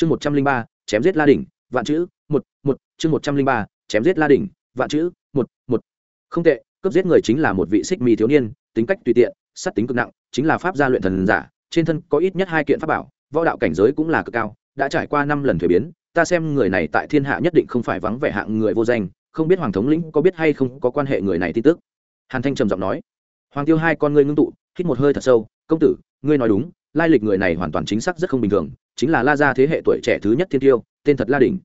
chương một trăm linh ba, chém giết la đỉnh, vạn chữ, một một, chương một trăm linh ba, chém giết la đỉnh, vạn chữ, một một. Không tệ, cướp giết người chính là một vị xích mì thiếu niên, tính cách tùy tiện, sát tính cực nặng, chính là pháp gia luyện thần giả, trên thân có ít nhất hai kiện pháp bảo, võ đạo cảnh giới cũng là cực cao, đã trải qua năm lần thuế biến, ta xem người này tại thiên hạ nhất định không phải vắng vẻ hạng người vô danh, không biết hoàng thống lĩnh có biết hay không có quan hệ người này tin tức. Hàn thanh trầm giọng nói, hoàng tiêu hai con ngươi ngưng tụ, hít một hơi thật sâu, công tử, ngươi nói đúng, lai lịch người này hoàn toàn chính xác rất không bình thường chính là la gia thế hệ tuổi trẻ thứ nhất thiên tiêu, tên thật la đình.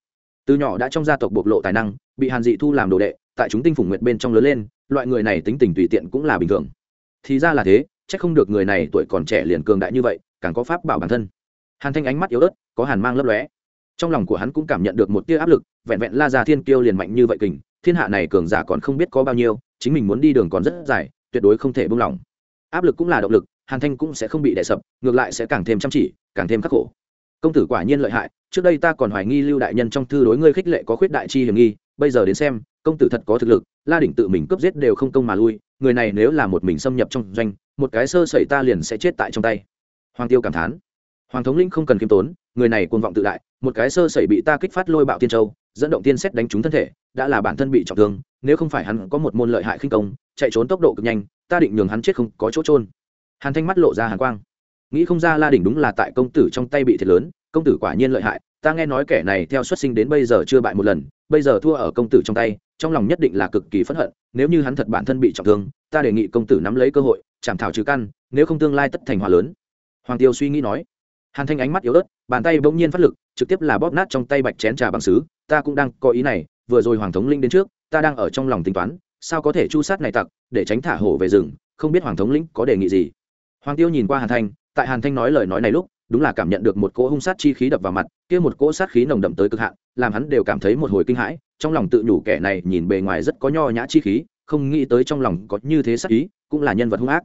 Từ nhỏ đã trong gia tộc bộc lộ tài năng, bị hàn dị thu làm đồ đệ, tại chúng tinh phủng nguyệt bên trong lớn lên, loại người này tính tình tùy tiện cũng là bình thường. Thì ra là thế c h ắ c không được người này tuổi còn trẻ liền cường đại như vậy, càng có pháp bảo bản thân. Hàn thanh ánh mắt yếu ớt, có hàn mang lấp lóe. Trong lòng của hắn cũng cảm nhận được một tia áp lực, vẹn vẹn la ra thiên kiêu liền mạnh như vậy kình, thiên hạ này cường giả còn không biết có bao nhiêu, chính mình muốn đi đường còn rất dài, tuyệt đối không thể buông lỏng. Áp lực cũng là động lực, hàn thanh cũng sẽ không bị đè sập, ngược lại sẽ càng thêm chăm chỉ, càng thêm khắc khổ công tử quả nhiên lợi hại, trước đây ta còn hoài nghi lưu đại nhân trong thư đối ngươi khích lệ có khuyết đại chi hiểm nghi, bây giờ đến xem, công tử thật có thực lực, la đỉnh tự mình cướp giết đều không công mà lui, người này nếu là một mình xâm nhập trong doanh, một cái sơ sẩy ta liền sẽ chết tại trong tay. Hoàng tiêu cảm thán. Hoàng thống linh không cần k i ê m tốn, người này cuồng vọng tự đại, một cái sơ sẩy bị ta kích phát lôi bạo tiên châu, dẫn động tiên xét đánh trúng thân thể, đã là bản thân bị trọng thương, nếu không phải hắn có một môn lợi hại khinh công, chạy trốn tốc độ cực nhanh, ta định nhường hắn chết không có chỗ trôn hàn thanh mắt lộ ra hàn quang nghĩ không ra la đỉnh đúng là tại công tử trong tay bị thiệt lớn, công tử quả nhiên lợi hại, ta nghe nói kẻ này theo xuất sinh đến bây giờ chưa bại một lần, bây giờ thua ở công tử trong tay, trong lòng nhất định là cực kỳ phẫn hận, nếu như hắn thật bản thân bị trọng thương, ta đề nghị công tử nắm lấy cơ hội chảm thảo trừ căn, nếu không tương lai tất thành hòa lớn. Hoàng tiêu suy nghĩ nói. Hàn thanh ánh mắt yếu ớt, bàn tay bỗng nhiên phát lực, trực tiếp là bóp nát trong tay bạch chén trà bằng xứ ta cũng đang có ý này, vừa rồi hoàng thống linh đến trước, ta đang ở trong lòng tính toán, sao có thể chu sát này tặc, để tránh thả hổ về rừng, không biết hoàng thống lĩnh có đề nghị gì. Hoàng tiêu nhìn qua hàn thanh tại hàn thanh nói lời nói này lúc, đúng là cảm nhận được một cỗ hung sát chi khí đập vào mặt, kia một cỗ sát khí nồng đậm tới cực hạn, làm hắn đều cảm thấy một hồi kinh hãi, trong lòng tự nhủ kẻ này nhìn bề ngoài rất có nho nhã chi khí, không nghĩ tới trong lòng có như thế sát ý, cũng là nhân vật hung ác.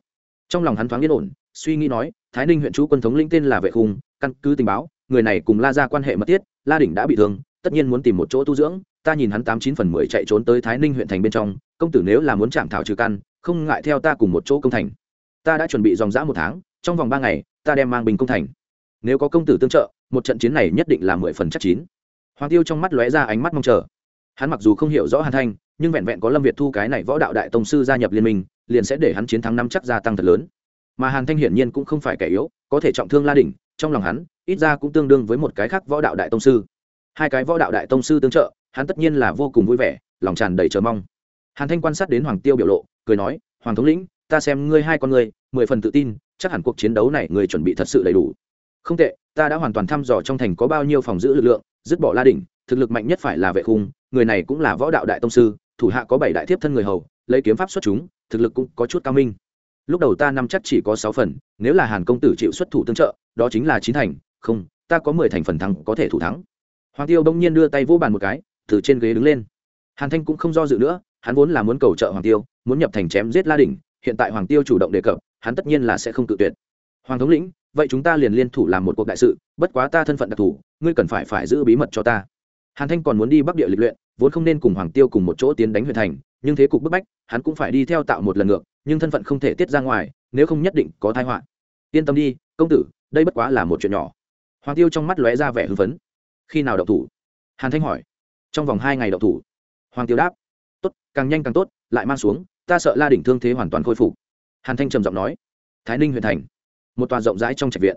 Trong lòng hắn thoáng yên ổn, suy nghĩ nói, thái ninh huyện chú quân thống linh tên là vệ khung, căn cứ tình báo, người này cùng la ra quan hệ mật thiết, la đỉnh đã bị thương, tất nhiên muốn tìm một chỗ tu dưỡng, ta nhìn hắn tám chín phần mười chạy trốn tới thái ninh huyện thành bên trong, công tử nếu là muốn chạm thảo trừ căn, không ngại theo ta cùng một chỗ công thành. Ta đã chuẩn bị dòng dã một tháng trong vòng ba ngày, ta đem mang bình công thành. Nếu có công tử tương trợ, một trận chiến này nhất định là mười phần chắc chín. Hoàng tiêu trong mắt lóe ra ánh mắt mong chờ. Hắn mặc dù không hiểu rõ hàn thanh, nhưng vẹn vẹn có lâm việt thu cái này võ đạo đại tông sư gia nhập liên minh, liền sẽ để hắn chiến thắng năm chắc gia tăng thật lớn. Mà hàn thanh hiển nhiên cũng không phải kẻ yếu, có thể trọng thương la đỉnh, trong lòng hắn, ít ra cũng tương đương với một cái khác võ đạo đại tông sư. Hai cái võ đạo đại tông sư tương trợ, hắn tất nhiên là vô cùng vui vẻ, lòng tràn đầy chờ mong. Hàn thanh quan sát đến hoàng tiêu biểu lộ, cười nói, hoàng thống lĩnh, ta xem ngươi hai con ngươi, mười phần tự tin chắc hẳn cuộc chiến đấu này người chuẩn bị thật sự đầy đủ. Không tệ, ta đã hoàn toàn thăm dò trong thành có bao nhiêu phòng giữ lực lượng, dứt bỏ la đỉnh, thực lực mạnh nhất phải là vệ khung, người này cũng là võ đạo đại tông sư, thủ hạ có bảy đại thiếp thân người hầu, lấy kiếm pháp xuất chúng, thực lực cũng có chút cao minh. Lúc đầu ta năm chắc chỉ có sáu phần, nếu là hàn công tử chịu xuất thủ tương trợ, đó chính là chín thành, không, ta có mười thành phần thắng có thể thủ thắng. Hoàng tiêu bỗng nhiên đưa tay vô bàn một cái, từ trên ghế đứng lên. Hàn thanh cũng không do dự nữa, hắn vốn là muốn cầu trợ hoàng tiêu, muốn nhập thành chém giết la đỉnh, hiện tại hoàng tiêu chủ động đề cập hắn tất nhiên là sẽ không tự tuyệt. Hoàng thống lĩnh, vậy chúng ta liền liên thủ làm một cuộc đại sự, bất quá ta thân phận đặc thù, ngươi cần phải phải giữ bí mật cho ta. Hàn thanh còn muốn đi bắc địa lịch luyện, vốn không nên cùng hoàng tiêu cùng một chỗ tiến đánh huyện thành, nhưng thế cục bức bách, hắn cũng phải đi theo tạo một lần ngược, nhưng thân phận không thể tiết ra ngoài, nếu không nhất định có thai họa. Yên tâm đi, công tử, đây bất quá là một chuyện nhỏ. Hoàng tiêu trong mắt lóe ra vẻ hưng phấn. Khi nào đậu thủ? Hàn thanh hỏi. Trong vòng hai ngày đậu thủ. Hoàng tiêu đáp. Tốt, càng nhanh càng tốt, lại mang xuống, ta sợ la đỉnh thương thế hoàn toàn khôi phục hàn thanh trầm giọng nói, thái ninh huyện thành, một tòa rộng rãi trong trạch viện,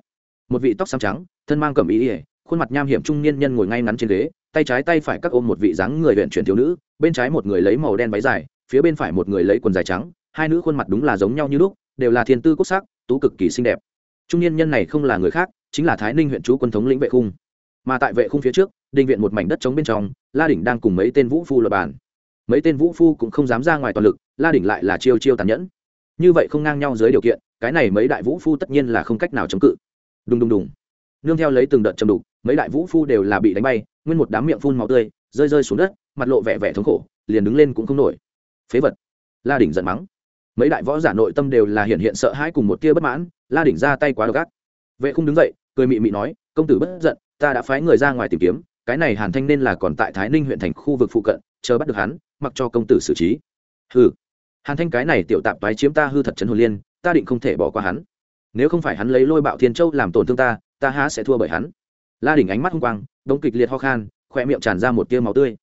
một vị tóc xám trắng, thân mang cầm ý ỉa khuôn mặt nham hiểm trung niên nhân ngồi ngay ngắn trên ghế, tay trái tay phải các ôm một vị dáng người huyện chuyển thiếu nữ, bên trái một người lấy màu đen váy dài, phía bên phải một người lấy quần dài trắng, hai nữ khuôn mặt đúng là giống nhau như lúc, đều là thiên tư quốc sắc, tú cực kỳ xinh đẹp. Trung niên nhân này không là người khác, chính là thái ninh huyện chú quân thống lĩnh vệ khung. Mà tại vệ khung phía trước định viện một mảnh đất trống bên trong, la đỉnh đang cùng mấy tên vũ phu lập bàn. Mấy tên vũ phu cũng không dám ra ngoài toàn lực, la đỉnh lại là chiêu chiêu tàn nhẫn như vậy không ngang nhau dưới điều kiện, cái này mấy đại vũ phu tất nhiên là không cách nào chống cự. Đùng đùng đùng. Nương theo lấy từng đợt chầm đục, mấy đại vũ phu đều là bị đánh bay, nguyên một đám miệng phun màu tươi, rơi rơi xuống đất, mặt lộ vẻ vẻ thống khổ, liền đứng lên cũng không nổi. Phế vật. La đỉnh giận mắng. Mấy đại võ giả nội tâm đều là hiện hiện sợ hãi cùng một tia bất mãn, la đỉnh ra tay quá độc ác. Vệ không đứng dậy, cười mị mị nói, công tử bất giận, ta đã phái người ra ngoài tìm kiếm, cái này hàn thanh nên là còn tại thái ninh huyện thành khu vực phụ cận, chờ bắt được hắn, mặc cho công tử xử trí. Hừ hàn thanh cái này tiểu tạp toái chiếm ta hư thật trấn hồn liên, ta định không thể bỏ qua hắn. Nếu không phải hắn lấy lôi bạo thiên châu làm tổn thương ta ta há sẽ thua bởi hắn. La đỉnh ánh mắt hung quang, đống kịch liệt ho khan khoe miệng tràn ra một tia máu tươi.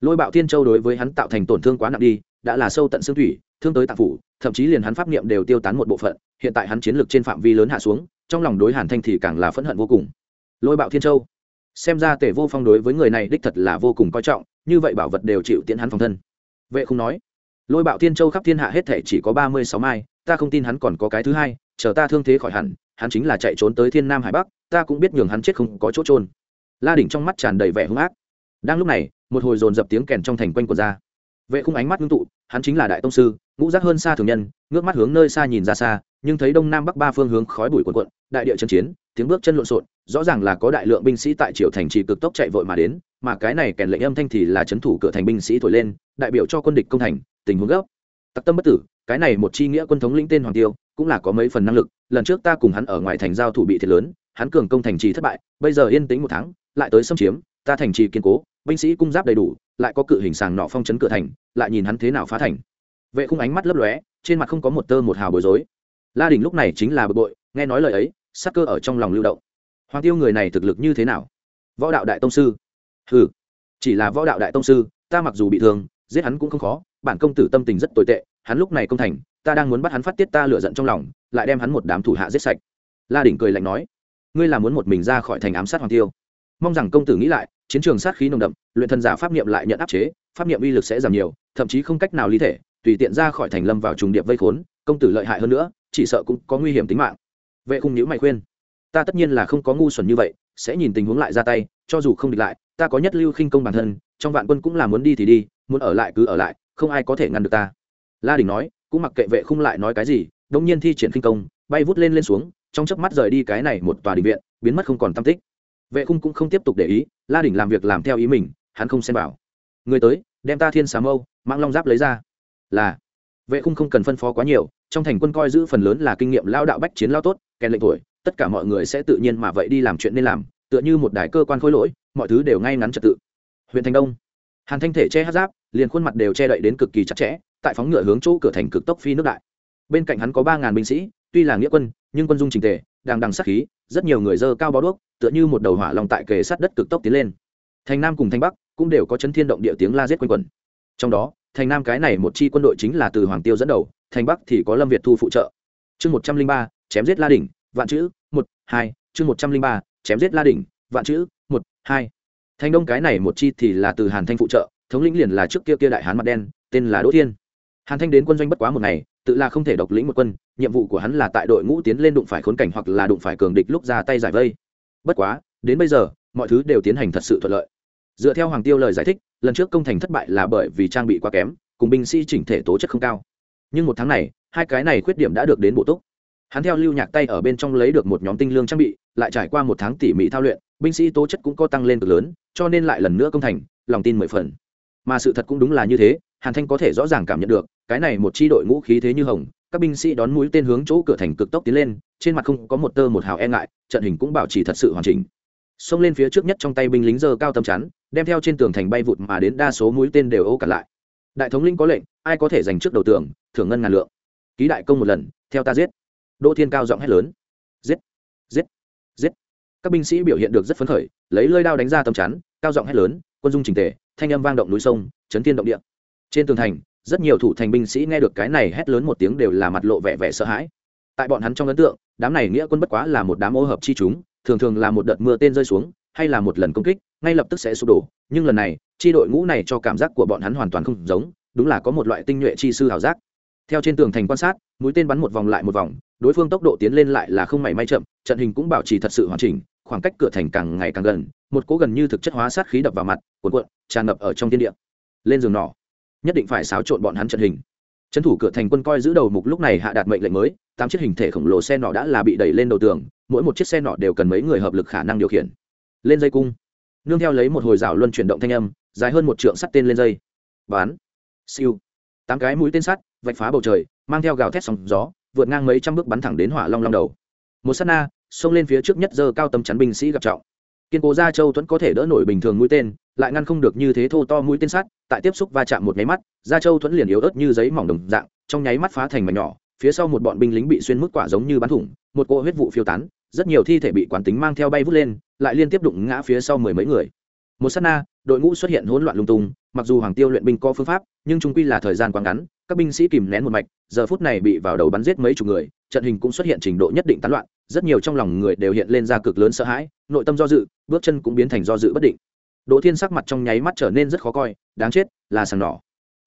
Lôi bạo thiên châu đối với hắn tạo thành tổn thương quá nặng đi, đã là sâu tận xương thủy, thương tới tạp phủ, thậm chí liền hắn pháp niệm đều tiêu tán một bộ phận, hiện tại hắn chiến lược trên phạm vi lớn hạ xuống, trong lòng đối hàn thanh thì càng là phẫn hận vô cùng. Lôi bạo thiên châu, xem ra tể vô phong đối với người này đích thật là vô cùng coi trọng, như vậy bảo vật đều chịu tiễn hắn phòng thân. Vệ không nói lôi bạo thiên châu khắp thiên hạ hết thể chỉ có ba mươi sáu mai, ta không tin hắn còn có cái thứ hai, chờ ta thương thế khỏi hẳn, hắn chính là chạy trốn tới thiên nam hải bắc, ta cũng biết nhường hắn chết không có chỗ trôn la đỉnh trong mắt tràn đầy vẻ hung ác. Đang lúc này, một hồi dồn dập tiếng kèn trong thành quanh quần ra. Vệ khung ánh mắt ngưng tụ, hắn chính là đại tông sư, ngũ giác hơn xa thường nhân, ngước mắt hướng nơi xa nhìn ra xa, nhưng thấy đông nam bắc ba phương hướng khói bụi quần quận đại địa chân chiến, tiếng bước chân lộn xộn, rõ ràng là có đại lượng binh sĩ tại triều thành trì cực tốc chạy vội mà đến, mà cái này kèn lệnh âm thanh thì là c thủ cửa thành binh sĩ thổi lên, đại biểu cho quân địch công thành tình huống gấp. Tặc tâm bất tử, cái này một chi nghĩa quân thống lĩnh tên hoàng tiêu, cũng là có mấy phần năng lực, lần trước ta cùng hắn ở ngoài thành giao thủ bị thiệt lớn, hắn cường công thành trì thất bại, bây giờ yên tĩnh một tháng, lại tới xâm chiếm, ta thành trì kiên cố, binh sĩ cung giáp đầy đủ, lại có cự hình sàng nọ phong chấn cửa thành, lại nhìn hắn thế nào phá thành. Vệ khung ánh mắt lấp lóe, trên mặt không có một tơ một hào bối rối. La đình lúc này chính là bực bội, nghe nói lời ấy, sắc cơ ở trong lòng lưu động. Hoàng tiêu người này thực lực như thế nào? Võ đạo đại tông sư. Ừ chỉ là võ đạo đại tông sư, ta mặc dù bị thương, giết hắn cũng không khó bản công tử tâm tình rất tồi tệ, hắn lúc này công thành, ta đang muốn bắt hắn phát tiết ta lựa giận trong lòng, lại đem hắn một đám thủ hạ giết sạch. La đỉnh cười lạnh nói, ngươi là muốn một mình ra khỏi thành ám sát hoàng tiêu. Mong rằng công tử nghĩ lại, chiến trường sát khí nồng đậm, luyện thần giả pháp niệm lại nhận áp chế, pháp niệm uy lực sẽ giảm nhiều, thậm chí không cách nào ly thể, tùy tiện ra khỏi thành lâm vào trùng điệp vây khốn, công tử lợi hại hơn nữa, chỉ sợ cũng có nguy hiểm tính mạng. Vệ khung nhữ mày khuyên, ta tất nhiên là không có ngu xuẩn như vậy, sẽ nhìn tình huống lại ra tay, cho dù không địch lại, ta có nhất lưu khinh công bản thân, trong vạn quân cũng là muốn đi thì đi, muốn ở lại cứ ở lại không ai có thể ngăn được ta. La đình nói, cũng mặc kệ vệ không lại nói cái gì đông nhiên thi triển khinh công, bay vút lên lên xuống, trong chớp mắt rời đi cái này một tòa đình viện, biến mất không còn tam tích. Vệ khung cũng không tiếp tục để ý, la đỉnh làm việc làm theo ý mình, hắn không xem bảo người tới, đem ta thiên xà mâu mang long giáp lấy ra. Là, vệ khung không cần phân phó quá nhiều, trong thành quân coi giữ phần lớn là kinh nghiệm lao đạo bách chiến lao tốt kèn lệnh tuổi, tất cả mọi người sẽ tự nhiên mà vậy đi làm chuyện nên làm, tựa như một đài cơ quan khối lỗi, mọi thứ đều ngay ngắn trật tự. Huyện thành đông hàn thanh thể che hát giáp, liền khuôn mặt đều che đậy đến cực kỳ chặt chẽ, tại phóng ngựa hướng chỗ cửa thành cực tốc phi nước đại. Bên cạnh hắn có ba ngàn binh sĩ, tuy là nghĩa quân, nhưng quân dung trình tề đang đằng sắc khí, rất nhiều người dơ cao bó đuốc, tựa như một đầu hỏa lòng tại kề sát đất cực tốc tiến lên. Thành nam cùng thành bắc cũng đều có chấn thiên động địa tiếng la giết quanh quẩn. Trong đó, thành nam cái này một chi quân đội chính là từ hoàng tiêu dẫn đầu, thành bắc thì có lâm việt thu phụ trợ. Chương một trăm linh ba, chém giết la đỉnh, vạn chữ, một, hai, chương một trăm linh ba, chém giết la đỉnh, vạn chữ, một, hai thành đông cái này một chi thì là từ hàn thanh phụ trợ, thống lĩnh liền là trước kia kia đại hán mặt đen, tên là đỗ thiên. Hàn thanh đến quân doanh bất quá một ngày, tự là không thể độc lĩnh một quân, nhiệm vụ của hắn là tại đội ngũ tiến lên đụng phải khốn cảnh hoặc là đụng phải cường địch lúc ra tay giải vây. Bất quá, đến bây giờ, mọi thứ đều tiến hành thật sự thuận lợi. Dựa theo hoàng tiêu lời giải thích, lần trước công thành thất bại là bởi vì trang bị quá kém, cùng binh sĩ chỉnh thể tố chất không cao. Nhưng một tháng này, hai cái này khuyết điểm đã được đến bổ túc. Hắn theo lưu nhạc tay ở bên trong lấy được một nhóm tinh lương trang bị, lại trải qua một tháng tỉ mỉ thao luyện binh sĩ tố chất cũng có tăng lên cực lớn, cho nên lại lần nữa công thành, lòng tin mười phần. Mà sự thật cũng đúng là như thế, hàn thanh có thể rõ ràng cảm nhận được, cái này một chi đội ngũ khí thế như hồng, các binh sĩ đón mũi tên hướng chỗ cửa thành cực tốc tiến lên, trên mặt không có một tơ một hào e ngại, trận hình cũng bảo trì thật sự hoàn chỉnh. Xông lên phía trước nhất trong tay binh lính dơ cao tâm chắn, đem theo trên tường thành bay vụt mà đến đa số mũi tên đều ô cả lại. Đại thống linh có lệnh, ai có thể giành trước đầu tường, thưởng ngân ngàn lượng. Ký đại công một lần, theo ta giết. Đỗ thiên cao giọng hét lớn. Giết giết giết các binh sĩ biểu hiện được rất phấn khởi, lấy lơi đao đánh ra tầm chắn, cao giọng hét lớn, quân dung trình tề, thanh âm vang động núi sông, chấn thiên động địa. Trên tường thành, rất nhiều thủ thành binh sĩ nghe được cái này hét lớn một tiếng đều là mặt lộ vẻ vẻ sợ hãi. Tại bọn hắn trong ấn tượng, đám này nghĩa quân bất quá là một đám ô hợp chi chúng, thường thường là một đợt mưa tên rơi xuống, hay là một lần công kích, ngay lập tức sẽ sụp đổ. Nhưng lần này, chi đội ngũ này cho cảm giác của bọn hắn hoàn toàn không giống, đúng là có một loại tinh nhuệ chi sư hào giác. Theo trên tường thành quan sát mũi tên bắn một vòng lại một vòng, đối phương tốc độ tiến lên lại là không mảy may chậm, trận hình cũng bảo trì thật sự hoàn chỉnh khoảng cách cửa thành càng ngày càng gần, một cỗ gần như thực chất hóa sát khí đập vào mặt, cuộn cuộn, tràn ngập ở trong thiên địa. Lên giường nỏ nhất định phải xáo trộn bọn hắn trận hình. Trấn thủ cửa thành quân coi giữ đầu mục lúc này hạ đạt mệnh lệnh mới, tám chiếc hình thể khổng lồ xe nỏ đã là bị đẩy lên đầu tường, mỗi một chiếc xe nỏ đều cần mấy người hợp lực khả năng điều khiển. Lên dây cung. Nương theo lấy một hồi rào luân chuyển động thanh âm, dài hơn một trượng sắt tên lên dây. Bán. Siêu. Tám cái mũi tên sắt, vạch phá bầu trời, mang theo gào thét sóng gió, vượt ngang mấy trăm bước bắn thẳng đến hỏa long long đầu. Một sát na xông lên phía trước nhất giờ cao tầm chắn binh sĩ gặp trọng. Kiên cố gia châu tuấn có thể đỡ nổi bình thường mũi tên, lại ngăn không được như thế thô to mũi tên sắt tại tiếp xúc va chạm một nháy mắt, gia châu thuẫn liền yếu ớt như giấy mỏng đồng dạng, trong nháy mắt phá thành mảnh nhỏ, phía sau một bọn binh lính bị xuyên mức quả giống như bắn thủng, một cỗ huyết vụ phiêu tán, rất nhiều thi thể bị quán tính mang theo bay vút lên, lại liên tiếp đụng ngã phía sau mười mấy người. Một sát na, đội ngũ xuất hiện hỗn loạn lung tung, mặc dù hoàng tiêu luyện binh có phương pháp, nhưng trung quy là thời gian quá ngắn, các binh sĩ kìm nén một mạch, giờ phút này bị vào đầu bắn giết mấy chục người trận hình cũng xuất hiện trình độ nhất định tán loạn, rất nhiều trong lòng người đều hiện lên ra cực lớn sợ hãi, nội tâm do dự, bước chân cũng biến thành do dự bất định. Đỗ thiên sắc mặt trong nháy mắt trở nên rất khó coi, đáng chết, là sàng nỏ.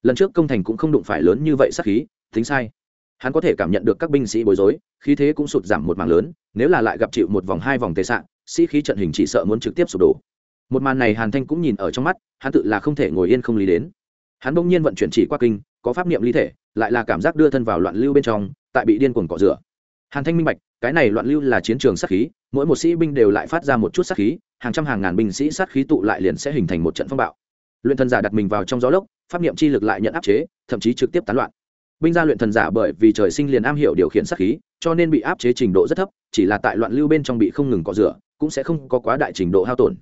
Lần trước công thành cũng không đụng phải lớn như vậy sắc khí, tính sai. Hắn có thể cảm nhận được các binh sĩ bối rối, khí thế cũng sụt giảm một mảng lớn, nếu là lại gặp chịu một vòng hai vòng tệ sạn, sĩ khí trận hình chỉ sợ muốn trực tiếp sụp đổ. Một màn này hàn thanh cũng nhìn ở trong mắt, hắn tự là không thể ngồi yên không lý đến. Hắn bỗng nhiên vận chuyển chỉ qua kinh, có pháp niệm ly thể, lại là cảm giác đưa thân vào loạn lưu bên trong tại bị điên cuồng cọ rửa. Hàn thanh minh bạch, cái này loạn lưu là chiến trường sát khí, mỗi một sĩ binh đều lại phát ra một chút sát khí, hàng trăm hàng ngàn binh sĩ sát khí tụ lại liền sẽ hình thành một trận phong bạo. Luyện thần giả đặt mình vào trong gió lốc, pháp niệm chi lực lại nhận áp chế, thậm chí trực tiếp tán loạn. Binh gia luyện thần giả bởi vì trời sinh liền am hiểu điều khiển sát khí, cho nên bị áp chế trình độ rất thấp, chỉ là tại loạn lưu bên trong bị không ngừng cọ rửa, cũng sẽ không có quá đại trình độ hao tổn.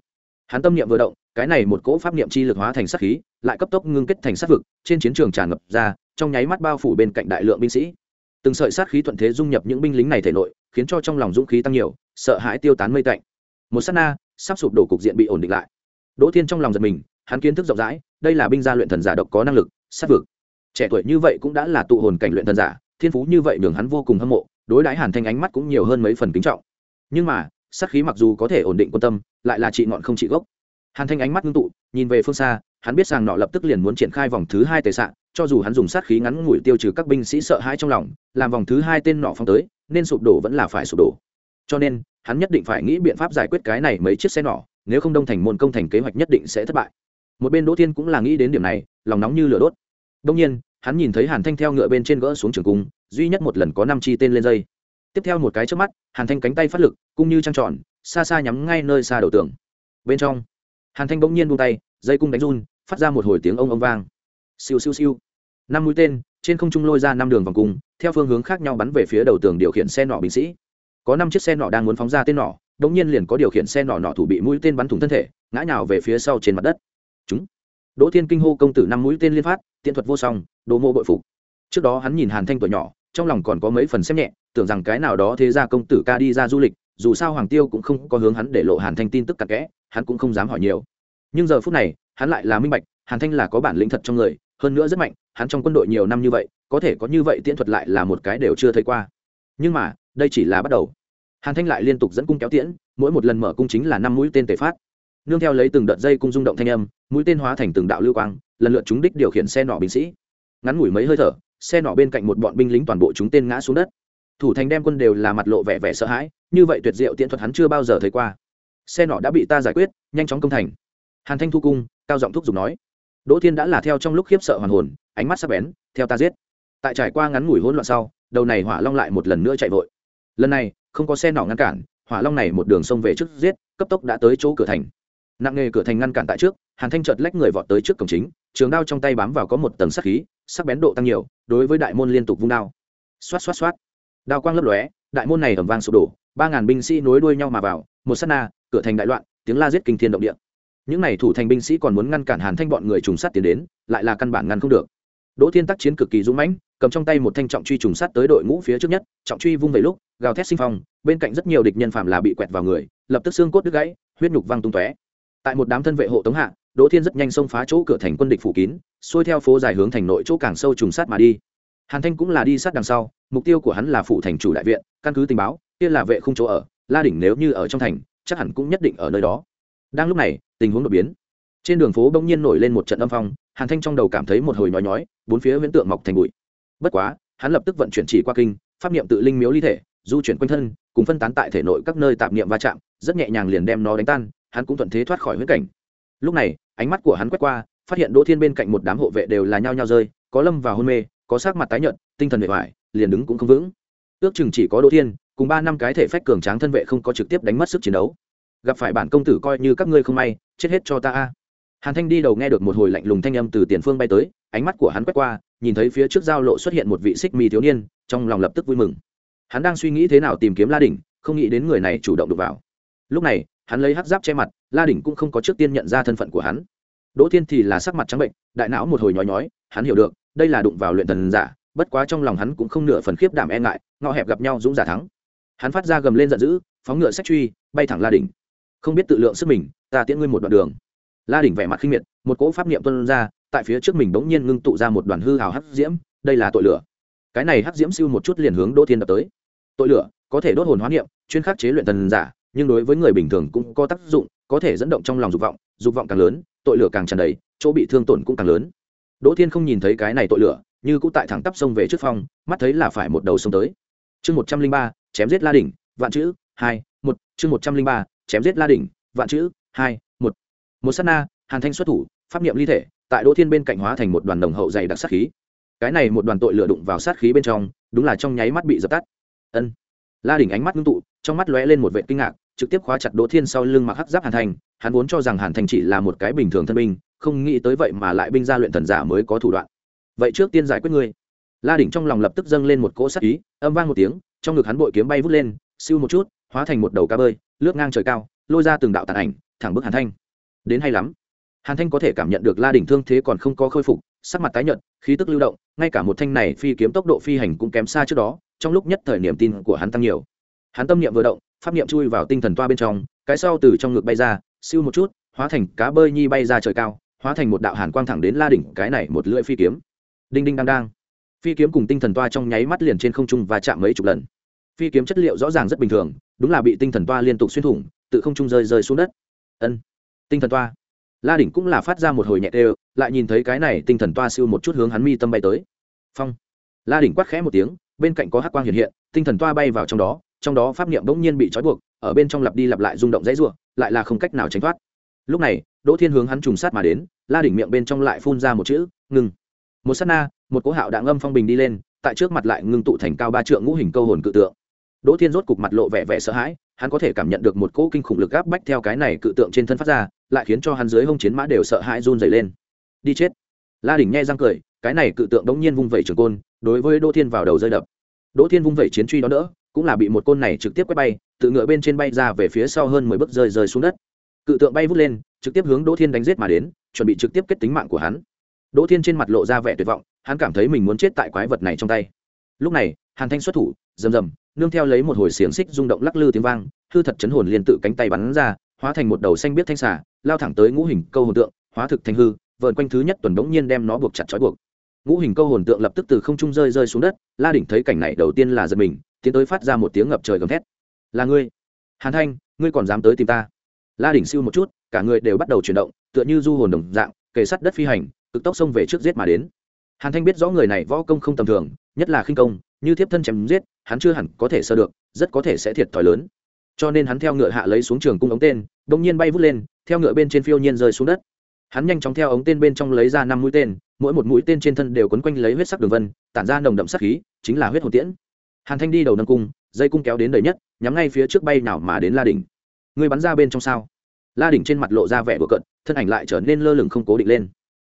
Hắn tâm niệm vừa động, cái này một cỗ pháp niệm chi lực hóa thành sát khí, lại cấp tốc ngưng kết thành sát vực, trên chiến trường tràn ngập ra, trong nháy mắt bao phủ bên cạnh đại lượng binh sĩ từng sợi sát khí thuận thế dung nhập những binh lính này thể nội, khiến cho trong lòng dũng khí tăng nhiều, sợ hãi tiêu tán mây tạnh. Một sát na, sắp sụp đổ cục diện bị ổn định lại. Đỗ thiên trong lòng giật mình, hắn kiến thức rộng rãi, đây là binh gia luyện thần giả độc có năng lực, sát vực. Trẻ tuổi như vậy cũng đã là tụ hồn cảnh luyện thần giả, thiên phú như vậy đường hắn vô cùng hâm mộ, đối đãi hàn thanh ánh mắt cũng nhiều hơn mấy phần kính trọng. Nhưng mà, sát khí mặc dù có thể ổn định quan tâm, lại là trị ngọn không trị gốc. Hàn thanh ánh mắt ngưng tụ, nhìn về phương xa hắn biết sàng nọ lập tức liền muốn triển khai vòng thứ hai tệ sạn cho dù hắn dùng sát khí ngắn ngủi tiêu trừ các binh sĩ sợ hãi trong lòng, làm vòng thứ hai tên nọ phong tới, nên sụp đổ vẫn là phải sụp đổ. Cho nên, hắn nhất định phải nghĩ biện pháp giải quyết cái này mấy chiếc xe nọ, nếu không đông thành môn công thành kế hoạch nhất định sẽ thất bại. Một bên đỗ thiên cũng là nghĩ đến điểm này, lòng nóng như lửa đốt. Đông nhiên, hắn nhìn thấy hàn thanh theo ngựa bên trên gỡ xuống trường cung, duy nhất một lần có năm chi tên lên dây. Tiếp theo một cái trước mắt, hàn thanh cánh tay phát lực cung như trăng tròn, xa xa nhắm ngay nơi xa đầu tường. Bên trong, hàn thanh bỗng nhiên buông tay, dây cung đánh run phát ra một hồi tiếng ông ông vang. Siêu siêu siêu. Năm mũi tên, trên không trung lôi ra năm đường vòng cung, theo phương hướng khác nhau bắn về phía đầu tường điều khiển xe nọ binh sĩ. Có năm chiếc xe nọ đang muốn phóng ra tên nọ đ nhiên liền có điều khiển xe nọ nọ thủ bị mũi tên bắn thủng thân thể, ngã nhào về phía sau trên mặt đất. Chúng. Đỗ thiên kinh hô công tử năm mũi tên liên phát tiện thuật vô song đồ mô bội phục. Trước đó hắn nhìn hàn thanh tuổi nhỏ, trong lòng còn có mấy phần xem nhẹ, tưởng rằng cái nào đó thế ra công tử ca đi ra du lịch, dù sao hoàng tiêu cũng không có hướng hắn để lộ hàn thanh tin tức cặn kẽ, hắn cũng không dám hỏi nhiều nhưng giờ phút này, hắn lại là minh bạch, hàn thanh là có bản lĩnh thật trong người, hơn nữa rất mạnh, hắn trong quân đội nhiều năm như vậy, có thể có như vậy tiễn thuật lại là một cái đều chưa thấy qua. Nhưng mà, đây chỉ là bắt đầu. Hàn thanh lại liên tục dẫn cung kéo tiễn, mỗi một lần mở cung chính là năm mũi tên tề phát. Nương theo lấy từng đợt dây cung rung động thanh âm, mũi tên hóa thành từng đạo lưu quang, lần lượt chúng đích điều khiển xe nỏ binh sĩ. Ngắn ngủi mấy hơi thở, xe nỏ bên cạnh một bọn binh lính toàn bộ chúng tên ngã xuống đất. Thủ thành đem quân đều là mặt lộ vẻ vẻ sợ hãi, như vậy tuyệt diệu tiễn thuật hắn chưa bao giờ thấy qua. Xe nỏ đã bị ta giải quyết, nhanh chóng công thành hàn thanh thu cung, cao giọng thúc giục nói. Đỗ thiên đã là theo trong lúc khiếp sợ hoàn hồn, ánh mắt sắc bén, theo ta giết. Tại trải qua ngắn ngủi hỗn loạn sau, đầu này hỏa long lại một lần nữa chạy vội. Lần này, không có xe nỏ ngăn cản, hỏa long này một đường sông về trước giết, cấp tốc đã tới chỗ cửa thành. Nặng nghề cửa thành ngăn cản tại trước, hàn thanh chợt lách người vọt tới trước cổng chính, trường đao trong tay bám vào có một tầng sắc khí, sắc bén độ tăng nhiều, đối với đại môn liên tục vung đao. Xoát xoát xoát. Đao quang lấp lóe, đại môn này ẩm vang sụp đổ, ba ngàn binh sĩ nối đuôi nhau mà vào, một sát na, cửa thành đại loạn, tiếng la giết kinh thiên động địa những n à y thủ thành binh sĩ còn muốn ngăn cản hàn thanh bọn người trùng sát tiến đến, lại là căn bản ngăn không được. Đỗ thiên tác chiến cực kỳ dũng mãnh, cầm trong tay một thanh trọng truy trùng sát tới đội ngũ phía trước nhất, trọng truy vung về lúc, gào thét sinh phong, bên cạnh rất nhiều địch nhân phạm là bị quẹt vào người, lập tức xương cốt đứt gãy, huyết nhục văng tung tóe. Tại một đám thân vệ hộ tống hạ, đỗ thiên rất nhanh xông phá chỗ cửa thành quân địch phủ kín, xuôi theo phố dài hướng thành nội chỗ càng sâu trùng sát mà đi. Hàn thanh cũng là đi sát đằng sau, mục tiêu của hắn là phủ thành chủ đại viện, căn cứ tình báo, kia là vệ không chỗ ở, la đỉnh nếu như ở trong thành, chắc hẳn cũng nhất định ở nơi đó. Đang lúc này tình huống đột biến. Trên đường phố bỗng nhiên nổi lên một trận âm phong, hàn thanh trong đầu cảm thấy một hồi nhói nhói, bốn phía huyễn tượng mọc thành bụi. Bất quá, hắn lập tức vận chuyển chỉ qua kinh, pháp niệm tự linh miếu ly thể, du chuyển quanh thân, cùng phân tán tại thể nội các nơi tạp niệm va chạm, rất nhẹ nhàng liền đem nó đánh tan, hắn cũng thuận thế thoát khỏi huyễn cảnh. Lúc này, ánh mắt của hắn quét qua, phát hiện đỗ thiên bên cạnh một đám hộ vệ đều là nhao nhao rơi, có lâm vào hôn mê, có sắc mặt tái nhợt, tinh thần bề ngoài liền đứng cũng không vững. Ước chừng chỉ có đỗ thiên, cùng ba năm cái thể phách cường tráng thân vệ không có trực tiếp đánh mất sức chiến đấu. Gặp phải bản công tử coi như các ngươi không may chết hết cho ta a. Hàn thanh đi đầu nghe được một hồi lạnh lùng thanh âm từ tiền phương bay tới, ánh mắt của hắn quét qua, nhìn thấy phía trước giao lộ xuất hiện một vị xích mi thiếu niên, trong lòng lập tức vui mừng. Hắn đang suy nghĩ thế nào tìm kiếm la đỉnh, không nghĩ đến người này chủ động đụng vào. Lúc này, hắn lấy hát giáp che mặt, la đỉnh cũng không có trước tiên nhận ra thân phận của hắn. Đỗ thiên thì là sắc mặt trắng bệnh, đại não một hồi nhói nhói, hắn hiểu được, đây là đụng vào luyện thần giả, bất quá trong lòng hắn cũng không nửa phần khiếp đảm e ngại ngọ hẹp gặp nhau dũng giả thắng. Hắn phát ra gầm lên giận dữ, phóng ngựa sách truy, bay thẳng la đỉnh không biết tự lượng sức mình, ta tiễn ngươi một đoạn đường. La đỉnh vẻ mặt khinh miệt, một cỗ pháp niệm tuân ra, tại phía trước mình bỗng nhiên ngưng tụ ra một đoàn hư hào hắc diễm, đây là tội lửa. Cái này hắc diễm siêu một chút liền hướng đỗ thiên đập tới. Tội lửa, có thể đốt hồn hóa niệm, chuyên khắc chế luyện thần giả, nhưng đối với người bình thường cũng có tác dụng, có thể dẫn động trong lòng dục vọng dục vọng càng lớn, tội lửa càng tràn đầy, chỗ bị thương tổn cũng càng lớn. Đỗ thiên không nhìn thấy cái này tội lửa, như cũng tại thẳng tắp sông về trước phong, mắt thấy là phải một đầu sông tới. Chương một trăm linh ba, chém giết la đỉnh, vạn chữ, hai, một, chương một trăm linh ba chém giết la đỉnh, vạn chữ, hai, một. Một s á t na, hàn thanh xuất thủ, pháp niệm ly thể, tại đỗ thiên bên cạnh hóa thành một đoàn đồng hậu dày đặc sát khí. Cái này một đoàn tội lựa đụng vào sát khí bên trong, đúng là trong nháy mắt bị dập tắt. Ân. La đỉnh ánh mắt ngưng tụ, trong mắt lóe lên một vệ kinh ngạc, trực tiếp khóa chặt đỗ thiên sau lưng mặc hắc giáp hàn thành hắn vốn cho rằng hàn thành chỉ là một cái bình thường thân binh, không nghĩ tới vậy mà lại binh gia luyện thần giả mới có thủ đoạn. Vậy trước tiên giải quyết ngươi. La đỉnh trong lòng lập tức dâng lên một cỗ sát ý, âm vang một tiếng, trong ngực hắn bội kiếm bay vút lên, siêu một chút, hóa thành một đầu cá bơi lướt ngang trời cao, lôi ra từng đạo tàn ảnh, thẳng bức hàn thanh. Đến hay lắm. Hàn thanh có thể cảm nhận được la đỉnh thương thế còn không có khôi phục, sắc mặt tái nhợt, khí tức lưu động, ngay cả một thanh này phi kiếm tốc độ phi hành cũng kém xa trước đó, trong lúc nhất thời niềm tin của hắn tăng nhiều. Hắn tâm niệm vừa động, pháp niệm chui vào tinh thần toa bên trong, cái sau từ trong ngực bay ra, siêu một chút, hóa thành cá bơi nhi bay ra trời cao, hóa thành một đạo hàn quang thẳng đến la đỉnh, cái này một lưỡi phi kiếm. Đinh đinh đang đang. Phi kiếm cùng tinh thần toa trong nháy mắt liền trên không trung và chạm mấy chục lần. Phi kiếm chất liệu rõ ràng rất bình thường đúng là bị tinh thần toa liên tục xuyên thủng, tự không trung rơi rơi xuống đất. Ân, tinh thần toa. La đỉnh cũng là phát ra một hồi nhẹ đều, lại nhìn thấy cái này tinh thần toa siêu một chút hướng hắn mi tâm bay tới. Phong. La đỉnh quát khẽ một tiếng, bên cạnh có hắc quang hiện hiện, tinh thần toa bay vào trong đó trong đó pháp niệm bỗng nhiên bị trói buộc, ở bên trong lặp đi lặp lại rung động dãy rủa, lại là không cách nào tránh thoát. Lúc này, đỗ thiên hướng hắn trùng sát mà đến, la đỉnh miệng bên trong lại phun ra một chữ, ngừng. Một sát na, một cỗ hạo đạn âm phong bình đi lên, tại trước mặt lại ngưng tụ thành cao ba trượng ngũ hình câu hồn cự tượng đỗ thiên rốt cục mặt lộ vẻ vẻ sợ hãi, hắn có thể cảm nhận được một cỗ kinh khủng lực áp bách theo cái này cự tượng trên thân phát ra, lại khiến cho hắn dưới hông chiến mã đều sợ hãi run dày lên. Đi chết. La đỉnh nghe răng cười, cái này cự tượng đống nhiên vung vẩy trường côn, đối với đỗ thiên vào đầu rơi đập. Đỗ thiên vung vẩy chiến truy đó đỡ, cũng là bị một côn này trực tiếp quét bay tự ngựa bên trên bay ra về phía sau hơn mười bước rơi rơi xuống đất. Cự tượng bay vút lên, trực tiếp hướng đỗ thiên đánh giết mà đến, chuẩn bị trực tiếp kết tính mạng của hắn. Đỗ thiên trên mặt lộ ra vẻ tuyệt vọng, hắn cảm thấy mình muốn chết tại quái vật này trong tay. Lúc này, hàn thanh xuất thủ, rầm rầm nương theo lấy một hồi xiềng xích rung động lắc lư tiếng vang, hư thật chấn hồn liền tự cánh tay bắn ra, hóa thành một đầu xanh biết thanh xà, lao thẳng tới ngũ hình câu hồn tượng, hóa thực thành hư vợn quanh thứ nhất tuần bỗng nhiên đem nó buộc chặt trói buộc. Ngũ hình câu hồn tượng lập tức từ không trung rơi rơi xuống đất, la đỉnh thấy cảnh này đầu tiên là giật mình, tiến tới phát ra một tiếng ngập trời gầm thét. Là ngươi? Hàn thanh, ngươi còn dám tới tìm ta? La đỉnh siêu một chút, cả người đều bắt đầu chuyển động, tựa như du hồn đồng dạng, kề sắt đất phi hành, cực tốc xông về trước giết mà đến. Hàn thanh biết rõ người này võ công không tầm thường nhất là khinh công, như thiếp thân chém giết, hắn chưa hẳn có thể sơ được, rất có thể sẽ thiệt thòi lớn. Cho nên hắn theo ngựa hạ lấy xuống trường cung ống tên bỗng nhiên bay vút lên, theo ngựa bên trên phiêu nhiên rơi xuống đất. Hắn nhanh chóng theo ống tên bên trong lấy ra năm mũi tên, mỗi một mũi tên trên thân đều quấn quanh lấy huyết sắc đường vân, tản ra nồng đậm sắc khí, chính là huyết hồn tiễn. Hàn thanh đi đầu nâng cung, dây cung kéo đến đầy nhất, nhắm ngay phía trước bay nào mà đến la đỉnh. Người bắn ra bên trong sao? La đỉnh trên mặt lộ ra vẻ bừa cận thân ảnh lại trở nên lơ lửng không cố định lên.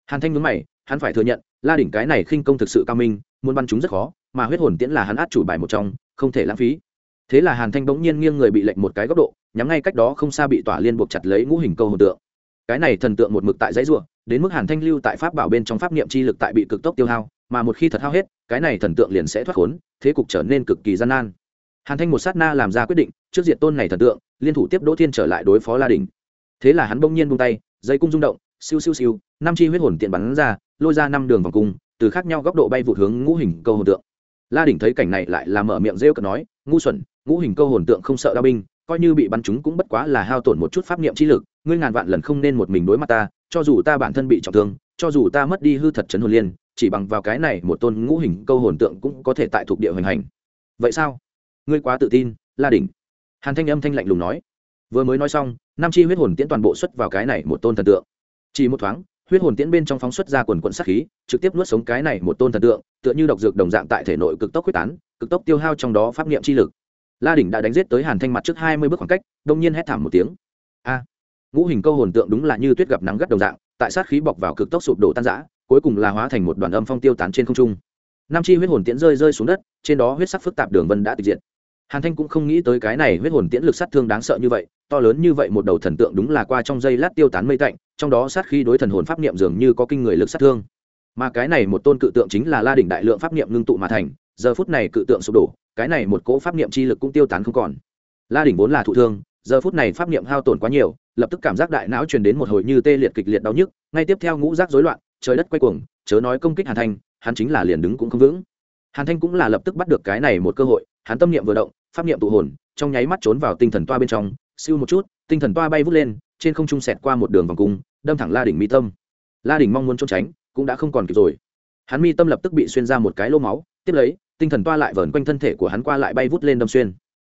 Hàn thanh nhớ mày, hắn phải thừa nhận, la đỉnh cái này khinh công thực sự cao minh muốn bắn chúng rất khó, mà huyết hồn tiễn là hắn át chủ bài một trong, không thể lãng phí. Thế là hàn thanh bỗng nhiên nghiêng người bị lệnh một cái góc độ, nhắm ngay cách đó không xa bị tỏa liên buộc chặt lấy ngũ hình câu hồn tượng. Cái này thần tượng một mực tại dãy ruộng đến mức hàn thanh lưu tại pháp bảo bên trong pháp niệm chi lực tại bị cực tốc tiêu hao, mà một khi thật hao hết, cái này thần tượng liền sẽ thoát khốn, thế cục trở nên cực kỳ gian nan. Hàn thanh một sát na làm ra quyết định, trước diện tôn này thần tượng, liên thủ tiếp đỗ thiên trở lại đối phó la đình. Thế là hắn bỗng nhiên buông tay, dây cung rung động, siêu siêu siêu, năm chi huyết hồn tiện bắn ra, lôi ra năm đường vòng cung từ khác nhau góc độ bay vụt hướng ngũ hình câu hồn tượng. La đỉnh thấy cảnh này lại là mở miệng rêu cợt nói, ngu xuẩn, ngũ hình câu hồn tượng không sợ đao binh, coi như bị bắn chúng cũng bất quá là hao tổn một chút pháp niệm chi lực, ngươi ngàn vạn lần không nên một mình đối mặt ta, cho dù ta bản thân bị trọng thương, cho dù ta mất đi hư thật chấn hồn liên, chỉ bằng vào cái này một tôn ngũ hình câu hồn tượng cũng có thể tại thuộc địa hoành hành. Vậy sao? Ngươi quá tự tin, la đỉnh. Hàn thanh âm thanh lạnh lùng nói. Vừa mới nói xong nam chi huyết hồn tiễn toàn bộ xuất vào cái này một tôn thần tượng. Chỉ một thoáng huyết hồn tiễn bên trong phóng xuất ra quần quận sát khí, trực tiếp nuốt sống cái này một tôn thần tượng, tựa như độc dược đồng dạng tại thể nội cực tốc quyết tán, cực tốc tiêu hao trong đó pháp niệm chi lực. La đỉnh đã đánh giết tới hàn thanh mặt trước hai mươi bước khoảng cách, đông nhiên hét thảm một tiếng. A! Ngũ hình câu hồn tượng đúng là như tuyết gặp nắng gắt đồng dạng, tại sát khí bọc vào cực tốc sụp đổ tan rã, cuối cùng là hóa thành một đoàn âm phong tiêu tán trên không trung. Nam chi huyết hồn tiễn rơi rơi xuống đất, trên đó huyết sắc phức tạp đường vân đã tịch diệt. Hàn thanh cũng không nghĩ tới cái này huyết hồn tiễn lực sát thương đáng sợ như vậy to lớn như vậy một đầu thần tượng đúng là qua trong giây lát tiêu tán mây tạnh, trong đó sát khí đối thần hồn pháp niệm dường như có kinh người lực sát thương. Mà cái này một tôn cự tượng chính là la đỉnh đại lượng pháp niệm ngưng tụ mà thành, giờ phút này cự tượng sụp đổ, cái này một cỗ pháp niệm chi lực cũng tiêu tán không còn. La đỉnh vốn là thụ thương, giờ phút này pháp niệm hao tổn quá nhiều, lập tức cảm giác đại não truyền đến một hồi như tê liệt kịch liệt đau nhức, ngay tiếp theo ngũ rác rối loạn, trời đất quay cuồng, chớ nói công kích hàn thanh, hắn chính là liền đứng cũng không vững. Hàn thanh cũng là lập tức bắt được cái này một cơ hội, hắn tâm niệm vừa động, pháp niệm tụ hồn, trong nháy mắt trốn vào tinh thần toa bên trong siêu một chút, tinh thần toa bay vút lên, trên không trung sẹt qua một đường vòng cung, đâm thẳng la đỉnh mi tâm. La đỉnh mong muốn trốn tránh, cũng đã không còn kịp rồi. Hắn mi tâm lập tức bị xuyên ra một cái lô máu, tiếp lấy, tinh thần toa lại vờn quanh thân thể của hắn qua lại bay vút lên đâm xuyên.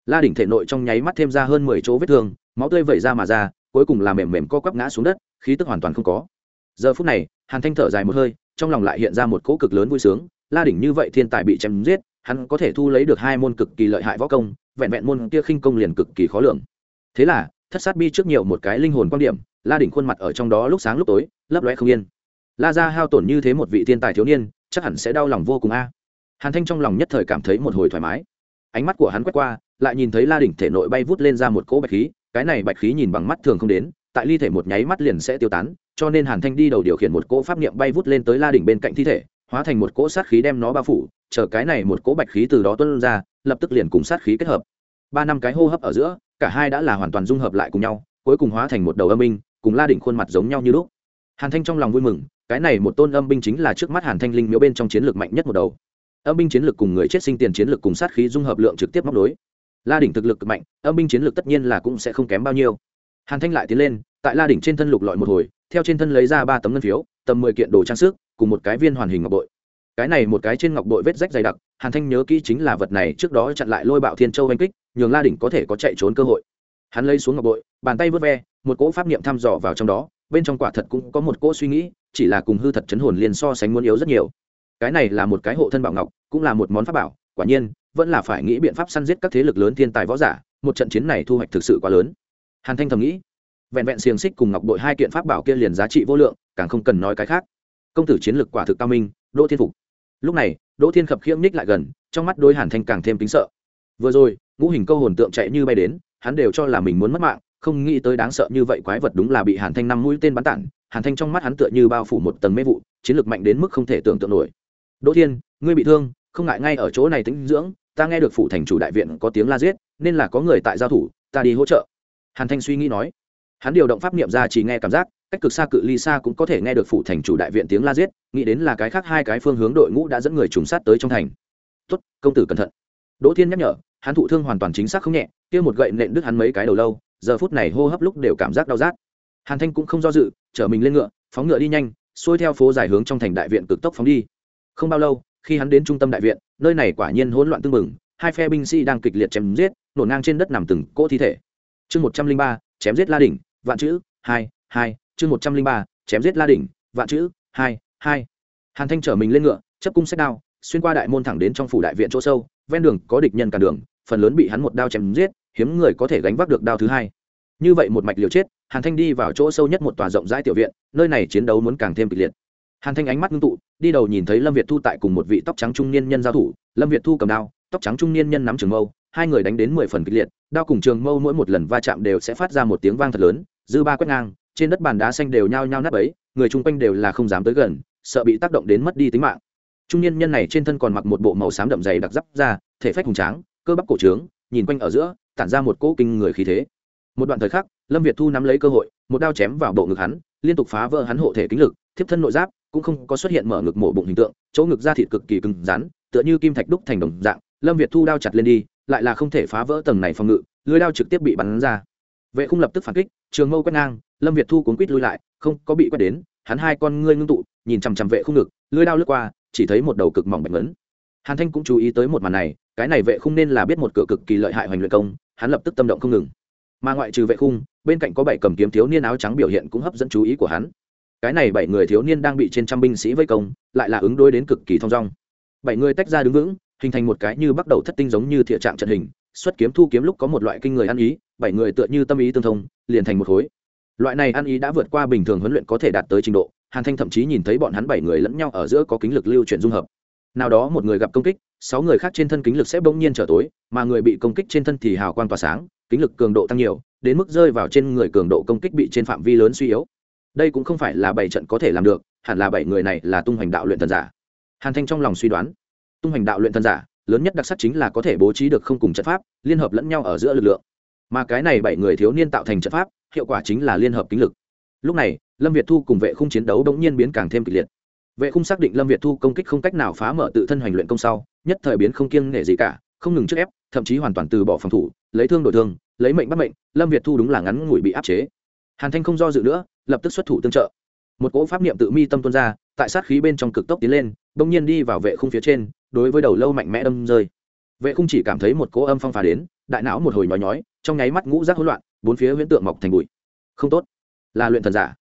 La đỉnh thể nội trong nháy mắt thêm ra hơn mười chỗ vết thương, máu tươi vẩy ra mà ra, cuối cùng là mềm mềm co quắp ngã xuống đất, khí tức hoàn toàn không có. Giờ phút này, hàn thanh thở dài một hơi, trong lòng lại hiện ra một cỗ cực lớn vui sướng, la đỉnh như vậy thiên tài bị chém giết, hắn có thể thu lấy được hai môn cực kỳ lợi hại võ công, vẹn vẹn môn kia khinh công liền cực kỳ khó lường thế là, thất sát bi trước nhiều một cái linh hồn quan điểm, la đỉnh khuôn mặt ở trong đó lúc sáng lúc tối, lấp lóe không yên. La ra hao tổn như thế một vị thiên tài thiếu niên, chắc hẳn sẽ đau lòng vô cùng a. Hàn thanh trong lòng nhất thời cảm thấy một hồi thoải mái. Ánh mắt của hắn quét qua, lại nhìn thấy la đỉnh thể nội bay vút lên ra một cỗ bạch khí, cái này bạch khí nhìn bằng mắt thường không đến, tại ly thể một nháy mắt liền sẽ tiêu tán, cho nên hàn thanh đi đầu điều khiển một cỗ pháp niệm bay vút lên tới la đỉnh bên cạnh thi thể, hóa thành một cỗ sát khí đem nó bao phủ, chờ cái này một cỗ bạch khí từ đó tuân ra, lập tức liền cùng sát khí kết hợp. Ba năm cái hô hấp ở giữa cả hai đã là hoàn toàn dung hợp lại cùng nhau cuối cùng hóa thành một đầu âm binh, cùng la đỉnh khuôn mặt giống nhau như lúc. Hàn thanh trong lòng vui mừng cái này một tôn âm binh chính là trước mắt hàn thanh linh miếu bên trong chiến lược mạnh nhất một đầu. Âm binh chiến lược cùng người chết sinh tiền chiến lược cùng sát khí dung hợp lượng trực tiếp móc đối la đỉnh thực lực cực mạnh âm binh chiến lược tất nhiên là cũng sẽ không kém bao nhiêu. Hàn thanh lại tiến lên tại la đỉnh trên thân lục lọi một hồi theo trên thân lấy ra ba tấm ngân phiếu tầm mười kiện đồ trang sức cùng một cái viên hoàn hình ngọc bội. Cái này một cái trên ngọc bội vết rách dày đặc hàn thanh nhớ kỹ chính là vật này trước đó chặn lại lôi bạo thiên châu oanh kích nhường la đỉnh có thể có chạy trốn cơ hội. Hắn lấy xuống ngọc bội, bàn tay vớt ve, một cỗ pháp niệm thăm dò vào trong đó, bên trong quả thật cũng có một cỗ suy nghĩ, chỉ là cùng hư thật chấn hồn liền so sánh muốn yếu rất nhiều. Cái này là một cái hộ thân bảo ngọc, cũng là một món pháp bảo, quả nhiên, vẫn là phải nghĩ biện pháp săn giết các thế lực lớn thiên tài võ giả, một trận chiến này thu hoạch thực sự quá lớn. Hàn thanh thầm nghĩ, vẹn vẹn xiềng xích cùng ngọc bội hai kiện pháp bảo kia liền giá trị vô lượng, càng không cần nói cái khác. Công tử chiến lược quả thực cao minh, đỗ thiên phục. Lúc này, đỗ thiên khập khiễng ních lại gần, trong mắt đôi hàn thanh càng thêm kính sợ. Vừa rồi ngũ hình câu hồn tượng chạy như bay đến, hắn đều cho là mình muốn mất mạng, không nghĩ tới đáng sợ như vậy quái vật đúng là bị hàn thanh năm mũi tên bắn tản, hàn thanh trong mắt hắn tựa như bao phủ một tầng mê vụ, chiến lược mạnh đến mức không thể tưởng tượng nổi. Đỗ thiên, ngươi bị thương, không ngại ngay ở chỗ này tĩnh dưỡng, ta nghe được phủ thành chủ đại viện có tiếng la giết, nên là có người tại giao thủ, ta đi hỗ trợ. Hàn thanh suy nghĩ nói. Hắn điều động pháp niệm ra chỉ nghe cảm giác, cách cực xa cự ly xa cũng có thể nghe được phủ thành chủ đại viện tiếng la giết, nghĩ đến là cái khác hai cái phương hướng đội ngũ đã dẫn người trùng sát tới trong thành. Tuất công tử cẩn thận. Đỗ thiên nhắc nhở hắn thụ thương hoàn toàn chính xác không nhẹ, kia một gậy nện đứt hắn mấy cái đầu lâu, giờ phút này hô hấp lúc đều cảm giác đau rát. Hàn thanh cũng không do dự, chở mình lên ngựa, phóng ngựa đi nhanh, xuôi theo phố dài hướng trong thành đại viện cực tốc phóng đi. Không bao lâu, khi hắn đến trung tâm đại viện, nơi này quả nhiên hỗn loạn tưng bừng, hai phe binh sĩ đang kịch liệt chém giết, nổ ngang trên đất nằm từng cỗ thi thể. Chương một trăm linh ba, chém giết la đỉnh, vạn chữ, hai hai, chương một trăm linh ba, chém giết la đỉnh, vạn chữ, hai hai. Hàn thanh chở mình lên ngựa, chấp cung sách đao, xuyên qua đại môn thẳng đến trong phủ đại viện chỗ sâu, ven đường có địch nhân cản đường phần lớn bị hắn một đao chém giết, hiếm người có thể gánh vác được đao thứ hai. Như vậy một mạch liều chết, hàn thanh đi vào chỗ sâu nhất một tòa rộng rãi tiểu viện, nơi này chiến đấu muốn càng thêm kịch liệt. Hàn thanh ánh mắt ngưng tụ, đi đầu nhìn thấy lâm việt thu tại cùng một vị tóc trắng trung niên nhân giao thủ. Lâm việt thu cầm đao, tóc trắng trung niên nhân nắm trường mâu, hai người đánh đến mười phần kịch liệt, đao cùng trường mâu mỗi một lần va chạm đều sẽ phát ra một tiếng vang thật lớn, dư ba quét ngang, trên đất bàn đá xanh đều nhao nhao nắp ấy người chung quanh đều là không dám tới gần, sợ bị tác động đến mất đi tính mạng. Trung niên nhân này trên thân còn mặc một bộ màu xám đậm dày đặc giáp ra thể phách hùng tráng cơ bắp cổ trướng, nhìn quanh ở giữa, tản ra một cỗ kinh người khí thế. Một đoạn thời khắc, lâm việt thu nắm lấy cơ hội, một đao chém vào bộ ngực hắn, liên tục phá vỡ hắn hộ thể kính lực, thiếp thân nội giáp cũng không có xuất hiện mở ngực mổ bụng hình tượng, chỗ ngực da thịt cực kỳ cứng rắn, tựa như kim thạch đúc thành đồng dạng. Lâm việt thu đao chặt lên đi, lại là không thể phá vỡ tầng này phòng ngự, lưới đao trực tiếp bị bắn ra. Vệ không lập tức phản kích, trường mâu quét ngang, lâm việt thu cuốn quýt lui lại, không có bị quét đến, hắn hai con ngươi ngưng tụ, nhìn chằm chằm vệ không ngực, lưới đao lướt qua, chỉ thấy một đầu cực mỏng bạch ngấn hàn thanh cũng chú ý tới một màn này, cái này vệ không nên là biết một cửa cực kỳ lợi hại hoành luyện công, hắn lập tức tâm động không ngừng. Mà ngoại trừ vệ khung, bên cạnh có bảy cầm kiếm thiếu niên áo trắng biểu hiện cũng hấp dẫn chú ý của hắn. Cái này bảy người thiếu niên đang bị trên trăm binh sĩ vây công, lại là ứng đối đến cực kỳ thong dong. Bảy người tách ra đứng vững, hình thành một cái như bắt đầu thất tinh giống như thiện trạng trận hình, xuất kiếm thu kiếm lúc có một loại kinh người ăn ý, bảy người tựa như tâm ý tương thông, liền thành một khối. Loại này ăn ý đã vượt qua bình thường huấn luyện có thể đạt tới trình độ, hàn thanh thậm chí nhìn thấy bọn hắn bảy người lẫn nhau ở giữa có kính lực lưu chuyển dung hợp nào đó một người gặp công kích, sáu người khác trên thân kính lực sẽ bỗng nhiên trở tối, mà người bị công kích trên thân thì hào quang tỏa sáng, kính lực cường độ tăng nhiều, đến mức rơi vào trên người cường độ công kích bị trên phạm vi lớn suy yếu. Đây cũng không phải là bảy trận có thể làm được, hẳn là bảy người này là tung hoành đạo luyện thần giả. Hàn thanh trong lòng suy đoán, tung hoành đạo luyện thần giả, lớn nhất đặc sắc chính là có thể bố trí được không cùng trận pháp, liên hợp lẫn nhau ở giữa lực lượng. Mà cái này bảy người thiếu niên tạo thành trận pháp, hiệu quả chính là liên hợp kính lực. Lúc này, lâm việt thu cùng vệ khung chiến đấu đ ỗ n g nhiên biến càng thêm kịch liệt vệ khung xác định lâm việt thu công kích không cách nào phá mở tự thân hoành luyện công sau, nhất thời biến không kiêng nể gì cả, không ngừng trước ép, thậm chí hoàn toàn từ bỏ phòng thủ, lấy thương đổi thương, lấy mệnh bắt mệnh, lâm việt thu đúng là ngắn ngủi bị áp chế. Hàn thanh không do dự nữa, lập tức xuất thủ tương trợ. Một cỗ pháp niệm tự mi tâm tuôn ra, tại sát khí bên trong cực tốc tiến lên, bỗng nhiên đi vào vệ khung phía trên, đối với đầu lâu mạnh mẽ đâm rơi. Vệ khung chỉ cảm thấy một cỗ âm phong phá đến, đại não một hồi nhói nhói, trong nháy mắt ngũ rác hỗn loạn, bốn phía huyễn tượng mọc thành bụi. Không tốt, là luyện thần giả.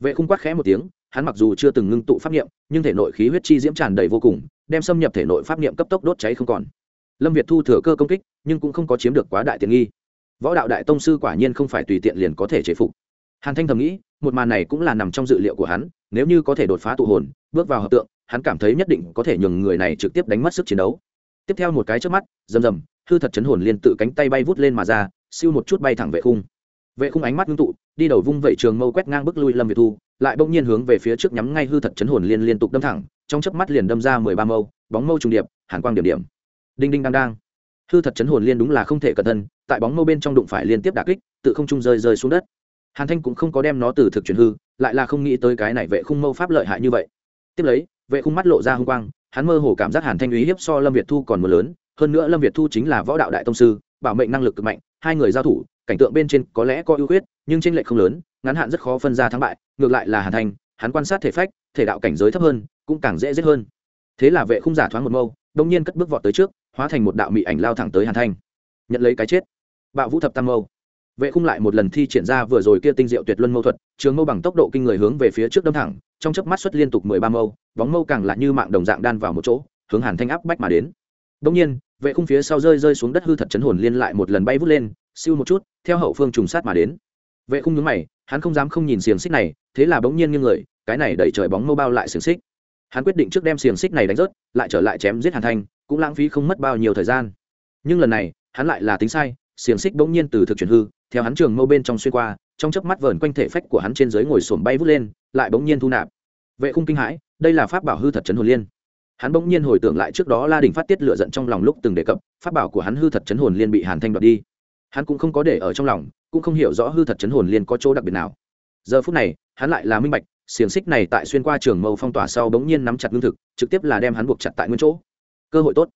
Vệ khung quát khẽ một tiếng hắn mặc dù chưa từng ngưng tụ pháp niệm, nhưng thể nội khí huyết chi diễm tràn đầy vô cùng, đem xâm nhập thể nội pháp niệm cấp tốc đốt cháy không còn. Lâm việt thu thừa cơ công kích, nhưng cũng không có chiếm được quá đại tiện nghi. Võ đạo đại tông sư quả nhiên không phải tùy tiện liền có thể chế phục. Hàn thanh thầm nghĩ, một màn này cũng là nằm trong dự liệu của hắn, nếu như có thể đột phá tụ hồn, bước vào hợp tượng, hắn cảm thấy nhất định có thể nhường người này trực tiếp đánh mất sức chiến đấu. Tiếp theo một cái chớp mắt, rầm rầm, hư thật chấn hồn liên tự cánh tay bay vút lên mà ra, siêu một chút bay thẳng về khung vệ khung ánh mắt ngưng tụ, đi đầu vung vẩy trường mâu quét ngang bức lui lâm việt thu, lại bỗng nhiên hướng về phía trước nhắm ngay hư thật chấn hồn liên liên tục đâm thẳng, trong chớp mắt liền đâm ra mười ba mâu, bóng mâu trùng điệp, hàn quang điểm điểm. Đinh đinh đang đang. Hư thật chấn hồn liên đúng là không thể cẩn thân tại bóng mâu bên trong đụng phải liên tiếp đà kích, tự không trung rơi rơi xuống đất. Hàn thanh cũng không có đem nó từ thực chuyển hư, lại là không nghĩ tới cái này vệ khung mâu pháp lợi hại như vậy. Tiếp lấy, vệ khung mắt lộ ra h n g quang, hắn mơ hồ cảm giác hàn thanh uy hiếp so lâm việt thu còn mưa lớn, hơn nữa lâm việt thu chính là võ đạo đại tông sư, bảo mệnh năng lực cực mạnh, hai người giao thủ cảnh tượng bên trên có lẽ có ưu khuyết, nhưng tranh lệch không lớn, ngắn hạn rất khó phân ra thắng bại, ngược lại là hàn thanh hắn quan sát thể phách, thể đạo cảnh giới thấp hơn, cũng càng dễ giết hơn. Thế là vệ khung giả thoáng một mâu, đông nhiên cất bước vọt tới trước, hóa thành một đạo mị ảnh lao thẳng tới hàn thanh nhận lấy cái chết. Bạo vũ thập tam mâu. Vệ khung lại một lần thi triển ra vừa rồi kia tinh diệu tuyệt luân mâu thuật, trường mâu bằng tốc độ kinh người hướng về phía trước đâm thẳng, trong chớp mắt xuất liên tục mười ba mâu, bóng mâu càng lại như mạng đồng dạng đan vào một chỗ, hướng hàn thanh áp bách mà đến. Đông nhiên, vệ khung phía sau rơi rơi xuống đất hư thật chấn hồn liên lại một lần bay vút lên siêu một chút, theo hậu phương trùng sát mà đến. Vệ khung nhướng mày, hắn không dám không nhìn xiềng xích này, thế là bỗng nhiên như người, cái này đẩy trời bóng mâu bao lại xiềng xích. Hắn quyết định trước đem xiềng xích này đánh rớt, lại trở lại chém giết hàn thanh, cũng lãng phí không mất bao nhiêu thời gian. Nhưng lần này, hắn lại là tính sai, xiềng xích bỗng nhiên từ thực chuyển hư, theo hắn trường mâu bên trong xuyên qua, trong chớp mắt vờn quanh thể phách của hắn trên dưới ngồi xổm bay vút lên, lại bỗng nhiên thu nạp. Vệ khung kinh hãi, đây là pháp bảo hư thật chấn hồn liên. Hắn bỗng nhiên hồi tưởng lại trước đó la đình phát tiết lựa giận trong lòng lúc từng đề cập, pháp bảo của hắn hư thật chấn hồn liên bị hàn thanh đoạt đi hắn cũng không có để ở trong lòng, cũng không hiểu rõ hư thật chấn hồn liên có chỗ đặc biệt nào. Giờ phút này, hắn lại là minh bạch, xiềng xích này tại xuyên qua trường mâu phong tỏa sau bỗng nhiên nắm chặt lương thực, trực tiếp là đem hắn buộc chặt tại nguyên chỗ. Cơ hội tốt.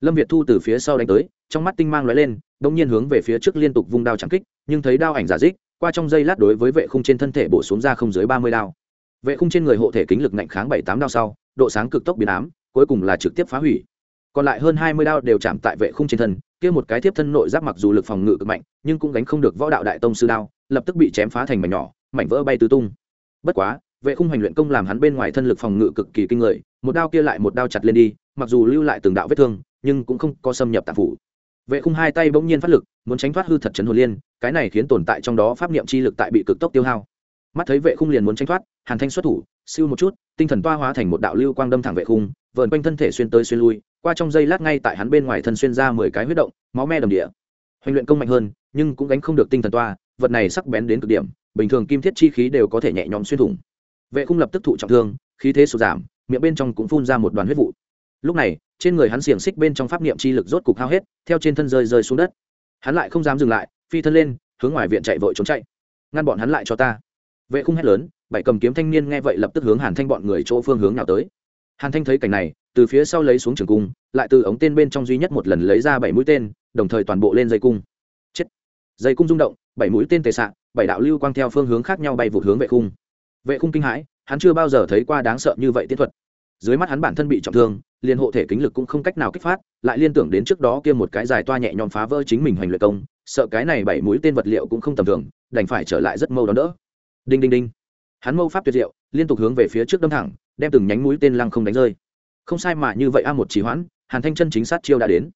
Lâm việt thu từ phía sau đánh tới, trong mắt tinh mang lóe lên, bỗng nhiên hướng về phía trước liên tục vung đao trắng kích, nhưng thấy đao ảnh giả dích, qua trong giây lát đối với vệ khung trên thân thể bổ xuống ra không dưới ba mươi đao. Vệ khung trên người hộ thể kính lực nạnh kháng bảy tám đao sau, độ sáng cực tốc biến ám, cuối cùng là trực tiếp phá hủy. Còn lại hơn hai mươi đao đều chạm tại vệ khung trên thân kia một cái tiếp thân nội giáp mặc dù lực phòng ngự cực mạnh, nhưng cũng gánh không được võ đạo đại tông sư đao, lập tức bị chém phá thành mảnh nhỏ, mảnh vỡ bay tứ tung. Bất quá, vệ khung hành luyện công làm hắn bên ngoài thân lực phòng ngự cực kỳ kinh người, một đao kia lại một đao chặt lên đi, mặc dù lưu lại từng đạo vết thương, nhưng cũng không có xâm nhập tạp phủ. Vệ khung hai tay bỗng nhiên phát lực, muốn tránh thoát hư thật trấn hồn liên, cái này khiến tồn tại trong đó pháp niệm chi lực tại bị cực tốc tiêu hao. Mắt thấy vệ khung liền muốn tránh thoát, hàn thanh xuất thủ, siêu một chút, tinh thần toa hóa thành một đạo lưu quang đâm thẳng vệ khung vờn quanh thân thể xuyên tới xuyên lui, qua trong giây lát ngay tại hắn bên ngoài thân xuyên ra mười cái huyết động, máu me đầm địa. Hoành luyện công mạnh hơn, nhưng cũng gánh không được tinh thần toa, vật này sắc bén đến cực điểm, bình thường kim thiết chi khí đều có thể nhẹ nhõm xuyên thủng. Vệ khung lập tức thụ trọng thương, khí thế sụt giảm, miệng bên trong cũng phun ra một đoàn huyết vụ. Lúc này, trên người hắn xiềng xích bên trong pháp niệm chi lực rốt cục hao hết, theo trên thân rơi rơi xuống đất. Hắn lại không dám dừng lại, phi thân lên, hướng ngoài viện chạy vội trốn chạy. Ngăn bọn hắn lại cho ta. Vệ khung hét lớn, bảy cầm kiếm thanh niên nghe vậy lập tức hướng hàn thanh bọn người chỗ phương hướng nào tới hàn thanh thấy cảnh này, từ phía sau lấy xuống trường cung, lại từ ống tên bên trong duy nhất một lần lấy ra bảy mũi tên, đồng thời toàn bộ lên dây cung. Chết! Dây cung rung động, bảy mũi tên tề xạ bảy đạo lưu quang theo phương hướng khác nhau bay vụt hướng vệ khung. Vệ khung kinh hãi, hắn chưa bao giờ thấy qua đáng sợ như vậy tiến thuật. Dưới mắt hắn bản thân bị trọng thương liên hộ thể kính lực cũng không cách nào kích phát, lại liên tưởng đến trước đó kia một cái dài toa nhẹ nhõm phá vỡ chính mình hành luyện công, sợ cái này bảy mũi tên vật liệu cũng không tầm thường, đành phải trở lại rất mâu đón đỡ. Đinh đinh đinh. Hắn mâu pháp tuyệt diệu, liên tục hướng về phía trước đâm thẳng đem từng nhánh mũi tên lăng không đánh rơi. Không sai mà như vậy a, một trì hoãn, hàn thanh chân chính sát chiêu đã đến.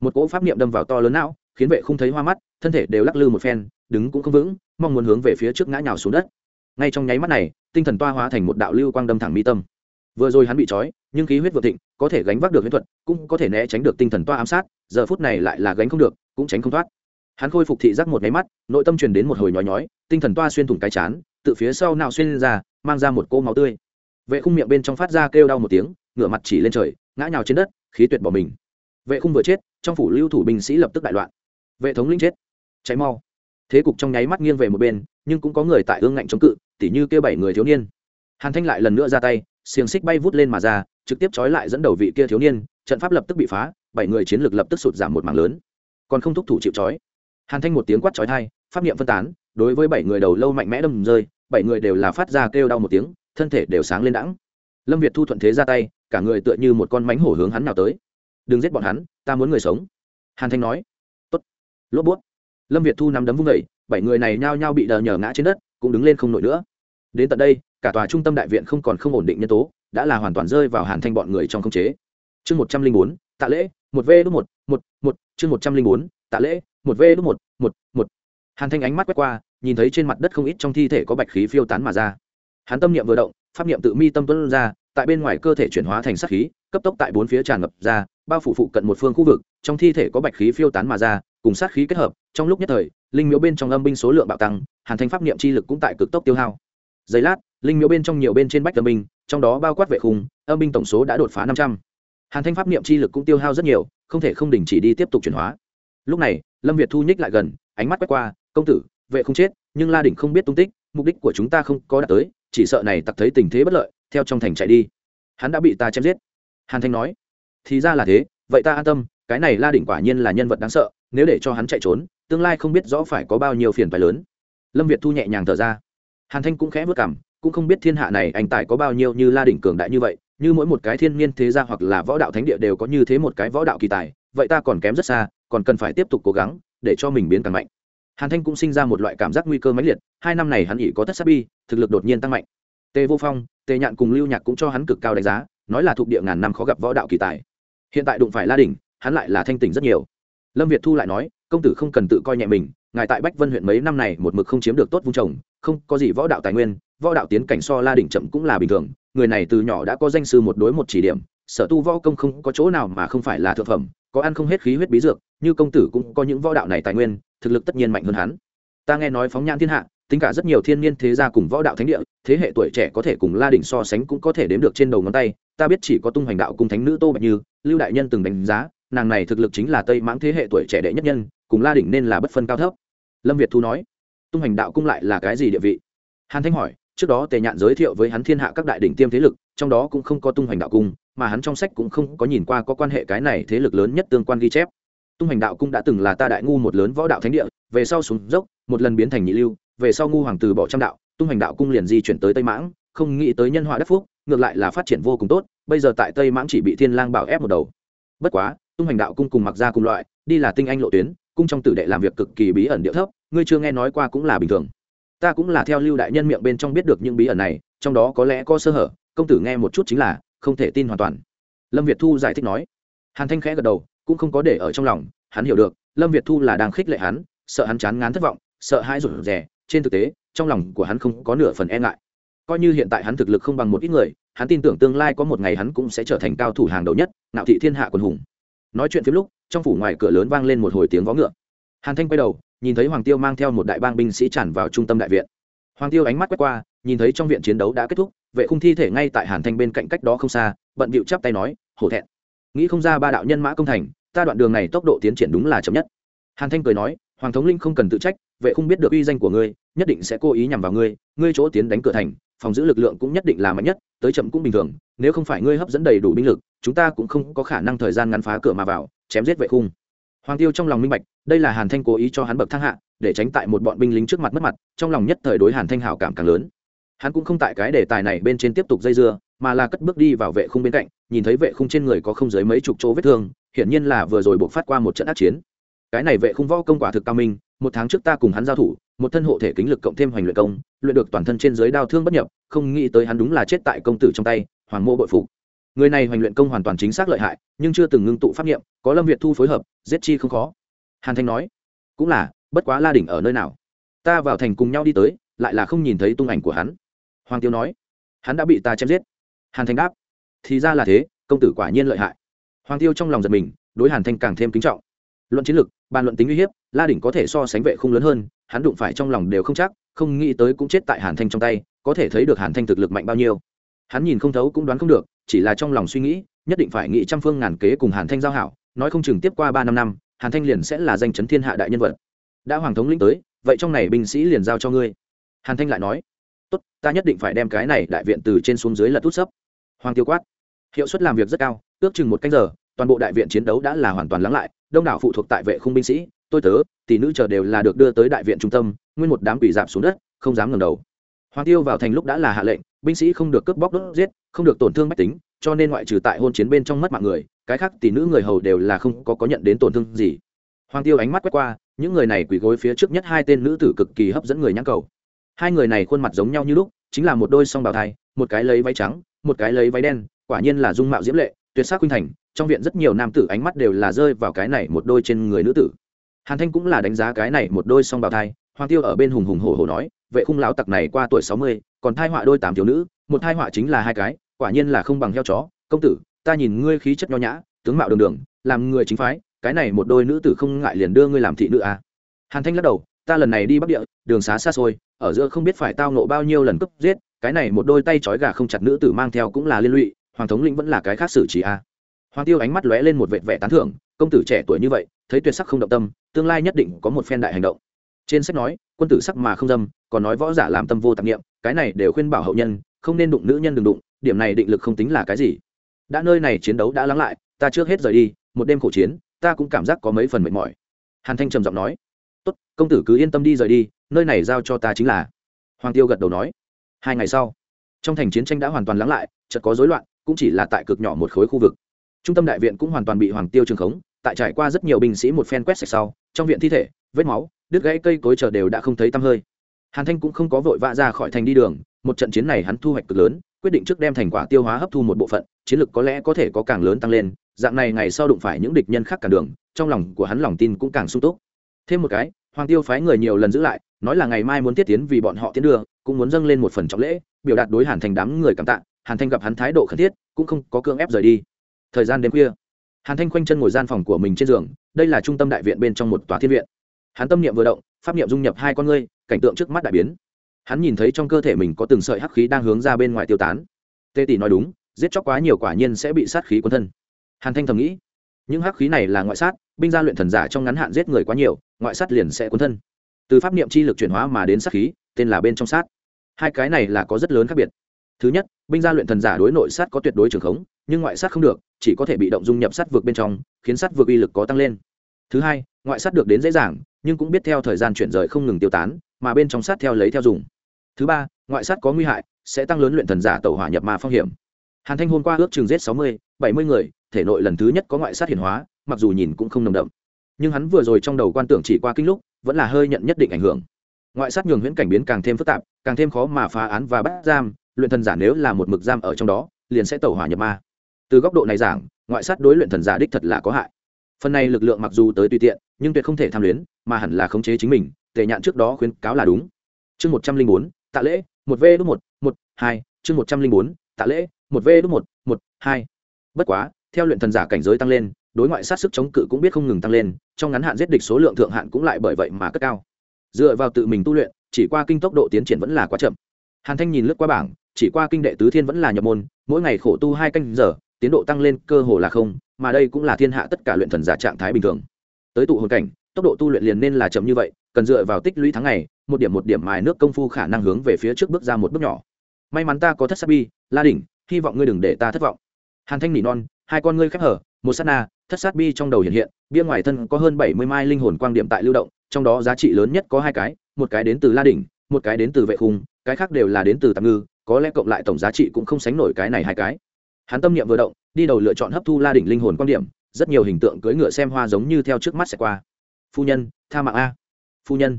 Một cỗ pháp niệm đâm vào to lớn não, khiến vệ không thấy hoa mắt, thân thể đều lắc lư một phen, đứng cũng không vững, mong muốn hướng về phía trước ngã nhào xuống đất. Ngay trong nháy mắt này, tinh thần toa hóa thành một đạo lưu quang đâm thẳng mi tâm. Vừa rồi hắn bị trói, nhưng khí huyết vượt thịnh, có thể gánh vác được huyết thuật, cũng có thể né tránh được tinh thần toa ám sát, giờ phút này lại là gánh không được, cũng tránh không thoát. Hắn khôi phục thị giác một máy mắt, nội tâm truyền đến một hồi nhói nhói, tinh thần toa xuyên thủng cái chán, tự phía sau nào xuyên ra, mang ra một cỗ máu tươi vệ khung miệng bên trong phát ra kêu đau một tiếng, ngửa mặt chỉ lên trời, ngã nhào trên đất, khí tuyệt bỏ mình. Vệ khung vừa chết, trong phủ lưu thủ binh sĩ lập tức đại loạn. Vệ thống linh chết. Cháy mau. Thế cục trong nháy mắt nghiêng về một bên, nhưng cũng có người tại ương ngạnh chống cự, tỉ như kêu bảy người thiếu niên. Hàn thanh lại lần nữa ra tay, xiềng xích bay vút lên mà ra, trực tiếp trói lại dẫn đầu vị kia thiếu niên, trận pháp lập tức bị phá, bảy người chiến lược lập tức sụt giảm một mảng lớn. Còn không thúc thủ chịu trói. Hàn thanh một tiếng quát trói thai, pháp niệm phân tán, đối với bảy người đầu lâu mạnh mẽ đâm rơi, bảy người đều là phát ra kêu đau một tiếng thân thể đều sáng lên đãng. Lâm việt thu thuận thế ra tay, cả người tựa như một con mánh hổ hướng hắn nào tới. Đừng giết bọn hắn, ta muốn người sống. Hàn thanh nói. Tốt. Lốp bút. Lâm việt thu nắm đấm vung vẩy bảy người này nhao nhao bị đờ nhờ ngã trên đất, cũng đứng lên không nổi nữa. Đến tận đây, cả tòa trung tâm đại viện không còn không ổn định nhân tố, đã là hoàn toàn rơi vào hàn thanh bọn người trong khống chế. Chương một trăm linh bốn, tạ lễ, một v đúc một một một, chương một trăm linh bốn, tạ lễ, một v đúc một một một. Hàn thanh ánh mắt quét qua, nhìn thấy trên mặt đất không ít trong thi thể có bạch khí phiêu tán mà ra hắn tâm niệm vừa động, pháp niệm tự mi tâm tuân ra, tại bên ngoài cơ thể chuyển hóa thành sát khí, cấp tốc tại bốn phía tràn ngập ra, bao phủ phụ cận một phương khu vực, trong thi thể có bạch khí phiêu tán mà ra, cùng sát khí kết hợp, trong lúc nhất thời, linh miếu bên trong âm binh số lượng bạo tăng, hàn thanh pháp niệm chi lực cũng tại cực tốc tiêu hao. Giây lát, linh miếu bên trong nhiều bên trên bách âm binh, trong đó bao quát vệ khung, âm binh tổng số đã đột phá năm trăm. Hàn thanh pháp niệm chi lực cũng tiêu hao rất nhiều, không thể không đình chỉ đi tiếp tục chuyển hóa. Lúc này, lâm việt thu nhích lại gần, ánh mắt quét qua, công tử, vệ không chết, nhưng la đỉnh không biết tung tích, mục đích của chúng ta không có đạt tới chỉ sợ này tặc thấy tình thế bất lợi, theo trong thành chạy đi. Hắn đã bị ta chém giết. Hàn thanh nói, thì ra là thế, vậy ta an tâm, cái này la đỉnh quả nhiên là nhân vật đáng sợ, nếu để cho hắn chạy trốn, tương lai không biết rõ phải có bao nhiêu phiền phái lớn. Lâm việt thu nhẹ nhàng thở ra. Hàn thanh cũng khẽ vất cảm cũng không biết thiên hạ này anh tài có bao nhiêu như la đỉnh cường đại như vậy, như mỗi một cái thiên niên thế gia hoặc là võ đạo thánh địa đều có như thế một cái võ đạo kỳ tài, vậy ta còn kém rất xa, còn cần phải tiếp tục cố gắng để cho mình biến càng mạnh hàn thanh cũng sinh ra một loại cảm giác nguy cơ mãnh liệt, hai năm này hắn ỉ có tất sắc bi, thực lực đột nhiên tăng mạnh. Tề vô phong, tề nhạn cùng lưu nhạc cũng cho hắn cực cao đánh giá, nói là thuộc địa ngàn năm khó gặp võ đạo kỳ tài. Hiện tại đụng phải la đỉnh, hắn lại là thanh tỉnh rất nhiều. Lâm việt thu lại nói, công tử không cần tự coi nhẹ mình, ngài tại bách vân huyện mấy năm này một mực không chiếm được tốt vung trồng không có gì võ đạo tài nguyên, võ đạo tiến cảnh so la đỉnh chậm cũng là bình thường, người này từ nhỏ đã có danh sư một đối một chỉ điểm, sở tu võ công không có chỗ nào mà không phải là thượng phẩm có ăn không hết khí huyết bí dược, như công tử cũng có những võ đạo này tài nguyên, thực lực tất nhiên mạnh hơn hắn. Ta nghe nói phóng nhãn thiên hạ, tính cả rất nhiều thiên niên thế gia cùng võ đạo thánh địa, thế hệ tuổi trẻ có thể cùng la đỉnh so sánh cũng có thể đếm được trên đầu ngón tay, ta biết chỉ có tung hoành đạo cung thánh nữ tô bạch như, lưu đại nhân từng đánh giá, nàng này thực lực chính là tây mãng thế hệ tuổi trẻ đệ nhất nhân, cùng la đỉnh nên là bất phân cao thấp. Lâm việt thu nói, tung hoành đạo cung lại là cái gì địa vị? Hàn thanh hỏi, trước đó tề nhạn giới thiệu với hắn thiên hạ các đại đỉnh tiêm thế lực, trong đó cũng không có tung hoành đạo cung mà hắn trong sách cũng không có nhìn qua có quan hệ cái này thế lực lớn nhất tương quan ghi chép. Tung hành đạo cung đã từng là ta đại ngu một lớn võ đạo thánh địa, về sau xuống dốc, một lần biến thành nhị lưu, về sau ngu hoàng từ bỏ trăm đạo, tung hành đạo cung liền di chuyển tới tây mãng, không nghĩ tới nhân họa đất phúc, ngược lại là phát triển vô cùng tốt, bây giờ tại tây mãng chỉ bị thiên lang bảo ép một đầu. Bất quá, tung hành đạo cung cùng mặc ra cùng loại, đi là tinh anh lộ tuyến, cung trong tử đệ làm việc cực kỳ bí ẩn địa thấp, ngươi chưa nghe nói qua cũng là bình thường. Ta cũng là theo lưu đại nhân miệng bên trong biết được những bí ẩn này, trong đó có lẽ có sơ hở, công tử nghe một chút chính là không thể tin hoàn toàn. Lâm việt thu giải thích nói. Hàn thanh khẽ gật đầu, cũng không có để ở trong lòng, hắn hiểu được, lâm việt thu là đang khích lệ hắn, sợ hắn chán ngán thất vọng, sợ hãi rủi rè. Trên thực tế, trong lòng của hắn không có nửa phần e ngại. Coi như hiện tại hắn thực lực không bằng một ít người, hắn tin tưởng tương lai có một ngày hắn cũng sẽ trở thành cao thủ hàng đầu nhất nạo thị thiên hạ quần hùng. Nói chuyện phim lúc, trong phủ ngoài cửa lớn vang lên một hồi tiếng vó ngựa. Hàn thanh quay đầu, nhìn thấy hoàng tiêu mang theo một đại bang binh sĩ tràn vào trung tâm đại viện. Hoàng tiêu ánh mắt quét qua, nhìn thấy trong viện chiến đấu đã kết thúc vệ khung thi thể ngay tại hàn thanh bên cạnh cách đó không xa, bận bịu chắp tay nói, hổ thẹn, nghĩ không ra ba đạo nhân mã công thành, ta đoạn đường này tốc độ tiến triển đúng là chậm nhất. Hàn thanh cười nói, hoàng thống linh không cần tự trách, vệ không biết được uy danh của ngươi, nhất định sẽ cố ý nhằm vào ngươi ngươi chỗ tiến đánh cửa thành, phòng giữ lực lượng cũng nhất định là mạnh nhất, tới chậm cũng bình thường, nếu không phải ngươi hấp dẫn đầy đủ binh lực, chúng ta cũng không có khả năng thời gian ngắn phá cửa mà vào, chém giết vệ khung. Hoàng tiêu trong lòng minh bạch, đây là hàn thanh cố ý cho hắn bậc thang hạ, để tránh tại một bọn binh lính trước mặt mất mặt, trong lòng nhất thời đối hàn thanh hảo cảm càng lớn hắn cũng không tại cái đề tài này bên trên tiếp tục dây dưa, mà là cất bước đi vào vệ khung bên cạnh, nhìn thấy vệ khung trên người có không dưới mấy chục chỗ vết thương, hiển nhiên là vừa rồi buộc phát qua một trận ác chiến. Cái này vệ khung võ công quả thực cao minh, một tháng trước ta cùng hắn giao thủ, một thân hộ thể kính lực cộng thêm hoành luyện công, luyện được toàn thân trên dưới đao thương bất nhập, không nghĩ tới hắn đúng là chết tại công tử trong tay, hoàng mô bội phục. Người này hoành luyện công hoàn toàn chính xác lợi hại, nhưng chưa từng ngưng tụ pháp nghiệm có lâm việt thu phối hợp, giết chi không khó. Hàn thanh nói, cũng là, bất quá la đỉnh ở nơi nào? Ta vào thành cùng nhau đi tới, lại là không nhìn thấy tung ảnh của hắn hoàng tiêu nói, hắn đã bị ta chém giết. Hàn thanh đáp, thì ra là thế, công tử quả nhiên lợi hại. Hoàng tiêu trong lòng giật mình, đối hàn thanh càng thêm kính trọng. Luận chiến lược bàn luận tính uy hiếp, la đỉnh có thể so sánh vệ không lớn hơn, hắn đụng phải trong lòng đều không chắc, không nghĩ tới cũng chết tại hàn thanh trong tay, có thể thấy được hàn thanh thực lực mạnh bao nhiêu. Hắn nhìn không thấu cũng đoán không được, chỉ là trong lòng suy nghĩ, nhất định phải nghĩ trăm phương ngàn kế cùng hàn thanh giao hảo, nói không chừng tiếp qua ba năm năm, hàn thanh liền sẽ là danh chấn thiên hạ đại nhân vật. Đã hoàng thống lĩnh tới, vậy trong này binh sĩ liền giao cho ngươi. Hàn thanh lại nói tốt, ta nhất định phải đem cái này đại viện từ trên xuống dưới là tút sấp. Hoàng tiêu quát. Hiệu suất làm việc rất cao, ước chừng một canh giờ, toàn bộ đại viện chiến đấu đã là hoàn toàn lắng lại, đông đảo phụ thuộc tại vệ khung binh sĩ, tôi tớ, tỷ nữ chờ đều là được đưa tới đại viện trung tâm, nguyên một đám quỷ dạp xuống đất, không dám ngẩng đầu. Hoàng tiêu vào thành lúc đã là hạ lệnh, binh sĩ không được cướp bóc đốt giết, không được tổn thương mách tính, cho nên ngoại trừ tại hôn chiến bên trong mất mạng người, cái khác tỷ nữ người hầu đều là không có có nhận đến tổn thương gì. Hoàng tiêu ánh mắt quét qua, những người này quỳ gối phía trước nhất hai tên nữ tử cực kỳ hấp dẫn người nhãn cầu hai người này khuôn mặt giống nhau như lúc, chính là một đôi song bào thai, một cái lấy váy trắng, một cái lấy váy đen, quả nhiên là dung mạo diễm lệ, tuyệt sắc khuynh thành, trong viện rất nhiều nam tử ánh mắt đều là rơi vào cái này một đôi trên người nữ tử hàn thanh cũng là đánh giá cái này một đôi song bào thai, hoàng tiêu ở bên hùng hùng hổ hổ nói, vệ khung lão tặc này qua tuổi sáu mươi, còn thai họa đôi tám thiếu nữ, một thai họa chính là hai cái, quả nhiên là không bằng heo chó công tử, ta nhìn ngươi khí chất nho nhã, tướng mạo đường đường, làm người chính phái, cái này một đôi nữ tử không ngại liền đưa ngươi làm thị nữ à. hàn thanh lắc đầu ta lần này đi bắc địa, đường xá xa xôi, ở giữa không biết phải tao nộ bao nhiêu lần cướp giết, cái này một đôi tay trói gà không chặt nữ tử mang theo cũng là liên lụy, hoàng thống lĩnh vẫn là cái khác xử trí à. hoàng tiêu ánh mắt lóe lên một vệt vẻ tán thưởng, công tử trẻ tuổi như vậy, thấy tuyệt sắc không động tâm, tương lai nhất định có một phen đại hành động. Trên sách nói, quân tử sắc mà không dâm, còn nói võ giả làm tâm vô tạp nghiệm cái này đều khuyên bảo hậu nhân, không nên đụng nữ nhân đừng đụng, điểm này định lực không tính là cái gì. Đã nơi này chiến đấu đã lắng lại, ta trước hết rời đi, một đêm khổ chiến, ta cũng cảm giác có mấy phần mệt mỏi. Hàn thanh trầm giọng nói tốt, công tử cứ yên tâm đi rời đi, nơi này giao cho ta chính là. Hoàng tiêu gật đầu nói. Hai ngày sau, trong thành chiến tranh đã hoàn toàn lắng lại, chợt có rối loạn, cũng chỉ là tại cực nhỏ một khối khu vực. Trung tâm đại viện cũng hoàn toàn bị hoàng tiêu trường khống, tại trải qua rất nhiều binh sĩ một phen quét sạch sau, trong viện thi thể, vết máu, đứt gãy cây cối chờ đều đã không thấy tăm hơi. Hàn thanh cũng không có vội vã ra khỏi thành đi đường, một trận chiến này hắn thu hoạch cực lớn, quyết định trước đem thành quả tiêu hóa hấp thu một bộ phận, chiến lược có lẽ có thể có càng lớn tăng lên, dạng này ngày sau đụng phải những địch nhân khác cả đường, trong lòng của hắn lòng tin cũng càng sung túc thêm một cái, hoàng tiêu phái người nhiều lần giữ lại, nói là ngày mai muốn tiết tiến vì bọn họ tiến đường cũng muốn dâng lên một phần trọng lễ, biểu đạt đối hàn thành đám người cảm tạ. Hàn thanh gặp hắn thái độ khẩn thiết, cũng không có cưỡng ép rời đi. Thời gian đêm khuya, hàn thanh khoanh chân ngồi gian phòng của mình trên giường, đây là trung tâm đại viện bên trong một tòa thiên viện. Hắn tâm niệm vừa động, pháp niệm dung nhập hai con ngươi, cảnh tượng trước mắt đại biến. Hắn nhìn thấy trong cơ thể mình có từng sợi hắc khí đang hướng ra bên ngoài tiêu tán. Tê tỷ nói đúng, giết chóc quá nhiều quả nhiên sẽ bị sát khí quân thân. Hàn thanh thầm nghĩ, những hắc khí này là ngoại sát, binh gia luyện thần giả trong ngắn hạn giết người quá nhiều ngoại sát liền sẽ cuốn thân. Từ pháp niệm chi lực chuyển hóa mà đến sát khí, tên là bên trong sát. Hai cái này là có rất lớn khác biệt. Thứ nhất, binh gia luyện thần giả đối nội sát có tuyệt đối trường khống, nhưng ngoại sát không được, chỉ có thể bị động dung nhập sát vượt bên trong, khiến sát vượt uy lực có tăng lên. Thứ hai, ngoại sát được đến dễ dàng, nhưng cũng biết theo thời gian chuyển rời không ngừng tiêu tán, mà bên trong sát theo lấy theo dùng. Thứ ba, ngoại sát có nguy hại, sẽ tăng lớn luyện thần giả tẩu hỏa nhập ma phong hiểm. Hàn thanh hôm qua ước chừng giết sáu mươi, bảy mươi người, thể nội lần thứ nhất có ngoại sát hiển hóa, mặc dù nhìn cũng không nồng đậm nhưng hắn vừa rồi trong đầu quan tưởng chỉ qua kinh lúc, vẫn là hơi nhận nhất định ảnh hưởng. Ngoại sát nhường huyễn cảnh biến càng thêm phức tạp, càng thêm khó mà phá án và bắt giam, luyện thần giả nếu là một mực giam ở trong đó, liền sẽ tẩu hỏa nhập ma. Từ góc độ này giảng, ngoại sát đối luyện thần giả đích thật là có hại. Phần này lực lượng mặc dù tới tùy tiện, nhưng tuyệt không thể tham luyến, mà hẳn là khống chế chính mình tệ nhạn trước đó khuyến cáo là đúng. Chương một trăm linh bốn, tạ lễ, một v đ một một, hai, chương một trăm linh bốn, tạ lễ, một v đ một một, hai. Bất quá, theo luyện thần giả cảnh giới tăng lên đối ngoại sát sức chống cự cũng biết không ngừng tăng lên, trong ngắn hạn giết địch số lượng thượng hạn cũng lại bởi vậy mà cất cao. Dựa vào tự mình tu luyện, chỉ qua kinh tốc độ tiến triển vẫn là quá chậm. Hàn thanh nhìn lướt qua bảng, chỉ qua kinh đệ tứ thiên vẫn là nhập môn, mỗi ngày khổ tu hai canh giờ, tiến độ tăng lên cơ hồ là không, mà đây cũng là thiên hạ tất cả luyện thần giả trạng thái bình thường. Tới tụ hồn cảnh, tốc độ tu luyện liền nên là chậm như vậy, cần dựa vào tích lũy tháng ngày, một điểm một điểm mài nước công phu khả năng hướng về phía trước bước ra một bước nhỏ. May mắn ta có thất sát bi, la đỉnh, hy vọng ngươi đừng để ta thất vọng. Hàn thanh nỉ non, hai con ngươi khép hở, một sát na thất sát bi trong đầu hiện hiện, bia ngoài thân có hơn bảy mươi mai linh hồn quang điểm tại lưu động, trong đó giá trị lớn nhất có hai cái, một cái đến từ la đỉnh, một cái đến từ vệ khung, cái khác đều là đến từ tạm ngư, có lẽ cộng lại tổng giá trị cũng không sánh nổi cái này hai cái. Hắn tâm niệm vừa động, đi đầu lựa chọn hấp thu la đỉnh linh hồn quan điểm, rất nhiều hình tượng cưỡi ngựa xem hoa giống như theo trước mắt sẽ qua. Phu nhân, tha mạng a. Phu nhân.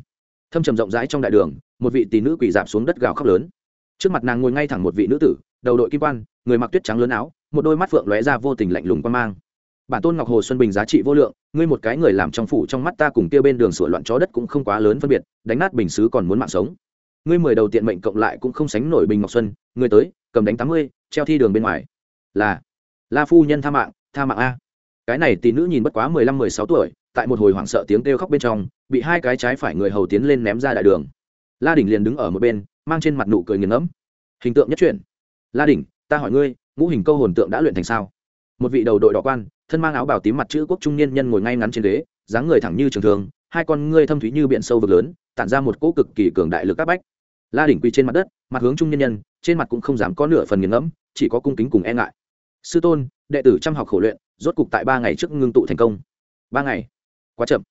Thâm trầm rộng rãi trong đại đường, một vị tỷ nữ quỳ dạp xuống đất gào khóc lớn. Trước mặt nàng ngồi ngay thẳng một vị nữ tử, đầu đội kim quan, người mặc tuyết trắng lớn áo, một đôi mắt phượng lóe ra vô tình lạnh lùng quan mang bản tôn ngọc hồ xuân bình giá trị vô lượng, ngươi một cái người làm trong phủ trong mắt ta cùng kia bên đường sửa loạn chó đất cũng không quá lớn phân biệt, đánh nát bình xứ còn muốn mạng sống. Ngươi mười đầu tiện mệnh cộng lại cũng không sánh nổi bình ngọc xuân, ngươi tới, cầm đánh tám mươi, treo thi đường bên ngoài. Là, la phu nhân tha mạng tha mạng a. Cái này tỷ nữ nhìn bất quá mười lăm, mười sáu tuổi, tại một hồi hoảng sợ tiếng kêu khóc bên trong, bị hai cái trái phải người hầu tiến lên ném ra đại đường. La đình liền đứng ở một bên, mang trên mặt nụ cười nghiền ngẫm. Hình tượng nhất truyền la đình ta hỏi ngươi, ngũ hình câu hồn tượng đã luyện thành sao? Một vị đầu đội đỏ quan thân mang áo bào tím mặt chữ quốc trung niên nhân ngồi ngay ngắn trên ghế, dáng người thẳng như trường thường, hai con ngươi thâm thúy như biển sâu vực lớn, tản ra một cỗ cực kỳ cường đại lực các bách. La đỉnh quy trên mặt đất, mặt hướng trung niên nhân, trên mặt cũng không dám có nửa phần nghiền ngẫm, chỉ có cung kính cùng e ngại. Sư tôn, đệ tử chăm học khổ luyện, rốt cục tại ba ngày trước ngưng tụ thành công. Ba ngày? Quá chậm.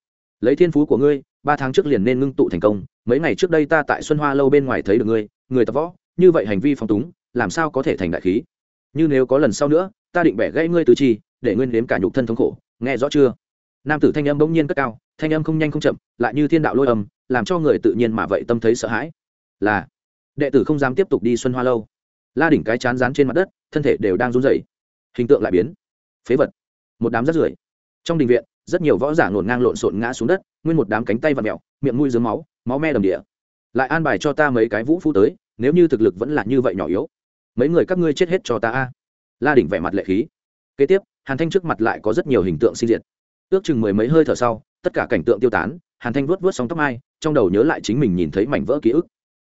Lấy thiên phú của ngươi, ba tháng trước liền nên ngưng tụ thành công, mấy ngày trước đây ta tại xuân hoa lâu bên ngoài thấy được ngươi, người tập võ, như vậy hành vi phong túng, làm sao có thể thành đại khí? Như nếu có lần sau nữa, ta định bẻ gãy ngươi tứ chi, để nguyên đếm cả nhục thân thống khổ, nghe rõ chưa? Nam tử thanh âm bỗng nhiên cất cao, thanh âm không nhanh không chậm, lại như thiên đạo lôi âm, làm cho người tự nhiên mà vậy tâm thấy sợ hãi. Là, đệ tử không dám tiếp tục đi xuân hoa lâu. La đỉnh cái chán rán trên mặt đất, thân thể đều đang run rẩy. Hình tượng lại biến. Phế vật. Một đám rắt rưởi. Trong đình viện, rất nhiều võ giả ngổn ngang lộn xộn ngã xuống đất, nguyên một đám cánh tay và mẹo miệng mũi dướng máu máu me đầm địa. Lại an bài cho ta mấy cái vũ phu tới, nếu như thực lực vẫn là như vậy nhỏ yếu mấy người các ngươi chết hết cho ta a. La đỉnh vẻ mặt lệ khí. Kế tiếp, hàn thanh trước mặt lại có rất nhiều hình tượng sinh diệt. Ước chừng mười mấy hơi thở sau, tất cả cảnh tượng tiêu tán, hàn thanh vuốt vuốt sóng tóc mai, trong đầu nhớ lại chính mình nhìn thấy mảnh vỡ ký ức.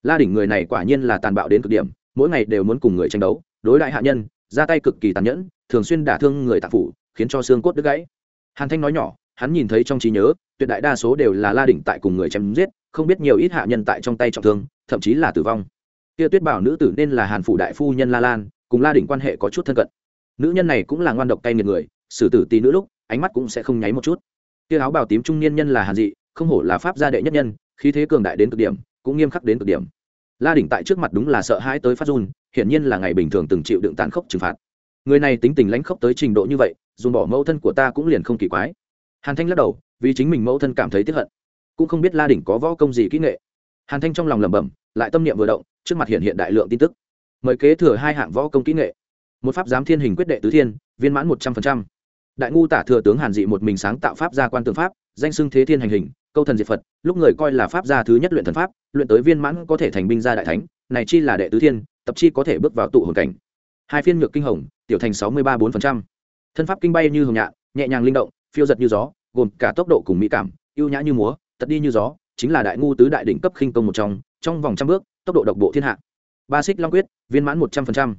La đỉnh người này quả nhiên là tàn bạo đến cực điểm, mỗi ngày đều muốn cùng người tranh đấu, đối đại hạ nhân, ra tay cực kỳ tàn nhẫn, thường xuyên đả thương người tạp phủ, khiến cho xương cốt đứt gãy. Hàn thanh nói nhỏ, hắn nhìn thấy trong trí nhớ, tuyệt đại đa số đều là la đỉnh tại cùng người chém giết, không biết nhiều ít hạ nhân tại trong tay trọng thương, thậm chí là tử vong kia tuyết bảo nữ tử nên là hàn phủ đại phu nhân la lan, cùng la đỉnh quan hệ có chút thân cận. Nữ nhân này cũng là ngoan độc tay nghiệt người, xử tử tí nữ lúc, ánh mắt cũng sẽ không nháy một chút. Kia áo bào tím trung niên nhân là hàn dị, không hổ là pháp gia đệ nhất nhân, khí thế cường đại đến cực điểm, cũng nghiêm khắc đến cực điểm. La đỉnh tại trước mặt đúng là sợ hãi tới phát run, hiển nhiên là ngày bình thường từng chịu đựng tàn khốc trừng phạt. Người này tính tình lãnh khốc tới trình độ như vậy, dùng bỏ mẫu thân của ta cũng liền không kỳ quái. Hàn thanh lắc đầu, vì chính mình mẫu thân cảm thấy tiếc hận. Cũng không biết la đỉnh có võ công gì kỹ nghệ. Hàn thanh trong lòng lẩm bẩm lại tâm niệm vừa động, trước mặt hiện hiện đại lượng tin tức. Mời kế thừa hai hạng võ công kỹ nghệ. Một pháp giám thiên hình quyết đệ tứ thiên, viên mãn một trăm linh đại ngu tả thừa tướng hàn dị một mình sáng tạo pháp gia quan tượng pháp, danh xưng thế thiên hành hình, câu thần diệt phật, lúc người coi là pháp gia thứ nhất luyện thần pháp, luyện tới viên mãn có thể thành binh gia đại thánh, này chi là đệ tứ thiên, tập chi có thể bước vào tụ hồn cảnh. Hai phiên ngược kinh hồng, tiểu thành sáu mươi ba bốn thân pháp kinh bay như hồng nhạ nhẹ nhàng linh động, phiêu giật như gió, gồm cả tốc độ cùng mỹ cảm, ưu nhã như múa, tật đi như gió, chính là đại ngu tứ đại đỉnh cấp khinh công một trong trong vòng trăm bước, tốc độ độc bộ thiên hạ. Ba xích long quyết, viên mãn một trăm linh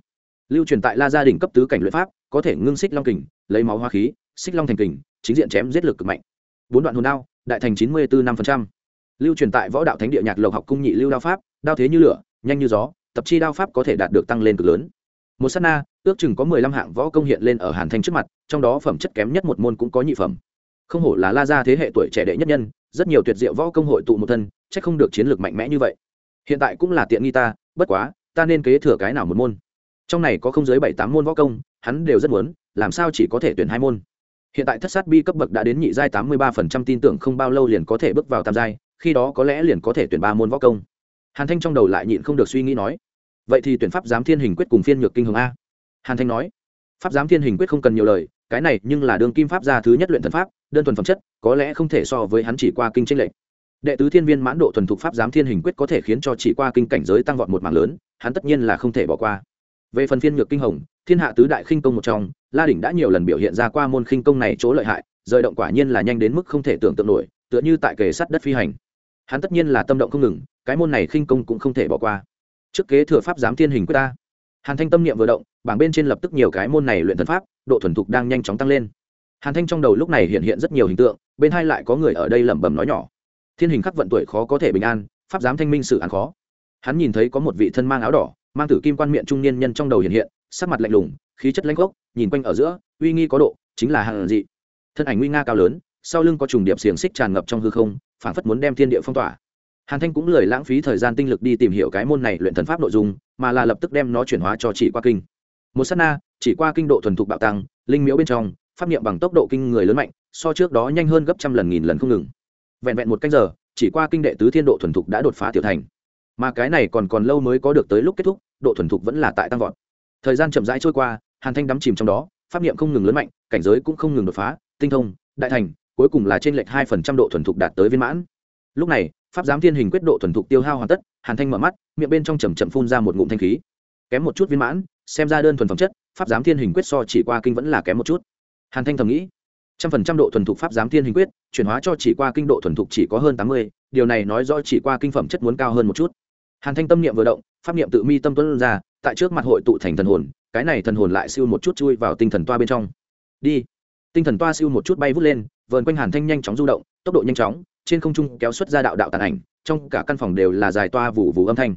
lưu truyền tại la gia đỉnh cấp tứ cảnh luyện pháp, có thể ngưng xích long kình, lấy máu hoa khí, xích long thành kình, chính diện chém giết lực cực mạnh. Bốn đoạn hồn đao, đại thành chín mươi bốn năm lưu truyền tại võ đạo thánh địa nhạc lộc học cung nhị lưu đao pháp, đao thế như lửa, nhanh như gió, tập chi đao pháp có thể đạt được tăng lên cực lớn. Một s á t na, ước chừng có mười lăm hạng võ công hiện lên ở hàn thanh trước mặt, trong đó phẩm chất kém nhất một môn cũng có nhị phẩm. Không hổ là la gia thế hệ tuổi trẻ đệ nhất nhân, rất nhiều tuyệt diệu võ công hội tụ một thân c h ắ c không được chiến lược mạnh mẽ như vậy hiện tại cũng là tiện nghi ta, bất quá, ta nên kế thừa cái nào một môn? Trong này có không dưới bảy tám môn võ công, hắn đều rất muốn, làm sao chỉ có thể tuyển hai môn? Hiện tại thất sát bi cấp bậc đã đến nhị giai tám mươi ba phần trăm, tin tưởng không bao lâu liền có thể bước vào tam giai, khi đó có lẽ liền có thể tuyển ba môn võ công. Hàn thanh trong đầu lại nhịn không được suy nghĩ nói, vậy thì tuyển pháp giám thiên hình quyết cùng phiên nhược kinh hồng a. Hàn thanh nói, pháp giám thiên hình quyết không cần nhiều lời, cái này nhưng là đường kim pháp gia thứ nhất luyện thần pháp, đơn thuần phẩm chất, có lẽ không thể so với hắn chỉ qua kinh tranh lệch đệ tứ thiên viên mãn độ thuần thục pháp giám thiên hình quyết có thể khiến cho chỉ qua kinh cảnh giới tăng vọt một mảng lớn, hắn tất nhiên là không thể bỏ qua. Về phần phiên nhược kinh hồng, thiên hạ tứ đại khinh công một trong, la đỉnh đã nhiều lần biểu hiện ra qua môn khinh công này chỗ lợi hại, rời động quả nhiên là nhanh đến mức không thể tưởng tượng nổi, tựa như tại kề sắt đất phi hành. Hắn tất nhiên là tâm động không ngừng, cái môn này khinh công cũng không thể bỏ qua. Trước kế thừa pháp giám thiên hình quyết ta. Hàn thanh tâm niệm vừa động, bảng bên trên lập tức nhiều cái môn này luyện thần pháp, độ thuần thục đang nhanh chóng tăng lên. Hàn thanh trong đầu lúc này hiện hiện rất nhiều hình tượng, bên hai lại có người ở đây lẩm bẩm nói nhỏ thiên hình khắc vận tuổi khó có thể bình an, pháp giám thanh minh sự án khó. Hắn nhìn thấy có một vị thân mang áo đỏ, mang tử kim quan miệng trung niên nhân trong đầu hiện hiện, sắc mặt lạnh lùng, khí chất lãnh gốc, nhìn quanh ở giữa, uy nghi có độ, chính là hàng dị. Thân ảnh nguy nga cao lớn, sau lưng có trùng điệp xiềng xích tràn ngập trong hư không, phảng phất muốn đem thiên địa phong tỏa. Hàn thanh cũng lười lãng phí thời gian tinh lực đi tìm hiểu cái môn này luyện thần pháp nội dung, mà là lập tức đem nó chuyển hóa cho chỉ qua kinh. Một s á t na, chỉ qua kinh độ thuần thục bạo tăng, linh miễu bên trong, pháp nghiệm bằng tốc độ kinh người lớn mạnh, so trước đó nhanh hơn gấp trăm lần nghìn lần không ngừng vẹn vẹn một canh giờ, chỉ qua kinh đệ tứ thiên độ thuần thục đã đột phá tiểu thành. Mà cái này còn còn lâu mới có được tới lúc kết thúc, độ thuần thục vẫn là tại tăng vọt. Thời gian chậm rãi trôi qua, hàn thanh đắm chìm trong đó, pháp niệm không ngừng lớn mạnh, cảnh giới cũng không ngừng đột phá, tinh thông, đại thành, cuối cùng là trên lệch hai phần trăm độ thuần thục đạt tới viên mãn. Lúc này, pháp giám thiên hình quyết độ thuần thục tiêu hao hoàn tất, hàn thanh mở mắt, miệng bên trong chầm chậm phun ra một ngụm thanh khí. Kém một chút viên mãn, xem ra đơn thuần phẩm chất, pháp giám thiên hình quyết so chỉ qua kinh vẫn là kém một chút. Hàn thanh thầm nghĩ trăm phần trăm độ thuần thục pháp giám thiên hình quyết, chuyển hóa cho chỉ qua kinh độ thuần thục chỉ có hơn tám mươi, điều này nói rõ chỉ qua kinh phẩm chất muốn cao hơn một chút. Hàn thanh tâm niệm vừa động, pháp niệm tự mi tâm tuấn ra, tại trước mặt hội tụ thành thần hồn, cái này thần hồn lại siêu một chút chui vào tinh thần toa bên trong. Đi. Tinh thần toa siêu một chút bay vút lên, vờn quanh hàn thanh nhanh chóng du động, tốc độ nhanh chóng, trên không trung kéo xuất ra đạo đạo tàn ảnh, trong cả căn phòng đều là dài toa vụ vụ âm thanh.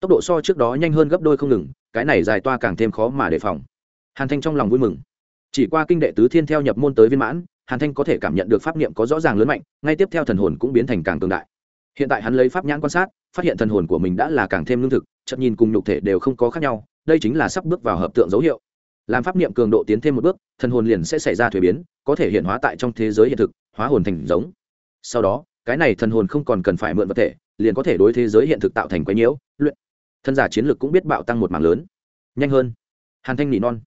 Tốc độ so trước đó nhanh hơn gấp đôi không ngừng, cái này dài toa càng thêm khó mà đề phòng. Hàn thanh trong lòng vui mừng chỉ qua kinh đệ tứ thiên theo nhập môn tới viên mãn, hàn thanh có thể cảm nhận được pháp niệm có rõ ràng lớn mạnh, ngay tiếp theo thần hồn cũng biến thành càng cường đại. Hiện tại hắn lấy pháp nhãn quan sát, phát hiện thần hồn của mình đã là càng thêm lương thực, chậm nhìn cùng nhục thể đều không có khác nhau, đây chính là sắp bước vào hợp tượng dấu hiệu. Làm pháp niệm cường độ tiến thêm một bước, thần hồn liền sẽ xảy ra thuế biến, có thể hiện hóa tại trong thế giới hiện thực, hóa hồn thành giống. Sau đó, cái này thần hồn không còn cần phải mượn vật thể, liền có thể đối thế giới hiện thực tạo thành quái nhiễu, luyện. Thân giả chiến lược cũng biết bạo tăng một mảng lớn. Nhanh hơn. Hàn thanh nỉ non.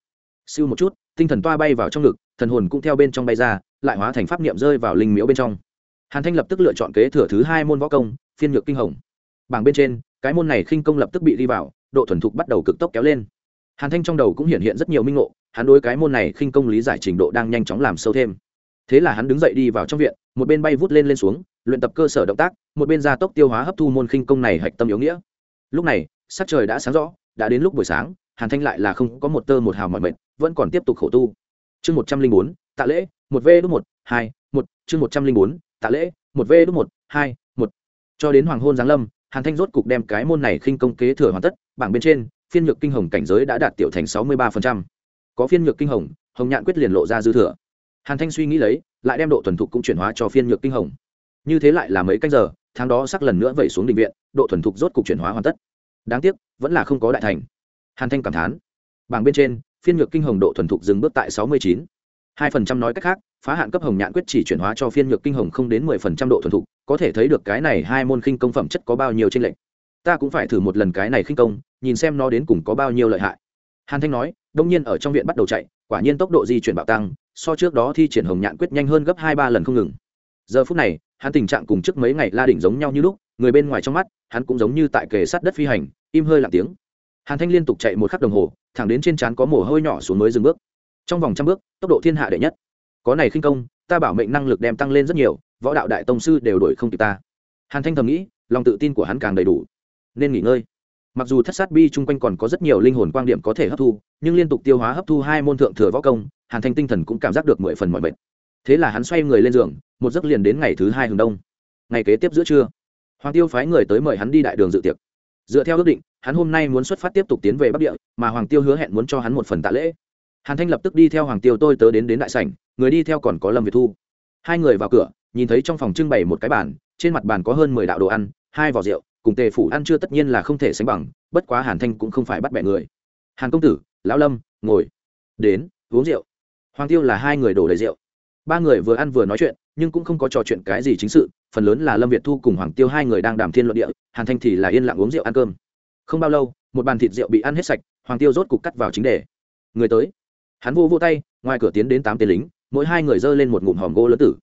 Siêu một chút tinh thần toa bay vào trong ngực, thần hồn cũng theo bên trong bay ra, lại hóa thành pháp niệm rơi vào linh miễu bên trong. Hàn thanh lập tức lựa chọn kế thừa thứ hai môn võ công, phiên nhược kinh hồng. Bảng bên trên, cái môn này khinh công lập tức bị đi vào, độ thuần thục bắt đầu cực tốc kéo lên. Hàn thanh trong đầu cũng hiện hiện rất nhiều minh ngộ, hắn đối cái môn này khinh công lý giải trình độ đang nhanh chóng làm sâu thêm. Thế là hắn đứng dậy đi vào trong viện, một bên bay vút lên lên xuống, luyện tập cơ sở động tác, một bên gia tốc tiêu hóa hấp thu môn khinh công này hạch tâm yếu nghĩa. Lúc này, sắc trời đã sáng rõ, đã đến lúc buổi sáng hàn thanh lại là không có một tơ một hào mọi mệnh vẫn còn tiếp tục khổ tu. Chương một trăm linh bốn, tạ lễ, một v đúc một, hai, một, chương một trăm linh bốn, tạ lễ, một v đúc một, hai, một. Cho đến hoàng hôn giáng lâm, hàn thanh rốt cục đem cái môn này khinh công kế thừa hoàn tất, bảng bên trên, phiên nhược kinh hồng cảnh giới đã đạt tiểu thành sáu mươi ba có phiên nhược kinh hồng hồng nhạn quyết liền lộ ra dư thừa. Hàn thanh suy nghĩ lấy, lại đem độ thuần thục cũng chuyển hóa cho phiên nhược kinh hồng. Như thế lại là mấy canh giờ, tháng đó sắc lần nữa vẩy xuống định viện, độ thuần thục rốt cục chuyển hóa hoàn tất. Đáng tiếc, vẫn là không có đại thành hàn thanh cảm thán. Bảng bên trên, phiên nhược kinh hồng độ thuần thục dừng bước tại sáu mươi chín. hai phần trăm nói cách khác, phá hạn cấp hồng nhạn quyết chỉ chuyển hóa cho phiên nhược kinh hồng không đến mười phần trăm độ thuần thục, có thể thấy được cái này hai môn khinh công phẩm chất có bao nhiêu tranh lệch. Ta cũng phải thử một lần cái này khinh công, nhìn xem nó đến cùng có bao nhiêu lợi hại. Hàn thanh nói, đông nhiên ở trong viện bắt đầu chạy, quả nhiên tốc độ di chuyển bạo tăng, so trước đó thi triển hồng nhạn quyết nhanh hơn gấp hai ba lần không ngừng. Giờ phút này, hắn tình trạng cùng trước mấy ngày la đỉnh giống nhau như lúc, người bên ngoài trong mắt, hắn cũng giống như tại kề sát đất phi hành, im hơi lặng tiếng hàn thanh liên tục chạy một khắc đồng hồ, thẳng đến trên trán có mồ hôi nhỏ xuống mới dừng bước. Trong vòng trăm bước, tốc độ thiên hạ đệ nhất. Có này khinh công, ta bảo mệnh năng lực đem tăng lên rất nhiều, võ đạo đại tông sư đều đổi không kịp ta. Hàn thanh thầm nghĩ, lòng tự tin của hắn càng đầy đủ. Nên nghỉ ngơi. Mặc dù thất sát bi chung quanh còn có rất nhiều linh hồn quan điểm có thể hấp thu, nhưng liên tục tiêu hóa hấp thu hai môn thượng thừa võ công, hàn thanh tinh thần cũng cảm giác được mười phần mọi mệt. Thế là hắn xoay người lên giường, một giấc liền đến ngày thứ hai hừng đông. Ngày kế tiếp giữa trưa, hoàng tiêu phái người tới mời hắn đi đại đường dự tiệc. Dựa theo ước định hắn hôm nay muốn xuất phát tiếp tục tiến về bắc địa, mà hoàng tiêu hứa hẹn muốn cho hắn một phần tạ lễ. Hàn thanh lập tức đi theo hoàng tiêu tôi tớ đến đến đại sảnh, người đi theo còn có lâm việt thu. Hai người vào cửa, nhìn thấy trong phòng trưng bày một cái bàn, trên mặt bàn có hơn mười đạo đồ ăn, hai vỏ rượu, cùng tề phủ ăn chưa tất nhiên là không thể sánh bằng, bất quá hàn thanh cũng không phải bắt bẻ người. Hàn công tử, lão lâm, ngồi. Đến, uống rượu. Hoàng tiêu là hai người đổ đầy rượu. Ba người vừa ăn vừa nói chuyện, nhưng cũng không có trò chuyện cái gì chính sự, phần lớn là lâm việt thu cùng hoàng tiêu hai người đang đàm thiên luận địa, hàn thanh thì là yên lặng uống rượu ăn cơm không bao lâu, một bàn thịt rượu bị ăn hết sạch, hoàng tiêu rốt cục cắt vào chính đề. Người tới. Hắn vô vô tay, ngoài cửa tiến đến tám tên lính, mỗi hai người giơ lên một ngụm hòm gỗ lớn tử.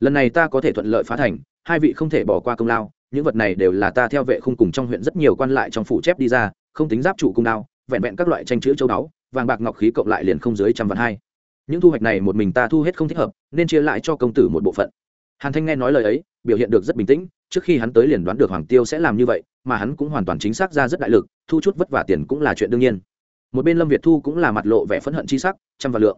Lần này ta có thể thuận lợi phá thành, hai vị không thể bỏ qua công lao, những vật này đều là ta theo vệ khung cùng trong huyện rất nhiều quan lại trong phủ chép đi ra, không tính giáp trụ cung đao, vẹn vẹn các loại tranh chữ châu đáo vàng bạc ngọc khí cộng lại liền không dưới trăm vạn hai. Những thu hoạch này một mình ta thu hết không thích hợp, nên chia lại cho công tử một bộ phận. Hàn thanh nghe nói lời ấy, biểu hiện được rất bình tĩnh trước khi hắn tới liền đoán được hoàng tiêu sẽ làm như vậy, mà hắn cũng hoàn toàn chính xác ra rất đại lực, thu chút vất vả tiền cũng là chuyện đương nhiên. Một bên lâm việt thu cũng là mặt lộ vẻ phẫn hận chi sắc, trăm và lượng.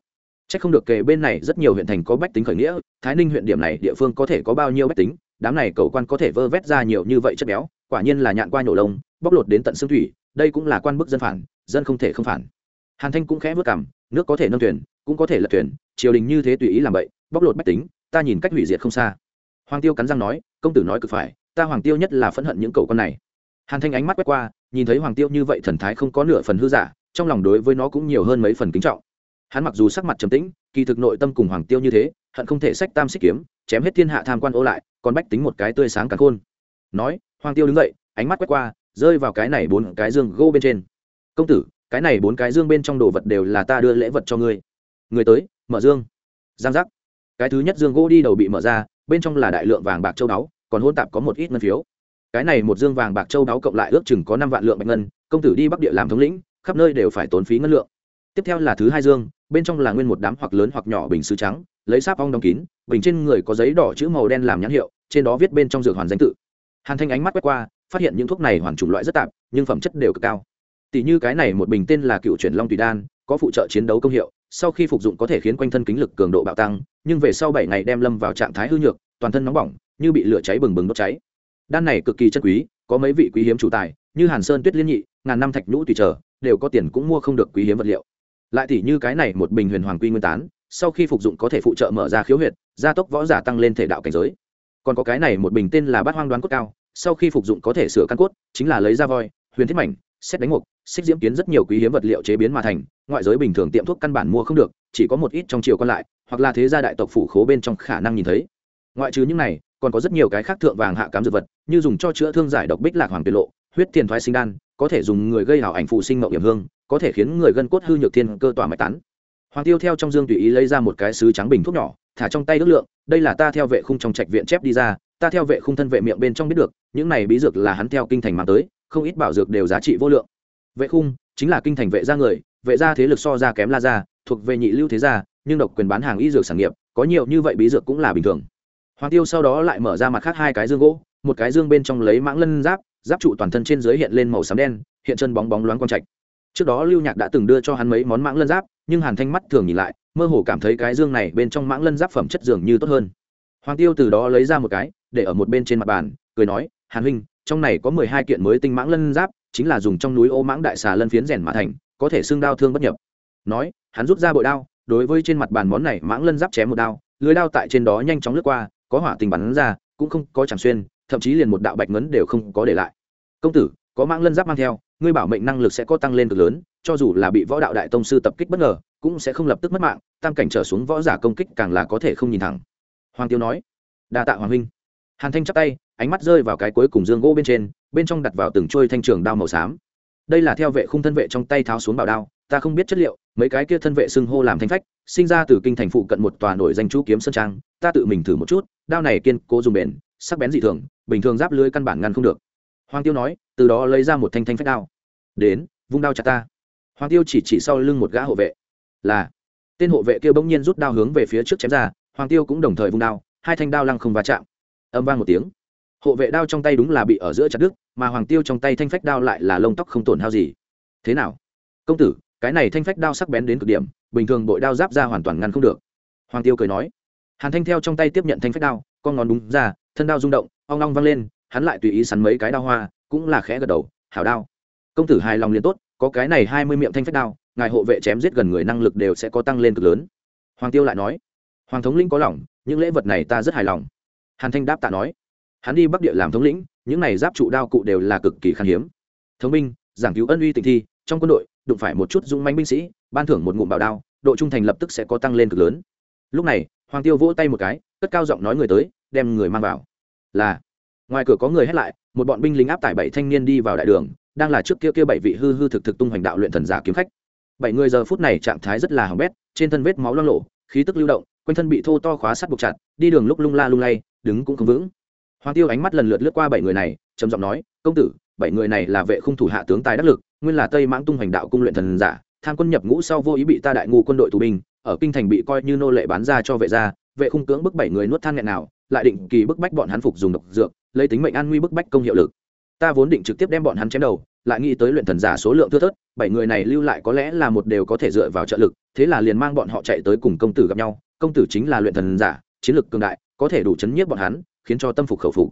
C h ắ c không được kể bên này rất nhiều huyện thành có bách tính khởi nghĩa, thái ninh huyện điểm này địa phương có thể có bao nhiêu bách tính, đám này cầu quan có thể vơ vét ra nhiều như vậy chất béo, quả nhiên là nhạn qua nhổ lông, bóc lột đến tận xương thủy, đây cũng là quan bức dân phản, dân không thể không phản. Hàn thanh cũng khẽ vất cảm nước có thể nâng thuyền, cũng có thể lật thuyền, triều đình như thế tùy ý làm vậy bóc lột bách tính, ta nhìn cách hủy diệt không xa. Hoàng tiêu cắn răng nói công tử nói cực phải, ta hoàng tiêu nhất là phẫn hận những cầu con này. Hàn thanh ánh mắt quét qua, nhìn thấy hoàng tiêu như vậy thần thái không có nửa phần hư giả, trong lòng đối với nó cũng nhiều hơn mấy phần kính trọng. Hắn mặc dù sắc mặt trầm tĩnh, kỳ thực nội tâm cùng hoàng tiêu như thế, hận không thể sách tam xích kiếm, chém hết thiên hạ tham quan ô lại, còn bách tính một cái tươi sáng càng khôn. Nói, hoàng tiêu đứng dậy, ánh mắt quét qua, rơi vào cái này bốn cái dương gỗ bên trên. Công tử, cái này bốn cái dương bên trong đồ vật đều là ta đưa lễ vật cho ngươi. Người tới, mở dương. Giang giác. Cái thứ nhất dương gỗ đi đầu bị mở ra bên trong là đại lượng vàng bạc châu đáo, còn hôn tạp có một ít ngân phiếu. Cái này một dương vàng bạc châu đáo cộng lại ước chừng có năm vạn lượng bạch ngân, công tử đi bắc địa làm thống lĩnh, khắp nơi đều phải tốn phí ngân lượng. Tiếp theo là thứ hai dương, bên trong là nguyên một đám hoặc lớn hoặc nhỏ bình sứ trắng, lấy sáp ong đóng kín, bình trên người có giấy đỏ chữ màu đen làm nhãn hiệu, trên đó viết bên trong dược hoàn danh tự. Hàn thanh ánh mắt quét qua, phát hiện những thuốc này hoàn chủng loại rất tạp, nhưng phẩm chất đều cực cao. Tỷ như cái này một bình tên là cựu chuyển long tùy đan, có phụ trợ chiến đấu công hiệu sau khi phục dụng có thể khiến quanh thân kính lực cường độ bạo tăng, nhưng về sau bảy ngày đem lâm vào trạng thái hư nhược, toàn thân nóng bỏng, như bị lửa cháy bừng bừng đốt cháy. Đan này cực kỳ chân quý, có mấy vị quý hiếm chủ tài, như hàn sơn tuyết liên nhị, ngàn năm thạch nhũ tùy trở, đều có tiền cũng mua không được quý hiếm vật liệu. Lại thì như cái này một bình huyền hoàng quy nguyên tán, sau khi phục dụng có thể phụ trợ mở ra khiếu huyệt, gia tốc võ giả tăng lên thể đạo cảnh giới. Còn có cái này một bình tên là bát hoang đoán cốt cao, sau khi phục dụng có thể sửa căn cốt, chính là lấy ra voi, huyền thiết mảnh, xét đánh mục xích diễm kiến rất nhiều quý hiếm vật liệu chế biến mà thành, ngoại giới bình thường tiệm thuốc căn bản mua không được, chỉ có một ít trong chiều còn lại, hoặc là thế gia đại tộc phủ khố bên trong khả năng nhìn thấy. Ngoại trừ những này, còn có rất nhiều cái khác thượng vàng hạ cám dược vật, như dùng cho chữa thương giải độc bích lạc hoàng tiết lộ, huyết tiền thoái sinh đan, có thể dùng người gây hảo ảnh phụ sinh mậu hiểm hương, có thể khiến người gân cốt hư nhược thiên cơ tỏa mạch tán. Hoàng tiêu theo trong dương tùy ý lấy ra một cái sứ trắng bình thuốc nhỏ, thả trong tay ước lượng, đây là ta theo vệ khung trong trạch viện chép đi ra, ta theo vệ khung thân vệ miệng bên trong biết được, những này bí dược là hắn theo kinh thành mang tới, không ít bảo dược đều giá trị vô lượng vệ khung chính là kinh thành vệ gia người, vệ gia thế lực so ra kém la gia, thuộc về nhị lưu thế gia, nhưng độc quyền bán hàng y dược sản nghiệp, có nhiều như vậy bí dược cũng là bình thường. Hoàng tiêu sau đó lại mở ra mặt khác hai cái dương gỗ, một cái dương bên trong lấy mãng lân giáp giáp trụ toàn thân trên dưới hiện lên màu xám đen, hiện chân bóng bóng loáng quang trạch. Trước đó lưu nhạc đã từng đưa cho hắn mấy món mãng lân giáp, nhưng hàn thanh mắt thường nhìn lại, mơ hồ cảm thấy cái dương này bên trong mãng lân giáp phẩm chất dường như tốt hơn. Hoàng tiêu từ đó lấy ra một cái, để ở một bên trên mặt bàn, cười nói, hàn huynh, trong này có mười hai kiện mới tinh mãng lân giáp chính là dùng trong núi ô mãng đại xà lân phiến rèn mã thành, có thể xương đao thương bất nhập. Nói, hắn rút ra bội đao, đối với trên mặt bàn món này mãng lân giáp chém một đao, lưới đao tại trên đó nhanh chóng lướt qua, có hỏa tình bắn ra, cũng không có chẳng xuyên, thậm chí liền một đạo bạch ngấn đều không có để lại. Công tử, có mãng lân giáp mang theo, ngươi bảo mệnh năng lực sẽ có tăng lên cực lớn, cho dù là bị võ đạo đại tông sư tập kích bất ngờ, cũng sẽ không lập tức mất mạng, tam cảnh trở xuống võ giả công kích càng là có thể không nhìn thẳng. Hoàng tiêu nói. Đa tạ hoàng huynh. Hàn thanh chắp tay, ánh mắt rơi vào cái cuối cùng dương gỗ bên trên bên trong đặt vào từng trôi thanh trường đao màu xám. Đây là theo vệ khung thân vệ trong tay tháo xuống bảo đao, ta không biết chất liệu, mấy cái kia thân vệ xưng hô làm thanh phách, sinh ra từ kinh thành phụ cận một tòa nổi danh chú kiếm sơn trang, ta tự mình thử một chút, đao này kiên cố dùng bền, sắc bén dị thường, bình thường giáp lưới căn bản ngăn không được. Hoàng tiêu nói, từ đó lấy ra một thanh thanh phách đao. Đến, vung đao chặt ta. Hoàng tiêu chỉ chỉ sau lưng một gã hộ vệ. Là, tên hộ vệ kia bỗng nhiên rút đao hướng về phía trước chém ra, hoàng tiêu cũng đồng thời vung đao, hai thanh đao lăng không va chạm. Âm vang một tiếng hộ vệ đao trong tay đúng là bị ở giữa chặt đứt, mà hoàng tiêu trong tay thanh phách đao lại là lông tóc không tổn hao gì. Thế nào? Công tử, cái này thanh phách đao sắc bén đến cực điểm, bình thường bội đao giáp ra hoàn toàn ngăn không được. Hoàng tiêu cười nói. Hàn thanh theo trong tay tiếp nhận thanh phách đao, con ngón đúng ra, thân đao rung động, ong long văng lên, hắn lại tùy ý sắn mấy cái đao hoa, cũng là khẽ gật đầu, hảo đao. Công tử hài lòng liền tốt, có cái này hai mươi miệng thanh phách đao, ngài hộ vệ chém giết gần người năng lực đều sẽ có tăng lên cực lớn. Hoàng tiêu lại nói. Hoàng thống linh có lòng, những lễ vật này ta rất hài lòng. Hàn thanh đáp tạ nói hắn đi bắc địa làm thống lĩnh, những này giáp trụ đao cụ đều là cực kỳ khan hiếm. Thống binh, giảng cứu ân uy tình thi, trong quân đội, đụng phải một chút dũng manh binh sĩ, ban thưởng một ngụm bảo đao, độ trung thành lập tức sẽ có tăng lên cực lớn. Lúc này, hoàng tiêu vỗ tay một cái, cất cao giọng nói người tới, đem người mang vào. Là, ngoài cửa có người hét lại, một bọn binh lính áp tải bảy thanh niên đi vào đại đường, đang là trước kia kia bảy vị hư hư thực thực tung hoành đạo luyện thần giả kiếm khách. Bảy người giờ phút này trạng thái rất là hỏng bét, trên thân vết máu lo lộ khí tức lưu động, quanh thân bị thô to khóa sắt buộc chặt, đi đường lúc lung la lung lay, đứng cũng không vững hoàng tiêu ánh mắt lần lượt lướt qua bảy người này, trầm giọng nói, công tử, bảy người này là vệ khung thủ hạ tướng tài đắc lực, nguyên là tây mãng tung hoành đạo cung luyện thần giả, tham quân nhập ngũ sau vô ý bị ta đại ngu quân đội tù binh, ở kinh thành bị coi như nô lệ bán ra cho vệ gia, vệ khung cưỡng bức bảy người nuốt than nghẹn nào, lại định kỳ bức bách bọn hắn phục dùng độc dược, lấy tính mệnh an nguy bức bách công hiệu lực. Ta vốn định trực tiếp đem bọn hắn chém đầu, lại nghĩ tới luyện thần giả số lượng thưa thớt, bảy người này lưu lại có lẽ là một đều có thể dựa vào trợ lực, thế là liền mang bọn họ chạy tới cùng công tử gặp nhau, công tử chính là luyện thần giả, chiến lực cường đại, có thể đủ chấn nhiếp bọn hắn khiến cho tâm phục khẩu phục.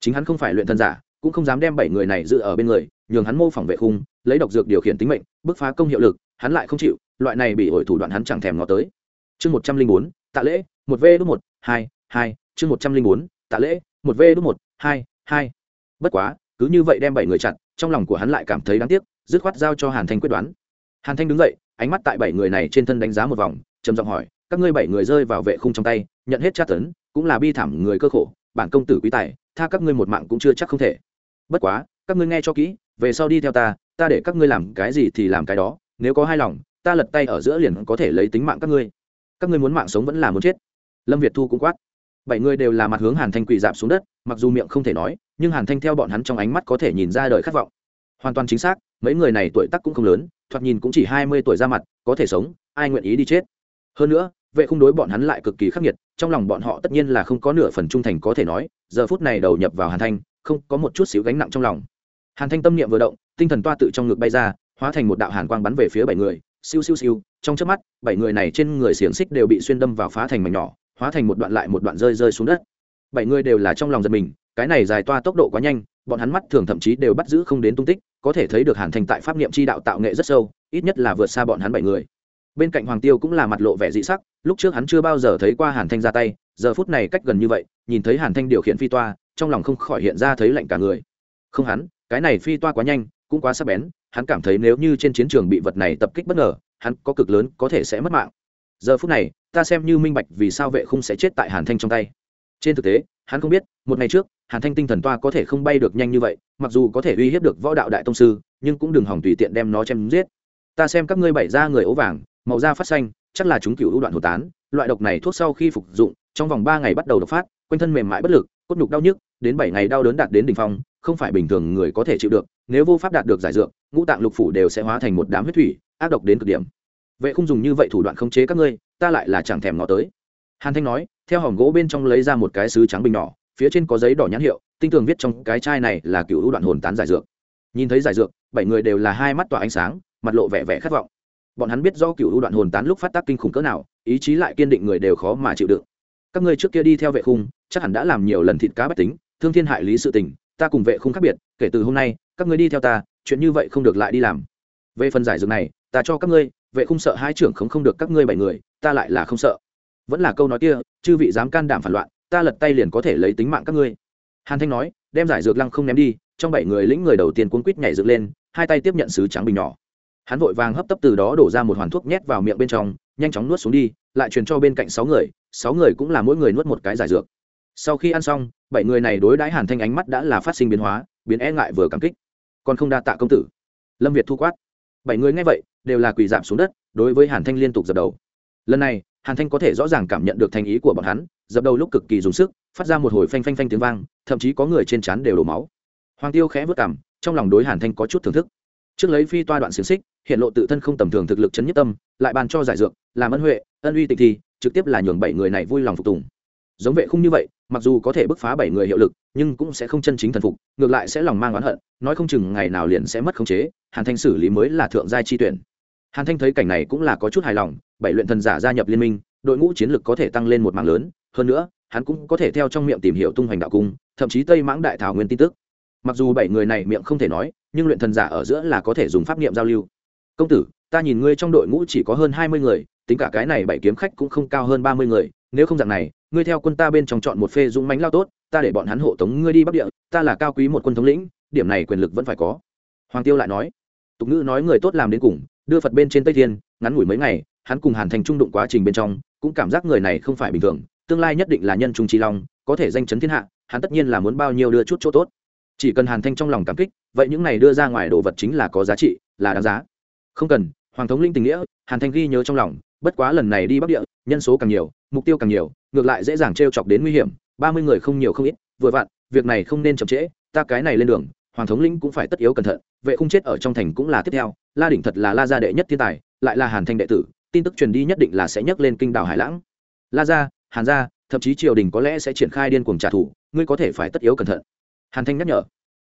Chính hắn không phải luyện thần giả, cũng không dám đem bảy người này giữ ở bên người, nhường hắn mô phỏng vệ khung, lấy độc dược điều khiển tính mệnh bức phá công hiệu lực, hắn lại không chịu, loại này bị ổi thủ đoạn hắn chẳng thèm ngó tới. Chương một trăm linh bốn, tạ lễ, một v đúc một, hai hai, chương một trăm linh bốn, tạ lễ, một v đúc một, hai hai. Bất quá, cứ như vậy đem bảy người chặn, trong lòng của hắn lại cảm thấy đáng tiếc, dứt khoát giao cho hàn thanh quyết đoán. Hàn thanh đứng dậy, ánh mắt tại bảy người này trên thân đánh giá một vòng, trầm giọng hỏi, các ngươi bảy người rơi vào vệ khung trong tay, nhận hết tra tấn, cũng là bi thảm người cơ khổ bản công tử quý tài, tha các ngươi một mạng cũng chưa chắc không thể. Bất quá, các ngươi nghe cho kỹ, về sau đi theo ta ta để các ngươi làm cái gì thì làm cái đó, nếu có hai lòng, ta lật tay ở giữa liền có thể lấy tính mạng các ngươi. Các ngươi muốn mạng sống vẫn là muốn chết. Lâm việt thu cũng quát. Bảy người đều là mặt hướng hàn thanh quỳ dạp xuống đất, mặc dù miệng không thể nói, nhưng hàn thanh theo bọn hắn trong ánh mắt có thể nhìn ra đời khát vọng. Hoàn toàn chính xác, mấy người này tuổi tác cũng không lớn, thoạt nhìn cũng chỉ hai mươi tuổi ra mặt, có thể sống, ai nguyện ý đi chết? Hơn nữa vệ không đối bọn hắn lại cực kỳ khắc nghiệt, trong lòng bọn họ tất nhiên là không có nửa phần trung thành có thể nói, giờ phút này đầu nhập vào hàn thanh, không có một chút xíu gánh nặng trong lòng. Hàn thanh tâm niệm vừa động, tinh thần toa tự trong ngực bay ra, hóa thành một đạo hàn quang bắn về phía bảy người, siêu siêu siêu, trong chớp mắt, bảy người này trên người xiềng xích đều bị xuyên đâm vào phá thành mảnh nhỏ, hóa thành một đoạn lại một đoạn rơi rơi xuống đất. Bảy người đều là trong lòng giật mình, cái này dài toa tốc độ quá nhanh, bọn hắn mắt thường thậm chí đều bắt giữ không đến tung tích, có thể thấy được hàn thành tại pháp niệm chi đạo tạo nghệ rất sâu, ít nhất là vượt xa bọn hắn bảy người bên cạnh hoàng tiêu cũng là mặt lộ vẻ dị sắc, lúc trước hắn chưa bao giờ thấy qua hàn thanh ra tay, giờ phút này cách gần như vậy, nhìn thấy hàn thanh điều khiển phi toa, trong lòng không khỏi hiện ra thấy lạnh cả người. Không hắn, cái này phi toa quá nhanh, cũng quá sắc bén, hắn cảm thấy nếu như trên chiến trường bị vật này tập kích bất ngờ, hắn có cực lớn có thể sẽ mất mạng. Giờ phút này, ta xem như minh bạch vì sao vệ không sẽ chết tại hàn thanh trong tay. Trên thực tế, hắn không biết, một ngày trước, hàn thanh tinh thần toa có thể không bay được nhanh như vậy, mặc dù có thể uy hiếp được võ đạo đại tông sư, nhưng cũng đừng hỏng tùy tiện đem nó chém giết. Ta xem các ngươi bảy ra người ố vàng màu da phát xanh, chắc là chúng cựu ưu đoạn hồ tán, loại độc này thuốc sau khi phục dụng, trong vòng ba ngày bắt đầu độc phát, quanh thân mềm mại bất lực, cốt nhục đau nhức, đến bảy ngày đau đớn đạt đến đỉnh phong, không phải bình thường người có thể chịu được, nếu vô pháp đạt được giải dược, ngũ tạng lục phủ đều sẽ hóa thành một đám huyết thủy, ác độc đến cực điểm. Vệ không dùng như vậy thủ đoạn khống chế các ngươi, ta lại là chẳng thèm ngó tới. Hàn thanh nói, theo hòm gỗ bên trong lấy ra một cái sứ trắng bình nhỏ, phía trên có giấy đỏ nhãn hiệu, tinh tường viết trong cái chai này là cựu đoạn hồn tán giải dược. Nhìn thấy giải dược, bảy người đều là hai mắt tỏa ánh sáng, mặt lộ vẻ vẻ khát vọng bọn hắn biết do cựu đoạn hồn tán lúc phát tác kinh khủng cỡ nào, ý chí lại kiên định người đều khó mà chịu đựng. Các ngươi trước kia đi theo vệ khung, chắc hẳn đã làm nhiều lần thịt cá bách tính, thương thiên hại lý sự tình, ta cùng vệ khung khác biệt, kể từ hôm nay, các ngươi đi theo ta, chuyện như vậy không được lại đi làm. Về phần giải dược này, ta cho các ngươi, vệ khung sợ hai trưởng không không được các ngươi bảy người, ta lại là không sợ. Vẫn là câu nói kia, chư vị dám can đảm phản loạn, ta lật tay liền có thể lấy tính mạng các ngươi. Hàn thanh nói, đem giải dược lăng không ném đi, trong bảy người lĩnh người đầu tiên cuốn quýt nhảy dựng lên, hai tay tiếp nhận sứ trắng bình nhỏ hắn vội vàng hấp tấp từ đó đổ ra một hoàn thuốc nhét vào miệng bên trong, nhanh chóng nuốt xuống đi, lại truyền cho bên cạnh sáu người sáu người cũng là mỗi người nuốt một cái giải dược. Sau khi ăn xong, bảy người này đối đãi hàn thanh ánh mắt đã là phát sinh biến hóa, biến e ngại vừa cảm kích. Còn không đa tạ công tử. Lâm việt thu quát. Bảy người nghe vậy, đều là quỳ giảm xuống đất, đối với hàn thanh liên tục dập đầu. Lần này, hàn thanh có thể rõ ràng cảm nhận được thành ý của bọn hắn, dập đầu lúc cực kỳ dùng sức, phát ra một hồi phanh phanh phanh tiếng vang, thậm chí có người trên chán đều đổ máu. Hoàng tiêu khẽ vất cảm trong lòng đối hàn thanh có chút thưởng thức. Trước lấy phi toa đoạn xiềng xích hiện lộ tự thân không tầm thường thực lực chấn nhất tâm, lại bàn cho giải dược, làm ân huệ, ân uy tịch thi trực tiếp là nhường bảy người này vui lòng phục tùng. Giống vệ không như vậy, mặc dù có thể bức phá bảy người hiệu lực, nhưng cũng sẽ không chân chính thần phục, ngược lại sẽ lòng mang oán hận, nói không chừng ngày nào liền sẽ mất khống chế, hàn thanh xử lý mới là thượng giai chi tuyển. Hàn thanh thấy cảnh này cũng là có chút hài lòng, bảy luyện thần giả gia nhập liên minh, đội ngũ chiến lực có thể tăng lên một mạng lớn, hơn nữa, hắn cũng có thể theo trong miệng tìm hiểu tung hoành đạo cung, thậm chí tây mãng đại thảo nguyên tin tức. Mặc dù bảy người này miệng không thể nói, nhưng luyện thần giả ở giữa là có thể dùng pháp niệm giao lưu công tử, ta nhìn ngươi trong đội ngũ chỉ có hơn hai mươi người, tính cả cái này bảy kiếm khách cũng không cao hơn ba mươi người, nếu không dạng này, ngươi theo quân ta bên trong chọn một phê dũng mánh lao tốt, ta để bọn hắn hộ tống ngươi đi bắc địa, ta là cao quý một quân thống lĩnh, điểm này quyền lực vẫn phải có. Hoàng tiêu lại nói. Tục ngữ nói người tốt làm đến cùng, đưa phật bên trên tây thiên, ngắn ngủi mấy ngày, hắn cùng hàn thành trung đụng quá trình bên trong, cũng cảm giác người này không phải bình thường, tương lai nhất định là nhân trung trí long, có thể danh chấn thiên hạ, hắn tất nhiên là muốn bao nhiêu đưa chút chỗ tốt. Chỉ cần hàn thanh trong lòng cảm kích, vậy những này đưa ra ngoài đồ vật chính là có giá trị, là đáng giá không cần, hoàng thống linh tình nghĩa, hàn thanh ghi nhớ trong lòng, bất quá lần này đi bắc địa, nhân số càng nhiều, mục tiêu càng nhiều, ngược lại dễ dàng t r e o chọc đến nguy hiểm, ba mươi người không nhiều không ít, vừa vặn, việc này không nên chậm trễ, ta cái này lên đường, hoàng thống linh cũng phải tất yếu cẩn thận, vệ không chết ở trong thành cũng là tiếp theo, la đỉnh thật là la gia đệ nhất thiên tài, lại là hàn thanh đệ tử, tin tức truyền đi nhất định là sẽ nhắc lên kinh đảo hải lãng. La gia, hàn gia, thậm chí triều đình có lẽ sẽ triển khai điên cuồng trả thù, ngươi có thể phải tất yếu cẩn thận. Hàn thanh nhắc nhở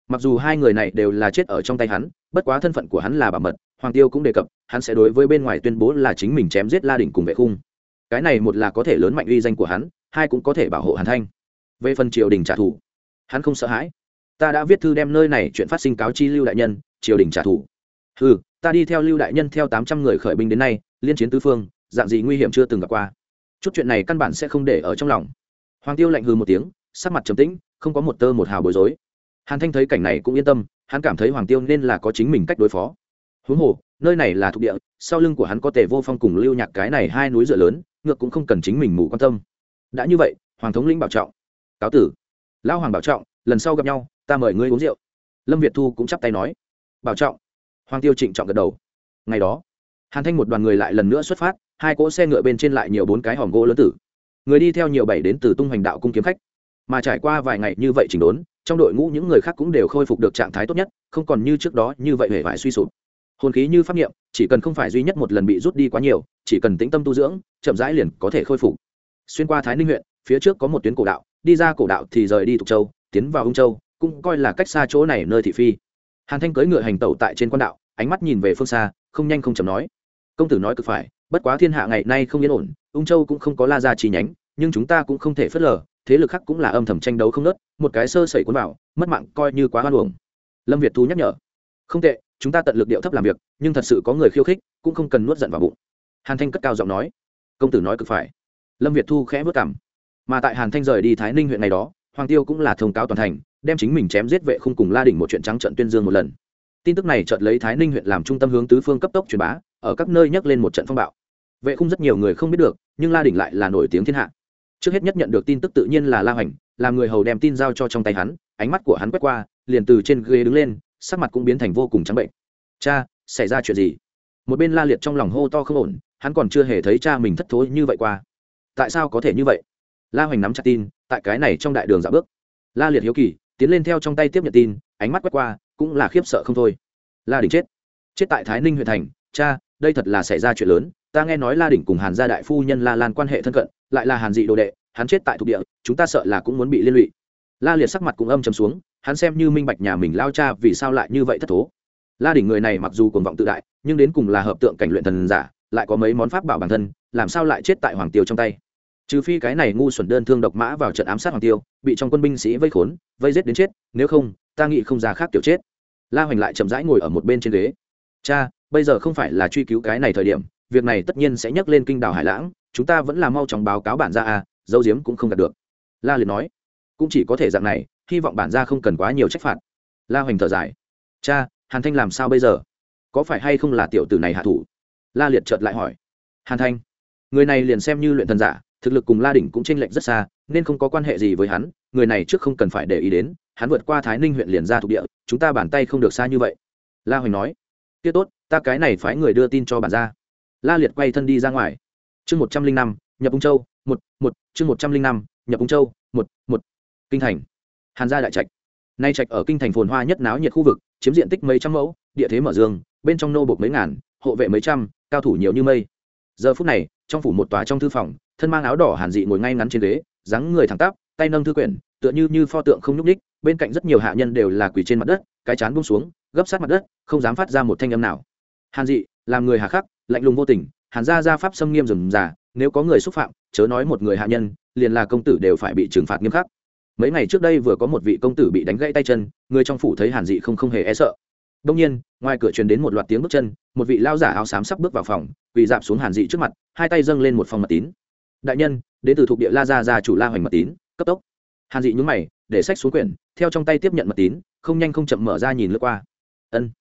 mặc dù hai người này đều là chết ở trong tay hắn, bất quá thân phận của hắn là bảo mật, hoàng tiêu cũng đề cập, hắn sẽ đối với bên ngoài tuyên bố là chính mình chém giết la đỉnh cùng vệ khung. Cái này một là có thể lớn mạnh uy danh của hắn, hai cũng có thể bảo hộ hàn thanh. Về phần triều đình trả thù, hắn không sợ hãi. Ta đã viết thư đem nơi này chuyện phát sinh cáo chi lưu đại nhân, triều đình trả thù. Ừ ta đi theo lưu đại nhân theo tám trăm người khởi binh đến nay, liên chiến tứ phương, dạng gì nguy hiểm chưa từng gặp qua. Chút chuyện này căn bản sẽ không để ở trong lòng. Hoàng tiêu lạnh hư một tiếng, sắc mặt trầm tĩnh, không có một tơ một hào bối rối hàn thanh thấy cảnh này cũng yên tâm, hắn cảm thấy hoàng tiêu nên là có chính mình cách đối phó. Huống hồ, nơi này là thuộc địa, sau lưng của hắn có tề vô phong cùng lưu nhạc cái này hai núi dựa lớn, ngược cũng không cần chính mình mù quan tâm. Đã như vậy, hoàng thống lĩnh bảo trọng. Cáo tử. Lão hoàng bảo trọng, lần sau gặp nhau, ta mời ngươi uống rượu. Lâm việt thu cũng chắp tay nói. Bảo trọng. Hoàng tiêu trịnh trọng gật đầu. Ngày đó, hàn thanh một đoàn người lại lần nữa xuất phát, hai cỗ xe ngựa bên trên lại nhiều bốn cái hòm gỗ lớn tử. Người đi theo nhiều bảy đến từ tung hoành đạo cung kiếm khách. Mà trải qua vài ngày như vậy chỉnh đốn trong đội ngũ những người khác cũng đều khôi phục được trạng thái tốt nhất, không còn như trước đó như vậy hề vải suy sụp. Hồn khí như pháp nghiệm chỉ cần không phải duy nhất một lần bị rút đi quá nhiều, chỉ cần tĩnh tâm tu dưỡng, chậm rãi liền có thể khôi phục. Xuyên qua thái ninh huyện, phía trước có một tuyến cổ đạo, đi ra cổ đạo thì rời đi thục châu, tiến vào ung châu, cũng coi là cách xa chỗ này nơi thị phi. Hàn thanh cưỡi ngựa hành tẩu tại trên quan đạo, ánh mắt nhìn về phương xa, không nhanh không chậm nói. Công tử nói cực phải, bất quá thiên hạ ngày nay không yên ổn ung châu cũng không có la ra chi nhánh, nhưng chúng ta cũng không thể phớt lờ thế lực khác cũng là âm thầm tranh đấu không nớt, một cái sơ sẩy cuốn vào, mất mạng coi như quá hoan hồng lâm việt thu nhắc nhở, không tệ, chúng ta tận lực điệu thấp làm việc, nhưng thật sự có người khiêu khích, cũng không cần nuốt giận vào bụng. Hàn thanh cất cao giọng nói, công tử nói cực phải. Lâm việt thu khẽ vất cảm mà tại hàn thanh rời đi thái ninh huyện này đó, hoàng tiêu cũng là thông cáo toàn thành, đem chính mình chém giết vệ không cùng la đỉnh một chuyện trắng trận tuyên dương một lần. Tin tức này chợt lấy thái ninh huyện làm trung tâm hướng tứ phương cấp tốc truyền bá, ở các nơi nhắc lên một trận phong bạo. Vệ khung rất nhiều người không biết được, nhưng la đỉnh lại là nổi tiếng thiên hạ trước hết nhất nhận được tin tức tự nhiên là la hoành làm người hầu đem tin giao cho trong tay hắn, ánh mắt của hắn quét qua, liền từ trên ghế đứng lên, sắc mặt cũng biến thành vô cùng trắng bệnh. Cha, xảy ra chuyện gì? Một bên la liệt trong lòng hô to không ổn, hắn còn chưa hề thấy cha mình thất thối như vậy qua. Tại sao có thể như vậy? La hoành nắm chặt tin, tại cái này trong đại đường dạo bước. La liệt hiếu kỳ, tiến lên theo trong tay tiếp nhận tin, ánh mắt quét qua, cũng là khiếp sợ không thôi. La đỉnh chết. Chết tại thái ninh huyện thành. Cha, đây thật là xảy ra chuyện lớn. Ta nghe nói la đỉnh cùng hàn gia đại phu nhân la lan quan hệ thân cận lại là hàn dị đồ đệ, hắn chết tại thuộc địa, chúng ta sợ là cũng muốn bị liên lụy. La liệt sắc mặt cũng âm chầm xuống, hắn xem như minh bạch nhà mình lao cha vì sao lại như vậy thất thố. La đỉnh người này mặc dù còn vọng tự đại, nhưng đến cùng là hợp tượng cảnh luyện thần giả, lại có mấy món pháp bảo bản thân, làm sao lại chết tại hoàng tiêu trong tay? Trừ phi cái này ngu xuẩn đơn thương độc mã vào trận ám sát hoàng tiêu, bị trong quân binh sĩ vây khốn, vây giết đến chết, nếu không, ta nghĩ không ra khác kiểu chết. La hoành lại chậm rãi ngồi ở một bên trên ghế. Cha, bây giờ không phải là truy cứu cái này thời điểm, việc này tất nhiên sẽ nhắc lên kinh đảo hải lãng chúng ta vẫn là mau chóng báo cáo bản ra à dấu diếm cũng không đạt được. La liền nói, cũng chỉ có thể dạng này, hy vọng bản ra không cần quá nhiều trách phạt. La hoành thở dài, cha, hàn thanh làm sao bây giờ? Có phải hay không là tiểu tử này hạ thủ? La liệt chợt lại hỏi, hàn thanh, người này liền xem như luyện thần giả, thực lực cùng la đỉnh cũng tranh lệch rất xa, nên không có quan hệ gì với hắn, người này trước không cần phải để ý đến, hắn vượt qua thái ninh huyện liền ra thuộc địa, chúng ta bàn tay không được xa như vậy. La hoành nói tiết tốt, ta cái này phái người đưa tin cho bản ra la liệt quay thân đi ra ngoài chương một trăm linh năm, nhập ung châu, một một, chương một trăm linh năm, nhập ung châu, một một. Kinh thành. Hàn gia đại trạch. Nay trạch ở kinh thành phồn hoa nhất náo nhiệt khu vực, chiếm diện tích mấy trăm mẫu, địa thế mở dương, bên trong nô bộc mấy ngàn, hộ vệ mấy trăm, cao thủ nhiều như mây. Giờ phút này, trong phủ một tòa trong thư phòng, thân mang áo đỏ hàn dị ngồi ngay ngắn trên ghế, dáng người thẳng tắp, tay nâng thư quyển, tựa như như pho tượng không nhúc ních bên cạnh rất nhiều hạ nhân đều là quỳ trên mặt đất, cái chán buông xuống, gấp sát mặt đất, không dám phát ra một thanh âm nào. Hàn dị, làm người hà khắc, lạnh lùng vô tình hàn gia gia pháp xâm nghiêm rừng già, nếu có người xúc phạm, chớ nói một người hạ nhân, liền là công tử đều phải bị trừng phạt nghiêm khắc. Mấy ngày trước đây vừa có một vị công tử bị đánh gãy tay chân, người trong phủ thấy hàn dị không không hề e sợ. Đông nhiên, ngoài cửa truyền đến một loạt tiếng bước chân, một vị lao giả áo xám sắp bước vào phòng, quỳ dạp xuống hàn dị trước mặt, hai tay dâng lên một phòng mật tín. Đại nhân, đến từ thuộc địa la gia gia chủ la hoành mật tín, cấp tốc. Hàn dị nhúng mày, để sách xuống quyển, theo trong tay tiếp nhận mật tín, không nhanh không chậm mở ra nhìn lướt qua. Ân.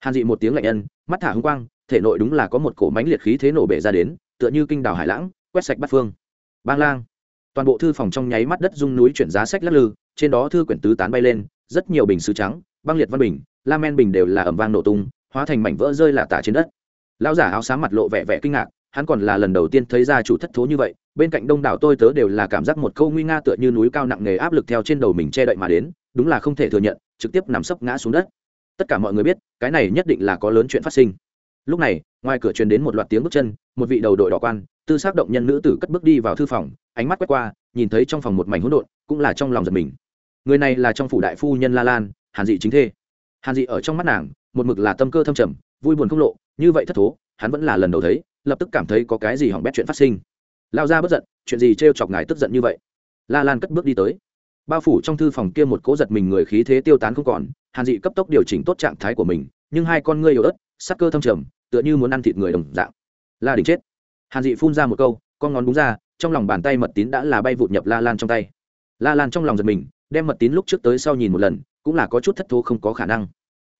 Hàn dị một tiếng lạnh ân, mắt thả hưng quang thể nội đúng là có một cổ mánh liệt khí thế nổ bể ra đến, tựa như kinh đảo hải lãng, quét sạch bắt phương. Bang lang. Toàn bộ thư phòng trong nháy mắt đất rung núi chuyển giá sách lắc lư, trên đó thư quyển tứ tán bay lên, rất nhiều bình sứ trắng, băng liệt văn bình, la men bình đều là ẩm vang nổ tung, hóa thành mảnh vỡ rơi lả tả trên đất. Lão giả áo sáng mặt lộ vẻ vẻ kinh ngạc, hắn còn là lần đầu tiên thấy gia chủ thất thố như vậy, bên cạnh đông đảo tôi tớ đều là cảm giác một câu nguy nga tựa như núi cao nặng nề áp lực theo trên đầu mình che đậy mà đến, đúng là không thể thừa nhận, trực tiếp nằm sấp ngã xuống đất. Tất cả mọi người biết, cái này nhất định là có lớn chuyện phát sinh lúc này, ngoài cửa truyền đến một loạt tiếng bước chân, một vị đầu đội đỏ quan, tư xác động nhân nữ tử cất bước đi vào thư phòng, ánh mắt quét qua, nhìn thấy trong phòng một mảnh hỗn độn, cũng là trong lòng giật mình. Người này là trong phủ đại phu nhân la lan, hàn dị chính thê. Hàn dị ở trong mắt nàng, một mực là tâm cơ thâm trầm, vui buồn không lộ, như vậy thất thố, hắn vẫn là lần đầu thấy, lập tức cảm thấy có cái gì hỏng bét chuyện phát sinh. Lao ra bất giận, chuyện gì trêu chọc ngài tức giận như vậy? La lan cất bước đi tới. Bao phủ trong thư phòng kia một cố giật mình người khí thế tiêu tán không còn, hàn dị cấp tốc điều chỉnh tốt trạng thái của mình, nhưng hai con ngươi yếu ớt, sắc cơ thâm trầm tựa như muốn ăn thịt người đồng dạng. La đình chết. Hàn dị phun ra một câu, con ngón búng ra, trong lòng bàn tay mật tín đã là bay vụt nhập la lan trong tay. La lan trong lòng giật mình, đem mật tín lúc trước tới sau nhìn một lần, cũng là có chút thất thố không có khả năng.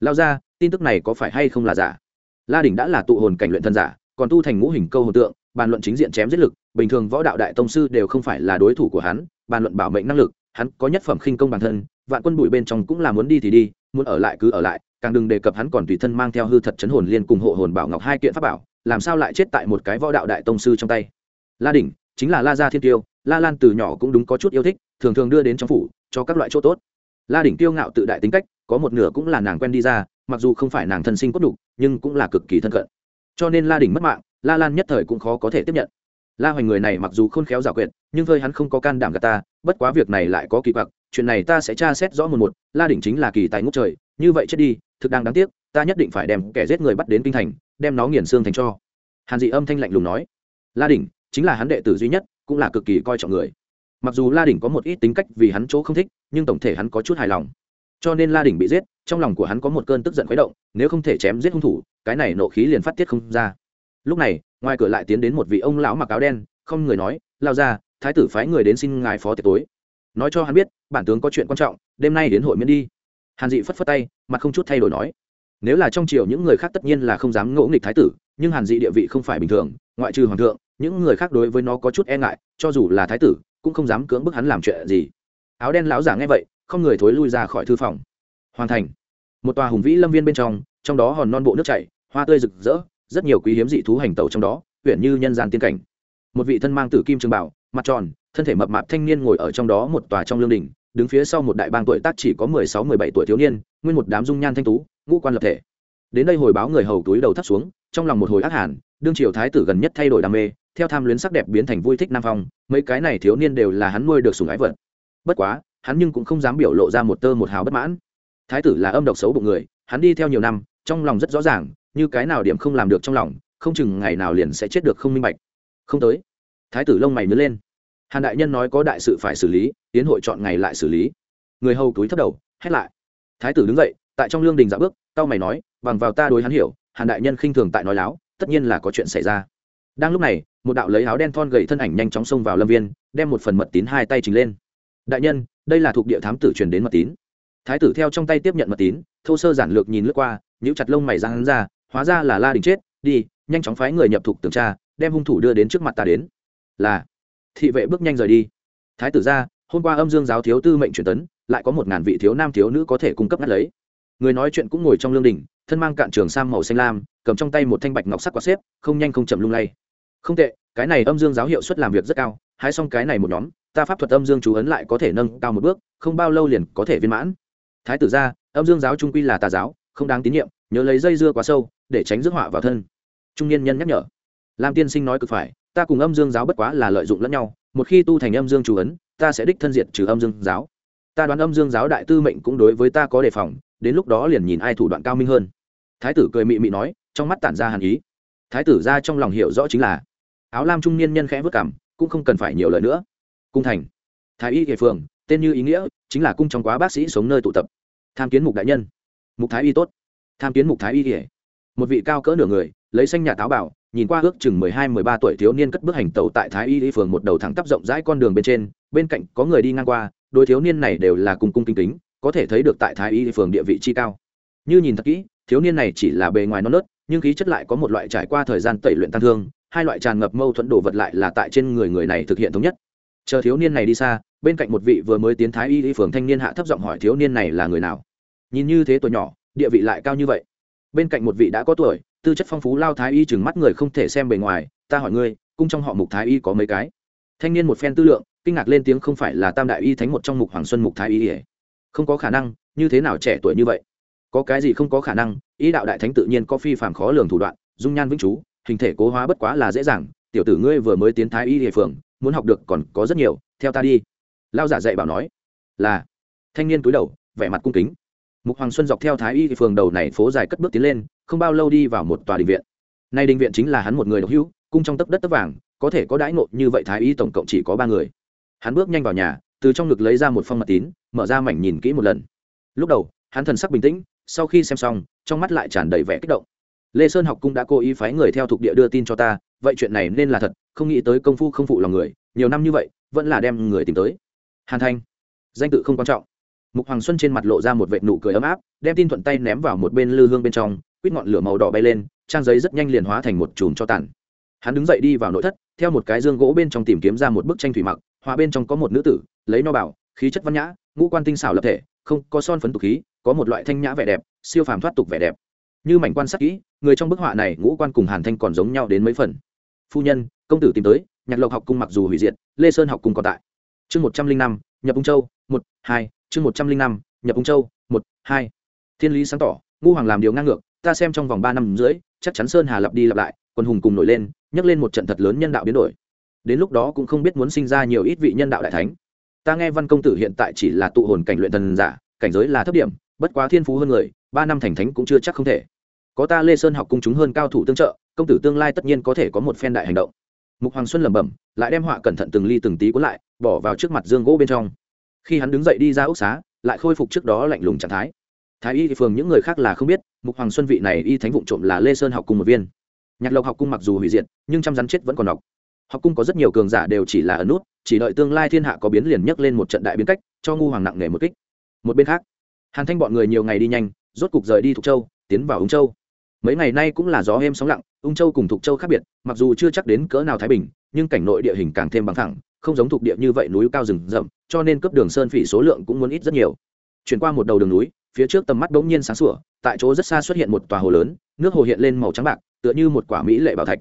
Lao ra, tin tức này có phải hay không là giả? La đình đã là tụ hồn cảnh luyện thân giả, còn tu thành ngũ hình câu hồn tượng, bàn luận chính diện chém giết lực, bình thường võ đạo đại tông sư đều không phải là đối thủ của hắn, bàn luận bảo mệnh năng lực hắn có nhất phẩm khinh công bản thân, vạn quân bụi bên trong cũng là muốn đi thì đi, muốn ở lại cứ ở lại, càng đừng đề cập hắn còn tùy thân mang theo hư thật chấn hồn liên cùng hộ hồn bảo ngọc hai kiện pháp bảo, làm sao lại chết tại một cái võ đạo đại tông sư trong tay. La đỉnh, chính là la gia thiên tiêu, la lan từ nhỏ cũng đúng có chút yêu thích, thường thường đưa đến trong phủ, cho các loại chỗ tốt. La đỉnh tiêu ngạo tự đại tính cách, có một nửa cũng là nàng quen đi ra, mặc dù không phải nàng thân sinh cốt đục nhưng cũng là cực kỳ thân cận. Cho nên la đỉnh mất mạng, la lan nhất thời cũng khó có thể tiếp nhận. La hoành người này mặc dù khôn khéo giả quyệt, nhưng với hắn không có can đảm gà ta bất quá việc này lại có kỳ quặc, chuyện này ta sẽ tra xét rõ một một, la đỉnh chính là kỳ tài ngút trời, như vậy chết đi, thực đang đáng tiếc, ta nhất định phải đem kẻ giết người bắt đến kinh thành, đem nó nghiền xương thành cho. Hàn dị âm thanh lạnh lùng nói. La đỉnh, chính là hắn đệ tử duy nhất, cũng là cực kỳ coi trọng người. Mặc dù la đỉnh có một ít tính cách vì hắn chỗ không thích, nhưng tổng thể hắn có chút hài lòng. Cho nên la đỉnh bị giết, trong lòng của hắn có một cơn tức giận khuấy động, nếu không thể chém giết hung thủ, cái này nộ khí liền phát tiết không ra. Lúc này, ngoài cửa lại tiến đến một vị ông lão mặc áo đen, không người nói lao ra thái tử phái người đến xin ngài phó tiệc tối. Nói cho hắn biết, bản tướng có chuyện quan trọng, đêm nay đến hội miễn đi. Hàn dị phất phất tay, mặt không chút thay đổi nói. Nếu là trong triều những người khác tất nhiên là không dám ngỗ nghịch thái tử, nhưng hàn dị địa vị không phải bình thường, ngoại trừ hoàng thượng, những người khác đối với nó có chút e ngại, cho dù là thái tử, cũng không dám cưỡng bức hắn làm chuyện gì. Áo đen lão giả nghe vậy, không người thối lui ra khỏi thư phòng. Hoàn thành. Một tòa hùng vĩ lâm viên bên trong trong đó hòn non bộ nước chảy, hoa tươi rực rỡ, rất nhiều quý hiếm dị thú hành tẩu trong đó, huyện như nhân gian tiên cảnh. Một vị thân mang tử kim trường bảo mặt tròn, thân thể mập mạp thanh niên ngồi ở trong đó một tòa trong lương đình đứng phía sau một đại bang tuổi tác chỉ có mười sáu, mười bảy tuổi thiếu niên, nguyên một đám dung nhan thanh tú, ngũ quan lập thể. Đến đây hồi báo người hầu túi đầu thắt xuống, trong lòng một hồi ác hàn, đương triều thái tử gần nhất thay đổi đam mê, theo tham luyến sắc đẹp biến thành vui thích nam phong, mấy cái này thiếu niên đều là hắn nuôi được sùng ái vật. Bất quá, hắn nhưng cũng không dám biểu lộ ra một tơ một hào bất mãn. Thái tử là âm độc xấu bụng người, hắn đi theo nhiều năm, trong lòng rất rõ ràng, như cái nào điểm không làm được trong lòng, không chừng ngày nào liền sẽ chết được không minh bạch. Không tới thái tử lông mày nhớ lên. Hàn đại nhân nói có đại sự phải xử lý, tiến hội chọn ngày lại xử lý. Người hầu túi thấp đầu, hét lại. Thái tử đứng dậy, tại trong lương đình dạ bước tao mày nói, bằng vào ta đối hắn hiểu, hàn đại nhân khinh thường tại nói láo, tất nhiên là có chuyện xảy ra. Đang lúc này, một đạo lấy áo đen thon gầy thân ảnh nhanh chóng xông vào lâm viên, đem một phần mật tín hai tay trình lên. Đại nhân, đây là thuộc địa thám tử truyền đến mật tín. Thái tử theo trong tay tiếp nhận mật tín, thô sơ giản lược nhìn lướt qua nhũ chặt lông mày ra hắn ra hóa ra là la đình chết, đi, nhanh chóng phái người nhập thục tường tra, đem hung thủ đưa đến trước mặt ta đến là, thị vệ bước nhanh rời đi. Thái tử ra, hôm qua âm dương giáo thiếu tư mệnh truyền tấn, lại có một ngàn vị thiếu nam thiếu nữ có thể cung cấp ngắt lấy. Người nói chuyện cũng ngồi trong lương đình thân mang cạn trường sam màu xanh lam, cầm trong tay một thanh bạch ngọc sắc quạt xếp, không nhanh không chậm lung lay. Không tệ, cái này âm dương giáo hiệu suất làm việc rất cao, hái xong cái này một nhóm, ta pháp thuật âm dương chú ấn lại có thể nâng cao một bước, không bao lâu liền có thể viên mãn. Thái tử ra, âm dương giáo trung quy là tà giáo, không đáng tín nhiệm, nhớ lấy dây dưa quá sâu, để tránh rước họa vào thân. Trung niên nhân nhắc nhở. Lam tiên sinh nói cực phải ta cùng âm dương giáo bất quá là lợi dụng lẫn nhau, một khi tu thành âm dương chủ ấn, ta sẽ đích thân diệt trừ âm dương giáo. Ta đoán âm dương giáo đại tư mệnh cũng đối với ta có đề phòng, đến lúc đó liền nhìn ai thủ đoạn cao minh hơn. Thái tử cười mị mị nói, trong mắt tản ra hàn ý. Thái tử ra trong lòng hiểu rõ chính là, áo lam trung niên nhân khẽ vất cảm, cũng không cần phải nhiều lời nữa. Cung thành. Thái y kể phường tên như ý nghĩa, chính là cung trong quá bác sĩ sống nơi tụ tập. Tham kiến mục đại nhân. Mục thái y tốt. Tham kiến mục thái y kể một vị cao cỡ nửa người, lấy xanh nhà táo bảo nhìn qua ước chừng mười hai, mười ba tuổi thiếu niên cất bước hành tẩu tại thái y phường một đầu thẳng tắp rộng rãi con đường bên trên, bên cạnh có người đi ngang qua, đôi thiếu niên này đều là cùng cung kính kính, có thể thấy được tại thái y phường địa vị chi cao. Như nhìn thật kỹ, thiếu niên này chỉ là bề ngoài non nớt, nhưng khí chất lại có một loại trải qua thời gian tẩy luyện tăng thương, hai loại tràn ngập mâu thuẫn đồ vật lại là tại trên người người này thực hiện thống nhất. Chờ thiếu niên này đi xa, bên cạnh một vị vừa mới tiến thái y y phường thanh niên hạ thấp giọng hỏi thiếu niên này là người nào. Nhìn như thế tuổi nhỏ, địa vị lại cao như vậy. Bên cạnh một vị đã có tuổi tư chất phong phú lao thái y chừng mắt người không thể xem bề ngoài, ta hỏi ngươi, cung trong họ mục thái y có mấy cái? Thanh niên một phen tư lượng, kinh ngạc lên tiếng không phải là tam đại y thánh một trong mục hoàng xuân mục thái y không có khả năng, như thế nào trẻ tuổi như vậy? Có cái gì không có khả năng ý đạo đại thánh tự nhiên có phi phạm khó lường thủ đoạn, dung nhan vĩnh chú, hình thể cố hóa bất quá là dễ dàng, tiểu tử ngươi vừa mới tiến thái y địa phường, muốn học được còn có rất nhiều, theo ta đi. Lao giả dạy bảo nói, là. Thanh niên cúi đầu, vẻ mặt cung kính. Mục hoàng xuân dọc theo thái y phường đầu này phố dài cất bước tiến lên không bao lâu đi vào một tòa đình viện. Nay đình viện chính là hắn một người độc hữu, cung trong tấc đất tấc vàng, có thể có đãi ngộ như vậy thái y tổng cộng chỉ có ba người. Hắn bước nhanh vào nhà, từ trong ngực lấy ra một phong mật tín, mở ra mảnh nhìn kỹ một lần. Lúc đầu, hắn thần sắc bình tĩnh, sau khi xem xong, trong mắt lại tràn đầy vẻ kích động. Lê sơn học cung đã cố ý phái người theo thuộc địa đưa tin cho ta, vậy chuyện này nên là thật, không nghĩ tới công phu không phụ lòng người, nhiều năm như vậy, vẫn là đem người tìm tới. Hàn thanh, danh tự không quan trọng. Mục hoàng xuân trên mặt lộ ra một vệ nụ cười ấm áp, đem tin thuận tay ném vào một bên lư hương bên trong quýt ngọn lửa màu đỏ bay lên, trang giấy rất nhanh liền hóa thành một chùm cho tàn. Hắn đứng dậy đi vào nội thất, theo một cái dương gỗ bên trong tìm kiếm ra một bức tranh thủy mặc hòa bên trong có một nữ tử, lấy no bảo, khí chất văn nhã, ngũ quan tinh xảo lập thể, không có son phấn tục khí, có một loại thanh nhã vẻ đẹp, siêu phàm thoát tục vẻ đẹp. Như mảnh quan sát kỹ, người trong bức họa này ngũ quan cùng hàn thanh còn giống nhau đến mấy phần. Phu nhân, công tử tìm tới, nhạc lộc học cung mặc dù hủy diệt, lê sơn học cung còn tại. Chương một trăm linh năm, nhập ung châu, một, hai, chương một trăm linh năm, nhập ung châu, một, hai. Thiên lý sáng tỏ, ngũ hoàng làm điều ngang ngược ta xem trong vòng ba năm rưỡi, chắc chắn sơn hà lặp đi lặp lại, quân hùng cùng nổi lên nhấc lên một trận thật lớn nhân đạo biến đổi. Đến lúc đó cũng không biết muốn sinh ra nhiều ít vị nhân đạo đại thánh. Ta nghe văn công tử hiện tại chỉ là tụ hồn cảnh luyện thần giả, cảnh giới là thấp điểm, bất quá thiên phú hơn người, ba năm thành thánh cũng chưa chắc không thể. Có ta lê sơn học cung chúng hơn cao thủ tương trợ, công tử tương lai tất nhiên có thể có một phen đại hành động. Mục hoàng xuân lẩm bẩm, lại đem họa cẩn thận từng ly từng tí cuốn lại, bỏ vào trước mặt dương gỗ bên trong. Khi hắn đứng dậy đi ra ốc xá, lại khôi phục trước đó lạnh lùng trạng thái thái y phường những người khác là không biết, mục hoàng xuân vị này y thánh vụ trộm là lê sơn học cung một viên. Nhạc lộc học cung mặc dù hủy diệt, nhưng trăm rắn chết vẫn còn học học cung có rất nhiều cường giả đều chỉ là ấn nút, chỉ đợi tương lai thiên hạ có biến liền nhấc lên một trận đại biến cách, cho ngu hoàng nặng nề một kích. Một bên khác, hàn thanh bọn người nhiều ngày đi nhanh, rốt cục rời đi thục châu, tiến vào ung châu. Mấy ngày nay cũng là gió êm sóng lặng, ung châu cùng thục châu khác biệt, mặc dù chưa chắc đến cỡ nào thái bình, nhưng cảnh nội địa hình càng thêm bằng thẳng, không giống thuộc địa như vậy núi cao rừng rậm, cho nên cấp đường sơn phỉ số lượng cũng muốn ít rất nhiều. Chuyển qua một đầu đường núi phía trước tầm mắt bỗng nhiên sáng sủa, tại chỗ rất xa xuất hiện một tòa hồ lớn, nước hồ hiện lên màu trắng bạc, tựa như một quả mỹ lệ bảo thạch.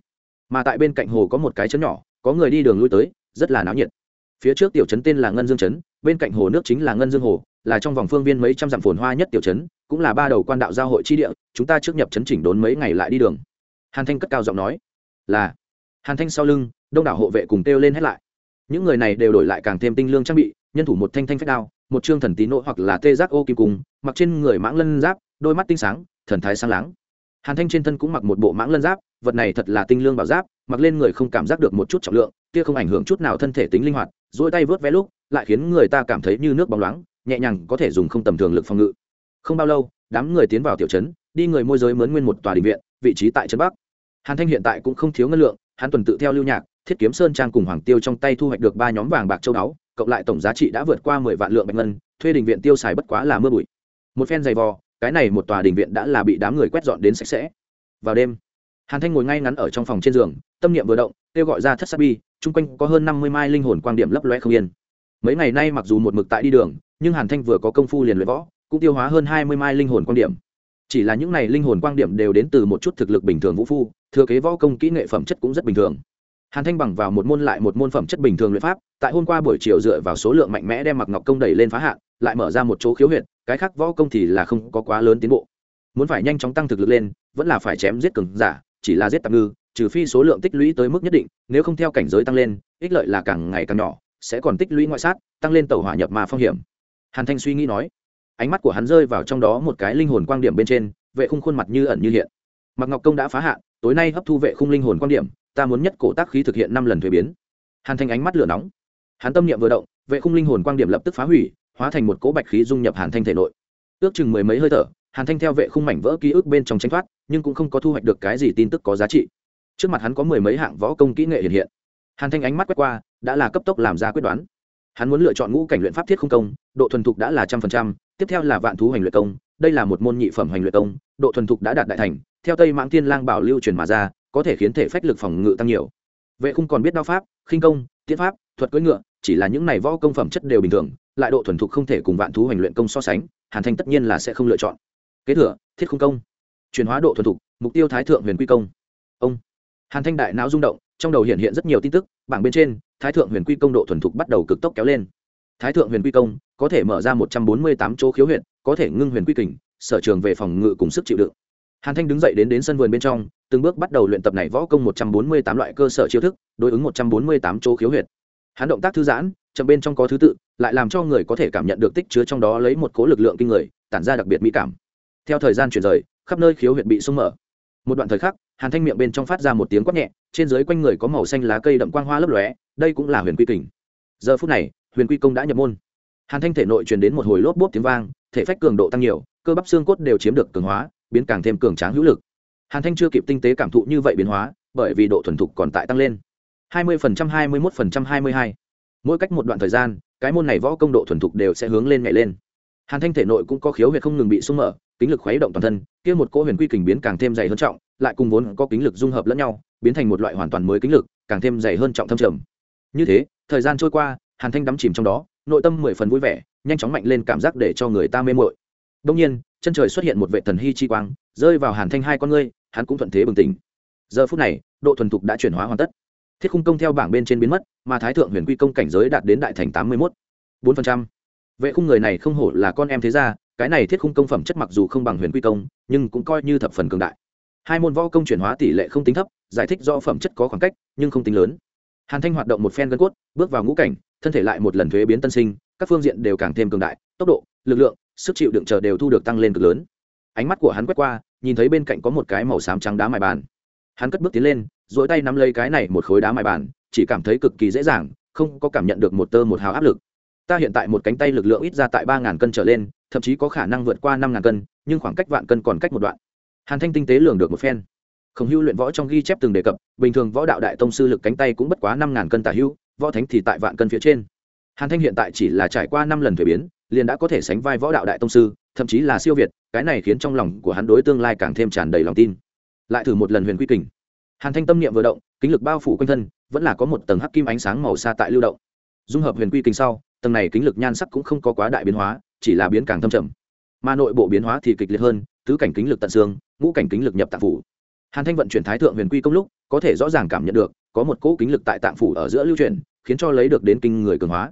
Mà tại bên cạnh hồ có một cái chấn nhỏ, có người đi đường lui tới, rất là náo nhiệt. Phía trước tiểu trấn tên là ngân dương trấn, bên cạnh hồ nước chính là ngân dương hồ, là trong vòng phương viên mấy trăm dặm phồn hoa nhất tiểu trấn, cũng là ba đầu quan đạo giao hội chi địa, chúng ta trước nhập trấn chỉnh đốn mấy ngày lại đi đường. Hàn thanh cất cao giọng nói, là. Hàn thanh sau lưng, đông đảo hộ vệ cùng kêu lên hết lại. Những người này đều đổi lại càng thêm tinh lương trang bị, nhân thủ một thanh thanh phách đao một trương thần tín nộ hoặc là tê giác ô kim cung mặc trên người mãng lân giáp, đôi mắt tinh sáng, thần thái sáng láng. Hàn thanh trên thân cũng mặc một bộ mãng lân giáp, vật này thật là tinh lương bảo giáp, mặc lên người không cảm giác được một chút trọng lượng, kia không ảnh hưởng chút nào thân thể tính linh hoạt dỗi tay vớt vé lúc, lại khiến người ta cảm thấy như nước bóng loáng, nhẹ nhàng có thể dùng không tầm thường lực phòng ngự. Không bao lâu, đám người tiến vào tiểu trấn, đi người môi giới mướn nguyên một tòa định viện, vị trí tại trấn bắc. Hàn thanh hiện tại cũng không thiếu ngân lượng, hắn tuần tự theo lưu nhạc, thiết kiếm sơn trang cùng hoàng tiêu trong tay thu hoạch được ba nhóm vàng bạc châu đáo cộng lại tổng giá trị đã vượt qua mười vạn lượng bạch ngân, thuê đình viện tiêu xài bất quá là mưa bụi. Một phen giày vò, cái này một tòa đình viện đã là bị đám người quét dọn đến sạch sẽ. Vào đêm, hàn thanh ngồi ngay ngắn ở trong phòng trên giường, tâm niệm vừa động, kêu gọi ra thất sát bi, chung quanh có hơn năm mươi mai linh hồn quan điểm lấp loe không yên. Mấy ngày nay mặc dù một mực tại đi đường, nhưng hàn thanh vừa có công phu liền luyện võ, cũng tiêu hóa hơn hai mươi mai linh hồn quan điểm. Chỉ là những này linh hồn quan điểm đều đến từ một chút thực lực bình thường vũ phu, thừa kế võ công kỹ nghệ phẩm chất cũng rất bình thường hàn thanh bằng vào một môn lại một môn phẩm chất bình thường luyện pháp, tại hôm qua buổi chiều dựa vào số lượng mạnh mẽ đem mặc ngọc công đẩy lên phá hạn, lại mở ra một chỗ khiếu huyệt, cái khác võ công thì là không có quá lớn tiến bộ. Muốn phải nhanh chóng tăng thực lực lên, vẫn là phải chém giết cường giả, chỉ là giết tạm ngư, trừ phi số lượng tích lũy tới mức nhất định, nếu không theo cảnh giới tăng lên, ích lợi là càng ngày càng nhỏ, sẽ còn tích lũy ngoại sát, tăng lên tàu hỏa nhập mà phong hiểm. Hàn thanh suy nghĩ nói. Ánh mắt của hắn rơi vào trong đó một cái linh hồn quan điểm bên trên, vệ khung khuôn mặt như ẩn như hiện. Mặc ngọc công đã phá hạn, tối nay hấp thu vệ khung linh hồn quan điểm ta muốn nhất cổ tác khí thực hiện năm lần thuế biến. Hàn thanh ánh mắt lửa nóng. Hắn tâm niệm vừa động, vệ khung linh hồn quan điểm lập tức phá hủy, hóa thành một cỗ bạch khí dung nhập hàn thanh thể nội. Ước chừng mười mấy hơi thở, hàn thanh theo vệ khung mảnh vỡ ký ức bên trong tranh thoát, nhưng cũng không có thu hoạch được cái gì tin tức có giá trị. Trước mặt hắn có mười mấy hạng võ công kỹ nghệ hiện hiện. Hàn thanh ánh mắt quét qua, đã là cấp tốc làm ra quyết đoán. Hắn muốn lựa chọn ngũ cảnh luyện pháp thiết không công, độ thuần thục đã là trăm phần trăm, tiếp theo là vạn thú hành luyện công, đây là một môn nhị phẩm hành luyện công, độ thuần thục đã đạt đại thành, theo tây mãng thiên lang bảo lưu truyền mà ra có thể khiến thể phách lực phòng ngự tăng nhiều. Vệ khung còn biết đao pháp, khinh công tiết pháp, thuật cưỡi ngựa, chỉ là những này võ công phẩm chất đều bình thường, lại độ thuần thục không thể cùng vạn thú hành luyện công so sánh, hàn thanh tất nhiên là sẽ không lựa chọn. Kế thừa, thiết không công. Chuyển hóa độ thuần thục, mục tiêu thái thượng huyền quy công. Ông. Hàn thanh đại não rung động, trong đầu hiện hiện rất nhiều tin tức, bảng bên trên, thái thượng huyền quy công độ thuần thục bắt đầu cực tốc kéo lên. Thái thượng huyền quy công, có thể mở ra một trăm bốn mươi tám chỗ khiếu huyện có thể ngưng huyền quy kình, sở trường về phòng ngự cùng sức chịu đựng hàn thanh đứng dậy đến đến sân vườn bên trong, từng bước bắt đầu luyện tập này võ công một trăm bốn mươi tám loại cơ sở chiêu thức, đối ứng một trăm bốn mươi tám chỗ khiếu huyệt. Hắn động tác thư giãn, chậm bên trong có thứ tự, lại làm cho người có thể cảm nhận được tích chứa trong đó lấy một cố lực lượng kinh người, tản ra đặc biệt mỹ cảm. Theo thời gian chuyển rời, khắp nơi khiếu huyệt bị sung mở. Một đoạn thời khắc, hàn thanh miệng bên trong phát ra một tiếng quát nhẹ, trên dưới quanh người có màu xanh lá cây đậm quang hoa lấp lóe, đây cũng là huyền quy kình. Giờ phút này, huyền quy công đã nhập môn. Hàn thanh thể nội truyền đến một hồi lốp bốp tiếng vang, thể phách cường độ tăng nhiều, cơ bắp xương cốt đều chiếm được cường hóa biến càng thêm cường tráng hữu lực. Hàn thanh chưa kịp tinh tế cảm thụ như vậy biến hóa bởi vì độ thuần thục còn tại tăng lên. 20%, 21%, 22. mỗi cách một đoạn thời gian cái môn này võ công độ thuần thục đều sẽ hướng lên ngày lên. Hàn thanh thể nội cũng có khiếu huyệt không ngừng bị sung mở kính lực khuấy động toàn thân kia một cỗ huyền quy kình biến càng thêm dày hơn trọng lại cùng vốn có kính lực dung hợp lẫn nhau biến thành một loại hoàn toàn mới kính lực càng thêm dày hơn trọng thâm trầm. Như thế thời gian trôi qua hàn thanh đắm chìm trong đó nội tâm mười phần vui vẻ nhanh chóng mạnh lên cảm giác để cho người ta mê mội đông nhiên chân trời xuất hiện một vệ thần hy chi quang, rơi vào hàn thanh hai con ngươi, hắn cũng thuận thế bừng tỉnh. Giờ phút này, độ thuần thục đã chuyển hóa hoàn tất. Thiết khung công theo bảng bên trên biến mất, mà thái thượng huyền quy công cảnh giới đạt đến đại thành tám mươi một bốn phần trăm. Vệ khung người này không hổ là con em thế gia, cái này thiết khung công phẩm chất mặc dù không bằng huyền quy công, nhưng cũng coi như thập phần cường đại. Hai môn võ công chuyển hóa tỷ lệ không tính thấp, giải thích do phẩm chất có khoảng cách, nhưng không tính lớn. Hàn thanh hoạt động một phen gân cốt, bước vào ngũ cảnh, thân thể lại một lần thuế biến tân sinh, các phương diện đều càng thêm cường đại, tốc độ, lực lượng sức chịu đựng chờ đều thu được tăng lên cực lớn. Ánh mắt của hắn quét qua, nhìn thấy bên cạnh có một cái màu xám trắng đá mài bàn. Hắn cất bước tiến lên dỗi tay nắm lấy cái này một khối đá mài bàn, chỉ cảm thấy cực kỳ dễ dàng, không có cảm nhận được một tơ một hào áp lực. Ta hiện tại một cánh tay lực lượng ít ra tại ba ngàn cân trở lên, thậm chí có khả năng vượt qua năm ngàn cân, nhưng khoảng cách vạn cân còn cách một đoạn. Hàn thanh tinh tế lường được một phen. Khổng hưu luyện võ trong ghi chép từng đề cập, bình thường võ đạo đại tông sư lực cánh tay cũng bất quá năm ngàn cân tả hưu võ thánh thì tại vạn cân phía trên. Hàn thanh hiện tại chỉ là trải qua năm lần thuế biến liền đã có thể sánh vai võ đạo đại tông sư, thậm chí là siêu việt, cái này khiến trong lòng của hắn đối tương lai càng thêm tràn đầy lòng tin. Lại thử một lần huyền quy kình. Hàn thanh tâm niệm vừa động, kính lực bao phủ quanh thân, vẫn là có một tầng hắc kim ánh sáng màu xa tại lưu động. Dung hợp huyền quy kình sau, tầng này kính lực nhan sắc cũng không có quá đại biến hóa, chỉ là biến càng thâm trầm. Mà nội bộ biến hóa thì kịch liệt hơn, tứ cảnh kính lực tận xương, ngũ cảnh kính lực nhập tạng phủ. Hàn thanh vận chuyển thái thượng huyền quy công lúc, có thể rõ ràng cảm nhận được, có một cỗ kính lực tại tạng phủ ở giữa lưu chuyển, khiến cho lấy được đến kinh người cường hóa.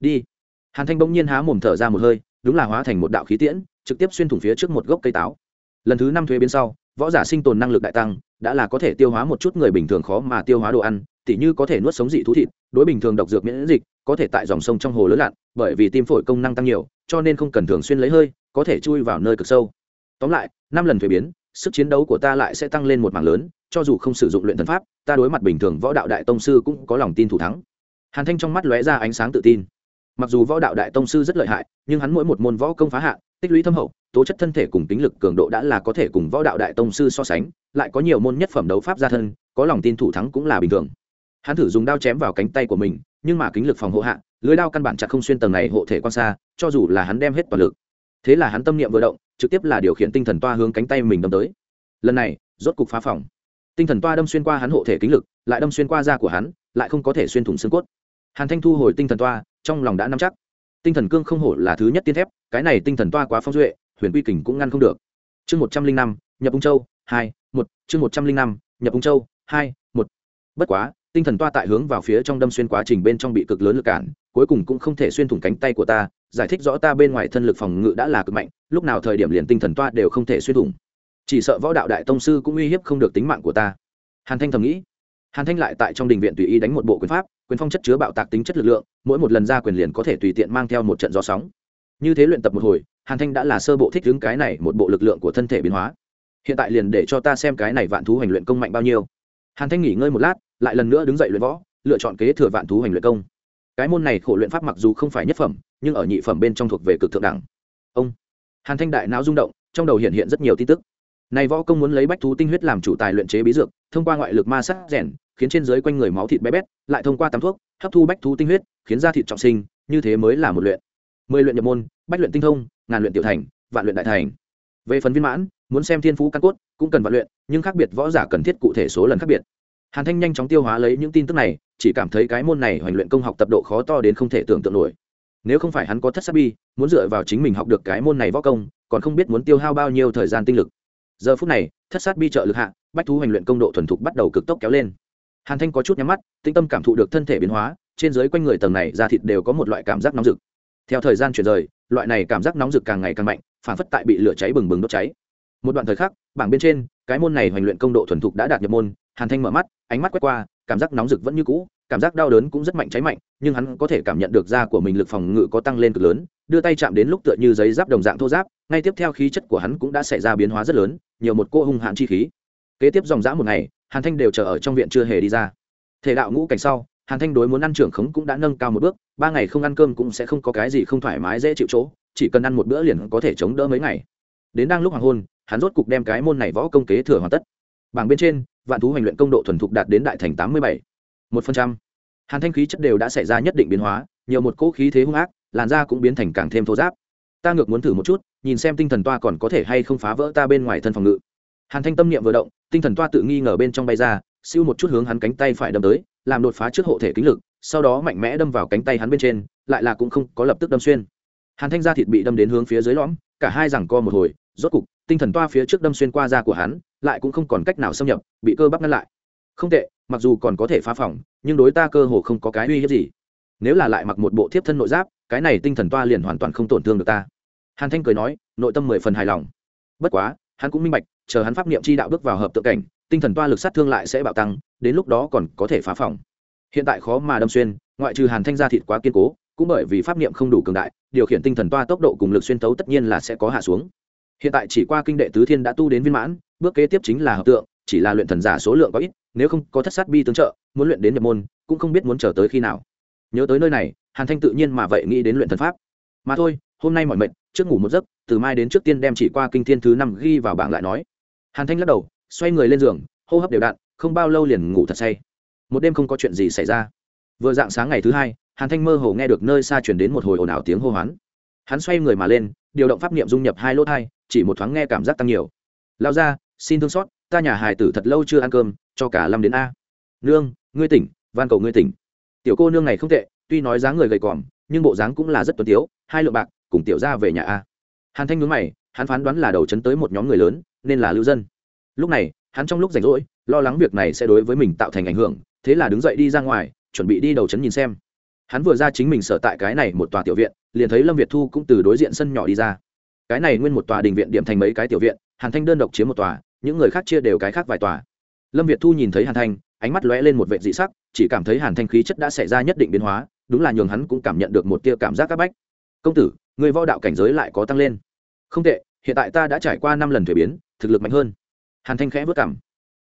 Đi hàn thanh bỗng nhiên há mồm thở ra một hơi, đúng là hóa thành một đạo khí tiễn, trực tiếp xuyên thủng phía trước một gốc cây táo. Lần thứ năm thuế biến sau, võ giả sinh tồn năng lực đại tăng, đã là có thể tiêu hóa một chút người bình thường khó mà tiêu hóa đồ ăn, tỉ như có thể nuốt sống dị thú thịt, đối bình thường độc dược miễn dịch, có thể tại dòng sông trong hồ lớn lặn, bởi vì tim phổi công năng tăng nhiều, cho nên không cần thường xuyên lấy hơi, có thể chui vào nơi cực sâu. Tóm lại, năm lần thuế biến, sức chiến đấu của ta lại sẽ tăng lên một mảng lớn, cho dù không sử dụng luyện thần pháp, ta đối mặt bình thường võ đạo đại tông sư cũng có lòng tin thủ thắng. Hàn thanh trong mắt lóe ra ánh sáng tự tin mặc dù võ đạo đại tông sư rất lợi hại nhưng hắn mỗi một môn võ công phá hạ, tích lũy thâm hậu tố chất thân thể cùng tính lực cường độ đã là có thể cùng võ đạo đại tông sư so sánh lại có nhiều môn nhất phẩm đấu pháp gia thân có lòng tin thủ thắng cũng là bình thường. Hắn thử dùng đao chém vào cánh tay của mình nhưng mà kính lực phòng hộ hạ lưới đao căn bản chặt không xuyên tầng này hộ thể quan xa cho dù là hắn đem hết toàn lực. Thế là hắn tâm niệm vừa động trực tiếp là điều khiển tinh thần toa hướng cánh tay mình đâm tới. Lần này rốt cục phá phòng. Tinh thần toa đâm xuyên qua hắn hộ thể kính lực lại đâm xuyên qua da của hắn lại không có thể xuyên thủng xương cốt. Hàn thanh thu hồi tinh thần toa trong lòng đã nắm chắc. Tinh thần cương không hổ là thứ nhất tiên thép, cái này tinh thần toa quá phong duệ, huyền quy kình cũng ngăn không được. Chương một trăm linh năm, nhập ung châu, hai, một, chương một trăm linh năm, nhập ung châu, hai, một. Bất quá, tinh thần toa tại hướng vào phía trong đâm xuyên quá trình bên trong bị cực lớn lực cản, cuối cùng cũng không thể xuyên thủng cánh tay của ta, giải thích rõ ta bên ngoài thân lực phòng ngự đã là cực mạnh, lúc nào thời điểm liền tinh thần toa đều không thể xuyên thủng. Chỉ sợ võ đạo đại tông sư cũng uy hiếp không được tính mạng của ta. Hàn thanh thầm nghĩ. Hàn thanh lại tại trong đình viện tùy ý đánh một bộ quyền pháp quyền phong chất chứa bạo tạc tính chất lực lượng, mỗi một lần ra quyền liền có thể tùy tiện mang theo một trận gió sóng. Như thế luyện tập một hồi, hàn thanh đã là sơ bộ thích đứng cái này một bộ lực lượng của thân thể biến hóa. Hiện tại liền để cho ta xem cái này vạn thú hành luyện công mạnh bao nhiêu. Hàn thanh nghỉ ngơi một lát, lại lần nữa đứng dậy luyện võ, lựa chọn kế thừa vạn thú hành luyện công. Cái môn này khổ luyện pháp mặc dù không phải nhất phẩm, nhưng ở nhị phẩm bên trong thuộc về cực thượng đẳng. Ông, hàn thanh đại não rung động, trong đầu hiện hiện rất nhiều tin tức. Này võ công muốn lấy bách thú tinh huyết làm chủ tài luyện chế bí dược, thông qua ngoại lực ma sát rèn khiến trên dưới quanh người máu thịt bé bét, lại thông qua tắm thuốc, hấp thu bách thú tinh huyết, khiến da thịt trọng sinh, như thế mới là một luyện. Mười luyện nhập môn, bách luyện tinh thông, ngàn luyện tiểu thành, vạn luyện đại thành. Về phần viên mãn, muốn xem thiên phú căn cốt, cũng cần vạn luyện, nhưng khác biệt võ giả cần thiết cụ thể số lần khác biệt. Hàn thanh nhanh chóng tiêu hóa lấy những tin tức này, chỉ cảm thấy cái môn này hoành luyện công học tập độ khó to đến không thể tưởng tượng nổi. Nếu không phải hắn có thất sát bi, muốn dựa vào chính mình học được cái môn này võ công, còn không biết muốn tiêu hao bao nhiêu thời gian tinh lực. Giờ phút này, thất sát bi trợ lực hạ, bách thú hành luyện công độ thuần thục bắt đầu cực tốc kéo lên hàn thanh có chút nhắm mắt, tĩnh tâm cảm thụ được thân thể biến hóa, trên dưới quanh người tầng này da thịt đều có một loại cảm giác nóng rực. Theo thời gian chuyển rời, loại này cảm giác nóng rực càng ngày càng mạnh, phản phất tại bị lửa cháy bừng bừng đốt cháy. Một đoạn thời khắc, bảng bên trên, cái môn này hoành luyện công độ thuần thục đã đạt nhập môn, hàn thanh mở mắt, ánh mắt quét qua, cảm giác nóng rực vẫn như cũ, cảm giác đau đớn cũng rất mạnh cháy mạnh, nhưng hắn có thể cảm nhận được da của mình lực phòng ngự có tăng lên cực lớn, đưa tay chạm đến lúc tựa như giấy giáp đồng dạng thô giáp, ngay tiếp theo khí chất của hắn cũng đã xảy ra biến hóa rất lớn, nhiều một cô hung hạn chi khí. Kế tiếp dòng dã một ngày hàn thanh đều chờ ở trong viện chưa hề đi ra. Thể đạo ngũ cảnh sau, hàn thanh đối muốn ăn trưởng khống cũng đã nâng cao một bước, ba ngày không ăn cơm cũng sẽ không có cái gì không thoải mái dễ chịu chỗ, chỉ cần ăn một bữa liền có thể chống đỡ mấy ngày. Đến đang lúc hoàng hôn, hắn rốt cục đem cái môn này võ công kế thừa hoàn tất. Bảng bên trên, vạn thú hành luyện công độ thuần thục đạt đến đại thành tám mươi bảy. Một phần trăm. Hàn thanh khí chất đều đã xảy ra nhất định biến hóa, nhiều một cỗ khí thế hung ác, làn da cũng biến thành càng thêm thô giáp ta ngược muốn thử một chút, nhìn xem tinh thần toa còn có thể hay không phá vỡ ta bên ngoài thân phòng ngự. Hàn thanh tâm niệm vừa động tinh thần toa tự nghi ngờ bên trong bay ra, siêu một chút hướng hắn cánh tay phải đâm tới, làm đột phá trước hộ thể kính lực, sau đó mạnh mẽ đâm vào cánh tay hắn bên trên, lại là cũng không có lập tức đâm xuyên. Hàn thanh da thịt bị đâm đến hướng phía dưới lõm, cả hai rằng co một hồi, rốt cục, tinh thần toa phía trước đâm xuyên qua da của hắn, lại cũng không còn cách nào xâm nhập, bị cơ bắp ngăn lại. Không tệ, mặc dù còn có thể phá phòng, nhưng đối ta cơ hồ không có cái uy hiếp gì. Nếu là lại mặc một bộ thiếp thân nội giáp, cái này tinh thần toa liền hoàn toàn không tổn thương được ta. Hàn thanh cười nói, nội tâm mười phần hài lòng. Bất quá, hắn cũng minh bạch chờ hắn pháp niệm chi đạo bước vào hợp tượng cảnh, tinh thần toa lực sát thương lại sẽ bạo tăng, đến lúc đó còn có thể phá phòng. Hiện tại khó mà đâm xuyên, ngoại trừ hàn thanh gia thịt quá kiên cố, cũng bởi vì pháp niệm không đủ cường đại, điều khiển tinh thần toa tốc độ cùng lực xuyên tấu tất nhiên là sẽ có hạ xuống. Hiện tại chỉ qua kinh đệ tứ thiên đã tu đến viên mãn, bước kế tiếp chính là hợp tượng, chỉ là luyện thần giả số lượng có ít, nếu không có thất sát bi tương trợ, muốn luyện đến nhập môn, cũng không biết muốn chờ tới khi nào. Nhớ tới nơi này, hàn thanh tự nhiên mà vậy nghĩ đến luyện thần pháp. Mà thôi, hôm nay mọi mệnh, trước ngủ một giấc, từ mai đến trước tiên đem chỉ qua kinh thiên thứ năm ghi vào bảng lại nói hàn thanh lắc đầu, xoay người lên giường, hô hấp đều đặn, không bao lâu liền ngủ thật say. Một đêm không có chuyện gì xảy ra. Vừa dạng sáng ngày thứ hai, hàn thanh mơ hồ nghe được nơi xa chuyển đến một hồi ồn ào tiếng hô hoán. Hắn xoay người mà lên, điều động pháp niệm dung nhập hai lỗ thai, chỉ một thoáng nghe cảm giác tăng nhiều. Lao ra xin thương xót, ta nhà hài tử thật lâu chưa ăn cơm, cho cả lâm đến a. Nương, ngươi tỉnh, van cầu ngươi tỉnh. Tiểu cô nương này không tệ, tuy nói dáng người gầy còm, nhưng bộ dáng cũng là rất tuấn tiếu, hai lượng bạc, cùng tiểu ra về nhà a. Hàn thanh nhướng mày, hắn phán đoán là đầu chấn tới một nhóm người lớn nên là lưu dân. Lúc này, hắn trong lúc rảnh rỗi, lo lắng việc này sẽ đối với mình tạo thành ảnh hưởng, thế là đứng dậy đi ra ngoài, chuẩn bị đi đầu trấn nhìn xem. Hắn vừa ra chính mình sở tại cái này một tòa tiểu viện, liền thấy lâm việt thu cũng từ đối diện sân nhỏ đi ra. Cái này nguyên một tòa đình viện điểm thành mấy cái tiểu viện, hàn thanh đơn độc chiếm một tòa, những người khác chia đều cái khác vài tòa. Lâm việt thu nhìn thấy hàn thanh, ánh mắt lóe lên một vệ dị sắc, chỉ cảm thấy hàn thanh khí chất đã xảy ra nhất định biến hóa, đúng là nhường hắn cũng cảm nhận được một tia cảm giác c bách. Công tử, người võ đạo cảnh giới lại có tăng lên. Không tệ, hiện tại ta đã trải qua năm lần thuế biến thực lực mạnh hơn. Hàn thanh khẽ vất cảm.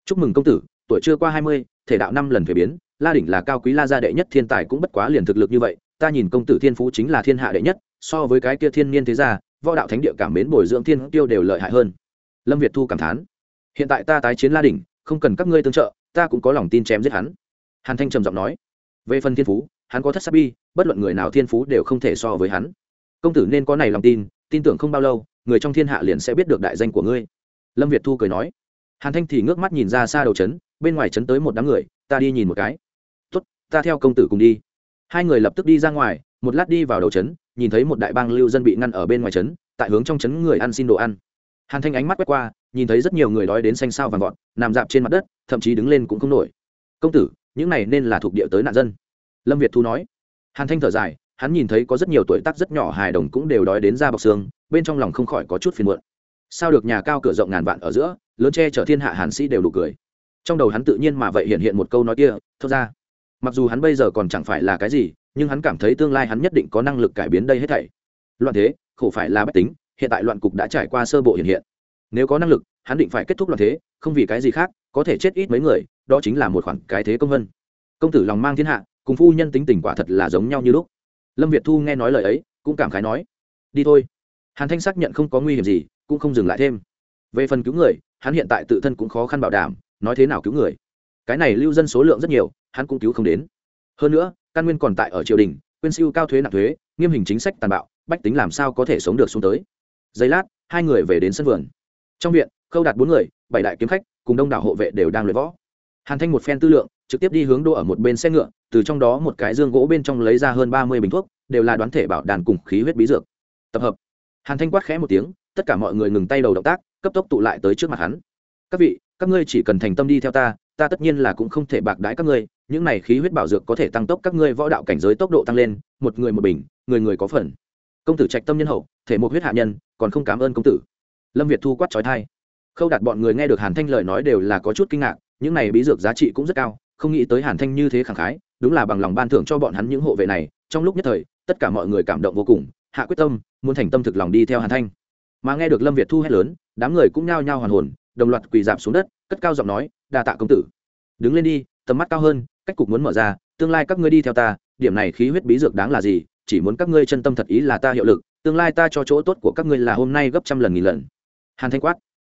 Chúc mừng công tử, tuổi chưa qua hai mươi, thể đạo năm lần thuế biến, la đỉnh là cao quý la gia đệ nhất thiên tài cũng bất quá liền thực lực như vậy, ta nhìn công tử thiên phú chính là thiên hạ đệ nhất, so với cái kia thiên niên thế gia, võ đạo thánh địa cảm mến bồi dưỡng thiên tiêu đều lợi hại hơn. Lâm việt thu cảm thán. Hiện tại ta tái chiến la đỉnh, không cần các ngươi tương trợ, ta cũng có lòng tin chém giết hắn. Hàn thanh trầm giọng nói. Về phần thiên phú, hắn có thất sắc bi, bất luận người nào thiên phú đều không thể so với hắn. Công tử nên có này lòng tin tin tưởng không bao lâu, người trong thiên hạ liền sẽ biết được đại danh của ngươi lâm việt thu cười nói. Hàn thanh thì ngước mắt nhìn ra xa đầu trấn, bên ngoài trấn tới một đám người, ta đi nhìn một cái. Tốt, ta theo công tử cùng đi. Hai người lập tức đi ra ngoài, một lát đi vào đầu trấn, nhìn thấy một đại bang lưu dân bị ngăn ở bên ngoài trấn, tại hướng trong trấn người ăn xin đồ ăn. Hàn thanh ánh mắt quét qua, nhìn thấy rất nhiều người đói đến xanh sao vàng gọn nằm dạp trên mặt đất, thậm chí đứng lên cũng không nổi. Công tử, những này nên là thuộc địa tới nạn dân. Lâm việt thu nói. Hàn thanh thở dài, hắn nhìn thấy có rất nhiều tuổi tác rất nhỏ hài đồng cũng đều đói đến ra bọc xương, bên trong lòng không khỏi có chút phiền muộn sao được nhà cao cửa rộng ngàn vạn ở giữa, lớn che chở thiên hạ hàn sĩ đều đủ cười. Trong đầu hắn tự nhiên mà vậy hiện hiện một câu nói kia thật ra. Mặc dù hắn bây giờ còn chẳng phải là cái gì, nhưng hắn cảm thấy tương lai hắn nhất định có năng lực cải biến đây hết thảy. Loạn thế, khổ phải là bách tính, hiện tại loạn cục đã trải qua sơ bộ hiện hiện. Nếu có năng lực, hắn định phải kết thúc loạn thế, không vì cái gì khác, có thể chết ít mấy người, đó chính là một khoản cái thế công vân. Công tử lòng mang thiên hạ, cùng phu nhân tính tình quả thật là giống nhau như lúc. Lâm việt thu nghe nói lời ấy, cũng cảm khái nói, đi thôi. Hàn thanh xác nhận không có nguy hiểm gì cũng không dừng lại thêm. Về phần cứu người, hắn hiện tại tự thân cũng khó khăn bảo đảm, nói thế nào cứu người. Cái này lưu dân số lượng rất nhiều, hắn cũng cứu không đến. Hơn nữa, căn nguyên còn tại ở triều đình quyên siêu cao thuế nặng thuế, nghiêm hình chính sách tàn bạo, bách tính làm sao có thể sống được xuống tới. Giây lát, hai người về đến sân vườn. Trong viện, khâu đạt bốn người, bảy đại kiếm khách, cùng đông đảo hộ vệ đều đang luyện võ. Hàn thanh một phen tư lượng, trực tiếp đi hướng đô ở một bên xe ngựa, từ trong đó một cái dương gỗ bên trong lấy ra hơn ba mươi bình thuốc, đều là đoán thể bảo đàn cùng khí huyết bí dược. Tập hợp. Hàn thanh quát khẽ một tiếng tất cả mọi người ngừng tay đầu động tác, cấp tốc tụ lại tới trước mặt hắn. Các vị, các ngươi chỉ cần thành tâm đi theo ta ta tất nhiên là cũng không thể bạc đãi các ngươi, những này khí huyết bảo dược có thể tăng tốc các ngươi võ đạo cảnh giới tốc độ tăng lên, một người một bình, người người có phần. Công tử trạch tâm nhân hậu, thể một huyết hạ nhân, còn không cảm ơn công tử. Lâm việt thu quát trói thai. Khâu đạt bọn người nghe được hàn thanh lời nói đều là có chút kinh ngạc, những này bí dược giá trị cũng rất cao, không nghĩ tới hàn thanh như thế khẳng khái, đúng là bằng lòng ban thưởng cho bọn hắn những hộ vệ này, trong lúc nhất thời, tất cả mọi người cảm động vô cùng, hạ quyết tâm, muốn thành tâm thực lòng đi theo hàn thanh mà nghe được lâm việt thu hét lớn, đám người cũng nhao nhao hoàn hồn, đồng loạt quỳ dạp xuống đất, cất cao giọng nói, đa tạ công tử. Đứng lên đi, tầm mắt cao hơn, cách cục muốn mở ra, tương lai các ngươi đi theo ta, điểm này khí huyết bí dược đáng là gì, chỉ muốn các ngươi chân tâm thật ý là ta hiệu lực, tương lai ta cho chỗ tốt của các ngươi là hôm nay gấp trăm lần nghìn lần. Hàn thanh quát.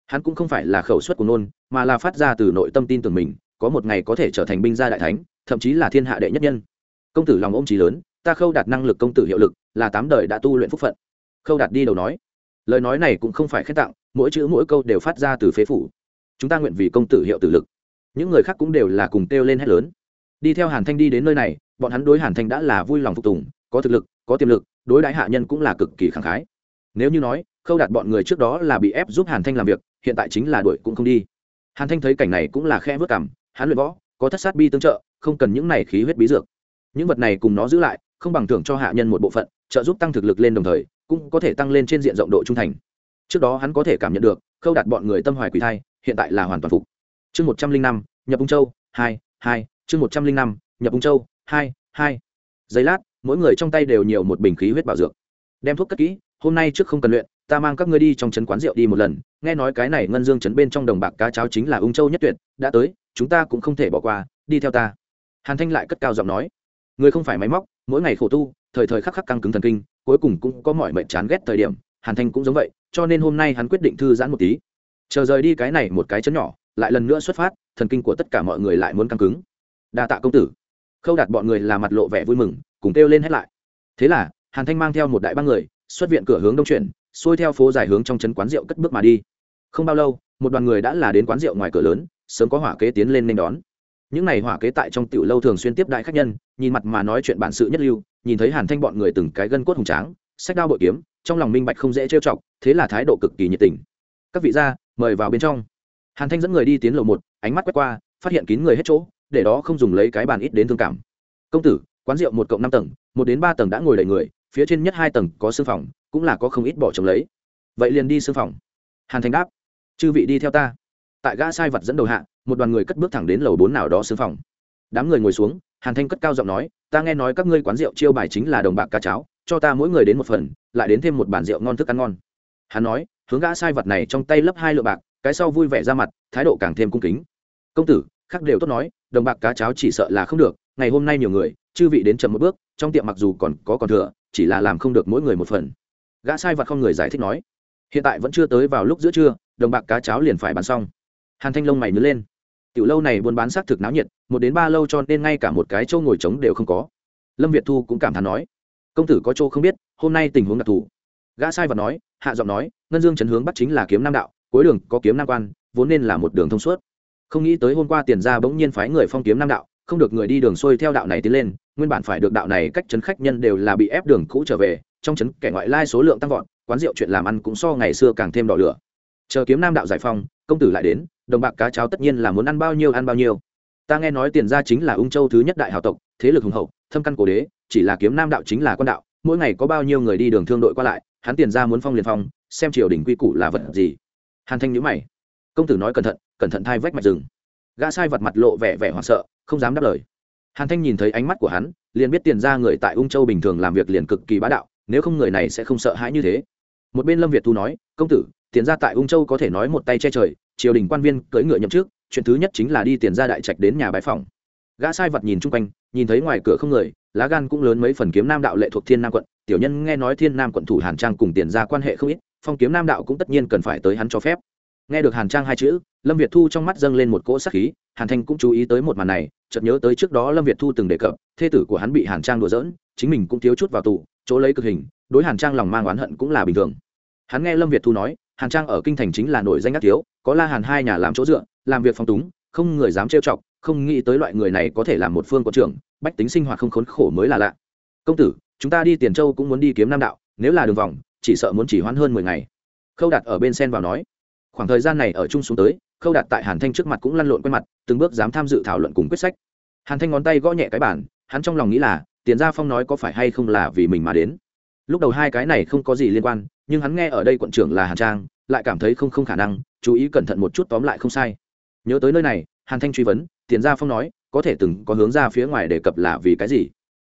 Hắn cũng không phải là khẩu suất của nôn, mà là phát ra từ nội tâm tin tưởng mình, có một ngày có thể trở thành binh gia đại thánh, thậm chí là thiên hạ đệ nhất nhân. Công tử lòng ôm trí lớn, ta khâu đạt năng lực công tử hiệu lực, là tám đời đã tu luyện phúc phận. Khâu đạt đi đầu nói lời nói này cũng không phải khen tặng, mỗi chữ mỗi câu đều phát ra từ phế phủ. Chúng ta nguyện vì công tử hiệu tử lực. Những người khác cũng đều là cùng kêu lên hét lớn. Đi theo hàn thanh đi đến nơi này, bọn hắn đối hàn thanh đã là vui lòng phục tùng, có thực lực, có tiềm lực, đối đãi hạ nhân cũng là cực kỳ khẳng khái. Nếu như nói, khâu đạt bọn người trước đó là bị ép giúp hàn thanh làm việc, hiện tại chính là đuổi cũng không đi. Hàn thanh thấy cảnh này cũng là khe vớt cảm, hắn luyện võ, có thất sát bi tương trợ, không cần những này khí huyết bí dược. Những vật này cùng nó giữ lại, không bằng thưởng cho hạ nhân một bộ phận, trợ giúp tăng thực lực lên đồng thời cũng có thể tăng lên trên diện rộng độ trung thành. Trước đó hắn có thể cảm nhận được, khâu đạt bọn người tâm hoài quỷ thai, hiện tại là hoàn toàn phục. Chương một trăm linh năm, nhập ung châu, hai hai, chương một trăm linh năm, nhập ung châu, hai hai. Giây lát, mỗi người trong tay đều nhiều một bình khí huyết bảo dược. Đem thuốc cất kỹ, hôm nay trước không cần luyện, ta mang các ngươi đi trong trấn quán rượu đi một lần. Nghe nói cái này ngân dương trấn bên trong đồng bạc cá cháo chính là ung châu nhất tuyệt, đã tới, chúng ta cũng không thể bỏ qua, đi theo ta. Hàn thanh lại cất cao giọng nói. Người không phải máy móc, mỗi ngày khổ tu, thời thời khắc khắc căng cứng thần kinh cuối cùng cũng có mọi mệnh chán ghét thời điểm, hàn thanh cũng giống vậy, cho nên hôm nay hắn quyết định thư giãn một tí. Chờ rời đi cái này một cái chấn nhỏ, lại lần nữa xuất phát, thần kinh của tất cả mọi người lại muốn căng cứng. Đa tạ công tử. Khâu đạt bọn người là mặt lộ vẻ vui mừng, cùng kêu lên hết lại. Thế là, hàn thanh mang theo một đại ba người, xuất viện cửa hướng đông chuyển, xuôi theo phố dài hướng trong trấn quán rượu cất bước mà đi. Không bao lâu, một đoàn người đã là đến quán rượu ngoài cửa lớn, sớm có hỏa kế tiến lên nên đón. Những n à y hỏa kế tại trong tiểu lâu thường xuyên tiếp đại khách nhân, nhìn mặt mà nói chuyện bản sự nhất lưu nhìn thấy hàn thanh bọn người từng cái gân cốt hùng tráng, sách đao bội kiếm, trong lòng minh bạch không dễ trêu chọc, thế là thái độ cực kỳ nhiệt tình. Các vị gia mời vào bên trong. Hàn thanh dẫn người đi tiến lầu một, ánh mắt quét qua, phát hiện kín người hết chỗ, để đó không dùng lấy cái bàn ít đến thương cảm. Công tử, quán rượu một cộng năm tầng, một đến ba tầng đã ngồi đầy người, phía trên nhất hai tầng có sương phòng, cũng là có không ít bỏ trống lấy. Vậy liền đi sương phòng. Hàn thanh đáp. Chư vị đi theo ta. Tại gã sai vật dẫn đầu hạ, một đoàn người cất bước thẳng đến lầu bốn nào đó sương phòng. Đám người ngồi xuống hàn thanh cất cao giọng nói, ta nghe nói các ngươi quán rượu chiêu bài chính là đồng bạc cá cháo, cho ta mỗi người đến một phần, lại đến thêm một bàn rượu ngon thức ăn ngon. Hắn nói, hướng gã sai vật này trong tay lấp hai lượng bạc, cái sau vui vẻ ra mặt, thái độ càng thêm cung kính. Công tử, khác đều tốt nói, đồng bạc cá cháo chỉ sợ là không được, ngày hôm nay nhiều người, chư vị đến chậm một bước, trong tiệm mặc dù còn có còn thừa, chỉ là làm không được mỗi người một phần. Gã sai vật không người giải thích nói, hiện tại vẫn chưa tới vào lúc giữa trưa, đồng bạc cá cháo liền phải bán xong. Hàn thanh lông mày nhớ lên tiểu lâu này buôn bán xác thực náo nhiệt, một đến ba lâu cho nên ngay cả một cái châu ngồi trống đều không có. Lâm việt thu cũng cảm thán nói, công tử có chỗ không biết, hôm nay tình huống đặc thù. Gã sai vật nói, hạ giọng nói, ngân dương chấn hướng bắt chính là kiếm nam đạo, cuối đường có kiếm nam quan, vốn nên là một đường thông suốt. Không nghĩ tới hôm qua tiền ra bỗng nhiên phái người phong kiếm nam đạo, không được người đi đường xuôi theo đạo này tiến lên, nguyên bản phải được đạo này cách chấn khách nhân đều là bị ép đường cũ trở về, trong chấn kẻ ngoại lai số lượng tăng vọt, quán rượu chuyện làm ăn cũng so ngày xưa càng thêm đỏ lửa. Chờ kiếm nam đạo giải phong, công tử lại đến đồng bạc cá cháo tất nhiên là muốn ăn bao nhiêu ăn bao nhiêu. Ta nghe nói tiền gia chính là ung châu thứ nhất đại hào tộc, thế lực hùng hậu, thâm căn cổ đế, chỉ là kiếm nam đạo chính là quân đạo, mỗi ngày có bao nhiêu người đi đường thương đội qua lại, hắn tiền ra muốn phong liền phong, xem triều đình quy củ là vật gì. Hàn thanh nhữ mày. Công tử nói cẩn thận cẩn thận thai vách mạch rừng. Gã sai vật mặt lộ vẻ vẻ hoảng sợ, không dám đáp lời. Hàn thanh nhìn thấy ánh mắt của hắn, liền biết tiền ra người tại ung châu bình thường làm việc liền cực kỳ bá đạo, nếu không người này sẽ không sợ hãi như thế một bên lâm việt thu nói công tử tiền ra tại ung châu có thể nói một tay che trời triều đình quan viên cưỡi ngựa nhậm trước chuyện thứ nhất chính là đi tiền ra đại trạch đến nhà bái phòng gã sai vật nhìn chung quanh nhìn thấy ngoài cửa không người lá gan cũng lớn mấy phần kiếm nam đạo lệ thuộc thiên nam quận tiểu nhân nghe nói thiên nam quận thủ hàn trang cùng tiền ra quan hệ không ít phong kiếm nam đạo cũng tất nhiên cần phải tới hắn cho phép nghe được hàn trang hai chữ lâm việt thu trong mắt dâng lên một cỗ sắc khí hàn thanh cũng chú ý tới một màn này chợt nhớ tới trước đó lâm việt thu từng đề cập thê tử của hắn bị hàn trang đùa dỡn chính mình cũng thiếu chút vào tù chỗ lấy cực hình đối hàn trang lòng mang oán hận cũng là bình thường. Hắn nghe lâm việt thu nói, hàn trang ở kinh thành chính là nổi danh ác thiếu, có la hàn hai nhà làm chỗ dựa, làm việc phong túng, không người dám trêu chọc, không nghĩ tới loại người này có thể làm một phương có trưởng, bách tính sinh hoạt không khốn khổ mới là lạ. Công tử, chúng ta đi tiền châu cũng muốn đi kiếm nam đạo, nếu là đường vòng, chỉ sợ muốn chỉ hoãn hơn mười ngày. Khâu Đạt ở bên sen vào nói. Khoảng thời gian này ở chung xuống tới, khâu Đạt tại hàn thanh trước mặt cũng lăn lộn quen mặt, từng bước dám tham dự thảo luận cùng quyết sách. Hàn thanh ngón tay gõ nhẹ cái bản hắn trong lòng nghĩ là, tiền gia phong nói có phải hay không là vì mình mà đến lúc đầu hai cái này không có gì liên quan, nhưng hắn nghe ở đây quận trưởng là hàn trang, lại cảm thấy không không khả năng, chú ý cẩn thận một chút tóm lại không sai. Nhớ tới nơi này, hàn thanh truy vấn, tiền gia phong nói, có thể từng có hướng ra phía ngoài đề cập là vì cái gì?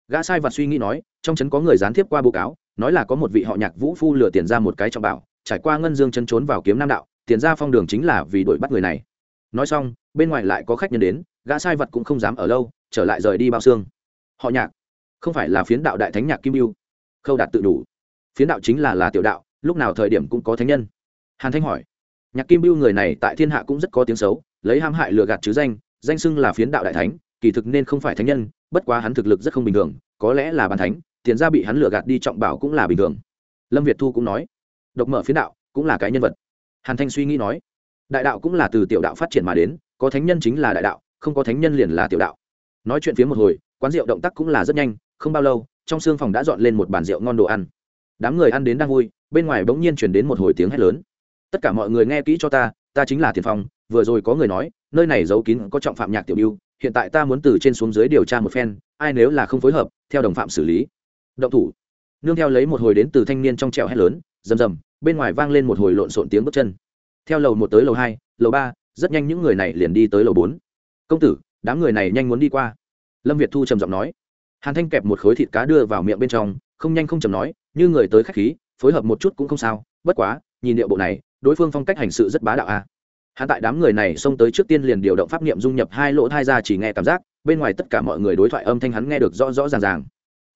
Gã sai vật suy nghĩ nói, trong trấn có người gián tiếp qua báo cáo, nói là có một vị họ nhạc vũ phu lừa tiền ra một cái trọng bảo, trải qua ngân dương chân trốn vào kiếm nam đạo, tiền ra phong đường chính là vì đuổi bắt người này. Nói xong, bên ngoài lại có khách nhân đến, gã sai vật cũng không dám ở lâu, trở lại rời đi bao xương. Họ nhạc, không phải là phiến đạo đại thánh nhạc kim yêu khâu đạt tự đủ. Phiến đạo chính là là tiểu đạo, lúc nào thời điểm cũng có thánh nhân. Hàn thanh hỏi. Nhạc kim biêu người này tại thiên hạ cũng rất có tiếng xấu, lấy ham hại lừa gạt chứ danh danh xưng là phiến đạo đại thánh, kỳ thực nên không phải thánh nhân, bất quá hắn thực lực rất không bình thường, có lẽ là bàn thánh, tiền ra bị hắn lừa gạt đi trọng bảo cũng là bình thường. Lâm việt thu cũng nói. Độc mở phiến đạo cũng là cái nhân vật. Hàn thanh suy nghĩ nói. Đại đạo cũng là từ tiểu đạo phát triển mà đến, có thánh nhân chính là đại đạo, không có thánh nhân liền là tiểu đạo. Nói chuyện phía một hồi, quán rượu động tác cũng là rất nhanh, không bao lâu trong xương phòng đã dọn lên một bàn rượu ngon đồ ăn. Đám người ăn đến đang vui, bên ngoài bỗng nhiên chuyển đến một hồi tiếng hét lớn. Tất cả mọi người nghe kỹ cho ta ta chính là tiền phong, vừa rồi có người nói, nơi này giấu kín có trọng phạm nhạc tiểu biêu hiện tại ta muốn từ trên xuống dưới điều tra một phen, ai nếu là không phối hợp, theo đồng phạm xử lý. Động thủ. Nương theo lấy một hồi đến từ thanh niên trong trèo hét lớn, rầm rầm, bên ngoài vang lên một hồi lộn xộn tiếng bước chân. Theo lầu một tới lầu hai, lầu ba, rất nhanh những người này liền đi tới lầu bốn. Công tử, đám người này nhanh muốn đi qua. Lâm việt thu trầm giọng nói hàn thanh kẹp một khối thịt cá đưa vào miệng bên trong, không nhanh không chầm nói, như người tới khách khí, phối hợp một chút cũng không sao, bất quá, nhìn điệu bộ này, đối phương phong cách hành sự rất bá đạo a. À. hắn tại đám người này xông tới trước tiên liền điều động pháp niệm dung nhập hai lỗ thai ra chỉ nghe cảm giác, bên ngoài tất cả mọi người đối thoại âm thanh hắn nghe được rõ rõ ràng ràng.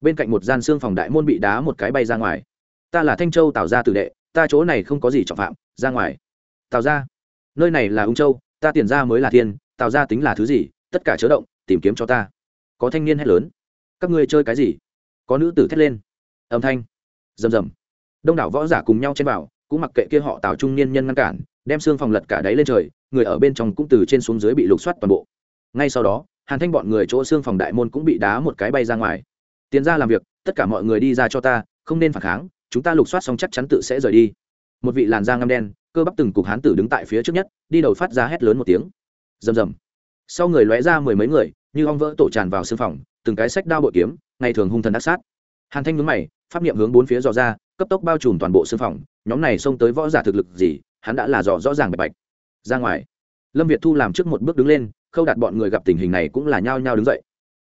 Bên cạnh một gian xương phòng đại môn bị đá một cái bay ra ngoài. Ta là thanh châu tào gia tử đệ, ta chỗ này không có gì trọng phạm, ra ngoài. Tào gia? Nơi này là ung châu, ta tiền ra mới là thiên, tào gia tính là thứ gì, tất cả chớ động, tìm kiếm cho ta. Có thanh niên hét lớn các ngươi chơi cái gì? Có nữ tử thét lên. Âm thanh. Rầm rầm. Đông đảo võ giả cùng nhau chen vào, cũng mặc kệ kia họ tào trung niên nhân ngăn cản, đem xương phòng lật cả đáy lên trời, người ở bên trong cũng từ trên xuống dưới bị lục soát toàn bộ. Ngay sau đó, hàn thanh bọn người chỗ xương phòng đại môn cũng bị đá một cái bay ra ngoài. Tiến ra làm việc, tất cả mọi người đi ra cho ta, không nên phản kháng, chúng ta lục soát xong chắc chắn tự sẽ rời đi. Một vị làn da ngâm đen, cơ bắp từng cục hán tử đứng tại phía trước nhất, đi đầu phát ra hét lớn một tiếng. Rầm rầm. Sau người lóe ra mười mấy người, như ong vỡ tổ tràn vào xương phòng từng cái sách đao bội kiếm, ngày thường hung thần đắc sát. Hàn thanh nhướng mày, pháp niệm hướng bốn phía dò ra, cấp tốc bao trùm toàn bộ sư phòng, nhóm này xông tới võ giả thực lực gì, hắn đã là dò rõ ràng bạch bạch. Ra ngoài, lâm việt thu làm trước một bước đứng lên, khâu đặt bọn người gặp tình hình này cũng là nhao nhao đứng dậy.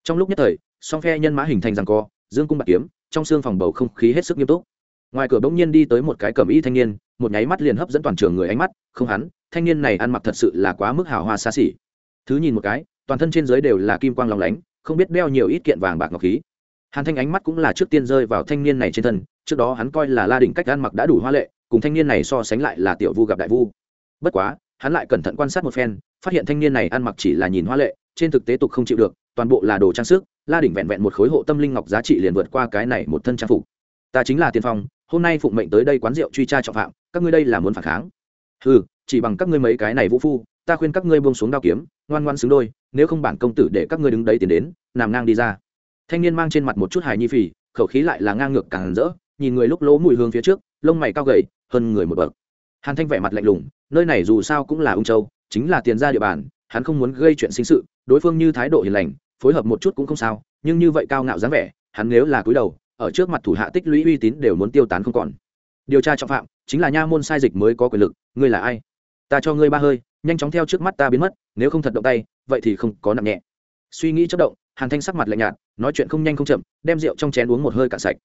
Trong lúc nhất thời, song phe nhân mã hình thành rằng co, dương cung bạc kiếm, trong xương phòng bầu không khí hết sức nghiêm túc. Ngoài cửa bỗng nhiên đi tới một cái cẩm y thanh niên, một nháy mắt liền hấp dẫn toàn trường người ánh mắt, không hắn, thanh niên này ăn mặc thật sự là quá mức hào hoa xa xỉ. Thứ nhìn một cái, toàn thân trên dưới đều là kim quang lòng lánh không biết đeo nhiều ít kiện vàng bạc ngọc khí. Hàn thanh ánh mắt cũng là trước tiên rơi vào thanh niên này trên thân, trước đó hắn coi là la đỉnh cách ăn mặc đã đủ hoa lệ, cùng thanh niên này so sánh lại là tiểu vu gặp đại vu. Bất quá, hắn lại cẩn thận quan sát một phen, phát hiện thanh niên này ăn mặc chỉ là nhìn hoa lệ, trên thực tế tục không chịu được, toàn bộ là đồ trang sức, la đỉnh vẹn vẹn một khối hộ tâm linh ngọc giá trị liền vượt qua cái này một thân trang phục. Ta chính là tiên phong, hôm nay phụng mệnh tới đây quán rượu truy tra trọng phạm, các ngươi đây là muốn phản kháng. Ừ chỉ bằng các ngươi mấy cái này vũ phu ta khuyên các ngươi buông xuống đao kiếm, ngoan ngoan xứng đôi, nếu không bản công tử để các ngươi đứng đấy tiến đến, nằm ngang đi ra. Thanh niên mang trên mặt một chút hài nhi phì, khẩu khí lại là ngang ngược càng rỡ, nhìn người lúc lỗ mùi hương phía trước, lông mày cao gầy, hơn người một bậc. Hàn thanh vẻ mặt lạnh lùng, nơi này dù sao cũng là ung châu, chính là tiền ra địa bàn, hắn không muốn gây chuyện sinh sự, đối phương như thái độ hiền lành, phối hợp một chút cũng không sao, nhưng như vậy cao ngạo dáng vẻ, hắn nếu là cúi đầu, ở trước mặt thủ hạ tích lũy uy tín đều muốn tiêu tán không còn. Điều tra trọng phạm, chính là nha môn sai dịch mới có quyền lực, ngươi là ai? Ta cho ngươi ba hơi nhanh chóng theo trước mắt ta biến mất, nếu không thật động tay, vậy thì không có nặng nhẹ. Suy nghĩ chất động, hàn thanh sắc mặt lạnh nhạt, nói chuyện không nhanh không chậm, đem rượu trong chén uống một hơi cạn sạch.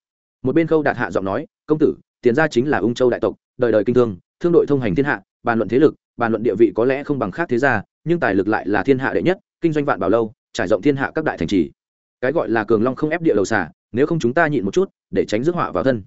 Một bên khâu đạt hạ giọng nói, công tử, tiền ra chính là ung châu đại tộc, đời đời kinh thương thương đội thông hành thiên hạ, bàn luận thế lực, bàn luận địa vị có lẽ không bằng khác thế gia, nhưng tài lực lại là thiên hạ đệ nhất, kinh doanh vạn bảo lâu, trải rộng thiên hạ các đại thành trì. Cái gọi là cường long không ép địa lầu xả nếu không chúng ta nhịn một chút, để tránh rước họa vào thân.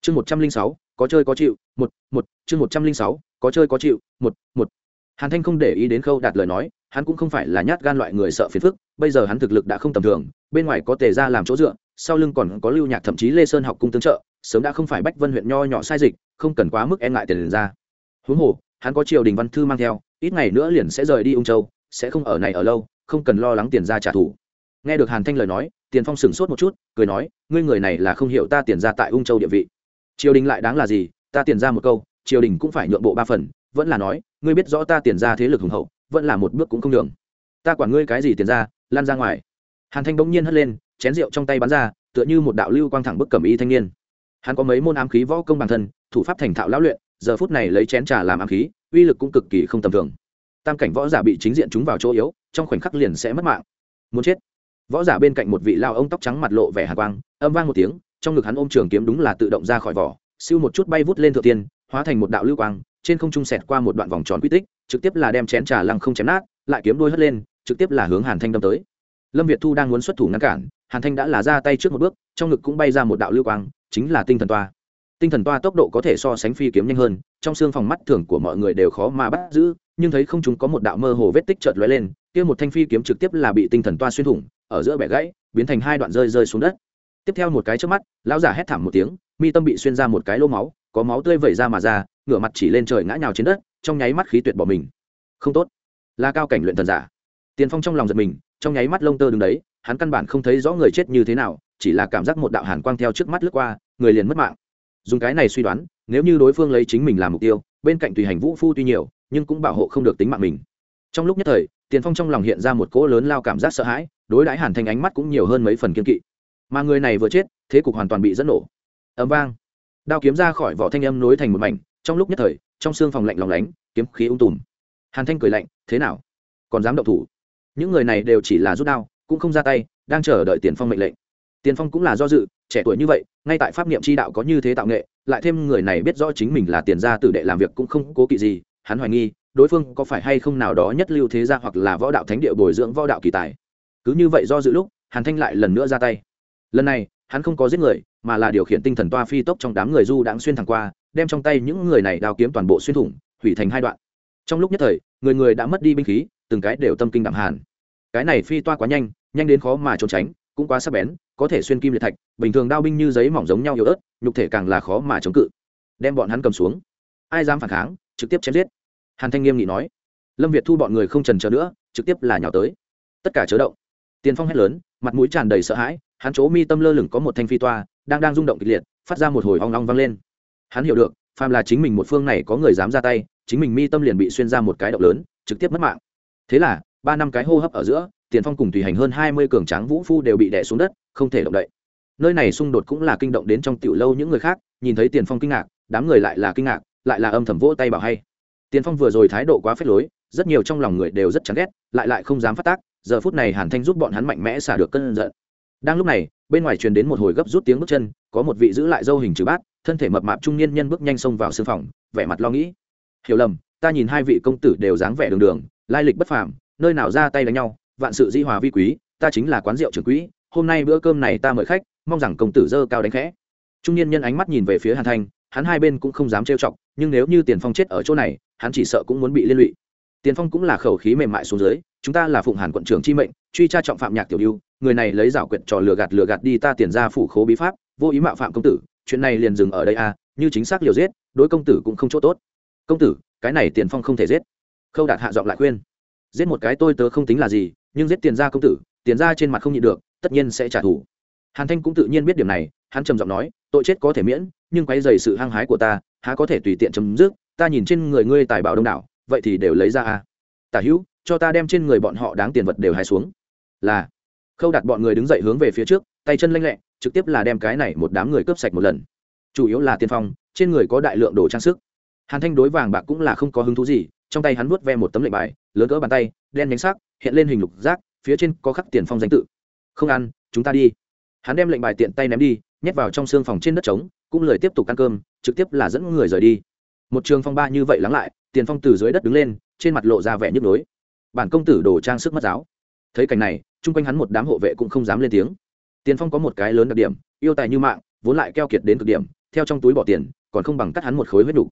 Chương một trăm linh sáu, có chơi có chịu, một một, chương một trăm linh sáu, có chơi có chịu, một một hàn thanh không để ý đến khâu đạt lời nói, hắn cũng không phải là nhát gan loại người sợ phiền phức, bây giờ hắn thực lực đã không tầm thường, bên ngoài có tề ra làm chỗ dựa, sau lưng còn có lưu nhạc thậm chí lê sơn học cung tương trợ, sớm đã không phải bách vân huyện nho nhỏ sai dịch, không cần quá mức e ngại tiền ra. Huống hồ, hắn có triều đình văn thư mang theo, ít ngày nữa liền sẽ rời đi ung châu, sẽ không ở này ở lâu, không cần lo lắng tiền ra trả thù. Nghe được hàn thanh lời nói, tiền phong sửng sốt một chút, cười nói, ngươi người này là không hiểu ta tiền ra tại ung châu địa vị. Triều đình lại đáng là gì, ta tiền ra một câu, triều đình cũng phải nhượng bộ ba phần, vẫn là nói ngươi biết rõ ta tiền ra thế lực hùng hậu, vẫn là một bước cũng không đường ta quản ngươi cái gì tiền ra, lan ra ngoài. Hàn thanh bỗng nhiên hất lên, chén rượu trong tay bắn ra, tựa như một đạo lưu quang thẳng bức cẩm y thanh niên. Hắn có mấy môn ám khí võ công bản thân, thủ pháp thành thạo lão luyện, giờ phút này lấy chén trà làm ám khí, uy lực cũng cực kỳ không tầm thường. Tam cảnh võ giả bị chính diện chúng vào chỗ yếu, trong khoảnh khắc liền sẽ mất mạng. Muốn chết. Võ giả bên cạnh một vị lao ông tóc trắng mặt lộ vẻ hạ quang, âm vang một tiếng, trong ngực hắn ôm trường kiếm đúng là tự động ra khỏi vỏ, siêu một chút bay vút lên thượng tiên, hóa thành một đạo lưu quang trên không trung xẹt qua một đoạn vòng tròn quy tích, trực tiếp là đem chén trà lăng không chém nát, lại kiếm đôi hất lên, trực tiếp là hướng hàn thanh đâm tới. Lâm việt thu đang muốn xuất thủ ngăn cản, hàn thanh đã là ra tay trước một bước, trong ngực cũng bay ra một đạo lưu quang, chính là tinh thần toa. Tinh thần toa tốc độ có thể so sánh phi kiếm nhanh hơn, trong xương phòng mắt thường của mọi người đều khó mà bắt giữ, nhưng thấy không chúng có một đạo mơ hồ vết tích chợt lóe lên, kia một thanh phi kiếm trực tiếp là bị tinh thần toa xuyên thủng, ở giữa bẻ gãy, biến thành hai đoạn rơi rơi xuống đất. Tiếp theo một cái trước mắt, lão giả hét thảm một tiếng, mi tâm bị xuyên ra một cái lô máu có máu tươi vẩy ra mà ra, ngửa mặt chỉ lên trời ngã nhào trên đất, trong nháy mắt khí tuyệt bỏ mình. Không tốt. Là cao cảnh luyện thần giả. Tiền phong trong lòng giật mình, trong nháy mắt lông tơ đứng đấy, hắn căn bản không thấy rõ người chết như thế nào, chỉ là cảm giác một đạo hàn quang theo trước mắt lướt qua, người liền mất mạng. Dùng cái này suy đoán, nếu như đối phương lấy chính mình làm mục tiêu, bên cạnh tùy hành vũ phu tuy nhiều, nhưng cũng bảo hộ không được tính mạng mình. Trong lúc nhất thời, tiền phong trong lòng hiện ra một cỗ lớn lao cảm giác sợ hãi, đối đãi hàn thanh ánh mắt cũng nhiều hơn mấy phần kiên kỵ. Mà người này vừa chết, thế cục hoàn toàn bị dẫn nổ. Ấm vang đao kiếm ra khỏi vỏ thanh âm nối thành một mảnh, trong lúc nhất thời, trong xương phòng lạnh lòng lánh, kiếm khí ung tùm. Hàn thanh cười lạnh, thế nào? Còn dám động thủ? Những người này đều chỉ là rút đao, cũng không ra tay, đang chờ đợi tiền phong mệnh lệnh. Tiền phong cũng là do dự, trẻ tuổi như vậy, ngay tại pháp niệm chi đạo có như thế tạo nghệ, lại thêm người này biết rõ chính mình là tiền gia tử đệ làm việc cũng không cố kỵ gì, hắn hoài nghi, đối phương có phải hay không nào đó nhất lưu thế gia hoặc là võ đạo thánh địa bồi dưỡng võ đạo kỳ tài. Cứ như vậy do dự lúc, hàn thanh lại lần nữa ra tay. Lần này hắn không có giết người, mà là điều khiển tinh thần toa phi tốc trong đám người du đãng xuyên thẳng qua, đem trong tay những người này đao kiếm toàn bộ xuyên thủng, hủy thành hai đoạn. Trong lúc nhất thời, người người đã mất đi binh khí, từng cái đều tâm kinh đạm hàn. Cái này phi toa quá nhanh nhanh đến khó mà trốn tránh, cũng quá sắc bén, có thể xuyên kim liệt thạch, bình thường đao binh như giấy mỏng giống nhau yếu ớt, nhục thể càng là khó mà chống cự. Đem bọn hắn cầm xuống. Ai dám phản kháng, trực tiếp chém giết. Hàn thanh nghiêm nghị nói. Lâm việt thu bọn người không trần chờ nữa, trực tiếp là nhào tới. Tất cả chớ động tiền phong hét lớn, mặt mũi tràn đầy sợ hãi, hắn chỗ mi tâm lơ lửng có một thanh phi toa, đang đang rung động kịch liệt, phát ra một hồi hoang long vang lên. Hắn hiểu được, phàm là chính mình một phương này có người dám ra tay, chính mình mi tâm liền bị xuyên ra một cái động lớn, trực tiếp mất mạng. Thế là, ba năm cái hô hấp ở giữa, tiền phong cùng tùy hành hơn hai mươi cường tráng vũ phu đều bị đè xuống đất, không thể động đậy. Nơi này xung đột cũng là kinh động đến trong tiểu lâu những người khác, nhìn thấy tiền phong kinh ngạc, đám người lại là kinh ngạc, lại là âm thầm vỗ tay bảo hay. Tiền phong vừa rồi thái độ quá phết lối, rất nhiều trong lòng người đều rất chán ghét, lại lại không dám phát tác giờ phút này hàn thanh giúp bọn hắn mạnh mẽ xả được cơn giận. Đang lúc này, bên ngoài truyền đến một hồi gấp rút tiếng bước chân, có một vị giữ lại dâu hình trừ bát, thân thể mập mạp trung niên nhân bước nhanh xông vào sương phòng, vẻ mặt lo nghĩ. Hiểu lầm, ta nhìn hai vị công tử đều dáng vẻ đường đường, lai lịch bất phàm, nơi nào ra tay đánh nhau, vạn sự di hòa vi quý, ta chính là quán rượu trưởng quỹ, hôm nay bữa cơm này ta mời khách, mong rằng công tử dơ cao đánh khẽ. Trung niên nhân ánh mắt nhìn về phía hàn thanh, hắn hai bên cũng không dám trêu chọc, nhưng nếu như tiền phong chết ở chỗ này, hắn chỉ sợ cũng muốn bị liên lụy. Tiền phong cũng là khẩu khí mềm mại xuống dưới chúng ta là phụng hàn quận trưởng chi mệnh, truy tra trọng phạm nhạc tiểu lưu người này lấy rảo quyệt trò lừa gạt lừa gạt đi ta tiền ra phủ khố bí pháp, vô ý mạo phạm công tử, chuyện này liền dừng ở đây à như chính xác liều giết, đối công tử cũng không chỗ tốt. Công tử, cái này tiền phong không thể giết. Khâu đạt hạ giọng lại khuyên. Giết một cái tôi tớ không tính là gì, nhưng giết tiền ra công tử, tiền ra trên mặt không nhịn được, tất nhiên sẽ trả thù. Hàn thanh cũng tự nhiên biết điểm này, hắn trầm giọng nói, tội chết có thể miễn, nhưng quay dày sự hăng hái của ta, há có thể tùy tiện chấm dứt, ta nhìn trên người ngươi tài bảo đông đảo, vậy thì đều lấy ra à tả hữu cho ta đem trên người bọn họ đáng tiền vật đều hái xuống. Là. Khâu đặt bọn người đứng dậy hướng về phía trước, tay chân lanh lẹ, trực tiếp là đem cái này một đám người cướp sạch một lần. Chủ yếu là tiền phong, trên người có đại lượng đồ trang sức. Hàn thanh đối vàng bạc cũng là không có hứng thú gì, trong tay hắn vuốt ve một tấm lệnh bài, lớn cỡ bàn tay, đen nhánh sắc, hiện lên hình lục giác, phía trên có khắc tiền phong danh tự. Không ăn, chúng ta đi. Hắn đem lệnh bài tiện tay ném đi, nhét vào trong xương phòng trên đất trống, cũng lười tiếp tục ăn cơm, trực tiếp là dẫn người rời đi. Một trường phong ba như vậy lắng lại, tiền phong từ dưới đất đứng lên, trên mặt lộ ra vẻ nhức nhối bản công tử đồ trang sức mất giáo. Thấy cảnh này, chung quanh hắn một đám hộ vệ cũng không dám lên tiếng. Tiền phong có một cái lớn đặc điểm, yêu tài như mạng, vốn lại keo kiệt đến cực điểm, theo trong túi bỏ tiền, còn không bằng cắt hắn một khối huyết đủ.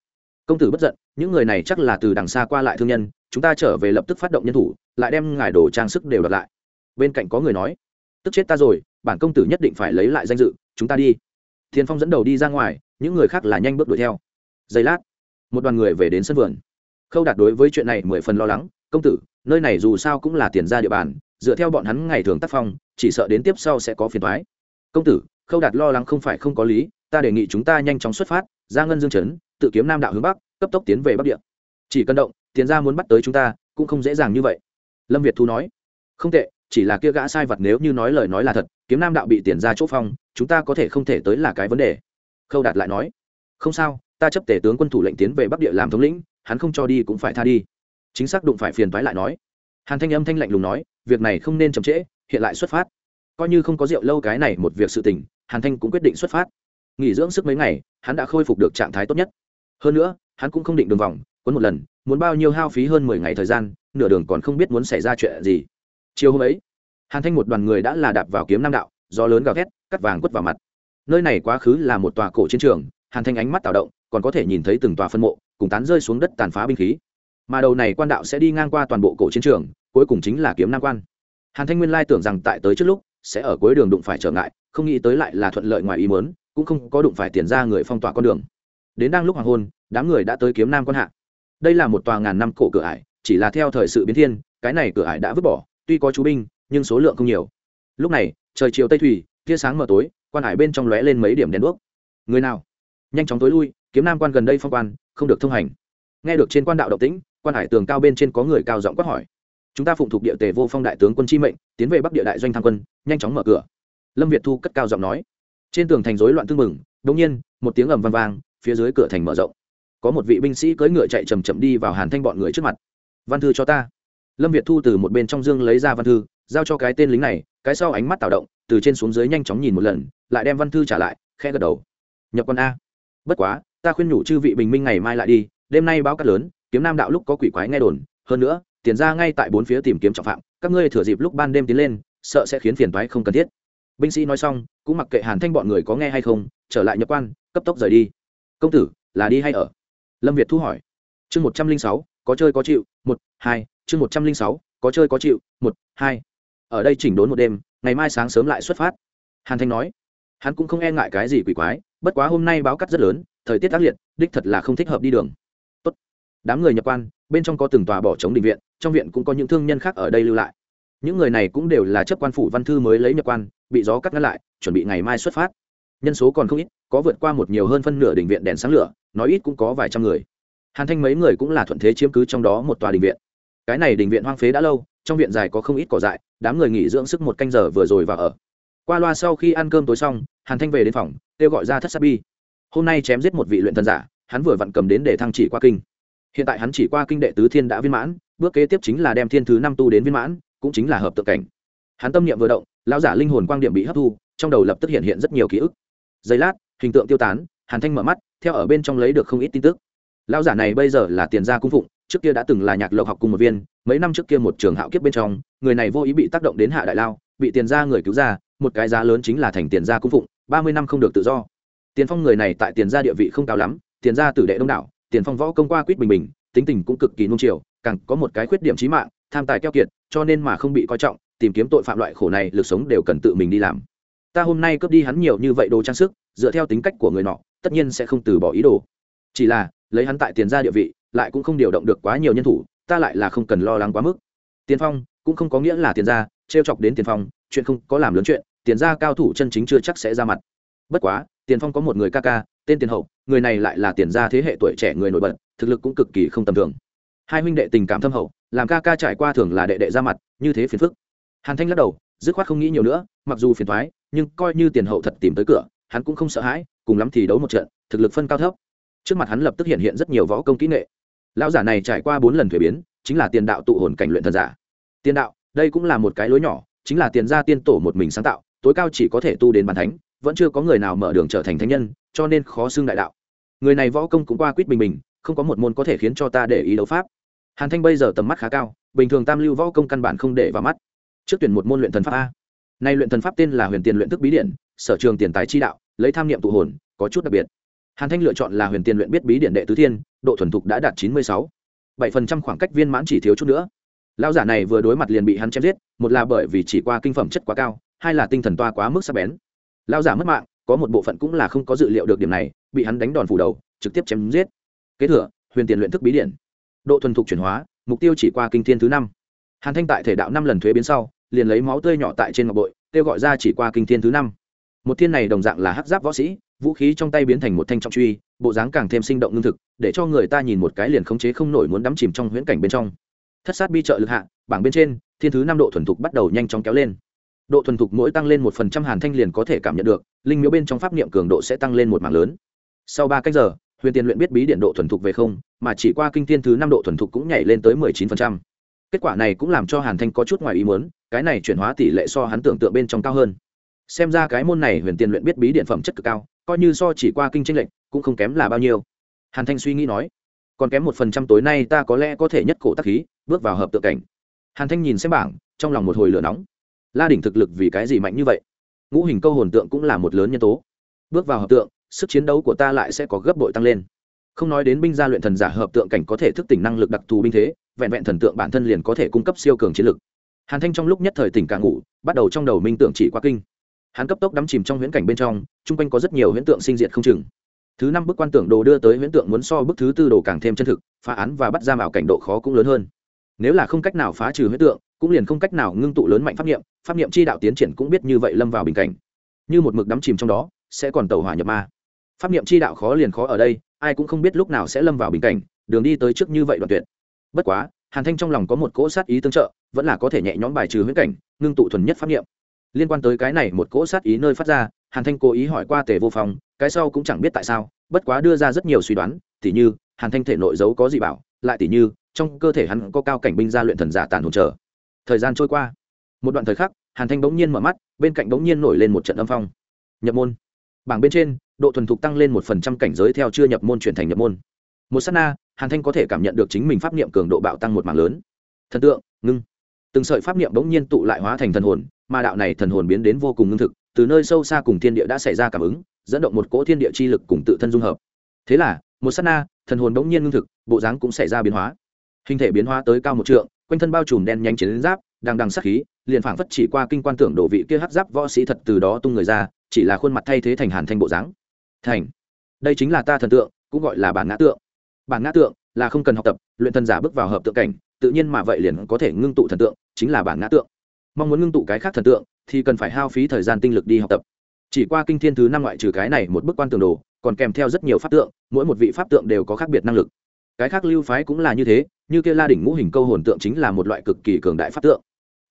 công tử bất giận, những người này chắc là từ đằng xa qua lại thương nhân, chúng ta trở về lập tức phát động nhân thủ, lại đem ngài đồ trang sức đều đặt lại. Bên cạnh có người nói, tức chết ta rồi, bản công tử nhất định phải lấy lại danh dự, chúng ta đi. Thiên phong dẫn đầu đi ra ngoài, những người khác là nhanh bước đuổi theo. Giây lát, một đoàn người về đến sân vườn. Khâu đạt đối với chuyện này mười phần lo lắng công tử, nơi này dù sao cũng là tiền ra địa bàn, dựa theo bọn hắn ngày thường tác phong, chỉ sợ đến tiếp sau sẽ có phiền thoái công tử, khâu đạt lo lắng không phải không có lý, ta đề nghị chúng ta nhanh chóng xuất phát, ra ngân dương chấn tự kiếm nam đạo hướng bắc, cấp tốc tiến về bắc địa. Chỉ cần động, tiền ra muốn bắt tới chúng ta, cũng không dễ dàng như vậy. Lâm việt thu nói. Không tệ, chỉ là kia gã sai vật nếu như nói lời nói là thật, kiếm nam đạo bị tiền ra chỗ phong, chúng ta có thể không thể tới là cái vấn đề. Khâu đạt lại nói. Không sao, ta chấp tể tướng quân thủ lệnh tiến về bắc địa làm thống lĩnh, hắn không cho đi cũng phải tha đi chính xác đụng phải phiền toái lại nói. Hàn thanh âm thanh lạnh lùng nói, việc này không nên chậm trễ, hiện lại xuất phát. Coi như không có rượu lâu cái này một việc sự tình, hàn thanh cũng quyết định xuất phát. Nghỉ dưỡng sức mấy ngày, hắn đã khôi phục được trạng thái tốt nhất. Hơn nữa, hắn cũng không định đường vòng quấn một lần, muốn bao nhiêu hao phí hơn mười ngày thời gian, nửa đường còn không biết muốn xảy ra chuyện gì. Chiều hôm ấy, hàn thanh một đoàn người đã là đạp vào kiếm nam đạo, gió lớn gào thét, cắt vàng quất vào mặt. Nơi này quá khứ là một tòa cổ chiến trường, hàn thanh ánh mắt tạo động, còn có thể nhìn thấy từng tòa phân mộ, cùng tán rơi xuống đất tàn phá binh khí mà đầu này quan đạo sẽ đi ngang qua toàn bộ cổ chiến trường, cuối cùng chính là kiếm nam quan. Hàn thanh nguyên lai tưởng rằng tại tới trước lúc, sẽ ở cuối đường đụng phải trở ngại, không nghĩ tới lại là thuận lợi ngoài ý mớn cũng không có đụng phải tiền ra người phong tỏa con đường. Đến đang lúc hoàng hôn, đám người đã tới kiếm nam quan hạ. Đây là một tòa ngàn năm cổ cửa ải, chỉ là theo thời sự biến thiên, cái này cửa ải đã vứt bỏ, tuy có chú binh, nhưng số lượng không nhiều. Lúc này, trời chiều tây thủy, tia sáng mờ tối, quan hải bên trong lóe lên mấy điểm đèn đuốc. Người nào? Nhanh chóng tối lui, kiếm nam quan gần đây phong quan, không được thông hành. Nghe được trên quan đạo động tĩnh quan hải tường cao bên trên có người cao giọng quát hỏi. Chúng ta phụng thuộc địa tề vô phong đại tướng quân chi mệnh, tiến về bắc địa đại doanh tham quân, nhanh chóng mở cửa. Lâm việt thu cất cao giọng nói. Trên tường thành rối loạn tưng mừng đống nhiên, một tiếng ầm vang vang, phía dưới cửa thành mở rộng. Có một vị binh sĩ cưỡi ngựa chạy chầm chậm đi vào hàn thanh bọn người trước mặt. Văn thư cho ta. Lâm việt thu từ một bên trong dương lấy ra văn thư, giao cho cái tên lính này, cái sau ánh mắt tạo động, từ trên xuống dưới nhanh chóng nhìn một lần, lại đem văn thư trả lại khe gật đầu. Nhập con a. Bất quá, ta khuyên nhủ chư vị bình minh ngày mai lại đi, đêm nay báo cát lớn kiếm nam đạo lúc có quỷ quái nghe đồn, hơn nữa, tiền ra ngay tại bốn phía tìm kiếm trọng phạm, các ngươi thừa dịp lúc ban đêm tiến lên, sợ sẽ khiến phiền toái không cần thiết. Binh sĩ nói xong, cũng mặc kệ hàn thanh bọn người có nghe hay không, trở lại nhập quan, cấp tốc rời đi. Công tử, là đi hay ở? Lâm việt thu hỏi. Chương một trăm linh sáu, có chơi có chịu, một, hai, chương một trăm linh sáu, có chơi có chịu, một, hai. Ở đây chỉnh đốn một đêm, ngày mai sáng sớm lại xuất phát. Hàn thanh nói. Hắn cũng không e ngại cái gì quỷ quái, bất quá hôm nay báo cắt rất lớn, thời tiết tác liệt, đích thật là không thích hợp đi đường đám người nhập quan, bên trong có từng tòa bỏ trống định viện, trong viện cũng có những thương nhân khác ở đây lưu lại. Những người này cũng đều là chấp quan phủ văn thư mới lấy nhập quan, bị gió cắt ngăn lại, chuẩn bị ngày mai xuất phát. Nhân số còn không ít, có vượt qua một nhiều hơn phân nửa đình viện đèn sáng lửa, nói ít cũng có vài trăm người. Hàn thanh mấy người cũng là thuận thế chiếm cứ trong đó một tòa đình viện. Cái này đình viện hoang phế đã lâu, trong viện dài có không ít cỏ dại, đám người nghỉ dưỡng sức một canh giờ vừa rồi và ở. Qua loa sau khi ăn cơm tối xong, hàn thanh về đến phòng, kêu gọi ra thất sát bi. Hôm nay chém giết một vị luyện thần giả, hắn vừa vặn cầm đến để thăng chỉ qua kinh hiện tại hắn chỉ qua kinh đệ tứ thiên đã viên mãn, bước kế tiếp chính là đem thiên thứ năm tu đến viên mãn, cũng chính là hợp tượng cảnh. Hắn tâm niệm vừa động, lão giả linh hồn quang điểm bị hấp thu, trong đầu lập tức hiện hiện rất nhiều ký ức. Giây lát, hình tượng tiêu tán, hàn thanh mở mắt, theo ở bên trong lấy được không ít tin tức. Lão giả này bây giờ là tiền gia cung phụng, trước kia đã từng là nhạc lộc học cùng một viên, mấy năm trước kia một trường hạo kiếp bên trong, người này vô ý bị tác động đến hạ đại lao, bị tiền gia người cứu ra, một cái giá lớn chính là thành tiền gia cung phụng, ba mươi năm không được tự do. Tiền phong người này tại tiền gia địa vị không cao lắm, tiền gia tử đệ đông đảo tiền phong võ công qua quýt bình bình, tính tình cũng cực kỳ nung chiều, càng có một cái khuyết điểm trí mạng, tham tài keo kiệt, cho nên mà không bị coi trọng, tìm kiếm tội phạm loại khổ này lực sống đều cần tự mình đi làm. Ta hôm nay cướp đi hắn nhiều như vậy đồ trang sức, dựa theo tính cách của người nọ, tất nhiên sẽ không từ bỏ ý đồ. Chỉ là, lấy hắn tại tiền gia địa vị, lại cũng không điều động được quá nhiều nhân thủ, ta lại là không cần lo lắng quá mức. Tiền phong, cũng không có nghĩa là tiền gia, trêu chọc đến tiền phong, chuyện không có làm lớn chuyện, tiền gia cao thủ chân chính chưa chắc sẽ ra mặt. Bất quá, tiền phong có một người ca ca tên tiền hậu, người này lại là tiền gia thế hệ tuổi trẻ người nổi bật, thực lực cũng cực kỳ không tầm thường. Hai huynh đệ tình cảm thâm hậu, làm ca ca trải qua thường là đệ đệ ra mặt, như thế phiền phức. Hàn thanh lắc đầu, dứt khoát không nghĩ nhiều nữa, mặc dù phiền thoái, nhưng coi như tiền hậu thật tìm tới cửa, hắn cũng không sợ hãi, cùng lắm thì đấu một trận, thực lực phân cao thấp. Trước mặt hắn lập tức hiện hiện rất nhiều võ công kỹ nghệ. Lão giả này trải qua bốn lần thuế biến, chính là tiền đạo tụ hồn cảnh luyện thần giả. Tiền đạo, đây cũng là một cái lối nhỏ, chính là tiền gia tiên tổ một mình sáng tạo, tối cao chỉ có thể tu đến bàn thánh, vẫn chưa có người nào mở đường trở thành thánh nhân cho nên khó xưng đại đạo. Người này võ công cũng qua quýt bình bình, không có một môn có thể khiến cho ta để ý đấu pháp. Hàn thanh bây giờ tầm mắt khá cao, bình thường tam lưu võ công căn bản không để vào mắt. Trước tuyển một môn luyện thần pháp a. Nay luyện thần pháp tên là huyền tiền luyện thức bí điển, sở trường tiền tài chi đạo, lấy tham niệm tụ hồn, có chút đặc biệt. Hàn thanh lựa chọn là huyền tiền luyện biết bí điển đệ tứ thiên, độ thuần thục đã đạt chín mươi sáu. bảy phần trăm khoảng cách viên mãn chỉ thiếu chút nữa. Lão giả này vừa đối mặt liền bị hắn chém giết, một là bởi vì chỉ qua kinh phẩm chất quá cao, hai là tinh thần toa quá mức sắc bén. Lão giả mất mạng có một bộ phận cũng là không có dự liệu được điểm này, bị hắn đánh đòn phủ đầu, trực tiếp chém giết. Kế thừa, huyền tiền luyện thức bí điển. Độ thuần thục chuyển hóa, mục tiêu chỉ qua kinh thiên thứ năm. Hàn thanh tại thể đạo năm lần thuế biến sau, liền lấy máu tươi nhỏ tại trên ngọc bội, kêu gọi ra chỉ qua kinh thiên thứ năm. Một thiên này đồng dạng là hắc giáp võ sĩ, vũ khí trong tay biến thành một thanh trọng truy, bộ dáng càng thêm sinh động lương thực, để cho người ta nhìn một cái liền khống chế không nổi muốn đắm chìm trong huyễn cảnh bên trong. Thất sát bi trợ lực hạ, bảng bên trên, thiên thứ năm độ thuần thục bắt đầu nhanh chóng kéo lên độ thuần thục mỗi tăng lên một phần trăm hàn thanh liền có thể cảm nhận được, linh miếu bên trong pháp niệm cường độ sẽ tăng lên một mảng lớn. Sau ba cách giờ, huyền tiền luyện biết bí điện độ thuần thục về không, mà chỉ qua kinh tiên thứ năm độ thuần thục cũng nhảy lên tới mười chín phần trăm. Kết quả này cũng làm cho hàn thanh có chút ngoài ý muốn, cái này chuyển hóa tỷ lệ so hắn tưởng tượng bên trong cao hơn. Xem ra cái môn này huyền tiền luyện biết bí điện phẩm chất cực cao, coi như so chỉ qua kinh tranh lệnh cũng không kém là bao nhiêu. Hàn thanh suy nghĩ nói, còn kém một phần trăm tối nay ta có lẽ có thể nhất cổ tắc khí, bước vào hợp tượng cảnh. Hàn thanh nhìn xem bảng, trong lòng một hồi lửa nóng la đỉnh thực lực vì cái gì mạnh như vậy? Ngũ hình câu hồn tượng cũng là một lớn nhân tố. Bước vào hợp tượng, sức chiến đấu của ta lại sẽ có gấp bội tăng lên. Không nói đến binh gia luyện thần giả hợp tượng cảnh có thể thức tỉnh năng lực đặc thù binh thế, vẹn vẹn thần tượng bản thân liền có thể cung cấp siêu cường chiến lực. Hàn thanh trong lúc nhất thời tỉnh càng ngủ, bắt đầu trong đầu minh tượng chỉ qua kinh. Hắn cấp tốc đắm chìm trong huyễn cảnh bên trong, chung quanh có rất nhiều huyễn tượng sinh diệt không chừng. Thứ năm bức quan tưởng đồ đưa tới huyễn tượng muốn so bức thứ tư đồ càng thêm chân thực, phá án và bắt ra vào cảnh độ khó cũng lớn hơn. Nếu là không cách nào phá trừ huyễn tượng, cũng liền không cách nào ngưng tụ lớn mạnh pháp niệm pháp niệm chi đạo tiến triển cũng biết như vậy lâm vào bình cảnh. Như một mực đắm chìm trong đó sẽ còn tàu hỏa nhập ma. Pháp niệm chi đạo khó liền khó ở đây ai cũng không biết lúc nào sẽ lâm vào bình cảnh đường đi tới trước như vậy đoạn tuyệt. Bất quá hàn thanh trong lòng có một cỗ sát ý tương trợ vẫn là có thể nhẹ nhõm bài trừ huyễn cảnh ngưng tụ thuần nhất pháp niệm. Liên quan tới cái này một cỗ sát ý nơi phát ra hàn thanh cố ý hỏi qua tề vô phòng, cái sau cũng chẳng biết tại sao bất quá đưa ra rất nhiều suy đoán tỉ như hàn thanh thể nội giấu có gì bảo lại tỉ như trong cơ thể hắn có cao cảnh binh gia luyện thần giả tàn hồn trở thời gian trôi qua một đoạn thời khắc, hàn thanh bỗng nhiên mở mắt, bên cạnh bỗng nhiên nổi lên một trận âm phong. Nhập môn. Bảng bên trên, độ thuần thục tăng lên một phần trăm cảnh giới theo chưa nhập môn chuyển thành nhập môn. Một s á t na, hàn thanh có thể cảm nhận được chính mình pháp niệm cường độ bạo tăng một mảng lớn. Thần tượng, ngưng. Từng sợi pháp niệm bỗng nhiên tụ lại hóa thành thần hồn, mà đạo này thần hồn biến đến vô cùng ngưng thực, từ nơi sâu xa cùng thiên địa đã xảy ra cảm ứng, dẫn động một cỗ thiên địa chi lực cùng tự thân dung hợp. Thế là, một s á t na, thần hồn bỗng nhiên ngưng thực, bộ dáng cũng xảy ra biến hóa. Hình thể biến hóa tới cao một trượng, quanh thân bao trùm đen nhánh chiến giáp đang đằng sắc khí liền phảng phất chỉ qua kinh quan tưởng đổ vị kia hắc giáp võ sĩ thật từ đó tung người ra, chỉ là khuôn mặt thay thế thành hàn thanh bộ dáng. Thành, đây chính là ta thần tượng, cũng gọi là bản ngã tượng. Bản ngã tượng là không cần học tập, luyện thần giả bước vào hợp tượng cảnh, tự nhiên mà vậy liền có thể ngưng tụ thần tượng, chính là bản ngã tượng. Mong muốn ngưng tụ cái khác thần tượng, thì cần phải hao phí thời gian tinh lực đi học tập. Chỉ qua kinh thiên thứ năm ngoại trừ cái này một bức quan tường đồ, còn kèm theo rất nhiều pháp tượng, mỗi một vị pháp tượng đều có khác biệt năng lực. Cái khác lưu phái cũng là như thế, như kia la đỉnh ngũ hình câu hồn tượng chính là một loại cực kỳ cường đại pháp tượng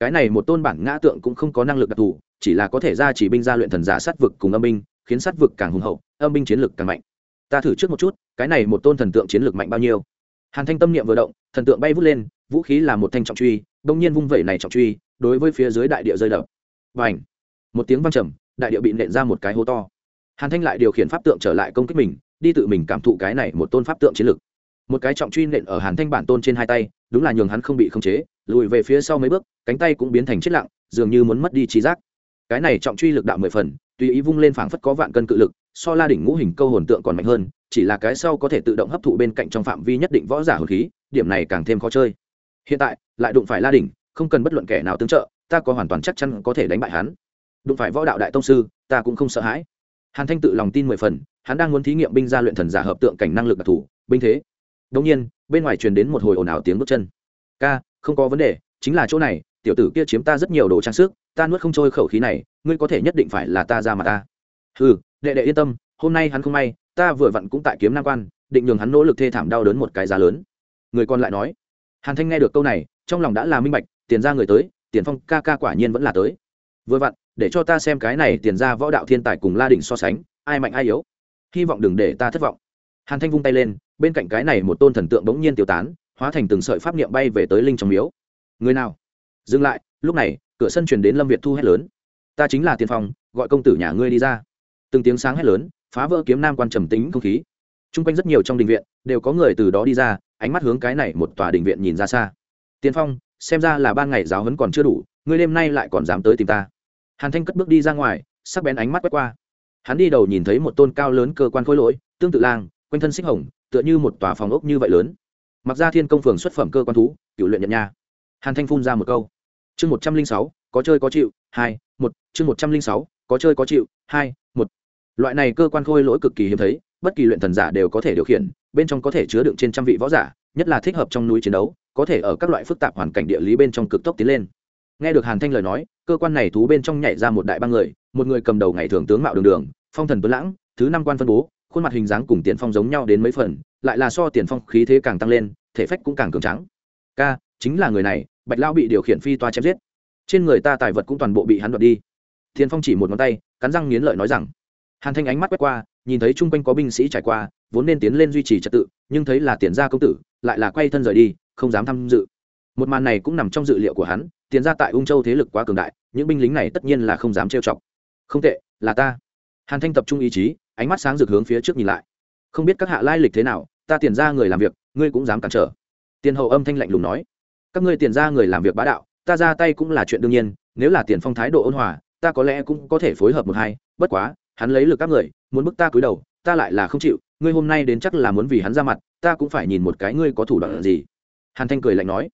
cái này một tôn bản ngã tượng cũng không có năng lực đặc thù, chỉ là có thể ra chỉ binh ra luyện thần giả sát vực cùng âm binh, khiến sát vực càng hùng hậu, âm binh chiến lực càng mạnh. Ta thử trước một chút, cái này một tôn thần tượng chiến lực mạnh bao nhiêu? Hàn thanh tâm niệm vừa động, thần tượng bay vút lên, vũ khí là một thanh trọng truy đông nhiên vung vẩy này trọng truy, đối với phía dưới đại địa rơi đập. Và ảnh một tiếng vang trầm, đại địa bị nện ra một cái hố to. Hàn thanh lại điều khiển pháp tượng trở lại công kích mình, đi tự mình cảm thụ cái này một tôn pháp tượng chiến lực. Một cái trọng truy nện ở hàn thanh bản tôn trên hai tay, đúng là nhường hắn không bị khống chế, lùi về phía sau mấy bước cánh tay cũng biến thành chết lặng, dường như muốn mất đi trí giác. Cái này trọng truy lực đạo mười phần, tùy ý vung lên phảng phất có vạn cân cự lực, so la đỉnh ngũ hình câu hồn tượng còn mạnh hơn, chỉ là cái sau có thể tự động hấp thụ bên cạnh trong phạm vi nhất định võ giả hồn khí, điểm này càng thêm khó chơi. Hiện tại, lại đụng phải la đỉnh, không cần bất luận kẻ nào tương trợ, ta có hoàn toàn chắc chắn có thể đánh bại hắn. Đụng phải võ đạo đại tông sư, ta cũng không sợ hãi. Hàn thanh tự lòng tin mười phần, hắn đang muốn thí nghiệm binh gia luyện thần giả hợp tượng cảnh năng lực đặc thù, binh thế. Đông nhiên, bên ngoài truyền đến một hồi ồn ào tiếng bước chân. Ca, không có vấn đề, chính là chỗ này tiểu tử kia chiếm ta rất nhiều đồ trang sức, ta nuốt không trôi khẩu khí này, ngươi có thể nhất định phải là ta ra mà ta. Ừ đệ đệ yên tâm, hôm nay hắn không may, ta vừa vặn cũng tại kiếm nam quan, định nhường hắn nỗ lực thê thảm đau đớn một cái giá lớn. Người còn lại nói, hàn thanh nghe được câu này, trong lòng đã là minh bạch, tiền ra người tới, tiền phong ca ca quả nhiên vẫn là tới. Vừa vặn, để cho ta xem cái này tiền ra võ đạo thiên tài cùng la đình so sánh, ai mạnh ai yếu. Hy vọng đừng để ta thất vọng. Hàn thanh vung tay lên, bên cạnh cái này một tôn thần tượng bỗng nhiên tiêu tán, hóa thành từng sợi pháp niệm bay về tới linh trong miếu. Người nào? Dừng lại, lúc này, cửa sân truyền đến lâm việt thu hét lớn. Ta chính là tiền phong, gọi công tử nhà ngươi đi ra. Từng tiếng sáng hét lớn, phá vỡ kiếm nam quan trầm tính không khí. T r u n g quanh rất nhiều trong đình viện, đều có người từ đó đi ra, ánh mắt hướng cái này một tòa đình viện nhìn ra xa. Tiên phong, xem ra là ban ngày giáo hấn còn chưa đủ, ngươi đêm nay lại còn dám tới tìm ta. Hàn thanh cất bước đi ra ngoài, sắc bén ánh mắt quét qua. Hắn đi đầu nhìn thấy một tôn cao lớn cơ quan khối lỗi, tương tự lang, quanh thân xích hồng, tựa như một tòa phòng ốc như vậy lớn. Mặc ra thiên công phường xuất phẩm cơ quan thú cựu luyện nhận nha. Hàn thanh phun ra một câu chương một trăm linh sáu, có chơi có chịu, hai, một, chương một trăm linh sáu, có chơi có chịu, hai, một. Loại này cơ quan khôi lỗi cực kỳ hiếm thấy, bất kỳ luyện thần giả đều có thể điều khiển, bên trong có thể chứa đựng trên trăm vị võ giả, nhất là thích hợp trong núi chiến đấu, có thể ở các loại phức tạp hoàn cảnh địa lý bên trong cực tốc tiến lên. Nghe được hàn thanh lời nói, cơ quan này thú bên trong nhảy ra một đại ba người, một người cầm đầu ngày thường tướng mạo đường đường, phong thần tuấn lãng, thứ năm quan phân bố, khuôn mặt hình dáng cùng tiền phong giống nhau đến mấy phần, lại là so tiền phong khí thế càng tăng lên, thể phách cũng càng cường trắng ca chính là người này, bạch lao bị điều khiển phi toa chém giết. Trên người ta tài vật cũng toàn bộ bị hắn đoạt đi. Thiên phong chỉ một ngón tay, cắn răng nghiến lợi nói rằng, hàn thanh ánh mắt quét qua, nhìn thấy chung quanh có binh sĩ trải qua, vốn nên tiến lên duy trì trật tự, nhưng thấy là tiền gia công tử, lại là quay thân rời đi, không dám tham dự. Một màn này cũng nằm trong dự liệu của hắn tiền ra tại ung châu thế lực quá cường đại, những binh lính này tất nhiên là không dám trêu chọc. Không tệ, là ta. Hàn thanh tập trung ý chí, ánh mắt sáng rực hướng phía trước nhìn lại. Không biết các hạ lai lịch thế nào, ta tiền ra người làm việc, ngươi cũng dám cản trở. Tiền hậu âm thanh lạnh lùng nói các ngươi tiền ra người làm việc bá đạo, ta ra tay cũng là chuyện đương nhiên, nếu là tiền phong thái độ ôn hòa, ta có lẽ cũng có thể phối hợp một hai, bất quá, hắn lấy lực các người, muốn bức ta cúi đầu, ta lại là không chịu, ngươi hôm nay đến chắc là muốn vì hắn ra mặt, ta cũng phải nhìn một cái ngươi có thủ đoạn gì. Hàn thanh cười lạnh nói.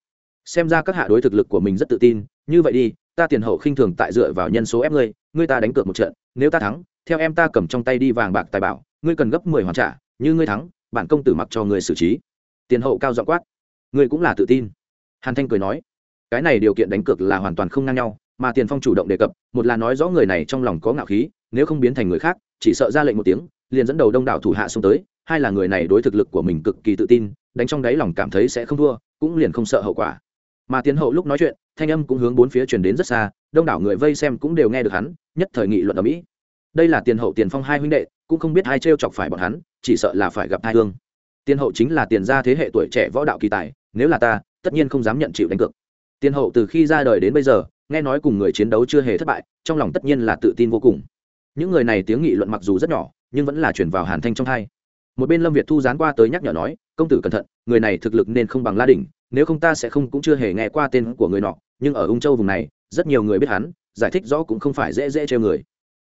Xem ra các hạ đối thực lực của mình rất tự tin, như vậy đi, ta tiền hậu khinh thường tại dựa vào nhân số ép ngươi ngươi ta đánh cược một trận, nếu ta thắng, theo em ta cầm trong tay đi vàng bạc tài bảo, ngươi cần gấp mười hoàn trả, như ngươi thắng, bản công tử mặc cho ngươi xử trí. Tiền hậu cao dọ quát. Ngươi cũng là tự tin hàn thanh cười nói, cái này điều kiện đánh cược là hoàn toàn không ngang nhau, mà tiền phong chủ động đề cập, một là nói rõ người này trong lòng có ngạo khí, nếu không biến thành người khác, chỉ sợ ra lệnh một tiếng, liền dẫn đầu đông đảo thủ hạ xông tới, hai là người này đối thực lực của mình cực kỳ tự tin, đánh trong đáy lòng cảm thấy sẽ không thua, cũng liền không sợ hậu quả. Mà tiến hậu lúc nói chuyện, thanh âm cũng hướng bốn phía truyền đến rất xa, đông đảo người vây xem cũng đều nghe được hắn, nhất thời nghị luận ở mỹ. Đây là tiền hậu, tiền phong hai huynh đệ, cũng không biết hai trêu chọc phải bọn hắn, chỉ sợ là phải gặp hai hương. Tiền hậu chính là tiền gia thế hệ tuổi trẻ võ đạo kỳ tài, nếu là ta tất nhiên không dám nhận chịu đánh cược. Tiền hậu từ khi ra đời đến bây giờ, nghe nói cùng người chiến đấu chưa hề thất bại, trong lòng tất nhiên là tự tin vô cùng. Những người này tiếng nghị luận mặc dù rất nhỏ, nhưng vẫn là chuyển vào hàn thanh trong hai một bên lâm việt thu dán qua tới nhắc nhở nói, công tử cẩn thận, người này thực lực nên không bằng la đình, nếu không ta sẽ không cũng chưa hề nghe qua tên của người nọ, nhưng ở ung châu vùng này, rất nhiều người biết hắn, giải thích rõ cũng không phải dễ dễ trêu người.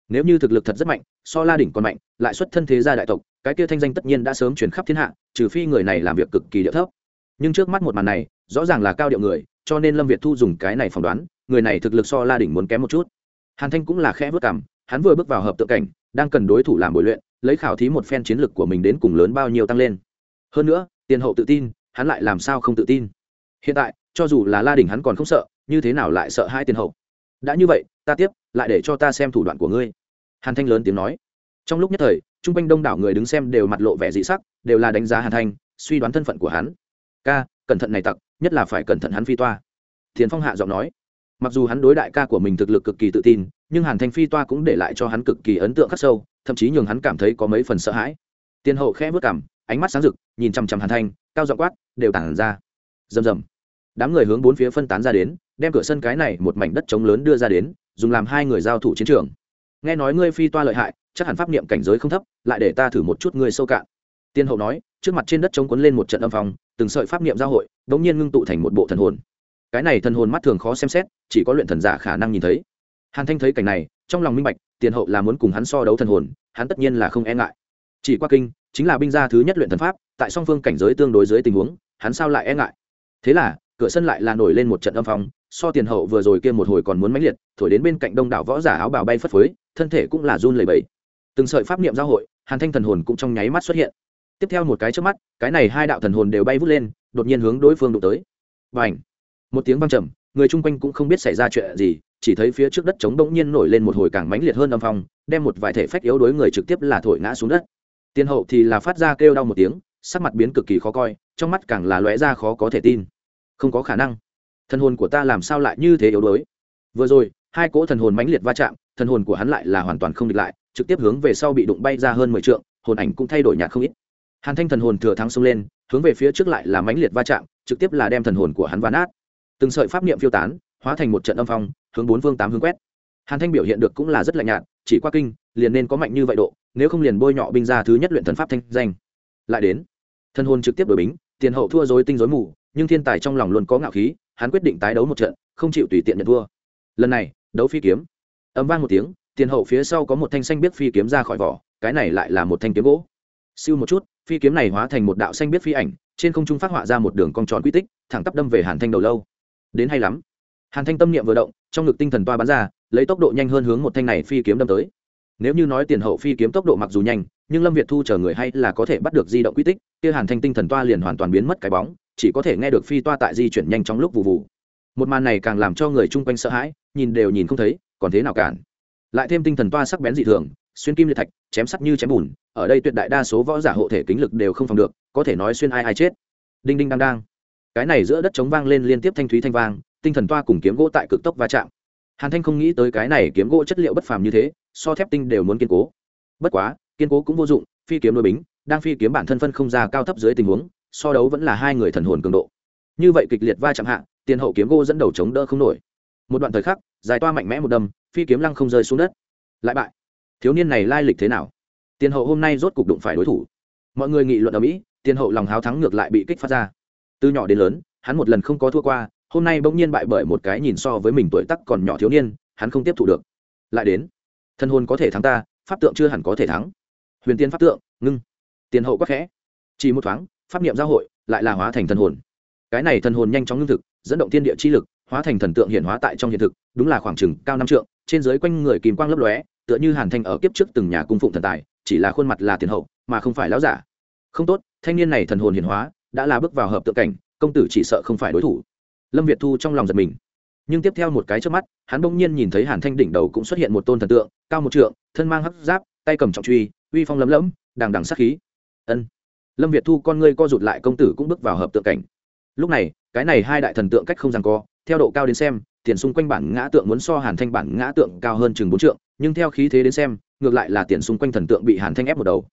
Nếu như thực lực thật rất mạnh, so la đỉnh còn mạnh, lại xuất thân thế gia đại tộc, cái kia thanh danh tất nhiên đã sớm chuyển khắp thiên hạ, trừ phi người này làm việc cực kỳ địa thấp nhưng trước mắt một màn này, rõ ràng là cao điệu người, cho nên lâm việt thu dùng cái này phỏng đoán, người này thực lực so la đỉnh muốn kém một chút. Hàn thanh cũng là khẽ vất cảm hắn vừa bước vào hợp tượng cảnh, đang cần đối thủ làm bồi luyện, lấy khảo thí một phen chiến lực của mình đến cùng lớn bao nhiêu tăng lên. Hơn nữa, tiền hậu tự tin, hắn lại làm sao không tự tin? Hiện tại, cho dù là la đỉnh hắn còn không sợ, như thế nào lại sợ hai tiền hậu? Đã như vậy, ta tiếp, lại để cho ta xem thủ đoạn của ngươi. Hàn thanh lớn tiếng nói. Trong lúc nhất thời t r u n g quanh đông đảo người đứng xem đều mặt lộ vẻ dị sắc, đều là đánh giá hàn thanh, suy đoán thân phận của hắn ca, cẩn thận này tặc, nhất là phải cẩn thận hắn phi toa. Thiền phong hạ giọng nói. Mặc dù hắn đối đại ca của mình thực lực cực kỳ tự tin, nhưng hàn thanh phi toa cũng để lại cho hắn cực kỳ ấn tượng khắc sâu, thậm chí nhường hắn cảm thấy có mấy phần sợ hãi. Tiên hậu khẽ vớt cảm ánh mắt sáng rực, nhìn chằm chằm hàn thanh, cao giọng quát, đều tản ra. Rầm rầm. Đám người hướng bốn phía phân tán ra đến, đem cửa sân cái này một mảnh đất trống lớn đưa ra đến, dùng làm hai người giao thủ chiến trường. Nghe nói ngươi phi toa lợi hại, chắc hẳn pháp niệm cảnh giới không thấp, lại để ta thử một chút ngươi sâu cạn. Tiên hậu nói, trước mặt trên đất trống quấn lên một trận âm phòng từng sợi pháp niệm giao hội đống nhiên ngưng tụ thành một bộ thần hồn. Cái này thần hồn mắt thường khó xem xét, chỉ có luyện thần giả khả năng nhìn thấy. Hàn thanh thấy cảnh này, trong lòng minh bạch, tiền hậu là muốn cùng hắn so đấu thần hồn, hắn tất nhiên là không e ngại. Chỉ qua kinh, chính là binh gia thứ nhất luyện thần pháp, tại song phương cảnh giới tương đối dưới tình huống, hắn sao lại e ngại? Thế là, cửa sân lại là nổi lên một trận âm phong, so tiền hậu vừa rồi kia một hồi còn muốn mãnh liệt, thổi đến bên cạnh đông đảo võ giả áo bào bay phất phới, thân thể cũng là run lẩy bẩy. Từng sợi pháp niệm giao hội, hàn thanh thần hồn cũng trong nháy mắt xuất hiện tiếp theo một cái trước mắt, cái này hai đạo thần hồn đều bay vút lên, đột nhiên hướng đối phương đụng tới. Và ảnh một tiếng vang trầm, người chung quanh cũng không biết xảy ra chuyện gì, chỉ thấy phía trước đất trống bỗng nhiên nổi lên một hồi càng mãnh liệt hơn âm phong, đem một vài thể phách yếu đối người trực tiếp là thổi ngã xuống đất. Tiền hậu thì là phát ra kêu đau một tiếng, sắc mặt biến cực kỳ khó coi, trong mắt càng là lóe ra khó có thể tin. Không có khả năng. Thần hồn của ta làm sao lại như thế yếu đuối? Vừa rồi, hai cỗ thần hồn mãnh liệt va chạm, thần hồn của hắn lại là hoàn toàn không địch lại, trực tiếp hướng về sau bị đụng bay ra hơn mười trượng, hồn ảnh cũng thay đổi nhạt không ít hàn thanh thần hồn thừa thắng xông lên, hướng về phía trước lại là mãnh liệt va chạm, trực tiếp là đem thần hồn của hắn ván át từng sợi pháp niệm phiêu tán, hóa thành một trận âm phong, hướng bốn phương tám hướng quét. Hàn thanh biểu hiện được cũng là rất lạnh nhạt, chỉ qua kinh, liền nên có mạnh như vậy độ, nếu không liền bôi nhọ binh ra thứ nhất luyện thần pháp thanh danh. Lại đến, thần hồn trực tiếp đổi bính, tiền hậu thua dối tinh dối mù, nhưng thiên tài trong lòng luôn có ngạo khí, hắn quyết định tái đấu một trận, không chịu tùy tiện nhận thua. Lần này, đấu phi kiếm. Âm vang một tiếng, tiền hậu phía sau có một thanh xanh biết phi kiếm ra khỏi vỏ, cái này lại là một thanh kiếm gỗ. Siêu một chút phi kiếm này hóa thành một đạo xanh biết phi ảnh, trên không trung phát họa ra một đường cong tròn quy tích, thẳng tắp đâm về hàn thanh đầu lâu. Đến hay lắm. Hàn thanh tâm niệm vừa động, trong ngực tinh thần toa bắn ra, lấy tốc độ nhanh hơn hướng một thanh này phi kiếm đâm tới. Nếu như nói tiền hậu phi kiếm tốc độ mặc dù nhanh, nhưng lâm việt thu chờ người hay là có thể bắt được di động quy tích, kia hàn thanh tinh thần toa liền hoàn toàn biến mất cái bóng, chỉ có thể nghe được phi toa tại di chuyển nhanh trong lúc vụ vụ một màn này càng làm cho người chung quanh sợ hãi, nhìn đều nhìn không thấy, còn thế nào cản? Lại thêm tinh thần toa sắc bén dị thường, xuyên kim liệt thạch chém sắt như chém bùn ở đây tuyệt đại đa số võ giả hộ thể kính lực đều không phòng được có thể nói xuyên ai ai chết. Đinh đinh đang đang. Cái này giữa đất chống vang lên liên tiếp thanh thúy thanh vang tinh thần toa cùng kiếm gỗ tại cực tốc va chạm. Hàn thanh không nghĩ tới cái này kiếm gỗ chất liệu bất phàm như thế so thép tinh đều muốn kiên cố. Bất quá kiên cố cũng vô dụng phi kiếm đôi bính đang phi kiếm bản thân phân không ra cao thấp dưới tình huống so đấu vẫn là hai người thần hồn cường độ. Như vậy kịch liệt va chạm hạ tiền hậu kiếm gỗ dẫn đầu chống đỡ không nổi. Một đoạn thời khắc dài toa mạnh mẽ một đầm, phi kiếm lăng không rơi xuống đất. Lại bại thiếu niên này lai lịch thế nào? Tiền hậu hôm nay rốt cục đụng phải đối thủ. Mọi người nghị luận ở mỹ, tiền hậu lòng háo thắng ngược lại bị kích phát ra. Từ nhỏ đến lớn, hắn một lần không có thua qua, hôm nay bỗng nhiên bại bởi một cái nhìn so với mình tuổi tắc còn nhỏ thiếu niên, hắn không tiếp thu được. Lại đến thân hồn có thể thắng ta, pháp tượng chưa hẳn có thể thắng. Huyền tiên pháp tượng, ngưng. Tiền hậu quắc khẽ. Chỉ một thoáng, pháp niệm giao hội, lại là hóa thành thần hồn. Cái này thần hồn nhanh chóng ngưng thực, dẫn động thiên địa chi lực, hóa thành thần tượng hiện hóa tại trong hiện thực, đúng là khoảng chừng cao năm trượng, trên dưới quanh người kìm quang lấp lóe tựa như hàn thanh ở kiếp trước từng nhà cung phụng thần tài, chỉ là khuôn mặt là tiền hậu, mà không phải lão giả. Không tốt, thanh niên này thần hồn hiển hóa, đã là bước vào hợp tượng cảnh, công tử chỉ sợ không phải đối thủ. Lâm việt thu trong lòng giật mình. Nhưng tiếp theo một cái trước mắt, hắn bỗng nhiên nhìn thấy hàn thanh đỉnh đầu cũng xuất hiện một tôn thần tượng, cao một trượng, thân mang hấp giáp, tay cầm trọng truy, uy phong lấm lẫm, đằng đằng sắc khí. Ân. Lâm việt thu con ngươi co rụt lại, công tử cũng bước vào hợp tượng cảnh. Lúc này, cái này hai đại thần tượng cách không rằng co theo độ cao đến xem tiền xung quanh bản ngã tượng muốn so hàn thanh bản ngã tượng cao hơn chừng bốn trượng, nhưng theo khí thế đến xem, ngược lại là tiền xung quanh thần tượng bị hàn thanh ép một đầu.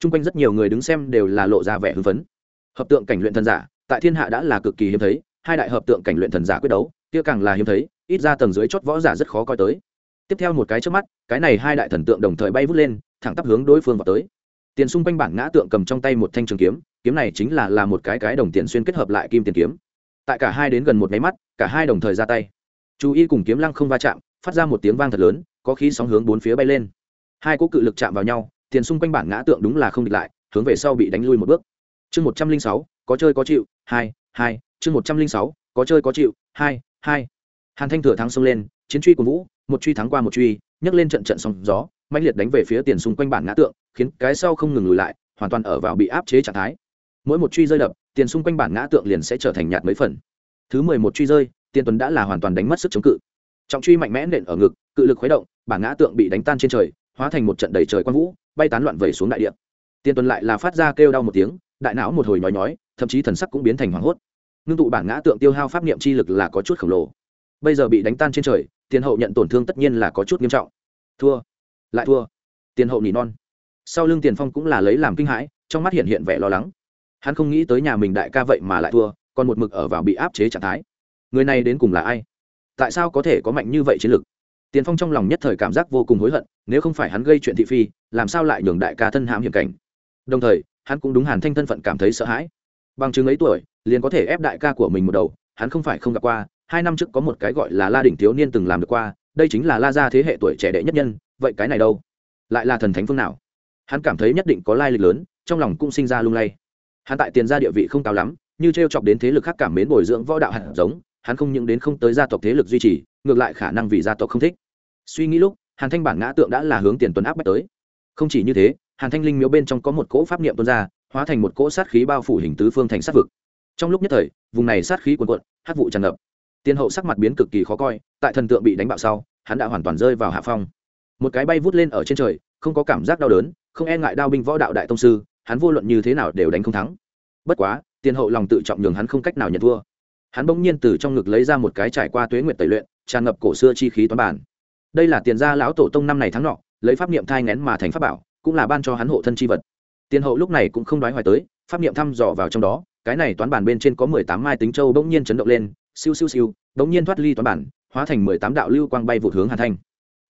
Chung quanh rất nhiều người đứng xem đều là lộ ra vẻ hưng phấn. Hợp tượng cảnh luyện thần giả, tại thiên hạ đã là cực kỳ hiếm thấy, hai đại hợp tượng cảnh luyện thần giả quyết đấu, kia càng là hiếm thấy, ít ra tầng dưới chót võ giả rất khó coi tới. Tiếp theo một cái trước mắt, cái này hai đại thần tượng đồng thời bay vút lên, thẳng tắp hướng đối phương vào tới. Tiền xung quanh bản ngã tượng cầm trong tay một thanh trường kiếm kiếm này chính là là một cái cái đồng tiền xuyên kết hợp lại kim tiền kiếm. Tại cả hai đến gần một máy mắt, cả hai đồng thời ra tay chú ý cùng kiếm lăng không va chạm, phát ra một tiếng vang thật lớn, có khí sóng hướng bốn phía bay lên. Hai cỗ cự lực chạm vào nhau, tiền xung quanh bản ngã tượng đúng là không địch lại, hướng về sau bị đánh lui một bước. Chương một trăm linh sáu, có chơi có chịu, hai hai, chương một trăm linh sáu, có chơi có chịu, hai hai. Hàn thanh thừa thắng xông lên, chiến truy của vũ, một truy thắng qua một truy, nhấc lên trận trận sóng gió mạnh liệt đánh về phía tiền xung quanh bản ngã tượng, khiến cái sau không ngừng lùi lại, hoàn toàn ở vào bị áp chế trạng thái. Mỗi một truy rơi đập, tiền xung quanh bản ngã tượng liền sẽ trở thành nhạt mấy phần. Thứ mười một truy rơi tiền tuấn đã là hoàn toàn đánh mất sức chống cự. Trọng truy mạnh mẽ nện ở ngực, cự lực khuấy động bản ngã tượng bị đánh tan trên trời, hóa thành một trận đầy trời quang vũ, bay tán loạn vẩy xuống đại địa. Tiền tuấn lại là phát ra kêu đau một tiếng, đại não một hồi nhói nhói, thậm chí thần sắc cũng biến thành hoảng hốt. Ngưng tụ bản ngã tượng tiêu hao pháp niệm chi lực là có chút khổng lồ. Bây giờ bị đánh tan trên trời tiền hậu nhận tổn thương tất nhiên là có chút nghiêm trọng. Thua. Lại thua. Tiền hậu nỉ non. Sau lưng tiền phong cũng là lấy làm kinh hãi, trong mắt hiện hiện vẻ lo lắng. Hắn không nghĩ tới nhà mình đại ca vậy mà lại thua, còn một mực ở vào bị áp chế trạng thái người này đến cùng là ai? Tại sao có thể có mạnh như vậy chiến lực? Tiền phong trong lòng nhất thời cảm giác vô cùng hối hận, nếu không phải hắn gây chuyện thị phi, làm sao lại nhường đại ca thân hãm hiểm cảnh? Đồng thời, hắn cũng đúng hàn thanh thân phận cảm thấy sợ hãi. Bằng chứng ấy tuổi, liền có thể ép đại ca của mình một đầu, hắn không phải không gặp qua, hai năm trước có một cái gọi là la đỉnh thiếu niên từng làm được qua, đây chính là la gia thế hệ tuổi trẻ đệ nhất nhân, vậy cái này đâu? Lại là thần thánh phương nào? Hắn cảm thấy nhất định có lai lịch lớn, trong lòng cũng sinh ra lung lay. Hắn tại tiền gia địa vị không cao lắm, như t r e o chọc đến thế lực khác cảm mến bồi dưỡng võ đạo hạt giống hắn không những đến không tới gia tộc thế lực duy trì, ngược lại khả năng vì gia tộc không thích. Suy nghĩ lúc, hàn thanh bản ngã tượng đã là hướng tiền tuấn áp bách tới. Không chỉ như thế, hàn thanh linh miếu bên trong có một cỗ pháp niệm tuôn ra, hóa thành một cỗ sát khí bao phủ hình tứ phương thành sát vực. Trong lúc nhất thời, vùng này sát khí cuồn cuộn hát vụ tràn ngập. Tiên hậu sắc mặt biến cực kỳ khó coi, tại thần tượng bị đánh bạo sau, hắn đã hoàn toàn rơi vào hạ phong. Một cái bay vút lên ở trên trời, không có cảm giác đau đớn, không e ngại đao binh võ đạo đại tông sư, hắn vô luận như thế nào đều đánh không thắng. Bất quá tiền hậu lòng tự trọng nhường hắn không cách nào nhận thua hắn bỗng nhiên từ trong ngực lấy ra một cái trải qua tuế nguyện tẩy luyện, tràn ngập cổ xưa chi khí toán bản. Đây là tiền gia lão tổ tông năm này tháng nọ, lấy pháp niệm thai ngén mà thành pháp bảo, cũng là ban cho hắn hộ thân chi vật. Tiền hậu lúc này cũng không đoái hoài tới, pháp niệm thăm dò vào trong đó, cái này toán bản bên trên có mười tám mai tính châu bỗng nhiên chấn động lên, siêu siêu siêu, bỗng nhiên thoát ly toán bản, hóa thành mười tám đạo lưu quang bay vụt hướng hàn thanh.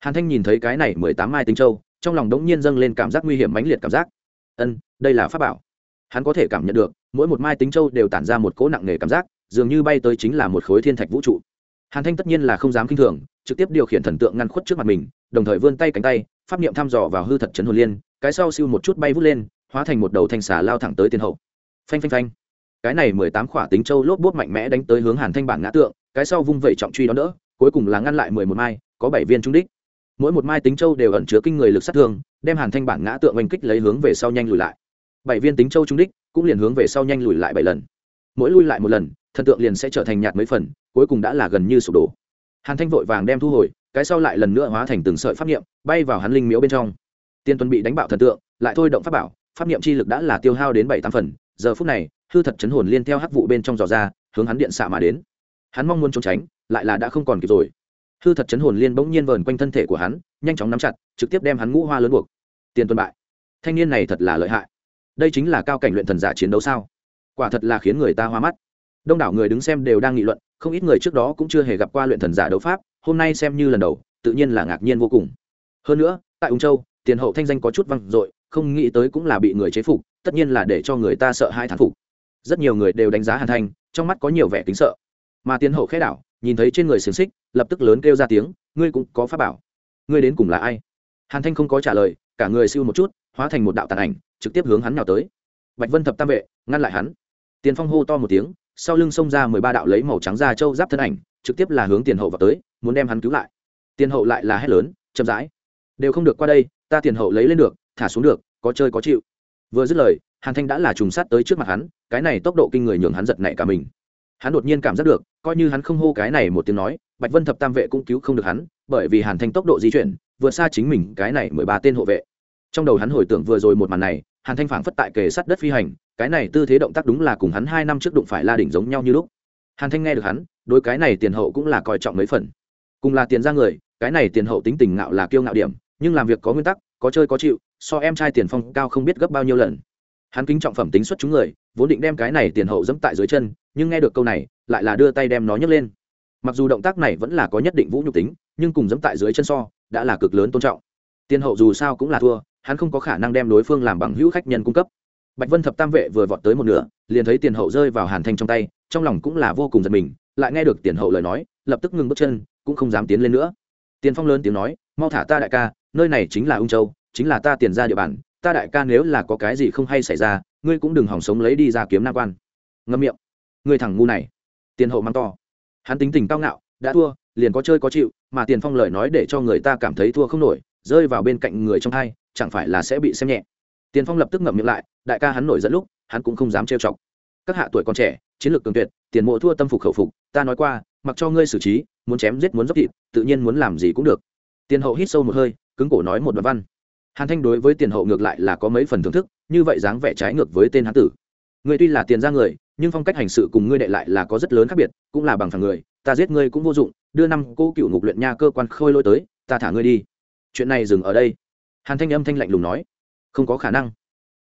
Hàn thanh nhìn thấy cái này mười tám mai tính châu, trong lòng đống nhiên dâng lên cảm giác nguy hiểm mãnh liệt cảm giác. Ân, đây là pháp bảo. Hắn có thể cảm nhận được, mỗi một mai tính châu đều tản ra một cỗ nặng nề cảm giác dường như bay tới chính là một khối thiên thạch vũ trụ. Hàn thanh tất nhiên là không dám k i n h thường, trực tiếp điều khiển thần tượng ngăn khuất trước mặt mình, đồng thời vươn tay cánh tay, pháp niệm thăm dò vào hư thật trấn hồn liên, cái sau siêu một chút bay vút lên, hóa thành một đầu thanh xà lao thẳng tới tiền hậu. Phanh phanh phanh. Cái này mười tám khỏa tính châu lốp bốt mạnh mẽ đánh tới hướng hàn thanh bản ngã tượng, cái sau vung vẩy trọng truy đó đỡ, cuối cùng là ngăn lại mười một mai, có bảy viên trung đích. Mỗi một mai tính châu đều ẩn chứa kinh người lực sát thương, đem hàn thanh bản ngã tượng oanh kích lấy hướng về sau nhanh lùi lại. Bảy viên tính châu trung đích, cũng liền hướng về sau nhanh lùi lại bảy lần. Mỗi lui lại một lần thần tượng liền sẽ trở thành nhạt mấy phần, cuối cùng đã là gần như sụp đổ. Hàn thanh vội vàng đem thu hồi, cái sau lại lần nữa hóa thành từng sợi pháp niệm, bay vào hắn linh miễu bên trong. Tiên tuấn bị đánh bạo thần tượng, lại thôi động pháp bảo, pháp niệm chi lực đã là tiêu hao đến bảy tám phần, giờ phút này, hư thật chấn hồn liên theo hắc vụ bên trong giò ra, hướng hắn điện xạ mà đến. Hắn mong muốn trốn tránh, lại là đã không còn kịp rồi. Hư thật chấn hồn liên bỗng nhiên vờn quanh thân thể của hắn, nhanh chóng nắm chặt, trực tiếp đem hắn ngũ hoa lớn buộc. Tiền tuân bại. Thanh niên này thật là lợi hại. Đây chính là cao cảnh luyện thần giả chiến đấu sao? Quả thật là khiến người ta hoa mắt đông đảo người đứng xem đều đang nghị luận, không ít người trước đó cũng chưa hề gặp qua luyện thần giả đấu pháp, hôm nay xem như lần đầu, tự nhiên là ngạc nhiên vô cùng. Hơn nữa, tại ung châu, tiền hậu thanh danh có chút văng dội, không nghĩ tới cũng là bị người chế phục, tất nhiên là để cho người ta sợ hai thán phục. Rất nhiều người đều đánh giá hàn thanh, trong mắt có nhiều vẻ tính sợ. Mà tiền hậu khẽ đảo, nhìn thấy trên người xiềng xích, lập tức lớn kêu ra tiếng, ngươi cũng có pháp bảo. Ngươi đến cùng là ai? Hàn thanh không có trả lời, cả người siêu một chút, hóa thành một đạo tàn ảnh, trực tiếp hướng hắn nhào tới. Bạch vân thập tam vệ, ngăn lại hắn. Tiền phong hô to một tiếng sau lưng xông ra mười ba đạo lấy màu trắng da châu giáp thân ảnh, trực tiếp là hướng tiền hậu vào tới, muốn đem hắn cứu lại. Tiền hậu lại là hét lớn, chậm rãi, đều không được qua đây, ta tiền hậu lấy lên được, thả xuống được, có chơi có chịu. Vừa dứt lời, hàn thanh đã là trùng sát tới trước mặt hắn, cái này tốc độ kinh người nhường hắn giật nảy cả mình. Hắn đột nhiên cảm giác được, coi như hắn không hô cái này một tiếng nói, bạch vân thập tam vệ cũng cứu không được hắn, bởi vì hàn thanh tốc độ di chuyển, vượt xa chính mình cái này mười ba tên hộ vệ. Trong đầu hắn hồi tưởng vừa rồi một màn này, hàn thanh phảng phất tại kề sắt đất phi hành cái này tư thế động tác đúng là cùng hắn hai năm trước đụng phải la đỉnh giống nhau như lúc. Hàn thanh nghe được hắn đôi cái này tiền hậu cũng là coi trọng mấy phần. Cùng là tiền ra người, cái này tiền hậu tính tình ngạo là kiêu ngạo điểm, nhưng làm việc có nguyên tắc, có chơi có chịu, so em trai tiền phong cao không biết gấp bao nhiêu lần. Hắn kính trọng phẩm tính xuất chúng người, vốn định đem cái này tiền hậu dẫm tại dưới chân, nhưng nghe được câu này, lại là đưa tay đem nó nhấc lên. Mặc dù động tác này vẫn là có nhất định vũ nhục tính, nhưng cùng dẫm tại dưới chân so, đã là cực lớn tôn trọng. Tiền hậu dù sao cũng là thua, hắn không có khả năng đem đối phương làm bằng hữu khách nhân cung cấp bạch vân thập tam vệ vừa vọt tới một nửa, liền thấy tiền hậu rơi vào hàn thanh trong tay, trong lòng cũng là vô cùng giật mình, lại nghe được tiền hậu lời nói, lập tức ngừng bước chân, cũng không dám tiến lên nữa. Tiền phong lớn tiếng nói, mau thả ta đại ca, nơi này chính là ung châu, chính là ta tiền ra địa bàn, ta đại ca nếu là có cái gì không hay xảy ra, ngươi cũng đừng hỏng sống lấy đi ra kiếm nam quan. Ngâm miệng. Ngươi thằng ngu này. Tiền hậu mang to. Hắn tính tình cao ngạo, đã thua, liền có chơi có chịu, mà tiền phong lời nói để cho người ta cảm thấy thua không nổi, rơi vào bên cạnh người trong hai, chẳng phải là sẽ bị xem nhẹ. Tiền phong lập tức ngậm miệng lại đại ca hắn nổi dẫn lúc, hắn cũng không dám trêu chọc. Các hạ tuổi còn trẻ, chiến lược cường tuyệt, tiền mộ thua tâm phục khẩu phục, ta nói qua, mặc cho ngươi xử trí, muốn chém giết muốn dốc thịt, tự nhiên muốn làm gì cũng được. Tiền hậu hít sâu một hơi, cứng cổ nói một đoạn văn. Hàn thanh đối với tiền hậu ngược lại là có mấy phần thưởng thức, như vậy dáng vẻ trái ngược với tên hán tử. Ngươi tuy là tiền ra người, nhưng phong cách hành sự cùng ngươi đệ lại là có rất lớn khác biệt, cũng là bằng phẳng người, ta giết ngươi cũng vô dụng, đưa năm cô cựu ngục luyện nha cơ quan khôi lôi tới, ta thả ngươi đi. Chuyện này dừng ở đây. Hàn thanh âm thanh lạnh lùng nói. Không có khả năng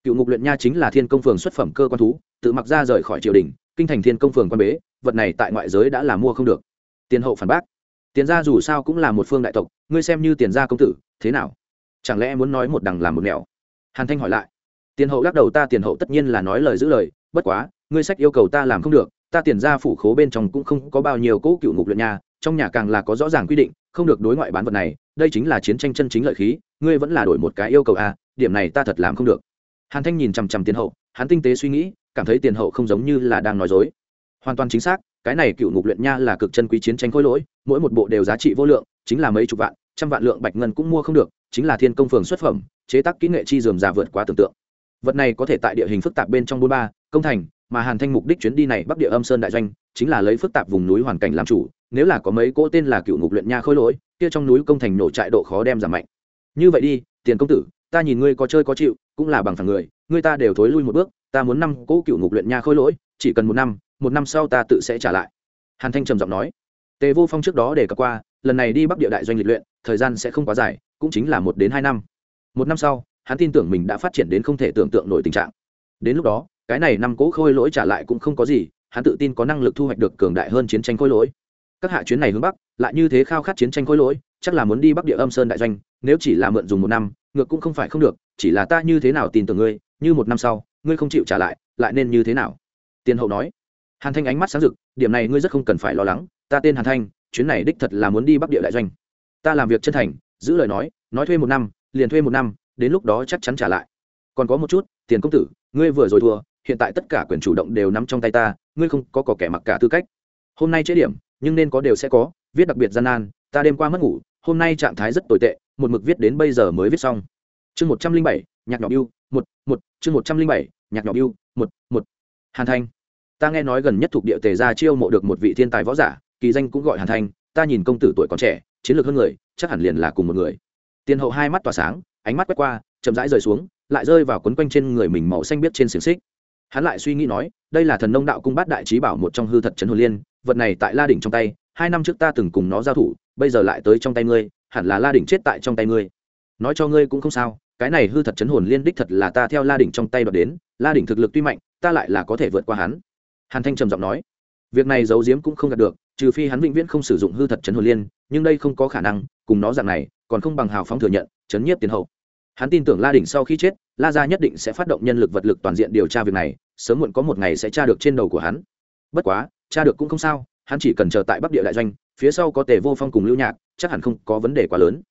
cựu ngục luyện nha chính là thiên công phường xuất phẩm cơ quan thú, tự mặc ra rời khỏi triều đình, kinh thành thiên công phường quan bế, vật này tại ngoại giới đã là mua không được. Tiền hậu phản bác. Tiền gia dù sao cũng là một phương đại tộc, ngươi xem như tiền gia công tử, thế nào? Chẳng lẽ muốn nói một đằng làm một nẻo? Hàn thanh hỏi lại. Tiền hậu lắc đầu ta tiền hậu tất nhiên là nói lời giữ lời, bất quá, ngươi sách yêu cầu ta làm không được, ta tiền ra phủ khố bên trong cũng không có bao nhiêu cỗ cựu ngục luyện nhà trong nhà càng là có rõ ràng quy định, không được đối ngoại bán vật này, đây chính là chiến tranh chân chính lợi khí, ngươi vẫn là đổi một cái yêu cầu à điểm này ta thật làm không được hàn thanh nhìn chằm chằm tiền hậu, hắn tinh tế suy nghĩ, cảm thấy tiền hậu không giống như là đang nói dối. Hoàn toàn chính xác, cái này cựu ngục luyện nha là cực chân quý chiến tranh khối lỗi, mỗi một bộ đều giá trị vô lượng, chính là mấy chục vạn, trăm vạn lượng bạch ngân cũng mua không được, chính là thiên công phường xuất phẩm, chế tác kỹ nghệ chi dườm già vượt quá tưởng tượng. Vật này có thể tại địa hình phức tạp bên trong bôn ba, công thành, mà hàn thanh mục đích chuyến đi này bắc địa âm sơn đại doanh, chính là lấy phức tạp vùng núi hoàn cảnh làm chủ, nếu là có mấy cỗ tên là cựu ngục luyện nha khôi lỗi, kia trong núi công thành nổ trại độ khó đem giảm mạnh. Như vậy đi, tiền công tử ta nhìn ngươi có chơi có chịu, cũng là bằng phẳng người, ngươi ta đều thối lui một bước, ta muốn năm cỗ cựu ngục luyện nha khôi lỗi, chỉ cần một năm một năm sau ta tự sẽ trả lại. Hàn thanh trầm giọng nói. Tề vô phong trước đó để cập qua, lần này đi bắc địa đại doanh lịch luyện, thời gian sẽ không quá dài, cũng chính là một đến hai năm. Một năm sau, hắn tin tưởng mình đã phát triển đến không thể tưởng tượng nổi tình trạng. Đến lúc đó, cái này năm cỗ khôi lỗi trả lại cũng không có gì, hắn tự tin có năng lực thu hoạch được cường đại hơn chiến tranh khôi lỗi. Các hạ chuyến này hướng bắc, lại như thế khao khát chiến tranh khôi lỗi, chắc là muốn đi bắc địa âm sơn đại doanh, nếu chỉ là mượn dùng một năm ngược cũng không phải không được chỉ là ta như thế nào tin tưởng ngươi như một năm sau ngươi không chịu trả lại lại nên như thế nào? Tiền hậu nói. Hàn thanh ánh mắt sáng rực điểm này ngươi rất không cần phải lo lắng ta tên hàn thanh chuyến này đích thật là muốn đi bắc địa đại doanh. Ta làm việc chân thành giữ lời nói nói thuê một năm liền thuê một năm đến lúc đó chắc chắn trả lại. Còn có một chút tiền công tử ngươi vừa rồi thua hiện tại tất cả quyền chủ động đều nằm trong tay ta ngươi không có, có kẻ mặc cả tư cách. Hôm nay chế điểm nhưng nên có đều sẽ có viết đặc biệt gian nan ta đêm qua mất ngủ hôm nay trạng thái rất tồi tệ một mực viết đến bây giờ mới viết xong. Chương một trăm linh bảy, nhạc nhỏ biêu một một, chương một trăm linh bảy, nhạc nhỏ biêu một một. Hàn thanh. Ta nghe nói gần nhất thuộc địa tề gia chiêu mộ được một vị thiên tài võ giả, kỳ danh cũng gọi hàn thanh, ta nhìn công tử tuổi còn trẻ, chiến lược hơn người, chắc hẳn liền là cùng một người. Tiền hậu hai mắt tỏa sáng, ánh mắt quét qua, chậm rãi rời xuống, lại rơi vào quấn quanh trên người mình màu xanh biết trên xiềng xích. Hắn lại suy nghĩ nói, đây là thần nông đạo cung bát đại trí bảo một trong hư thật trấn hồn liên, vật này tại la đỉnh trong tay, hai năm trước ta từng cùng nó giao thủ, bây giờ lại tới trong tay ngươi hẳn là la đỉnh chết tại trong tay ngươi. Nói cho ngươi cũng không sao, cái này hư thật chấn hồn liên đích thật là ta theo la đỉnh trong tay đoạt đến, la đỉnh thực lực tuy mạnh, ta lại là có thể vượt qua hắn. Hàn thanh trầm giọng nói. Việc này giấu giếm cũng không đạt được, trừ phi hắn vĩnh viễn không sử dụng hư thật chấn hồn liên, nhưng đây không có khả năng, cùng nó dạng này, còn không bằng hào phóng thừa nhận, chấn nhiếp tiền hậu. Hắn tin tưởng la đỉnh sau khi chết, la gia nhất định sẽ phát động nhân lực vật lực toàn diện điều tra việc này, sớm muộn có một ngày sẽ tra được trên đầu của hắn. Bất quá, tra được cũng không sao, hắn chỉ cần chờ tại bắc địa đại doanh phía sau có tề vô phong cùng lưu nhạc, chắc hẳn không có vấn đề quá lớn.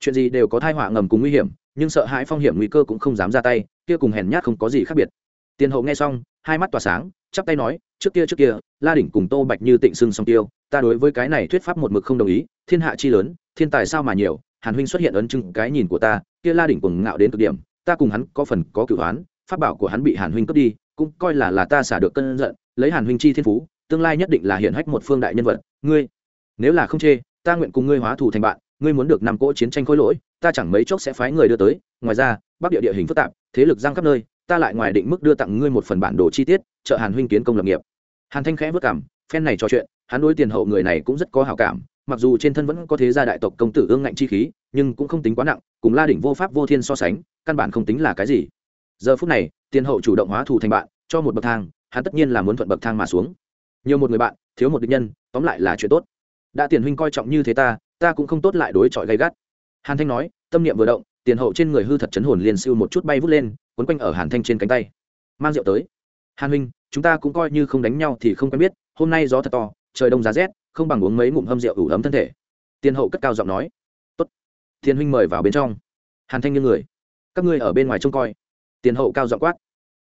Chuyện gì đều có thai họa ngầm cùng nguy hiểm, nhưng sợ hãi phong hiểm nguy cơ cũng không dám ra tay, kia cùng hèn nhát không có gì khác biệt. Tiền hậu nghe xong, hai mắt tỏa sáng, chắp tay nói, trước kia trước kia, la đỉnh cùng tô bạch như tịnh sưng song tiêu, ta đối với cái này thuyết pháp một mực không đồng ý, thiên hạ chi lớn, thiên tài sao mà nhiều, hàn huynh xuất hiện ấn chứng cái nhìn của ta, kia la đỉnh cùng ngạo đến cực điểm, ta cùng hắn có phần có cửu hoán pháp bảo của hắn bị hàn huynh cướp đi, cũng coi là là ta xả được cơn giận, lấy hàn huynh chi thiên phú, tương lai nhất định là hiển hách một phương đại nhân vật, ngươi nếu là không chê, ta nguyện cùng ngươi hóa thù thành bạn, ngươi muốn được năm cỗ chiến tranh khối lỗi, ta chẳng mấy chốc sẽ phái người đưa tới. Ngoài ra, bắc địa địa hình phức tạp, thế lực giang khắp nơi, ta lại ngoài định mức đưa tặng ngươi một phần bản đồ chi tiết, trợ hàn huynh kiến công lập nghiệp. Hàn thanh khẽ vất cảm, phen này trò chuyện, hắn đối tiền hậu người này cũng rất có hảo cảm, mặc dù trên thân vẫn có thế gia đại tộc công tử ương ngạnh chi khí, nhưng cũng không tính quá nặng, cùng la đỉnh vô pháp vô thiên so sánh, căn bản không tính là cái gì. Giờ phút này, tiền hậu chủ động hóa thù thành bạn, cho một bậc thang, hắn tất nhiên là muốn thuận bậc thang mà xuống. Nhiều một người bạn, thiếu một địch nhân, tóm lại là chuyện tốt đã tiền huynh coi trọng như thế ta ta cũng không tốt lại đối chọi gay gắt. Hàn thanh nói, tâm niệm vừa động, tiền hậu trên người hư thật chấn hồn liền siêu một chút bay vút lên, quấn quanh ở hàn thanh trên cánh tay. Mang rượu tới. Hàn huynh, chúng ta cũng coi như không đánh nhau thì không quen biết, hôm nay gió thật to, trời đông giá rét, không bằng uống mấy ngụm hâm rượu ủ ấm thân thể. Tiền hậu cất cao giọng nói. Tốt, Tiền huynh mời vào bên trong. Hàn thanh như người. Các ngươi ở bên ngoài trông coi. Tiền hậu cao giọng quát.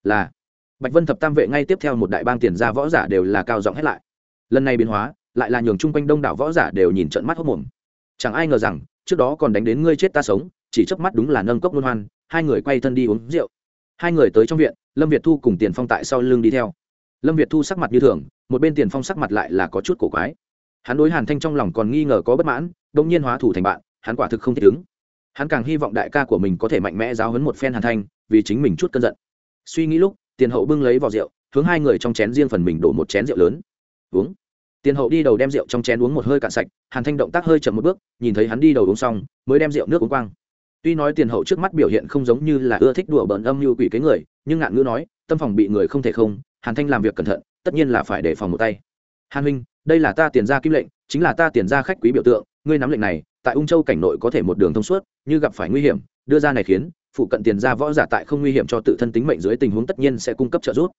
Là. Bạch vân thập tam vệ ngay tiếp theo một đại bang tiền gia võ giả đều là cao giọng hết lại. Lần này biến hóa lại là nhường chung quanh đông đảo võ giả đều nhìn trận mắt hốc mồm. Chẳng ai ngờ rằng, trước đó còn đánh đến ngươi chết ta sống, chỉ chớp mắt đúng là nâng cốc luân hoan, hai người quay thân đi uống rượu. Hai người tới trong viện, lâm việt thu cùng tiền phong tại sau lưng đi theo. Lâm việt thu sắc mặt như thường, một bên tiền phong sắc mặt lại là có chút cổ quái. Hắn đối hàn thanh trong lòng còn nghi ngờ có bất mãn đông nhiên hóa thủ thành bạn, hắn quả thực không thích ứng. Hắn càng hy vọng đại ca của mình có thể mạnh mẽ giáo hấn một phen hàn thanh, vì chính mình chút cơn giận. Suy nghĩ lúc, tiền hậu bưng lấy vỏ rượu, hướng hai người trong chén riêng phần mình đổ một chén rượu lớn. Uống tiền hậu đi đầu đem rượu trong chén uống một hơi cạn sạch, hàn thanh động tác hơi chậm một bước, nhìn thấy hắn đi đầu uống xong, mới đem rượu nước uống quang. Tuy nói tiền hậu trước mắt biểu hiện không giống như là ưa thích đùa bỡn âm như quỷ cái người, nhưng ngạn ngữ nói, tâm phòng bị người không thể không, hàn thanh làm việc cẩn thận, tất nhiên là phải để phòng một tay. Hàn huynh, đây là ta tiền ra kim lệnh, chính là ta tiền ra khách quý biểu tượng, ngươi nắm lệnh này, tại ung châu cảnh nội có thể một đường thông suốt, như gặp phải nguy hiểm, đưa ra này khiến, phụ cận tiền ra võ giả tại không nguy hiểm cho tự thân tính mệnh dưới tình huống tất nhiên sẽ cung cấp trợ giúp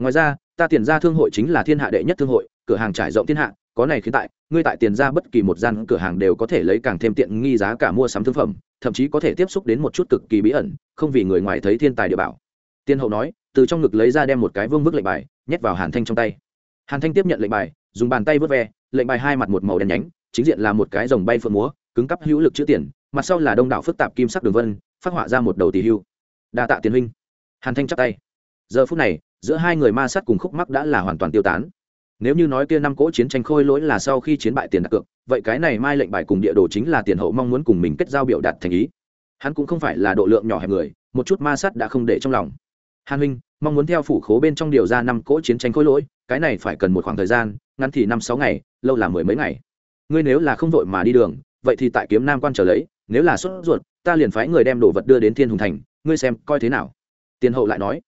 ngoài ra, ta tiền ra thương hội chính là thiên hạ đệ nhất thương hội, cửa hàng trải rộng thiên hạ, có này khiến tại, ngươi tại tiền ra bất kỳ một gian cửa hàng đều có thể lấy càng thêm tiện nghi giá cả mua sắm thương phẩm, thậm chí có thể tiếp xúc đến một chút cực kỳ bí ẩn, không vì người ngoài thấy thiên tài địa bảo. Tiên hậu nói, từ trong ngực lấy ra đem một cái vương vức lệnh bài, nhét vào hàn thanh trong tay. Hàn thanh tiếp nhận lệnh bài, dùng bàn tay vớt ve, lệnh bài hai mặt một màu đen nhánh, chính diện là một cái dòng bay phượng múa, cứng cắp hữu lực chữ tiền, mặt sau là đông đảo phức tạp kim sắc đường vân, phát họa ra một đầu tỷ hưu. Đa tạ tiền huynh. Hàn thanh chắp tay. Giờ phút này giữa hai người ma sát cùng khúc mắc đã là hoàn toàn tiêu tán. Nếu như nói kia năm cỗ chiến tranh khôi lỗi là sau khi chiến bại tiền đặt cược, vậy cái này mai lệnh bài cùng địa đồ chính là tiền hậu mong muốn cùng mình kết giao biểu đạt thành ý. Hắn cũng không phải là độ lượng nhỏ hẹp người, một chút ma sát đã không để trong lòng. Hàn huynh, mong muốn theo phủ khố bên trong điều ra năm cỗ chiến tranh khôi lỗi, cái này phải cần một khoảng thời gian, ngắn thì năm sáu ngày, lâu là mười mấy ngày. Ngươi nếu là không vội mà đi đường, vậy thì tại kiếm nam quan trở lấy, nếu là sốt ruột, ta liền phái người đem đồ vật đưa đến thiên hùng thành, ngươi xem coi thế nào. Tiền hậu lại nói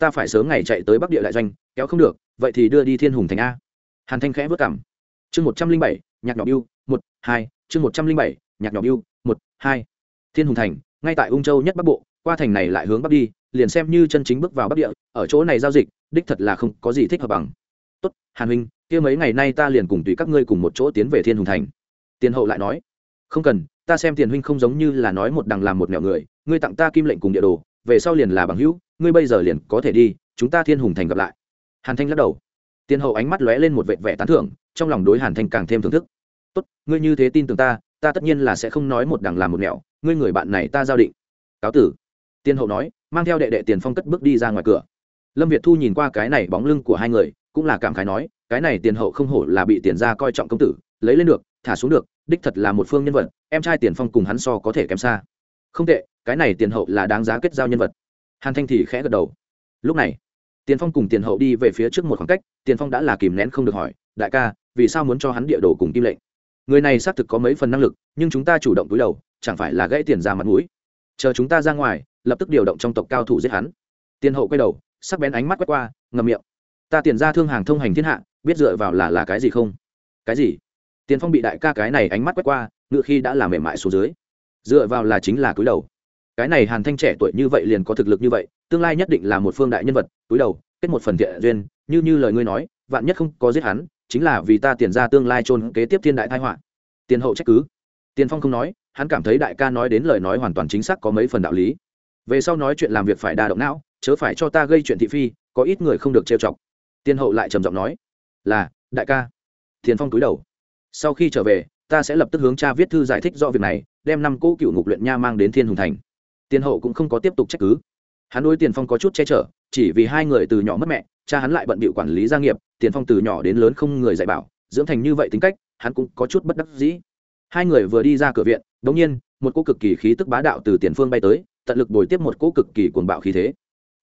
ta phải sớm ngày chạy tới bắc địa đại doanh, kéo không được, vậy thì đưa đi thiên hùng thành a. Hàn thanh khẽ vất cảm. Chương một trăm linh bảy, nhạc nhỏ biêu, một, hai, chương một trăm linh bảy, nhạc nhỏ biêu, một, hai. Thiên hùng thành, ngay tại ung châu nhất bắc bộ, qua thành này lại hướng bắc đi, liền xem như chân chính bước vào bắc địa, ở chỗ này giao dịch, đích thật là không có gì thích hợp bằng. Tốt, hàn huynh, kia mấy ngày nay ta liền cùng tùy các ngươi cùng một chỗ tiến về thiên hùng thành. Tiền hậu lại nói, không cần, ta xem tiền huynh không giống như là nói một đằng làm một nẻo người, ngươi tặng ta kim lệnh cùng địa đồ, về sau liền là bằng hữu ngươi bây giờ liền có thể đi, chúng ta thiên hùng thành gặp lại. Hàn thanh lắc đầu. Tiên hậu ánh mắt lóe lên một vệ vẻ tán thưởng, trong lòng đối hàn thanh càng thêm thưởng thức. Tốt, ngươi như thế tin tưởng ta ta tất nhiên là sẽ không nói một đằng làm một nẻo, ngươi người bạn này ta giao định. Cáo tử. Tiên hậu nói, mang theo đệ đệ tiền phong cất bước đi ra ngoài cửa. Lâm việt thu nhìn qua cái này bóng lưng của hai người, cũng là cảm khái nói, cái này tiền hậu không hổ là bị tiền ra coi trọng công tử, lấy lên được, thả xuống được, đích thật là một phương nhân vật, em trai tiền phong cùng hắn so có thể kém xa. Không tệ, cái này tiền hậu là đáng giá kết giao nhân vật hàn thanh thì khẽ gật đầu. Lúc này, tiền phong cùng tiền hậu đi về phía trước một khoảng cách, tiền phong đã là kìm nén không được hỏi, đại ca, vì sao muốn cho hắn địa đồ cùng kim lệnh? Người này xác thực có mấy phần năng lực, nhưng chúng ta chủ động túi đầu, chẳng phải là gãy tiền ra mặt mũi. Chờ chúng ta ra ngoài, lập tức điều động trong tộc cao thủ giết hắn. Tiền hậu quay đầu, sắc bén ánh mắt quét qua ngầm miệng. Ta tiền ra thương hàng thông hành thiên hạ, biết dựa vào là là cái gì không? Cái gì? Tiền phong bị đại ca cái này ánh mắt quét qua, ngựa khi đã làm mềm mại xuống dưới. Dựa vào là chính là túi đầu cái này hàn thanh trẻ tuổi như vậy liền có thực lực như vậy, tương lai nhất định là một phương đại nhân vật, túi đầu, kết một phần thiện duyên, như như lời ngươi nói, vạn nhất không có giết hắn, chính là vì ta tiền ra tương lai trôn kế tiếp thiên đại thái họa. Tiền hậu trách cứ. Tiền phong không nói, hắn cảm thấy đại ca nói đến lời nói hoàn toàn chính xác có mấy phần đạo lý. Về sau nói chuyện làm việc phải đa động não, chớ phải cho ta gây chuyện thị phi, có ít người không được trêu chọc. Tiên hậu lại trầm giọng nói, là, đại ca. Tiền phong túi đầu. Sau khi trở về, ta sẽ lập tức hướng cha viết thư giải thích rõ việc này, đem năm cỗ cựu ngục luyện nha mang đến thiên hùng thành. Tiền hậu cũng không có tiếp tục trách cứ. Hắn đối tiền phong có chút che chở, chỉ vì hai người từ nhỏ mất mẹ, cha hắn lại bận bịu quản lý gia nghiệp, tiền phong từ nhỏ đến lớn không người dạy bảo, dưỡng thành như vậy tính cách, hắn cũng có chút bất đắc dĩ. Hai người vừa đi ra cửa viện đ ỗ n g nhiên, một cô cực kỳ khí tức bá đạo từ tiền phương bay tới, tận lực bồi tiếp một cô cực kỳ cuồng bạo khí thế.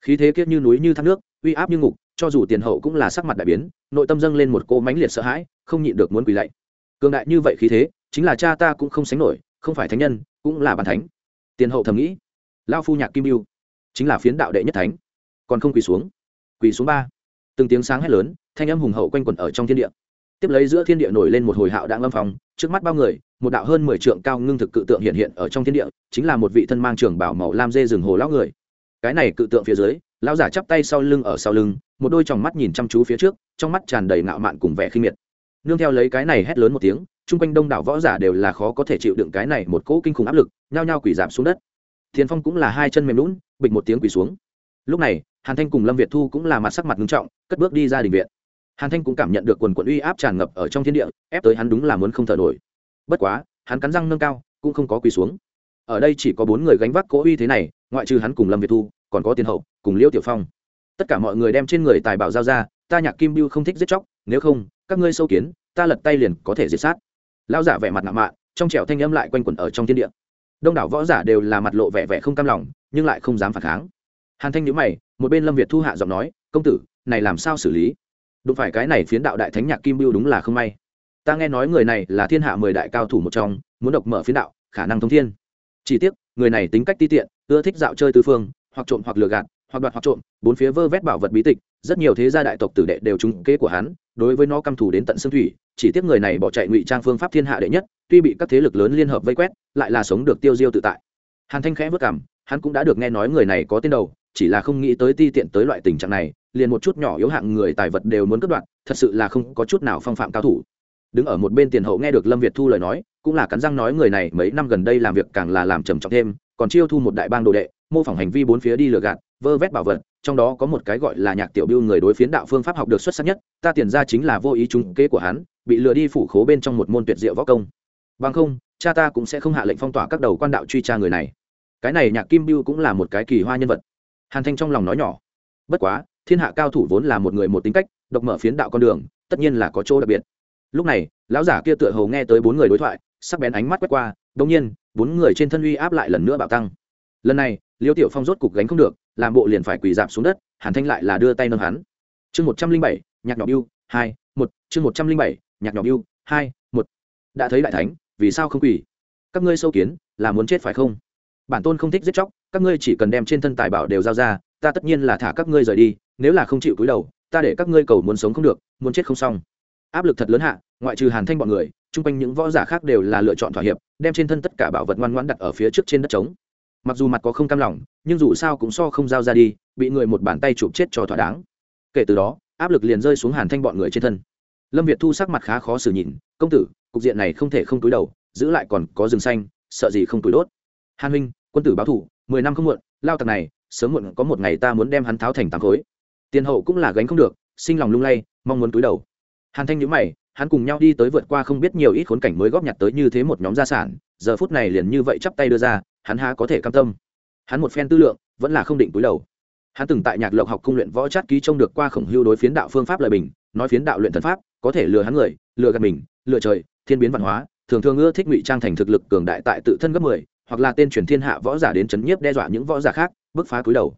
Khí thế kiết như núi như thác nước, uy áp như ngục, cho dù tiền hậu cũng là sắc mặt đại biến, nội tâm dâng lên một cô mãnh liệt sợ hãi, không nhịn được muốn quỳ lạy. Cường đại như vậy khí thế, chính là cha ta cũng không sánh nổi, không phải thánh nhân, cũng là bàn thánh. Tiền hậu thầm nghĩ lao phu nhạc kim biêu chính là phiến đạo đệ nhất thánh. Còn không quỳ xuống. Quỳ xuống ba. Từng tiếng sáng hét lớn thanh âm hùng hậu quanh quẩn ở trong thiên địa. Tiếp lấy giữa thiên địa nổi lên một hồi hạo đạn lâm phòng, trước mắt bao người một đạo hơn mười trượng cao ngưng thực cự tượng hiện hiện ở trong thiên địa chính là một vị thân mang trường bảo màu lam dê rừng hồ lão người. Cái này cự tượng phía dưới lão giả chắp tay sau lưng ở sau lưng một đôi tròng mắt nhìn chăm chú phía trước trong mắt tràn đầy ngạo mạn cùng vẻ khinh miệt. Nương theo lấy cái này hét lớn một tiếng chung quanh đông đảo võ giả đều là khó có thể chịu đựng cái này một cỗ kinh khủng áp lực nhao nhao quỳ giảm xuống đất thiền phong cũng là hai chân mềm lún bịch một tiếng quỳ xuống. Lúc này, hàn thanh cùng lâm việt thu cũng là mặt sắc mặt nghiêm trọng, cất bước đi ra đình viện. Hàn thanh cũng cảm nhận được quần quận uy áp tràn ngập ở trong thiên địa, ép tới hắn đúng là muốn không thở nổi. Bất quá, hắn cắn răng nâng cao, cũng không có quỳ xuống. Ở đây chỉ có bốn người gánh vác cỗ uy thế này, ngoại trừ hắn cùng lâm việt thu, còn có tiền hậu, cùng liễu tiểu phong. Tất cả mọi người đem trên người tài bảo giao ra, ta nhạc kim biêu không thích giết chóc, nếu không, các ngươi sâu kiến, ta lật tay liền có thể diệt sát. Lao giả vẻ mặt nạ mạ trong trẻo thanh âm lại quanh quẩn ở trong thiên địa đông đảo võ giả đều là mặt lộ vẻ vẻ không cam lòng, nhưng lại không dám phản kháng. Hàn thanh nhữ mày, một bên lâm việt thu hạ giọng nói, công tử, này làm sao xử lý? Đụng phải cái này phiến đạo đại thánh nhạc kim biêu đúng là không may. Ta nghe nói người này là thiên hạ mười đại cao thủ một trong, muốn độc mở phiến đạo, khả năng thông thiên. Chỉ tiếc, người này tính cách ti tiện, ưa thích dạo chơi tư phương, hoặc trộm hoặc lừa gạt, hoặc đoạt hoặc trộm, bốn phía vơ vét bảo vật bí tịch, rất nhiều thế gia đại tộc tử đệ đều trúng kế của hắn, đối với nó căm thù đến tận xương thủy, chỉ tiếc người này bỏ chạy ngụy trang phương pháp thiên hạ đệ nhất tuy bị các thế lực lớn liên hợp vây quét, lại là sống được tiêu diêu tự tại. Hàn thanh khẽ vất cảm, hắn cũng đã được nghe nói người này có tên đầu, chỉ là không nghĩ tới ti tiện tới loại tình trạng này, liền một chút nhỏ yếu hạng người tài vật đều muốn cất đoạn thật sự là không có chút nào phong phạm cao thủ. Đứng ở một bên tiền hậu nghe được lâm việt thu lời nói, cũng là cắn răng nói người này mấy năm gần đây làm việc càng là làm trầm trọng thêm, còn chiêu thu một đại bang đồ đệ, mô phỏng hành vi bốn phía đi lừa gạt, vơ vét bảo vật, trong đó có một cái gọi là nhạc tiểu biêu người đối phiến đạo phương pháp học được xuất sắc nhất, ta tiền ra chính là vô ý trúng kế của hắn, bị lừa đi phủ khố bên trong một môn tuyệt diệu võ công bằng không, cha ta cũng sẽ không hạ lệnh phong tỏa các đầu quan đạo truy tra người này. Cái này nhạc kim biêu cũng là một cái kỳ hoa nhân vật. Hàn thanh trong lòng nói nhỏ. Bất quá, thiên hạ cao thủ vốn là một người một tính cách, độc mở phiến đạo con đường, tất nhiên là có chỗ đặc biệt. Lúc này, lão giả kia tựa hầu nghe tới bốn người đối thoại, sắc bén ánh mắt quét qua đông nhiên, bốn người trên thân uy áp lại lần nữa bạo tăng. Lần này, liêu tiểu phong rốt cục gánh không được, làm bộ liền phải quỳ dạp xuống đất, hàn thanh lại là đưa tay nâng hắn. Chương một trăm linh bảy, nhạc nhỏ biêu hai, một, chương một trăm linh bảy, nhạc nhỏ biêu hai, một. Đã thấy đại thánh vì sao không quỳ? Các ngươi sâu kiến, là muốn chết phải không? Bản tôn không thích giết chóc, các ngươi chỉ cần đem trên thân tài bảo đều giao ra, ta tất nhiên là thả các ngươi rời đi, nếu là không chịu cúi đầu, ta để các ngươi cầu muốn sống không được, muốn chết không xong. Áp lực thật lớn hạ, ngoại trừ hàn thanh bọn người, chung quanh những võ giả khác đều là lựa chọn thỏa hiệp, đem trên thân tất cả bảo vật ngoan ngoãn đặt ở phía trước trên đất trống. Mặc dù mặt có không cam lòng, nhưng dù sao cũng so không giao ra đi, bị người một bàn tay chụp chết cho thỏa đáng. Kể từ đó, áp lực liền rơi xuống hàn thanh bọn người trên thân. Lâm việt thu sắc mặt khá khó xử nhìn, công tử cục diện này không thể không túi đầu, giữ lại còn có rừng xanh, sợ gì không túi đốt. Hàn huynh, quân tử báo thủ, mười năm không muộn, lao tặc này, sớm muộn có một ngày ta muốn đem hắn tháo thành tám khối. Tiền hậu cũng là gánh không được, sinh lòng lung lay, mong muốn túi đầu. Hàn thanh nhữ mày, hắn cùng nhau đi tới vượt qua không biết nhiều ít khốn cảnh mới góp nhặt tới như thế một nhóm gia sản, giờ phút này liền như vậy chắp tay đưa ra, hắn há có thể cam tâm. Hắn một phen tư lượng, vẫn là không định túi đầu. Hắn từng tại nhạc lộc học cung luyện võ chát ký trông được qua khổng hưu đối phiến đạo phương pháp lời bình, nói phiến đạo luyện thần pháp, có thể lừa hắn người, lừa gạt mình, lừa trời thiên biến văn hóa, thường thường ưa thích ngụy trang thành thực lực cường đại tại tự thân gấp mười, hoặc là tên truyền thiên hạ võ giả đến chấn nhiếp đe dọa những võ giả khác, bức phá cúi đầu.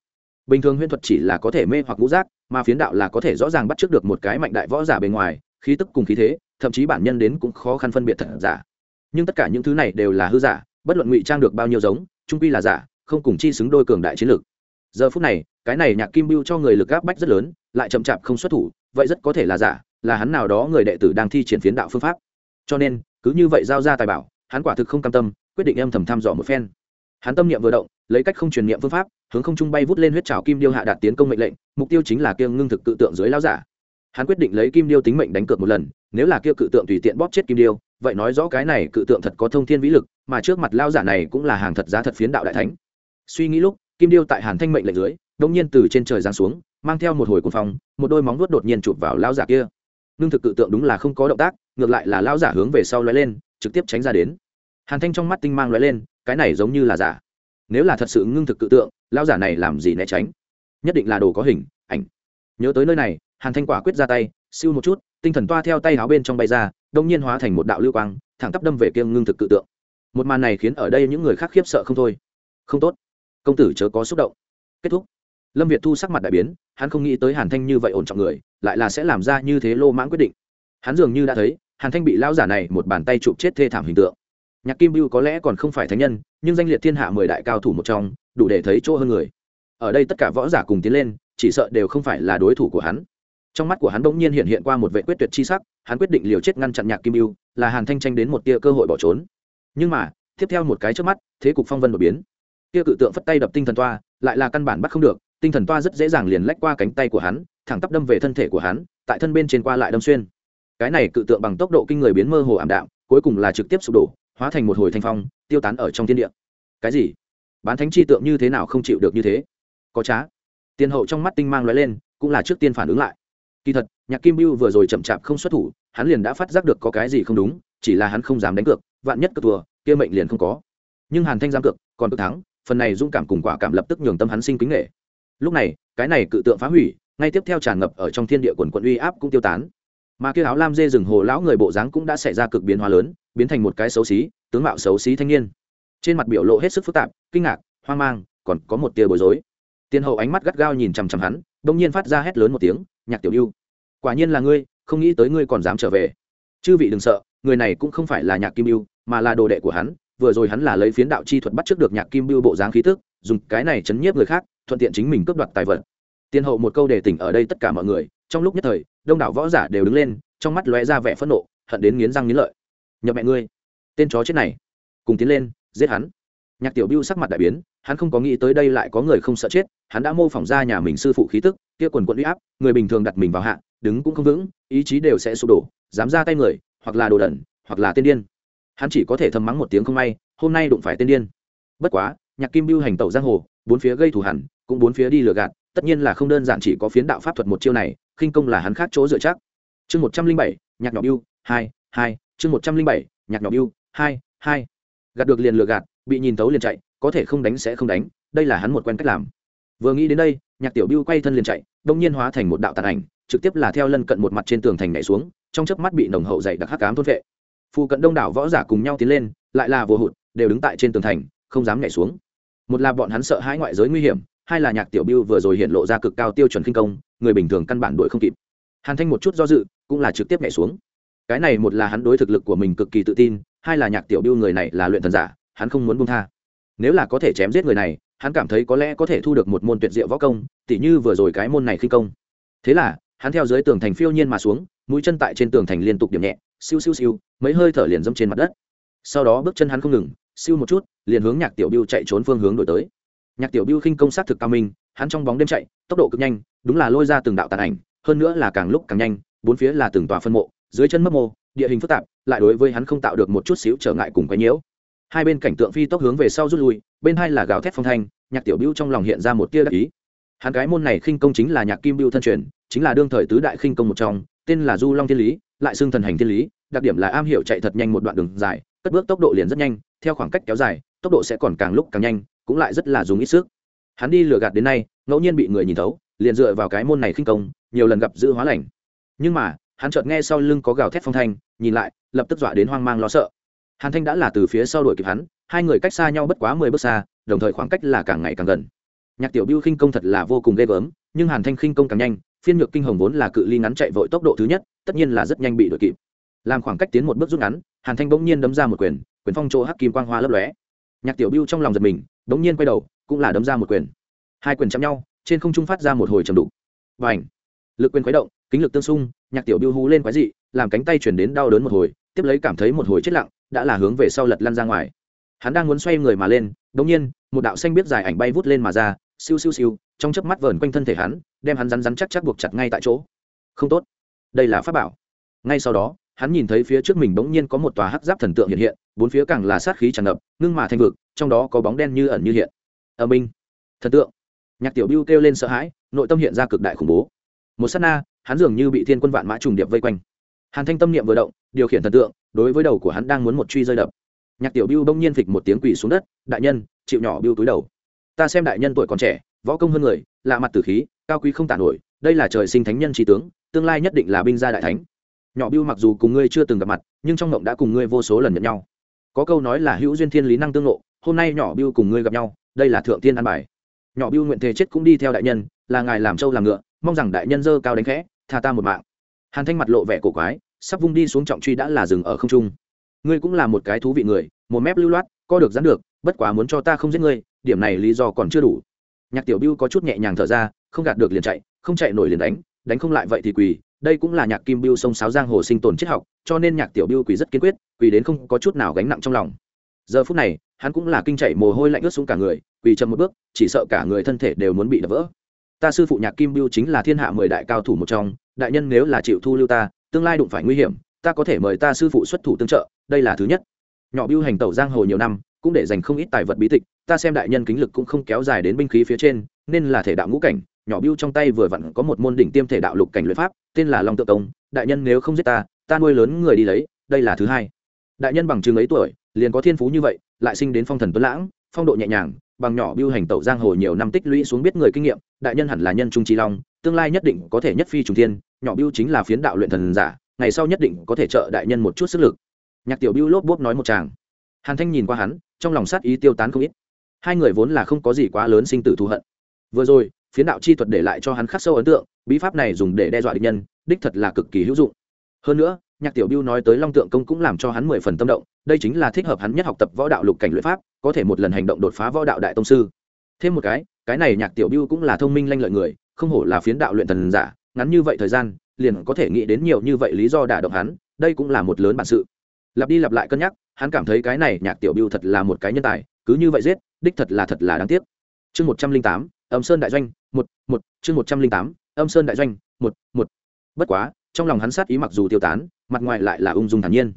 Bình thường huyễn thuật chỉ là có thể mê hoặc ngũ giác, mà phiến đạo là có thể rõ ràng bắt trước được một cái mạnh đại võ giả bên ngoài, khí tức cùng khí thế, thậm chí bản nhân đến cũng khó khăn phân biệt thật giả. Nhưng tất cả những thứ này đều là hư giả, bất luận ngụy trang được bao nhiêu giống, trung quy là giả, không cùng chi xứng đôi cường đại chiến lược. Giờ phút này, cái này nhạc kim bưu cho người lực gáp bách rất lớn, lại chậm chạp không xuất thủ, vậy rất có thể là giả, là hắn nào đó người đệ tử đang thi triển phiến đạo phương pháp cho nên, cứ như vậy giao ra tài bảo, hắn quả thực không cam tâm, quyết định em thầm thăm dò một phen. Hắn tâm niệm vừa động, lấy cách không truyền niệm phương pháp, hướng không trung bay vút lên huyết trào kim điêu hạ đạt tiến công mệnh lệnh, mục tiêu chính là kiêng ngưng thực cự tượng dưới lao giả. Hắn quyết định lấy kim điêu tính mệnh đánh cược một lần, nếu là kia cự tượng tùy tiện bóp chết kim điêu, vậy nói rõ cái này cự tượng thật có thông thiên vĩ lực, mà trước mặt lao giả này cũng là hàng thật giá thật phiến đạo đại thánh. Suy nghĩ lúc, kim điêu tại hàn thanh mệnh lệnh dưới đông nhiên từ trên trời giáng xuống, mang theo một hồi cuồng phong, một đôi móng vuốt đột nhiên chụp vào lao giả kia. Ngưng thực cự tượng đúng là không có động tác ngược lại là lão giả hướng về sau lóe lên, trực tiếp tránh ra đến. Hàn thanh trong mắt tinh mang lóe lên, cái này giống như là giả. Nếu là thật sự ngưng thực cự tượng, lão giả này làm gì né tránh? Nhất định là đồ có hình, ảnh. Nhớ tới nơi này, hàn thanh quả quyết ra tay, siêu một chút, tinh thần toa theo tay áo bên trong bay ra, đông nhiên hóa thành một đạo lưu quang, thẳng tắp đâm về kiêng ngưng thực cự tượng. Một màn này khiến ở đây những người khác khiếp sợ không thôi. Không tốt. Công tử chớ có xúc động. Kết thúc. Lâm việt thu sắc mặt đại biến, hắn không nghĩ tới hàn thanh như vậy ổn trọng người, lại là sẽ làm ra như thế lô mãng quyết định. Hắn dường như đã thấy hàn thanh bị lão giả này một bàn tay chụp chết thê thảm hình tượng. Nhạc kim bưu có lẽ còn không phải thánh nhân, nhưng danh liệt thiên hạ mười đại cao thủ một trong, đủ để thấy chỗ hơn người. Ở đây tất cả võ giả cùng tiến lên, chỉ sợ đều không phải là đối thủ của hắn. Trong mắt của hắn bỗng nhiên hiện hiện qua một vệ quyết tuyệt chi sắc, hắn quyết định liều chết ngăn chặn nhạc kim bưu, là hàn thanh tranh đến một tia cơ hội bỏ trốn. Nhưng mà, tiếp theo một cái trước mắt, thế cục phong vân đột biến. Tia cự tượng phất tay đập tinh thần toa, lại là căn bản bắt không được, tinh thần toa rất dễ dàng liền lách qua cánh tay của hắn, thẳng tắp đâm về thân thể của hắn, tại thân bên trên qua lại đâm xuyên cái này cự tượng bằng tốc độ kinh người biến mơ hồ ảm đạm, cuối cùng là trực tiếp sụp đổ, hóa thành một hồi thanh phong, tiêu tán ở trong thiên địa. Cái gì? Bán thánh chi tượng như thế nào không chịu được như thế? Có trá. Tiền hậu trong mắt tinh mang lóe lên, cũng là trước tiên phản ứng lại. Kỳ thật, nhạc kim bưu vừa rồi chậm chạp không xuất thủ, hắn liền đã phát giác được có cái gì không đúng, chỉ là hắn không dám đánh cược, vạn nhất cược thua, kia mệnh liền không có. Nhưng hàn thanh dám cược, còn cược thắng, phần này dũng cảm cùng quả cảm lập tức nhường tâm hắn sinh kính nghệ lúc này, cái này cự tượng phá hủy, ngay tiếp theo tràn ngập ở trong thiên địa quần quận uy áp cũng tiêu tán mà kia áo lam dê rừng hồ lão người bộ dáng cũng đã xảy ra cực biến hóa lớn, biến thành một cái xấu xí, tướng mạo xấu xí thanh niên. Trên mặt biểu lộ hết sức phức tạp, kinh ngạc, hoang mang, còn có một tia bối rối. Tiên hậu ánh mắt gắt gao nhìn chằm chằm hắn, đông nhiên phát ra hét lớn một tiếng, nhạc tiểu yêu quả nhiên là ngươi, không nghĩ tới ngươi còn dám trở về. Chư vị đừng sợ, người này cũng không phải là nhạc kim yêu mà là đồ đệ của hắn, vừa rồi hắn là lấy phiến đạo chi thuật bắt trước được nhạc kim biêu bộ dáng khí tức, dùng cái này chấn nhiếp người khác, thuận tiện chính mình cướp đoạt tài vật. Tiên hậu một câu đề tỉnh ở đây tất cả mọi người trong lúc nhất thời, đông đảo võ giả đều đứng lên, trong mắt lóe ra vẻ phẫn nộ, hận đến nghiến răng nghiến lợi. Nhập mẹ ngươi. Tên chó chết này. Cùng tiến lên, giết hắn. Nhạc tiểu biêu sắc mặt đại biến, hắn không có nghĩ tới đây lại có người không sợ chết, hắn đã mô phỏng ra nhà mình sư phụ khí tức, kia quần quận uy áp, người bình thường đặt mình vào hạ, đứng cũng không vững, ý chí đều sẽ sụp đổ, dám ra tay người, hoặc là đồ đẩn hoặc là tên điên. Hắn chỉ có thể thầm mắng một tiếng không may, hôm nay đụng phải tên điên. Bất quá, nhạc kim biêu hành tẩu giang hồ, bốn phía gây thù hẳn cũng bốn phía đi lừa gạt tất nhiên là không đơn giản chỉ có phiến đạo pháp thuật một chiêu này, khinh công là hắn khác chỗ dựa chắc. Chương một trăm linh bảy, nhạc nhỏ biêu hai hai, chương một trăm linh bảy, nhạc nhỏ biêu hai hai. Gạt được liền lừa gạt, bị nhìn tấu liền chạy, có thể không đánh sẽ không đánh, đây là hắn một quen cách làm. Vừa nghĩ đến đây, nhạc tiểu biêu quay thân liền chạy, đông nhiên hóa thành một đạo tàn ảnh, trực tiếp là theo lân cận một mặt trên tường thành nhảy xuống, trong chớp mắt bị nồng hậu dày đặc hắc cám thôn vệ. Phụ cận đông đảo võ giả cùng nhau tiến lên, lại là vô hụt, đều đứng tại trên tường thành, không dám nhảy xuống. Một là bọn hắn sợ hãi ngoại giới nguy hiểm hai là nhạc tiểu biêu vừa rồi hiện lộ ra cực cao tiêu chuẩn khinh công, người bình thường căn bản đuổi không kịp. Hàn thanh một chút do dự, cũng là trực tiếp nhảy xuống. Cái này một là hắn đối thực lực của mình cực kỳ tự tin, hai là nhạc tiểu biêu người này là luyện thần giả, hắn không muốn buông tha. Nếu là có thể chém giết người này, hắn cảm thấy có lẽ có thể thu được một môn tuyệt diệu võ công, tỉ như vừa rồi cái môn này khinh công. Thế là, hắn theo dưới tường thành phiêu nhiên mà xuống, mũi chân tại trên tường thành liên tục điểm nhẹ, siêu siêu siêu, mấy hơi thở liền dâm trên mặt đất. Sau đó bước chân hắn không ngừng, siêu một chút, liền hướng nhạc tiểu biêu chạy trốn phương hướng đổi tới nhạc tiểu biêu khinh công sát thực cao minh, hắn trong bóng đêm chạy, tốc độ cực nhanh, đúng là lôi ra từng đạo tàn ảnh, hơn nữa là càng lúc càng nhanh, bốn phía là từng tòa phân mộ, dưới chân mấp mô, địa hình phức tạp, lại đối với hắn không tạo được một chút xíu trở ngại cùng quấy nhiễu. Hai bên cảnh tượng phi tốc hướng về sau rút lui, bên hai là gào thét phong thanh, nhạc tiểu biêu trong lòng hiện ra một tia đắc ý. Hắn cái môn này khinh công chính là nhạc kim biêu thân truyền, chính là đương thời tứ đại khinh công một trong, tên là du long thiên lý, lại xưng thần hành thiên lý, đặc điểm là am hiểu chạy thật nhanh một đoạn đường dài, cất bước tốc độ liền rất nhanh, theo khoảng cách kéo dài, tốc độ sẽ còn càng lúc càng nhanh cũng lại rất là dùng ít sức. Hắn đi lừa gạt đến nay, ngẫu nhiên bị người nhìn thấu, liền dựa vào cái môn này khinh công, nhiều lần gặp giữ hóa lành. Nhưng mà, hắn chợt nghe sau lưng có gào thét phong thanh, nhìn lại, lập tức dọa đến hoang mang lo sợ. Hàn thanh đã là từ phía sau đuổi kịp hắn, hai người cách xa nhau bất quá mười bước xa, đồng thời khoảng cách là càng ngày càng gần. Nhạc tiểu biêu khinh công thật là vô cùng ghê gớm, nhưng hàn thanh khinh công càng nhanh, phiên nhược kinh hồng vốn là cự ly ngắn chạy vội tốc độ thứ nhất, tất nhiên là rất nhanh bị đuổi kịp. Làm khoảng cách tiến một bước rút ngắn, hàn thanh bỗng nhiên đấm ra một quyền quyền phong chỗ hắc kim quang hoa lấp lóe. Nhạc tiểu biêu trong lòng giật mình bỗng nhiên quay đầu, cũng là đấm ra một quyền. Hai quyền chạm nhau, trên không trung phát ra một hồi trầm đục. Và ảnh lực quyền khuấy động, kính lực tương xung, nhạc tiểu biêu hú lên quái dị, làm cánh tay chuyển đến đau đớn một hồi, tiếp lấy cảm thấy một hồi chết lặng, đã là hướng về sau lật lăn ra ngoài. Hắn đang muốn xoay người mà lên đ ỗ n g nhiên, một đạo xanh biết dài ảnh bay vút lên mà ra, siêu siêu siêu, trong chớp mắt vờn quanh thân thể hắn, đem hắn rắn rắn chắc chắc buộc chặt ngay tại chỗ. Không tốt. Đây là pháp bảo. Ngay sau đó, hắn nhìn thấy phía trước mình bỗng nhiên có một tòa hắc giáp thần tượng hiện hiện, bốn phía càng là sát khí tràn ngập, ngưng mà thanh vực trong đó có bóng đen như ẩn như hiện. Ở minh thần tượng. Nhạc tiểu biêu kêu lên sợ hãi, nội tâm hiện ra cực đại khủng bố. Một s á t na, hắn dường như bị thiên quân vạn mã trùng điệp vây quanh. Hàn thanh tâm niệm vừa động, điều khiển thần tượng, đối với đầu của hắn đang muốn một truy rơi đập. Nhạc tiểu biêu bỗng nhiên phịch một tiếng quỳ xuống đất, đại nhân, chịu nhỏ biêu túi đầu. Ta xem đại nhân tuổi còn trẻ, võ công hơn người, lạ mặt tử khí, cao quý không tả nổi, đây là trời sinh thánh nhân trí tướng, tương lai nhất định là binh gia đại thánh. Nhỏ biêu mặc dù cùng ngươi chưa từng gặp mặt, nhưng trong mộng đã cùng ngươi vô số lần nhận nhau. Có câu nói là hữu duyên thiên lý năng tương lộ hôm nay nhỏ biêu cùng ngươi gặp nhau, đây là thượng tiên an bài. Nhỏ biêu nguyện thề chết cũng đi theo đại nhân, là ngài làm trâu làm ngựa, mong rằng đại nhân dơ cao đánh khẽ, tha ta một mạng. Hàn thanh mặt lộ vẻ cổ quái, sắp vung đi xuống trọng truy đã là dừng ở không trung. Ngươi cũng là một cái thú vị người, một mép lưu loát co được dán được, bất quá muốn cho ta không giết ngươi, điểm này lý do còn chưa đủ. Nhạc tiểu biêu có chút nhẹ nhàng thở ra, không gạt được liền chạy, không chạy nổi liền đánh đánh không lại vậy thì quỳ, đây cũng là nhạc kim biêu sông sáo giang hồ sinh tồn triết học, cho nên nhạc tiểu biêu quỳ rất kiên quyết, quỳ đến không có chút nào gánh nặng trong lòng giờ phút này, hắn cũng là kinh chạy mồ hôi lạnh ướt xuống cả người, quỳ chậm một bước, chỉ sợ cả người thân thể đều muốn bị đập vỡ. Ta sư phụ nhạc kim biêu chính là thiên hạ mười đại cao thủ một trong, đại nhân nếu là chịu thu lưu ta, tương lai đụng phải nguy hiểm, ta có thể mời ta sư phụ xuất thủ tương trợ, đây là thứ nhất. Nhỏ biêu hành tẩu giang hồ nhiều năm, cũng để dành không ít tài vật bí tịch, ta xem đại nhân kính lực cũng không kéo dài đến binh khí phía trên, nên là thể đạo ngũ cảnh. Nhỏ biêu trong tay vừa vặn có một môn đỉnh tiêm thể đạo lục cảnh luyện pháp, tên là long tự công đại nhân nếu không giết ta ta nuôi lớn người đi lấy, đây là thứ hai. Đại nhân bằng chừng ấy tuổi liền có thiên phú như vậy, lại sinh đến phong thần tuấn lãng, phong độ nhẹ nhàng, bằng nhỏ biêu hành tẩu giang hồ nhiều năm tích lũy xuống biết người kinh nghiệm, đại nhân hẳn là nhân trung trí long, tương lai nhất định có thể nhất phi trùng thiên, nhỏ biêu chính là phiến đạo luyện thần giả, ngày sau nhất định có thể trợ đại nhân một chút sức lực. Nhạc tiểu biêu lốp bốp nói một chàng hàn thanh nhìn qua hắn, trong lòng sát ý tiêu tán không ít. Hai người vốn là không có gì quá lớn sinh tử thù hận. Vừa rồi, phiến đạo chi thuật để lại cho hắn khắc sâu ấn tượng, bí pháp này dùng để đe dọa địch nhân, đích thật là cực kỳ hữu dụng. Hơn nữa, nhạc tiểu biêu nói tới long tượng công cũng làm cho hắn mười phần tâm động đây chính là thích hợp hắn nhất học tập võ đạo lục cảnh luyện pháp, có thể một lần hành động đột phá võ đạo đại tông sư. Thêm một cái cái này nhạc tiểu biêu cũng là thông minh lanh lợi người, không hổ là phiến đạo luyện thần giả, ngắn như vậy thời gian, liền có thể nghĩ đến nhiều như vậy lý do đả động hắn, đây cũng là một lớn bản sự. Lặp đi lặp lại cân nhắc, hắn cảm thấy cái này nhạc tiểu biêu thật là một cái nhân tài, cứ như vậy giết, đích thật là thật là đáng tiếc. Chương một trăm linh tám, âm sơn đại doanh, một một, chương một trăm linh tám, âm sơn đại doanh, một một. Bất quá, trong lòng hắn sát ý mặc dù tiêu tán, mặt ngoài lại là ung dung thản nhiên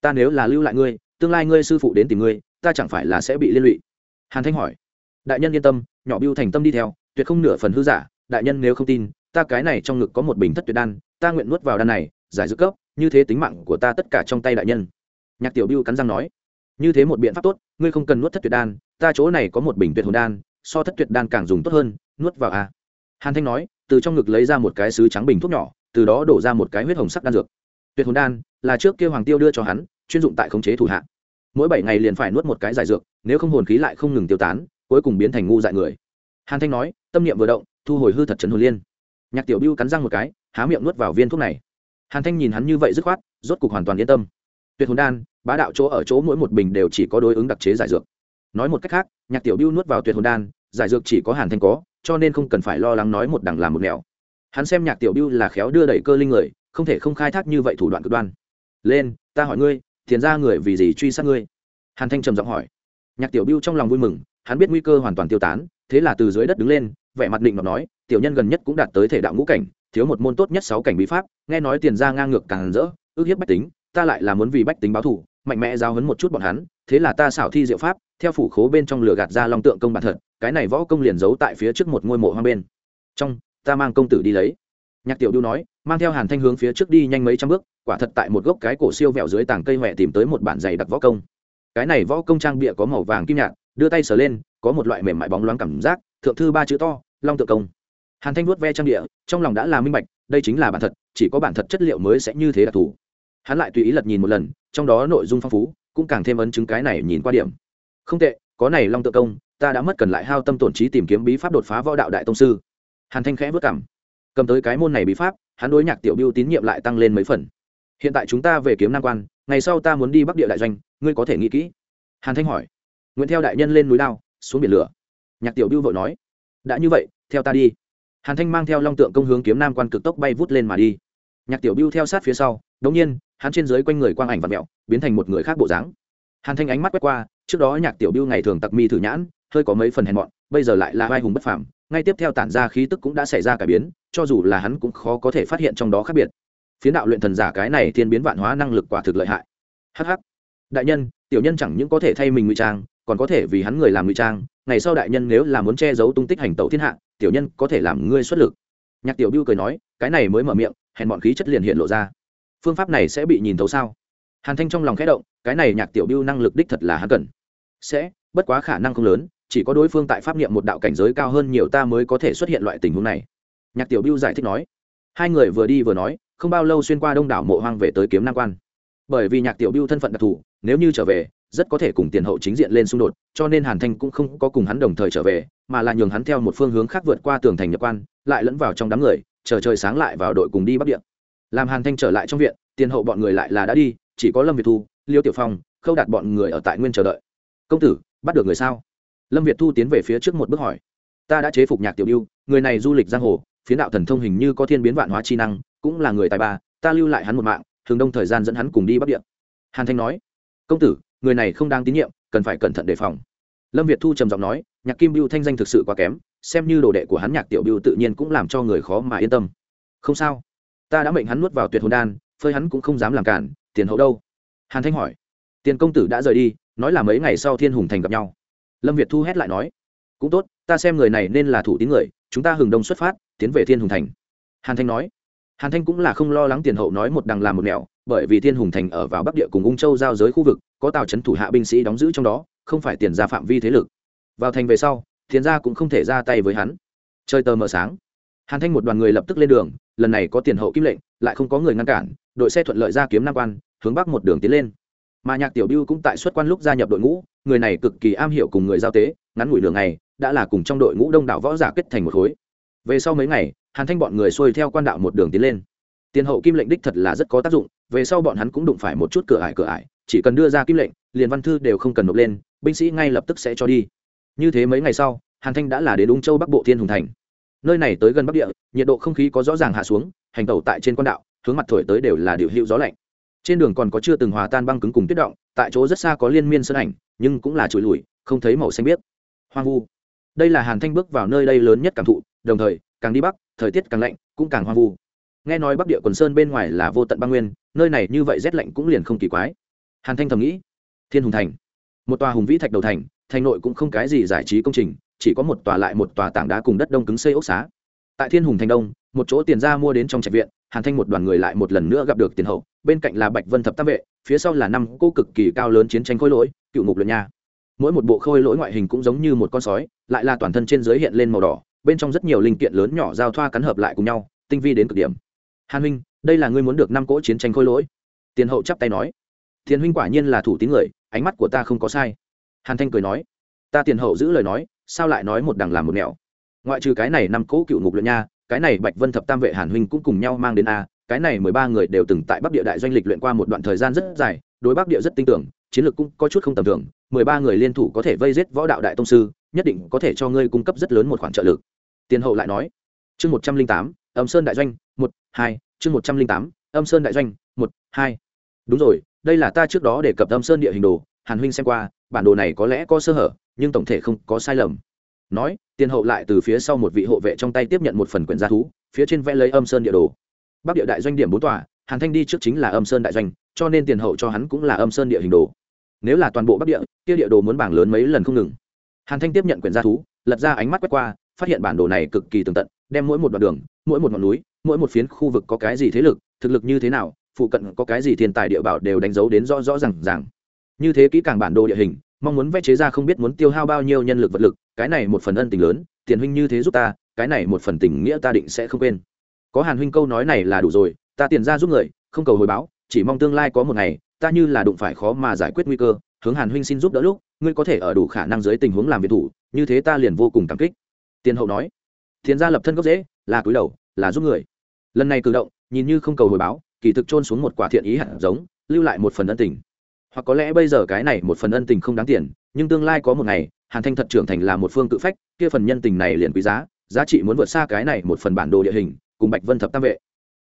ta nếu là lưu lại ngươi, tương lai ngươi sư phụ đến tìm ngươi, ta chẳng phải là sẽ bị liên lụy? Hàn thanh hỏi. Đại nhân yên tâm, nhỏ biêu thành tâm đi theo, tuyệt không nửa phần hư giả, đại nhân nếu không tin, ta cái này trong ngực có một bình thất tuyệt đan, ta nguyện nuốt vào đan này, giải dứt cấp, như thế tính mạng của ta tất cả trong tay đại nhân. Nhạc tiểu biêu cắn răng nói. Như thế một biện pháp tốt, ngươi không cần nuốt thất tuyệt đan, ta chỗ này có một bình tuyệt hồn đan, so thất tuyệt đan càng dùng tốt hơn, nuốt vào a hàn thanh nói, từ trong ngực lấy ra một cái sứ trắng bình thuốc nhỏ, từ đó đổ ra một cái huyết hồng sắc đan dược tuyệt hồn đan là trước kia hoàng tiêu đưa cho hắn, chuyên dụng tại khống chế thủ hạ. Mỗi bảy ngày liền phải nuốt một cái giải dược, nếu không hồn khí lại không ngừng tiêu tán, cuối cùng biến thành ngu dại người. Hàn thanh nói, tâm niệm vừa động, thu hồi hư thật trấn hồn liên. Nhạc tiểu biêu cắn răng một cái, há miệng nuốt vào viên thuốc này. Hàn thanh nhìn hắn như vậy dứt khoát, rốt cục hoàn toàn yên tâm. Tuyệt hồn đan, bá đạo chỗ ở chỗ mỗi một bình đều chỉ có đối ứng đặc chế giải dược. Nói một cách khác, nhạc tiểu biêu nuốt vào tuyệt hồn đan, giải dược chỉ có hàn thanh có, cho nên không cần phải lo lắng nói một đằng làm một nẻo. Hắn xem nhạc tiểu biêu là khéo đưa đẩy cơ linh người không thể không khai thác như vậy thủ đoạn cực đoan. Lên, ta hỏi ngươi thiền ra người vì gì truy sát ngươi? Hàn thanh trầm giọng hỏi. Nhạc tiểu biêu trong lòng vui mừng, hắn biết nguy cơ hoàn toàn tiêu tán, thế là từ dưới đất đứng lên, vẻ mặt định mà nói, tiểu nhân gần nhất cũng đạt tới thể đạo ngũ cảnh, thiếu một môn tốt nhất sáu cảnh bí pháp, nghe nói tiền ra ngang ngược càng rỡ, ước hiếp bách tính, ta lại là muốn vì bách tính báo thù, mạnh mẽ giao hấn một chút bọn hắn, thế là ta xảo thi diệu pháp, theo phủ khố bên trong lửa gạt ra long tượng công bản thật, cái này võ công liền giấu tại phía trước một ngôi mộ hoang bên. Trong, ta mang công tử đi lấy. Nhạc tiểu đu nói mang theo hàn thanh hướng phía trước đi nhanh mấy trăm bước, quả thật tại một gốc cái cổ siêu vẹo dưới tảng cây huệ tìm tới một bản giày đặc võ công. Cái này võ công trang bịa có màu vàng kim nhạt, đưa tay sờ lên, có một loại mềm mại bóng loáng cảm giác, thượng thư ba chữ to, long tượng công. Hàn thanh vuốt ve trang địa trong lòng đã là minh bạch, đây chính là bản thật, chỉ có bản thật chất liệu mới sẽ như thế đặc thù hắn lại tùy ý lật nhìn một lần, trong đó nội dung phong phú, cũng càng thêm ấn chứng cái này nhìn qua điểm. Không tệ, có này long tự công, ta đã mất cần lại hao tâm tổn trí tìm kiếm bí pháp đột phá võ đạo đại tông sư. Hàn thanh khẽ vất cảm cầm tới cái môn này bí pháp hắn đối nhạc tiểu biêu tín nhiệm lại tăng lên mấy phần. Hiện tại chúng ta về kiếm nam quan, ngày sau ta muốn đi bắc địa đại doanh, ngươi có thể nghĩ kỹ. Hàn thanh hỏi. Nguyễn theo đại nhân lên núi lao xuống biển lửa. Nhạc tiểu biêu vội nói. Đã như vậy, theo ta đi. Hàn thanh mang theo long tượng công hướng kiếm nam quan cực tốc bay vút lên mà đi. Nhạc tiểu biêu theo sát phía sau, đống nhiên, hắn trên dưới quanh người quang ảnh và mẹo, biến thành một người khác bộ dáng. Hàn thanh ánh mắt quét qua, trước đó nhạc tiểu biêu ngày thường tặc mi thử nhãn, hơi có mấy phần hèn mọn, bây giờ lại là vai hùng bất phàm, ngay tiếp theo tản ra khí tức cũng đã xảy ra cải biến cho dù là hắn cũng khó có thể phát hiện trong đó khác biệt. Phiến đạo luyện thần giả cái này thiên biến vạn hóa năng lực quả thực lợi hại. Hh đại nhân, tiểu nhân chẳng những có thể thay mình ngụy trang, còn có thể vì hắn người làm ngụy trang. Ngày sau đại nhân nếu là muốn che giấu tung tích hành tẩu thiên hạ, tiểu nhân có thể làm ngươi xuất lực. Nhạc tiểu biêu cười nói, cái này mới mở miệng, hèn bọn khí chất liền hiện lộ ra. Phương pháp này sẽ bị nhìn thấu sao? Hàn thanh trong lòng khẽ động, cái này nhạc tiểu biêu năng lực đích thật là hắn cần. Sẽ, bất quá khả năng không lớn, chỉ có đối phương tại pháp niệm một đạo cảnh giới cao hơn nhiều ta mới có thể xuất hiện loại tình huống này nhạc tiểu biêu giải thích nói, hai người vừa đi vừa nói, không bao lâu xuyên qua đông đảo mộ hoang về tới kiếm nam quan. Bởi vì nhạc tiểu biêu thân phận đặc thù, nếu như trở về, rất có thể cùng tiền hậu chính diện lên xung đột, cho nên hàn thanh cũng không có cùng hắn đồng thời trở về, mà là nhường hắn theo một phương hướng khác vượt qua tường thành nhập quan, lại lẫn vào trong đám người, chờ trời sáng lại vào đội cùng đi bắc điện làm hàn thanh trở lại trong viện, tiền hậu bọn người lại là đã đi, chỉ có lâm việt thu, liêu tiểu phong, khâu đạt bọn người ở tại nguyên chờ đợi. Công tử, bắt được người sao? Lâm việt thu tiến về phía trước một bước hỏi. Ta đã chế phục nhạc tiểu biêu người này du lịch giang hồ phiến đạo thần thông hình như có thiên biến vạn hóa chi năng, cũng là người tài ba, ta lưu lại hắn một mạng, thường đông thời gian dẫn hắn cùng đi bắc địa. Hàn thanh nói, công tử, người này không đáng tín nhiệm, cần phải cẩn thận đề phòng. Lâm việt thu trầm giọng nói, nhạc kim biêu thanh danh thực sự quá kém, xem như đồ đệ của hắn nhạc tiểu biêu tự nhiên cũng làm cho người khó mà yên tâm. Không sao, ta đã mệnh hắn nuốt vào tuyệt hồn đan, phơi hắn cũng không dám làm cản, tiền hậu đâu? Hàn thanh hỏi. Tiền công tử đã rời đi, nói là mấy ngày sau thiên hùng thành gặp nhau. Lâm việt thu hét lại nói, cũng tốt, ta xem người này nên là thủ tín người, chúng ta hừng đông xuất phát tiến về thiên hùng thành. Hàn thanh nói, hàn thanh cũng là không lo lắng tiền hậu nói một đằng làm một nẻo, bởi vì thiên hùng thành ở vào bắc địa cùng ung châu giao giới khu vực, có tàu c thủ hạ binh sĩ đóng giữ trong đó, không phải tiền ra phạm vi thế lực. Vào thành về sau thiên ra cũng không thể ra tay với hắn. Chơi tờ mờ sáng. Hàn thanh một đoàn người lập tức lên đường, lần này có tiền hậu kim lệnh, lại không có người ngăn cản, đội xe thuận lợi ra kiếm nam quan, hướng bắc một đường tiến lên. Mà nhạc tiểu biêu cũng tại xuất quan lúc gia nhập đội ngũ, người này cực kỳ am hiểu cùng người giao tế, ngắn ngủi đường này đã là cùng trong đội ngũ đông đảo võ giả kết thành một khối về sau mấy ngày, hàn thanh bọn người xuôi theo quan đạo một đường tiến lên. Tiền hậu kim lệnh đích thật là rất có tác dụng, về sau bọn hắn cũng đụng phải một chút cửa ải cửa ải, chỉ cần đưa ra kim lệnh, liền văn thư đều không cần nộp lên, binh sĩ ngay lập tức sẽ cho đi. Như thế mấy ngày sau, hàn thanh đã là đến ung châu bắc bộ thiên hùng thành. Nơi này tới gần bắc địa, nhiệt độ không khí có rõ ràng hạ xuống, hành tẩu tại trên quan đạo, hướng mặt thổi tới đều là điều hữu gió lạnh. Trên đường còn có chưa từng hòa tan băng cứng cùng tuyết động, tại chỗ rất xa có liên miên sơn ảnh, nhưng cũng là trụi lùi, không thấy màu xanh biếc. Hoang vu. Đây là hàn thanh bước vào nơi đây lớn nhất cảm thụ đồng thời, càng đi bắc, thời tiết càng lạnh, cũng càng hoang vu. Nghe nói bắc địa quần sơn bên ngoài là vô tận băng nguyên, nơi này như vậy rét lạnh cũng liền không kỳ quái. Hàn thanh thầm nghĩ, thiên hùng thành, một tòa hùng vĩ thạch đầu thành thành nội cũng không cái gì giải trí công trình, chỉ có một tòa lại một tòa tảng đá cùng đất đông cứng xây ốc xá. Tại thiên hùng thành đông, một chỗ tiền ra mua đến trong trạch viện, hàn thanh một đoàn người lại một lần nữa gặp được tiền hậu, bên cạnh là bạch vân thập tam vệ, phía sau là năm cô cực kỳ cao lớn chiến tranh khôi lỗi, cựu ngục luyện nha. Mỗi một bộ khôi lỗi ngoại hình cũng giống như một con sói, lại là toàn thân trên giới hiện lên màu đỏ bên trong rất nhiều linh kiện lớn nhỏ giao thoa cắn hợp lại cùng nhau, tinh vi đến cực điểm. Hàn huynh, đây là ngươi muốn được năm cỗ chiến tranh khôi lỗi. Tiền hậu chắp tay nói. Tiền huynh quả nhiên là thủ tín người, ánh mắt của ta không có sai. Hàn thanh cười nói. Ta tiền hậu giữ lời nói, sao lại nói một đằng làm một nẻo? Ngoại trừ cái này năm cỗ cựu ngục luyện nha, cái này bạch vân thập tam vệ hàn huynh cũng cùng nhau mang đến a, cái này mười ba người đều từng tại bắc địa đại doanh lịch luyện qua một đoạn thời gian rất dài, đối bắc địa rất tin tưởng, chiến lược cũng có chút không tầm thường, mười ba người liên thủ có thể vây giết võ đạo đại tông sư, nhất định có thể cho ngươi cung cấp rất lớn một khoản trợ lực tiền hậu lại nói, chương một trăm linh tám, âm sơn đại doanh, một, hai, chương một trăm linh tám, âm sơn đại doanh, một, hai. Đúng rồi, đây là ta trước đó để cập âm sơn địa hình đồ, hàn huynh xem qua, bản đồ này có lẽ có sơ hở, nhưng tổng thể không có sai lầm. Nói, tiền hậu lại từ phía sau một vị hộ vệ trong tay tiếp nhận một phần quyển gia thú, phía trên vẽ lấy âm sơn địa đồ. Bắc địa đại doanh điểm bốn tòa, hàn thanh đi trước chính là âm sơn đại doanh, cho nên tiền hậu cho hắn cũng là âm sơn địa hình đồ. Nếu là toàn bộ bắc địa, kia địa đồ muốn bảng lớn mấy lần không ngừng. Hàn thanh tiếp nhận quyển gia thú, lật ra ánh mắt quét qua phát hiện bản đồ này cực kỳ tường tận, đem mỗi một đoạn đường, mỗi một ngọn núi, mỗi một phiến khu vực có cái gì thế lực, thực lực như thế nào, phụ cận có cái gì thiên tài địa bảo đều đánh dấu đến rõ rõ r à n g r như thế kỹ càng bản đồ địa hình, mong muốn vẽ chế ra không biết muốn tiêu hao bao nhiêu nhân lực vật lực, cái này một phần ân tình lớn, tiền huynh như thế giúp ta, cái này một phần tình nghĩa ta định sẽ không quên. Có hàn huynh câu nói này là đủ rồi, ta tiền ra giúp người, không cầu hồi báo, chỉ mong tương lai có một ngày, ta như là đụng phải khó mà giải quyết nguy cơ, hướng hàn huynh xin giúp đỡ lúc, ngươi có thể ở đủ khả năng dưới tình huống làm việc thủ, như thế ta liền vô cùng cảm kích tiền hậu nói tiền gia lập thân gốc dễ là cúi đầu, là giúp người. Lần này cử động, nhìn như không cầu hồi báo, kỳ thực trôn xuống một quả thiện ý hạt giống, lưu lại một phần ân tình. Hoặc có lẽ bây giờ cái này một phần ân tình không đáng tiền, nhưng tương lai có một ngày, hàn thanh thật trưởng thành là một phương cự phách, kia phần nhân tình này liền quý giá giá trị muốn vượt xa cái này một phần bản đồ địa hình, cùng bạch vân thập tam vệ.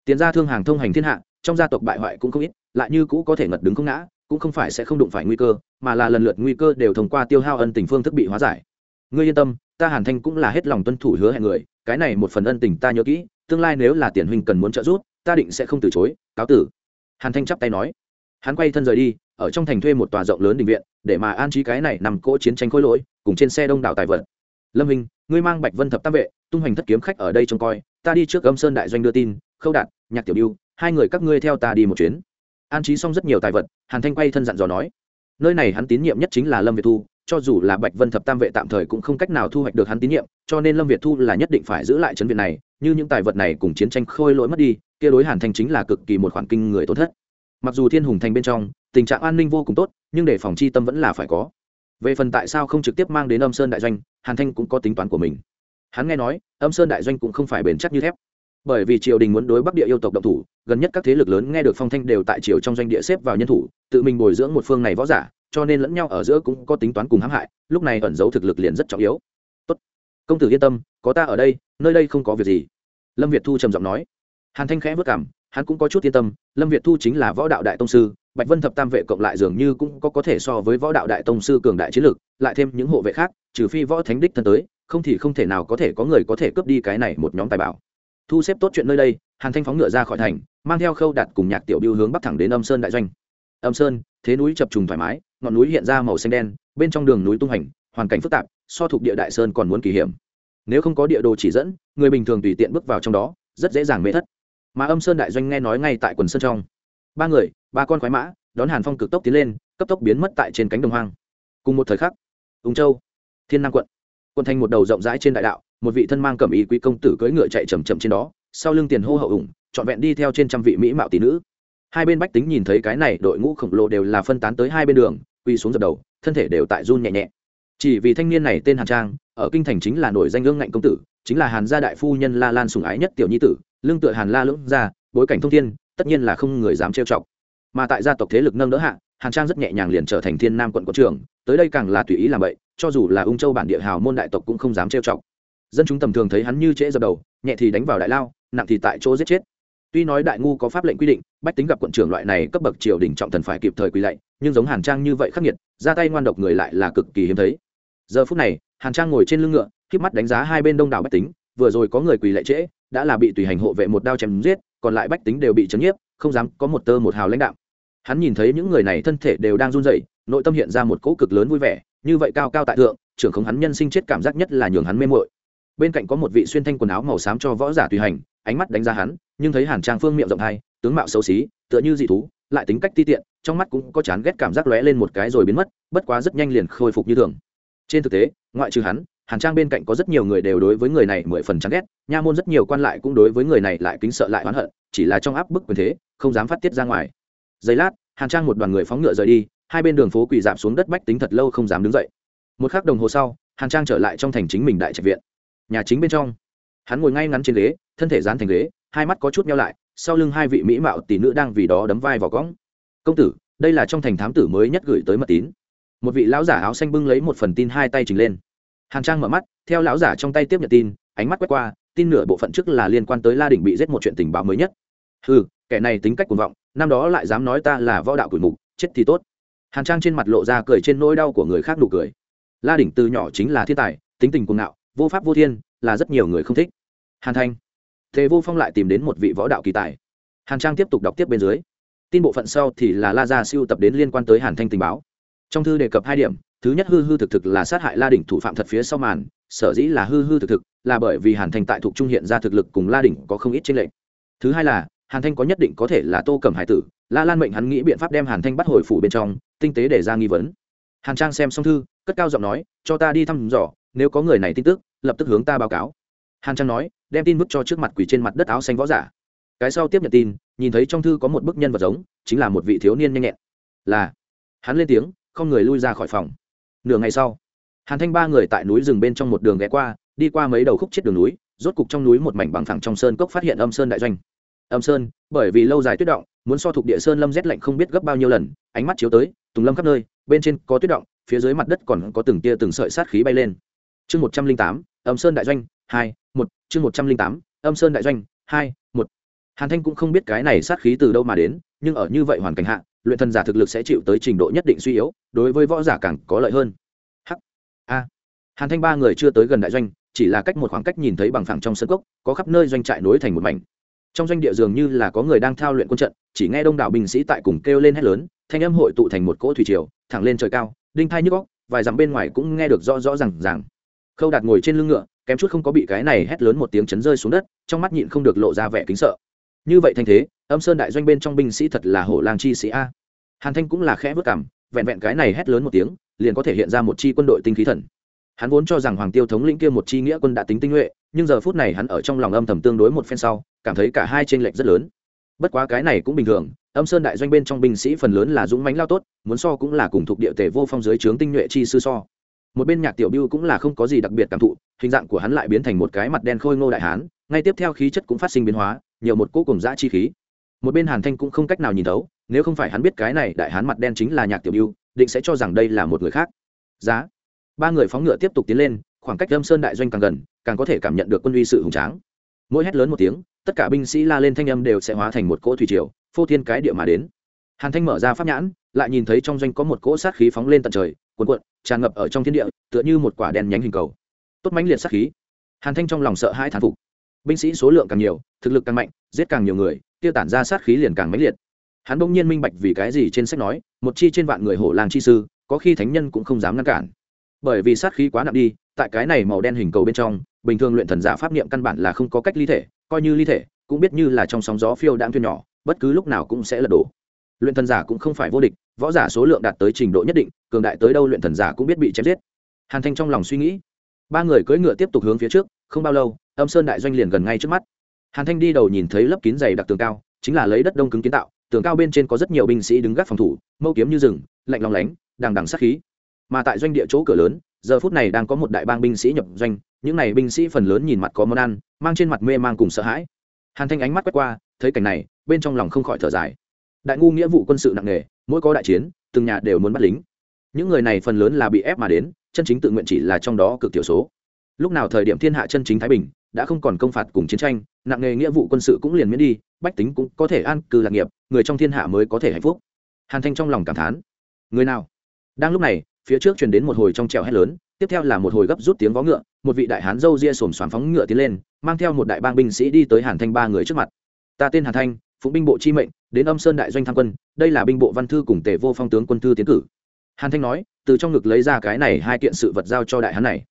Tiền gia thương hàng thông hành thiên hạ, trong gia tộc bại hoại cũng không ít, lại như cũ có thể ngật đứng không ngã, cũng không phải sẽ không đụng phải nguy cơ, mà là lần lượt nguy cơ đều thông qua tiêu hao ân tình phương thức bị hóa giải. Ngươi yên tâm ta hàn thanh cũng là hết lòng tuân thủ hứa hẹn người, cái này một phần ân tình ta nhớ kỹ, tương lai nếu là tiền huynh cần muốn trợ giúp, ta định sẽ không từ chối, cáo tử. Hàn thanh chắp tay nói. Hắn quay thân rời đi, ở trong thành thuê một tòa rộng lớn định viện, để mà an trí cái này nằm cỗ chiến tranh khối lỗi, cùng trên xe đông đảo tài vật. Lâm hình ngươi mang bạch vân thập tam vệ, tung hoành thất kiếm khách ở đây trông coi, ta đi trước âm sơn đại doanh đưa tin, khâu đạt, nhạc tiểu biêu hai người các ngươi theo ta đi một chuyến. An trí xong rất nhiều tài vật, hàn thanh quay thân dặn dò nói. Nơi này hắn tín nhiệm nhất chính là lâm việt thu cho dù là bạch vân thập tam vệ tạm thời cũng không cách nào thu hoạch được hắn tín nhiệm, cho nên lâm việt thu là nhất định phải giữ lại chấn viện này, như những tài vật này cùng chiến tranh khôi lỗi mất đi, kia đối hàn thành chính là cực kỳ một khoản kinh người tổn thất. Mặc dù thiên hùng thành bên trong, tình trạng an ninh vô cùng tốt, nhưng để phòng chi tâm vẫn là phải có. Về phần tại sao không trực tiếp mang đến âm sơn đại doanh, hàn thanh cũng có tính toán của mình. Hắn nghe nói, âm sơn đại doanh cũng không phải bền chắc như thép. Bởi vì triều đình muốn đối bắc địa yêu tộc động thủ, gần nhất các thế lực lớn nghe được phong thanh đều tại triều trong doanh địa xếp vào nhân thủ, tự mình bồi dưỡng một phương này võ giả cho nên lẫn nhau ở giữa cũng có tính toán cùng hãm hại, lúc này ẩn giấu thực lực liền rất trọng yếu. Tốt, công tử yên tâm, có ta ở đây, nơi đây không có việc gì. Lâm việt thu trầm giọng nói. Hàn thanh khẽ vất cảm, hắn cũng có chút yên tâm, lâm việt thu chính là võ đạo đại tông sư, bạch vân thập tam vệ cộng lại dường như cũng có có thể so với võ đạo đại tông sư cường đại chiến lực lại thêm những hộ vệ khác, trừ phi võ thánh đích thân tới, không thì không thể nào có thể có người có thể cướp đi cái này một nhóm tài bảo. Thu xếp tốt chuyện nơi đây, hàn thanh phóng ngựa ra khỏi thành, mang theo khâu Đạt cùng nhạc tiểu biêu hướng bắc thẳng đến âm sơn đại doanh. Âm sơn, thế núi chập trùng thoải mái ngọn núi hiện ra màu xanh đen, bên trong đường núi tung hành, hoàn cảnh phức tạp, so thuộc địa đại sơn còn muốn kỳ hiểm. Nếu không có địa đồ chỉ dẫn, người bình thường tùy tiện bước vào trong đó, rất dễ dàng mê thất. Mà âm sơn đại doanh nghe nói ngay tại quần sơn trong. Ba người, ba con khoái mã, đón hàn phong cực tốc tiến lên, cấp tốc biến mất tại trên cánh đồng hoang. Cùng một thời khắc ung châu, thiên nam quận quận thành một đầu rộng rãi trên đại đạo, một vị thân mang cẩm ý quý công tử cưỡi ngựa chạy chầm chậm trên đó, sau lưng tiền hô hậu ủng, trọn vẹn đi theo trên trăm vị mỹ mạo tỷ nữ. Hai bên bách tính nhìn thấy cái này đội ngũ khổng lồ đều là phân tán tới hai bên đường quỳ xuống dập đầu, thân thể đều tại run nhẹ nhẹ. Chỉ vì thanh niên này tên hàn trang, ở kinh thành chính là nổi danh ương ngạnh công tử, chính là hàn gia đại phu nhân la lan sùng ái nhất tiểu nhi tử, lương tựa hàn la lưỡng gia, bối cảnh thông thiên, tất nhiên là không người dám trêu chọc. Mà tại gia tộc thế lực nâng đỡ hạ, hàn trang rất nhẹ nhàng liền trở thành thiên nam quận quận trưởng, tới đây càng là tùy ý làm vậy cho dù là ung châu bản địa hào môn đại tộc cũng không dám trêu chọc. Dân chúng tầm thường thấy hắn như trễ dập đầu, nhẹ thì đánh vào đại lao, nặng thì tại chỗ giết chết tuy nói đại ngu có pháp lệnh quy định, bách tính gặp quận trưởng loại này cấp bậc triều đình trọng thần phải kịp thời quy lạy, nhưng giống hàn trang như vậy khắc nghiệt, ra tay ngoan độc người lại là cực kỳ hiếm thấy. Giờ phút này, hàn trang ngồi trên lưng ngựa k mắt đánh giá hai bên đông đảo bách tính, vừa rồi có người quỳ lạy trễ, đã là bị tùy hành hộ vệ một đao chém giết, còn lại bách tính đều bị chấn nhiếp, không dám có một tơ một hào lãnh đạo. Hắn nhìn thấy những người này thân thể đều đang run rẩy, nội tâm hiện ra một cỗ cực lớn vui vẻ, như vậy cao cao tại thượng, trưởng không hắn nhân sinh chết cảm giác nhất là nhường hắn mê mội bên cạnh có một vị xuyên thanh quần áo màu xám cho võ giả tùy hành, ánh mắt đánh giá hắn nhưng thấy hàn trang phương miệng rộng hai, tướng mạo xấu xí, tựa như dị thú, lại tính cách ti tiện, trong mắt cũng có chán ghét cảm giác lóe lên một cái rồi biến mất, bất quá rất nhanh liền khôi phục như thường. Trên thực tế, ngoại trừ hắn, hàn trang bên cạnh có rất nhiều người đều đối với người này mười phần chán ghét, nha môn rất nhiều quan lại cũng đối với người này lại kính sợ lại oán hận, chỉ là trong áp bức quyền thế, không dám phát tiết ra ngoài. Giây lát, hàn trang một đoàn người phóng ngựa rời đi, hai bên đường phố quỳ dạp xuống đất bách tính thật lâu không dám đứng dậy. Một khắc đồng hồ sau, hàn trang trở lại trong thành chính mình đại trạch viện. Nhà chính bên trong. Hắn ngồi ngay ngắn trên ghế, thân thể dán thành ghế hai mắt có chút nhau lại, sau lưng hai vị mỹ mạo tỷ nữ đang vì đó đấm vai vào cõng. Công tử, đây là trong thành thám tử mới nhất gửi tới mật tín. Một vị lão giả áo xanh bưng lấy một phần tin hai tay trình lên. Hàn trang mở mắt, theo lão giả trong tay tiếp nhận tin, ánh mắt quét qua, tin nửa bộ phận trước là liên quan tới la đình bị giết một chuyện tình báo mới nhất. Ừ kẻ này tính cách cuồng vọng, năm đó lại dám nói ta là võ đạo cửi mục, chết thì tốt. Hàn trang trên mặt lộ ra cười trên nỗi đau của người khác nụ cười. La đỉnh từ nhỏ chính là thiên tài, tính tình cuồng ngạo, vô pháp vô thiên, là rất nhiều người không thích. Hàn thanh thế vô phong lại tìm đến một vị võ đạo kỳ tài. Hàn trang tiếp tục đọc tiếp bên dưới. Tin bộ phận sau thì là la gia siêu tập đến liên quan tới hàn thanh tình báo. Trong thư đề cập hai điểm, thứ nhất hư hư thực thực là sát hại la đỉnh thủ phạm thật phía sau màn, sở dĩ là hư hư thực thực là bởi vì hàn thanh tại thuộc trung hiện ra thực lực cùng la đỉnh có không ít tranh lệch. Thứ hai là, hàn thanh có nhất định có thể là tô cầm hải tử, la lan mệnh hắn nghĩ biện pháp đem hàn thanh bắt hồi phủ bên trong, tinh tế để ra nghi vấn. Hàn trang xem xong thư, cất cao giọng nói, cho ta đi thăm dò, nếu có người này tin tức, lập tức hướng ta báo cáo hàn trang nói, đem tin bức cho trước mặt quỷ trên mặt đất áo xanh võ giả. Cái sau tiếp nhận tin, nhìn thấy trong thư có một bức nhân vật giống, chính là một vị thiếu niên nhanh nhẹn. Là, hắn lên tiếng, không người lui ra khỏi phòng. Nửa ngày sau, hàn thanh ba người tại núi rừng bên trong một đường ghé qua, đi qua mấy đầu khúc chết đường núi, rốt cục trong núi một mảnh bằng thẳng trong sơn cốc phát hiện âm sơn đại doanh. Âm sơn, bởi vì lâu dài tuyết động, muốn so thuộc địa sơn lâm rét lạnh không biết gấp bao nhiêu lần, ánh mắt chiếu tới, tùng lâm khắp nơi, bên trên có tuyết động, phía dưới mặt đất còn có từng tia từng sợi sát khí bay lên. Chương một trăm linh tám, âm sơn đại doanh, hai một, chương một trăm linh tám, âm sơn đại doanh, hai, một. Hàn thanh cũng không biết cái này sát khí từ đâu mà đến, nhưng ở như vậy hoàn cảnh hạ, luyện thần giả thực lực sẽ chịu tới trình độ nhất định suy yếu, đối với võ giả càng có lợi hơn. Hắc. A. Hàn thanh ba người chưa tới gần đại doanh, chỉ là cách một khoảng cách nhìn thấy bằng phẳng trong sân cốc, có khắp nơi doanh trại nối thành một mảnh. Trong doanh địa dường như là có người đang thao luyện quân trận, chỉ nghe đông đảo binh sĩ tại cùng kêu lên hét lớn, thanh âm hội tụ thành một cỗ thủy triều, thẳng lên trời cao, đinh thai nhức góc vài dặm bên ngoài cũng nghe được rõ rõ r à n g r khâu đạt ngồi trên lưng ngựa, kém chút không có bị cái này hét lớn một tiếng chấn rơi xuống đất, trong mắt nhịn không được lộ ra vẻ kính sợ. Như vậy thanh thế, âm sơn đại doanh bên trong binh sĩ thật là hổ lang chi sĩ a. Hàn thanh cũng là khẽ vất cảm, vẹn vẹn cái này hét lớn một tiếng, liền có thể hiện ra một chi quân đội tinh khí thần. Hắn vốn cho rằng hoàng tiêu thống lĩnh kia một chi nghĩa quân đã tính tinh nhuệ, nhưng giờ phút này hắn ở trong lòng âm thầm tương đối một phen sau, cảm thấy cả hai t r ê n lệch rất lớn. Bất quá cái này cũng bình thường, âm sơn đại doanh bên trong binh sĩ phần lớn là dũng mánh lao tốt, muốn so cũng là cùng thuộc địa tể vô phong dưới trướng tinh nhuệ chi sư so một bên nhạc tiểu biêu cũng là không có gì đặc biệt cảm thụ, hình dạng của hắn lại biến thành một cái mặt đen khôi ngô đại hán, ngay tiếp theo khí chất cũng phát sinh biến hóa, nhiều một cỗ cùng dã chi khí. Một bên hàn thanh cũng không cách nào nhìn thấu, nếu không phải hắn biết cái này đại hán mặt đen chính là nhạc tiểu biêu định sẽ cho rằng đây là một người khác. Giá. Ba người phóng ngựa tiếp tục tiến lên, khoảng cách lâm sơn đại doanh càng gần, càng có thể cảm nhận được quân uy sự hùng tráng. Mỗi hét lớn một tiếng, tất cả binh sĩ la lên thanh âm đều sẽ hóa thành một cỗ thủy triều, phô thiên cái địa mà đến. Hàn thanh mở ra pháp nhãn, lại nhìn thấy trong doanh có một cỗ sát khí phóng lên tận trời cuồn cuộn, tràn ngập ở trong thiên địa, tựa như một quả đen nhánh hình cầu. Tốt mãnh liệt sát khí. Hàn thanh trong lòng sợ hai thán phục. Binh sĩ số lượng càng nhiều, thực lực càng mạnh, giết càng nhiều người, tiêu tản ra sát khí liền càng mãnh liệt. Hắn bỗng nhiên minh bạch vì cái gì trên sách nói, một chi trên vạn người hổ làng chi sư, có khi thánh nhân cũng không dám ngăn cản. Bởi vì sát khí quá nặng đi, tại cái này màu đen hình cầu bên trong, bình thường luyện thần giả pháp niệm căn bản là không có cách ly thể, coi như ly thể, cũng biết như là trong sóng gió phiêu đang thuyền nhỏ, bất cứ lúc nào cũng sẽ lật đổ luyện thần giả cũng không phải vô địch, võ giả số lượng đạt tới trình độ nhất định, cường đại tới đâu luyện thần giả cũng biết bị chém giết. Hàn thanh trong lòng suy nghĩ. Ba người cưỡi ngựa tiếp tục hướng phía trước, không bao lâu, âm sơn đại doanh liền gần ngay trước mắt. Hàn thanh đi đầu nhìn thấy lớp kín dày đặc tường cao, chính là lấy đất đông cứng kiến tạo, tường cao bên trên có rất nhiều binh sĩ đứng gác phòng thủ, mâu kiếm như rừng, lạnh lòng lánh, đằng đằng sát khí. Mà tại doanh địa chỗ cửa lớn, giờ phút này đang có một đại bang binh sĩ nhập doanh, những n à y binh sĩ phần lớn nhìn mặt có món ăn, mang trên mặt mê mang cùng sợ hãi. Hàn thanh ánh mắt quét qua, thấy cảnh này, bên trong lòng không khỏi thở dài đại ngu nghĩa vụ quân sự nặng nề, mỗi có đại chiến, từng nhà đều muốn bắt lính. Những người này phần lớn là bị ép mà đến, chân chính tự nguyện chỉ là trong đó cực thiểu số. Lúc nào thời điểm thiên hạ chân chính thái bình, đã không còn công phạt cùng chiến tranh, nặng nghề nghĩa vụ quân sự cũng liền miễn đi, bách tính cũng có thể an cư lạc nghiệp, người trong thiên hạ mới có thể hạnh phúc. Hàn thanh trong lòng cảm thán. Người nào? Đang lúc này, phía trước truyền đến một hồi trong trèo hét lớn, tiếp theo là một hồi gấp rút tiếng vó ngựa, một vị đại hán dâu ria xồm xoắn phóng ngựa tiến lên, mang theo một đại bang binh sĩ đi tới hàn thanh ba người trước mặt. Ta tên hàn thanh phụng binh bộ chi mệnh, đến âm sơn đại doanh tham quân, đây là binh bộ văn thư cùng tề vô phong tướng quân thư tiến cử. Hàn thanh nói, từ trong ngực lấy ra cái này hai kiện sự vật giao cho đại hán này.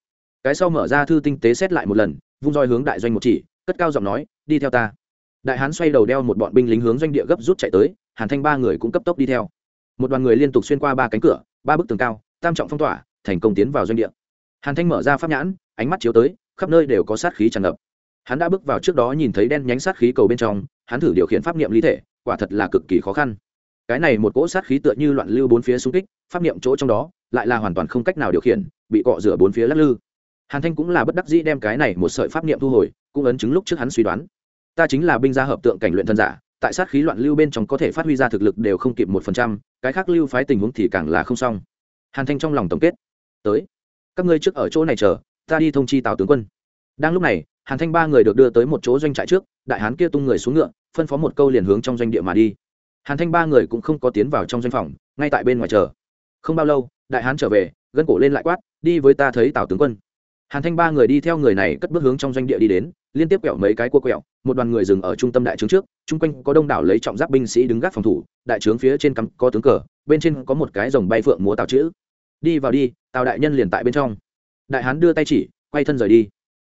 Cái sau mở ra thư tinh tế xét lại một lần, vung roi hướng đại doanh một chỉ, cất cao giọng nói, đi theo ta. Đại hán xoay đầu đeo một bọn binh lính hướng doanh địa gấp rút chạy tới, hàn thanh ba người cũng cấp tốc đi theo. Một đoàn người liên tục xuyên qua ba cánh cửa, ba bức tường cao, tam trọng phong tỏa, thành công tiến vào doanh địa. Hàn thanh mở ra pháp nhãn, ánh mắt chiếu tới, khắp nơi đều có sát khí tràn ngập. Hắn đã bước vào trước đó nhìn thấy đen nhánh sát khí cầu bên trong hắn thử điều khiển pháp niệm lý thể, quả thật là cực kỳ khó khăn. Cái này một cỗ sát khí tựa như loạn lưu bốn phía xung kích, pháp niệm chỗ trong đó, lại là hoàn toàn không cách nào điều khiển, bị cọ rửa bốn phía lắc lư. Hàn thanh cũng là bất đắc dĩ đem cái này một sợi pháp niệm thu hồi, cũng ấn chứng lúc trước hắn suy đoán. Ta chính là binh gia hợp tượng cảnh luyện thân giả, tại sát khí loạn lưu bên trong có thể phát huy ra thực lực đều không kịp một phần trăm, cái khác lưu phái tình huống thì càng là không xong. Hàn thanh trong lòng tổng kết. Tới, các ngươi trước ở chỗ này chờ, ta đi thông chi tào tướng quân. Đang lúc này hàn thanh ba người được đưa tới một chỗ doanh trại trước, đại hán kia tung người xuống ngựa, phân phó một câu liền hướng trong doanh địa mà đi. Hàn thanh ba người cũng không có tiến vào trong doanh phòng, ngay tại bên ngoài chờ. Không bao lâu, đại hán trở về, gân cổ lên lại quát, đi với ta thấy tào tướng quân. Hàn thanh ba người đi theo người này cất bước hướng trong doanh địa đi đến, liên tiếp quẹo mấy cái cua quẹo, một đoàn người dừng ở trung tâm đại trướng trước, chung quanh có đông đảo lấy trọng giáp binh sĩ đứng gác phòng thủ, đại trướng phía trên cắm có tướng cờ, bên trên có một cái dòng bay phượng múa tào chữ. Đi vào đi, tào đại nhân liền tại bên trong. Đại hán đưa tay chỉ, quay thân rời đi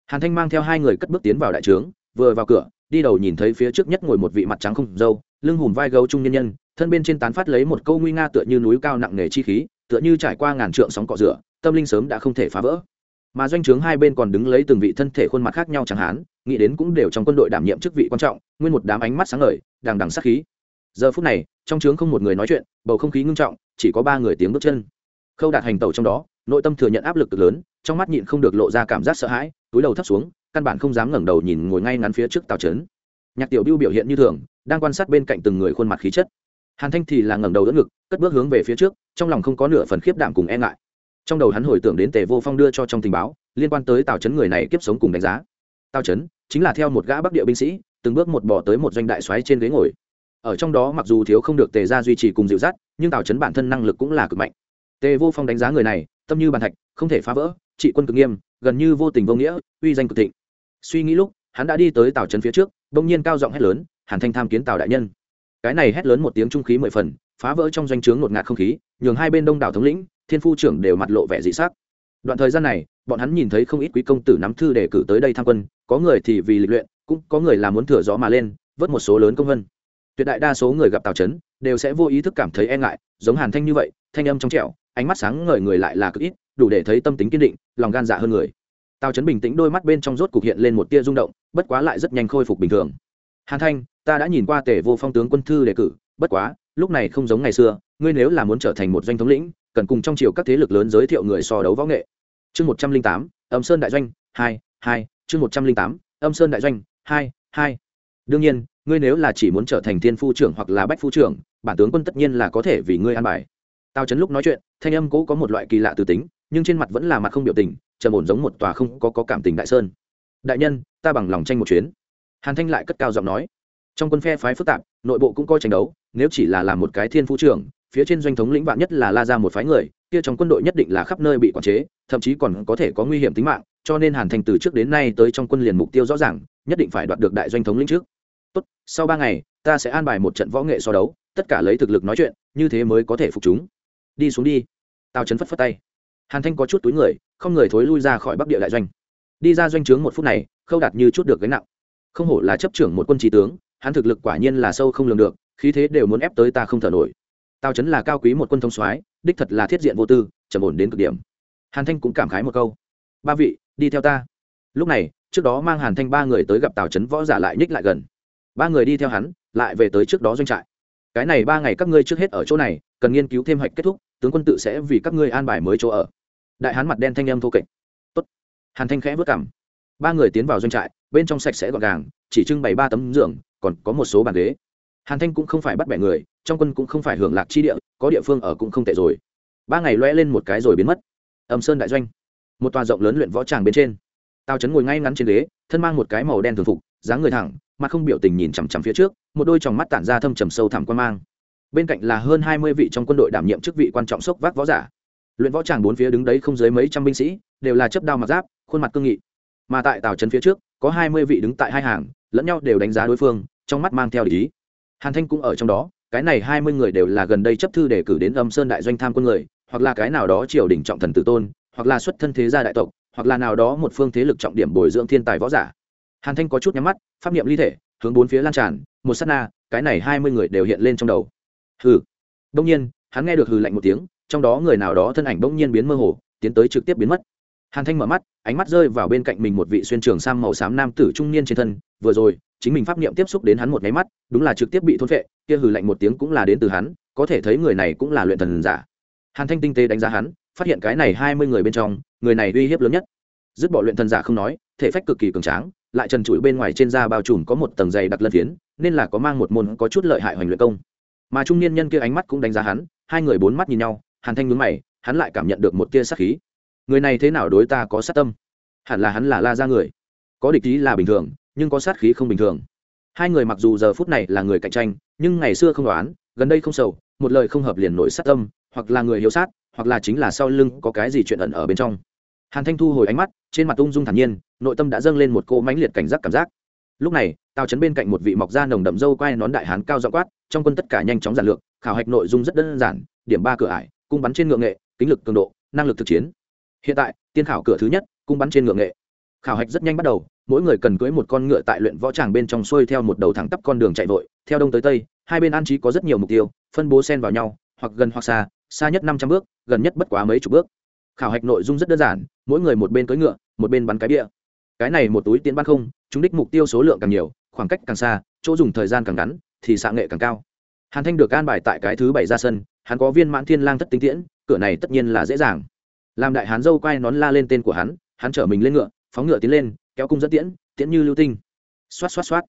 hàn thanh mang theo hai người cất bước tiến vào đại trướng, vừa vào cửa, đi đầu nhìn thấy phía trước nhất ngồi một vị mặt trắng không dâu, lưng hùm vai gấu trung nhân nhân, thân bên trên tán phát lấy một câu nguy nga tựa như núi cao nặng nề chi khí, tựa như trải qua ngàn trượng sóng cọ rửa, tâm linh sớm đã không thể phá vỡ. Mà doanh trướng hai bên còn đứng lấy từng vị thân thể khuôn mặt khác nhau chẳng hán nghĩ đến cũng đều trong quân đội đảm nhiệm chức vị quan trọng, nguyên một đám ánh mắt sáng ngời, đằng đằng sát khí. Giờ phút này, trong trướng không một người nói chuyện, bầu không khí ngưng trọng, chỉ có ba người tiếng bước chân. Khâu đạt hành tẩu trong đó nội tâm thừa nhận áp lực cực lớn, trong mắt nhịn không được lộ ra cảm giác sợ hãi, túi đầu thấp xuống, căn bản không dám ngẩng đầu nhìn ngồi ngay ngắn phía trước tàu trấn. Nhạc tiểu biêu biểu hiện như thường, đang quan sát bên cạnh từng người khuôn mặt khí chất. Hàn thanh thì là ngẩng đầu đỡ ngực, cất bước hướng về phía trước, trong lòng không có nửa phần khiếp đạm cùng e ngại. Trong đầu hắn hồi tưởng đến tề vô phong đưa cho trong tình báo, liên quan tới tàu trấn người này kiếp sống cùng đánh giá. Tàu trấn chính là theo một gã bắc địa binh sĩ, từng bước một bỏ tới một doanh đại xoáy trên ghế ngồi. Ở trong đó mặc dù thiếu không được tề ra duy trì cùng dịu dắt, nhưng tàu trấn bản thân năng lực cũng là cực mạnh. Tề vô phong đánh giá người này tâm như bàn thạch, không thể phá vỡ, trị quân cực nghiêm, gần như vô tình vô nghĩa, uy danh cực thịnh. Suy nghĩ lúc, hắn đã đi tới tàu trấn phía trước, bỗng nhiên cao giọng hét lớn, hàn thanh tham kiến tàu đại nhân. Cái này hét lớn một tiếng trung khí mười phần, phá vỡ trong doanh trướng ngột ngạt không khí, nhường hai bên đông đảo thống lĩnh, thiên phu trưởng đều mặt lộ vẻ dị sắc. Đoạn thời gian này, bọn hắn nhìn thấy không ít quý công tử nắm thư để cử tới đây tham quân, có người thì vì lịch luyện, cũng có người là muốn thừa gió mà lên, vớt một số lớn công vân. Tuyệt đại đa số người gặp tào trấn, đều sẽ vô ý thức cảm thấy e ngại, giống hàn thanh như vậy, thanh âm trong trẻo ánh mắt sáng ngời người lại là cực ít, đủ để thấy tâm tính kiên định, lòng gan dạ hơn người. Tào trấn bình tĩnh đôi mắt bên trong rốt cục hiện lên một tia rung động, bất quá lại rất nhanh khôi phục bình thường. Hàn thanh, ta đã nhìn qua tể vô phong tướng quân thư đề cử, bất quá, lúc này không giống ngày xưa, ngươi nếu là muốn trở thành một doanh thống lĩnh, cần cùng trong chiều các thế lực lớn giới thiệu người so đấu võ nghệ. Chương một trăm linh tám, âm sơn đại doanh, hai hai, chương một trăm linh tám, âm sơn đại doanh, hai hai. Đương nhiên, ngươi nếu là chỉ muốn trở thành thiên phu trưởng hoặc là bách phu trưởng, bản tướng quân tất nhiên là có thể vì ngươi an bài tào trấn lúc nói chuyện thanh âm cố có một loại kỳ lạ từ tính nhưng trên mặt vẫn là mặt không biểu tình trầm ổn giống một tòa không có, có cảm tình đại sơn. Đại nhân ta bằng lòng tranh một chuyến. Hàn thanh lại cất cao giọng nói. Trong quân phe phái phức tạp nội bộ cũng coi tranh đấu nếu chỉ là làm một cái thiên phú trưởng phía trên doanh thống lĩnh vạn nhất là la ra một phái người kia trong quân đội nhất định là khắp nơi bị quản chế thậm chí còn có thể có nguy hiểm tính mạng cho nên hàn thành từ trước đến nay tới trong quân liền mục tiêu rõ ràng nhất định phải đoạt được đại doanh thống lĩnh trước. Tốt sau ba ngày ta sẽ an bài một trận võ nghệ so đấu tất cả lấy thực lực nói chuyện như thế mới có thể phục chúng đi xuống đi. Tào trấn phất phất tay. Hàn thanh có chút túi người, không người thối lui ra khỏi bắc địa đại doanh. Đi ra doanh trướng một phút này, khâu đạt như chút được gánh nặng. Không hổ là chấp trưởng một quân trí tướng, hắn thực lực quả nhiên là sâu không lường được, khí thế đều muốn ép tới ta không thở nổi. Tào trấn là cao quý một quân thông soái, đích thật là thiết diện vô tư, trầm ổn đến cực điểm. Hàn thanh cũng cảm khái một câu. Ba vị, đi theo ta. Lúc này, trước đó mang hàn thanh ba người tới gặp tào trấn võ giả lại nhích lại gần. Ba người đi theo hắn, lại về tới trước đó doanh trại. Cái này ba ngày các ngươi trước hết ở chỗ này cần nghiên cứu thêm hạch kết thúc, tướng quân tự sẽ vì các ngươi an bài mới chỗ ở. Đại hán mặt đen thanh âm thô kệch. Tốt. Hàn thanh khẽ vất cảm. Ba người tiến vào doanh trại, bên trong sạch sẽ gọn gàng, chỉ trưng bày ba tấm giường, còn có một số bàn ghế. Hàn thanh cũng không phải bắt bẻ người, trong quân cũng không phải hưởng lạc chi địa, có địa phương ở cũng không tệ rồi. Ba ngày loe lên một cái rồi biến mất. Ẩm sơn đại doanh. Một tòa rộng lớn luyện võ tràng bên trên. Tào trấn ngồi ngay ngắn trên ghế, thân mang một cái màu đen thường phục, dáng người thẳng, mặt không biểu tình nhìn chằm chằm phía trước, một đôi tròng mắt tản ra thâm trầm sâu thẳm quan mang bên cạnh là hơn hai mươi vị trong quân đội đảm nhiệm chức vị quan trọng sốc vác võ giả. Luyện võ tràng bốn phía đứng đấy không dưới mấy trăm binh sĩ, đều là chấp đao mặc giáp, khuôn mặt cương nghị. Mà tại tàu trấn phía trước, có hai mươi vị đứng tại hai hàng, lẫn nhau đều đánh giá đối phương, trong mắt mang theo ý. Hàn thanh cũng ở trong đó, cái này hai mươi người đều là gần đây chấp thư để cử đến âm sơn đại doanh tham quân người, hoặc là cái nào đó triều đình trọng thần tử tôn, hoặc là xuất thân thế gia đại tộc, hoặc là nào đó một phương thế lực trọng điểm bồi dưỡng thiên tài võ giả. Hàn thanh có chút nhắm mắt, pháp niệm ly thể, hướng bốn phía lan tràn, một s á t na, cái này hai mươi người đều hiện lên trong đầu hừ. Đông nhiên, hắn nghe được hừ lạnh một tiếng, trong đó người nào đó thân ảnh đông nhiên biến mơ hồ, tiến tới trực tiếp biến mất. Hàn thanh mở mắt, ánh mắt rơi vào bên cạnh mình một vị xuyên trường sang màu xám nam tử trung niên trên thân. Vừa rồi, chính mình pháp niệm tiếp xúc đến hắn một nháy mắt, đúng là trực tiếp bị thôn vệ kia hừ lạnh một tiếng cũng là đến từ hắn, có thể thấy người này cũng là luyện thần giả. Hàn thanh tinh tế đánh giá hắn, phát hiện cái này hai mươi người bên trong, người này uy hiếp lớn nhất. Dứt bỏ luyện thần giả không nói, thể phách cực kỳ cường tráng, lại trần trụi bên ngoài trên da bao trùm có một tầng dày đặc lân phiến, nên là có mang một môn có chút lợi hại hoành luyện công mà trung niên nhân kia ánh mắt cũng đánh giá hắn, hai người bốn mắt nhìn nhau, hàn thanh nhướng mày, hắn lại cảm nhận được một tia sát khí. Người này thế nào đối ta có sát tâm? Hẳn là hắn là la ra người. Có địch ý là bình thường, nhưng có sát khí không bình thường. Hai người mặc dù giờ phút này là người cạnh tranh, nhưng ngày xưa không đoán, gần đây không sầu, một lời không hợp liền nổi sát tâm, hoặc là người hiếu sát, hoặc là chính là sau lưng có cái gì chuyện ẩn ở bên trong. Hàn thanh thu hồi ánh mắt, trên mặt ung dung thản nhiên, nội tâm đã dâng lên một cỗ mãnh liệt cảnh giác cảm giác lúc này, tào chấn bên cạnh một vị mọc da nồng đậm dâu quai nón đại hán cao dọ quát, trong quân tất cả nhanh chóng giản lược, khảo hạch nội dung rất đơn giản, điểm ba cửa ải, cung bắn trên ngựa nghệ, kính lực cường độ, năng lực thực chiến. Hiện tại, tiên khảo cửa thứ nhất, cung bắn trên ngựa nghệ. Khảo hạch rất nhanh bắt đầu, mỗi người cần cưới một con ngựa tại luyện võ tràng bên trong xuôi theo một đầu thẳng tắp con đường chạy vội, theo đông tới tây, hai bên an trí có rất nhiều mục tiêu, phân bố xen vào nhau, hoặc gần hoặc xa xa nhất năm trăm bước, gần nhất bất quá mấy chục bước. Khảo hạch nội dung rất đơn giản, mỗi người một bên cưỡi ngựa, một bên bắn cái bia. Cái này một túi tiến bắn không chúng đích mục tiêu số lượng càng nhiều, khoảng cách càng xa, chỗ dùng thời gian càng ngắn, thì xạ nghệ càng cao. Hàn thanh được an bài tại cái thứ bảy ra sân, hắn có viên mãn thiên lang thất tinh tiễn, cửa này tất nhiên là dễ dàng. Làm đại hán dâu quay nón la lên tên của hắn hắn chở mình lên ngựa, phóng ngựa tiến lên, kéo cung dẫn tiễn tiễn như lưu tinh. Xoát xoát xoát.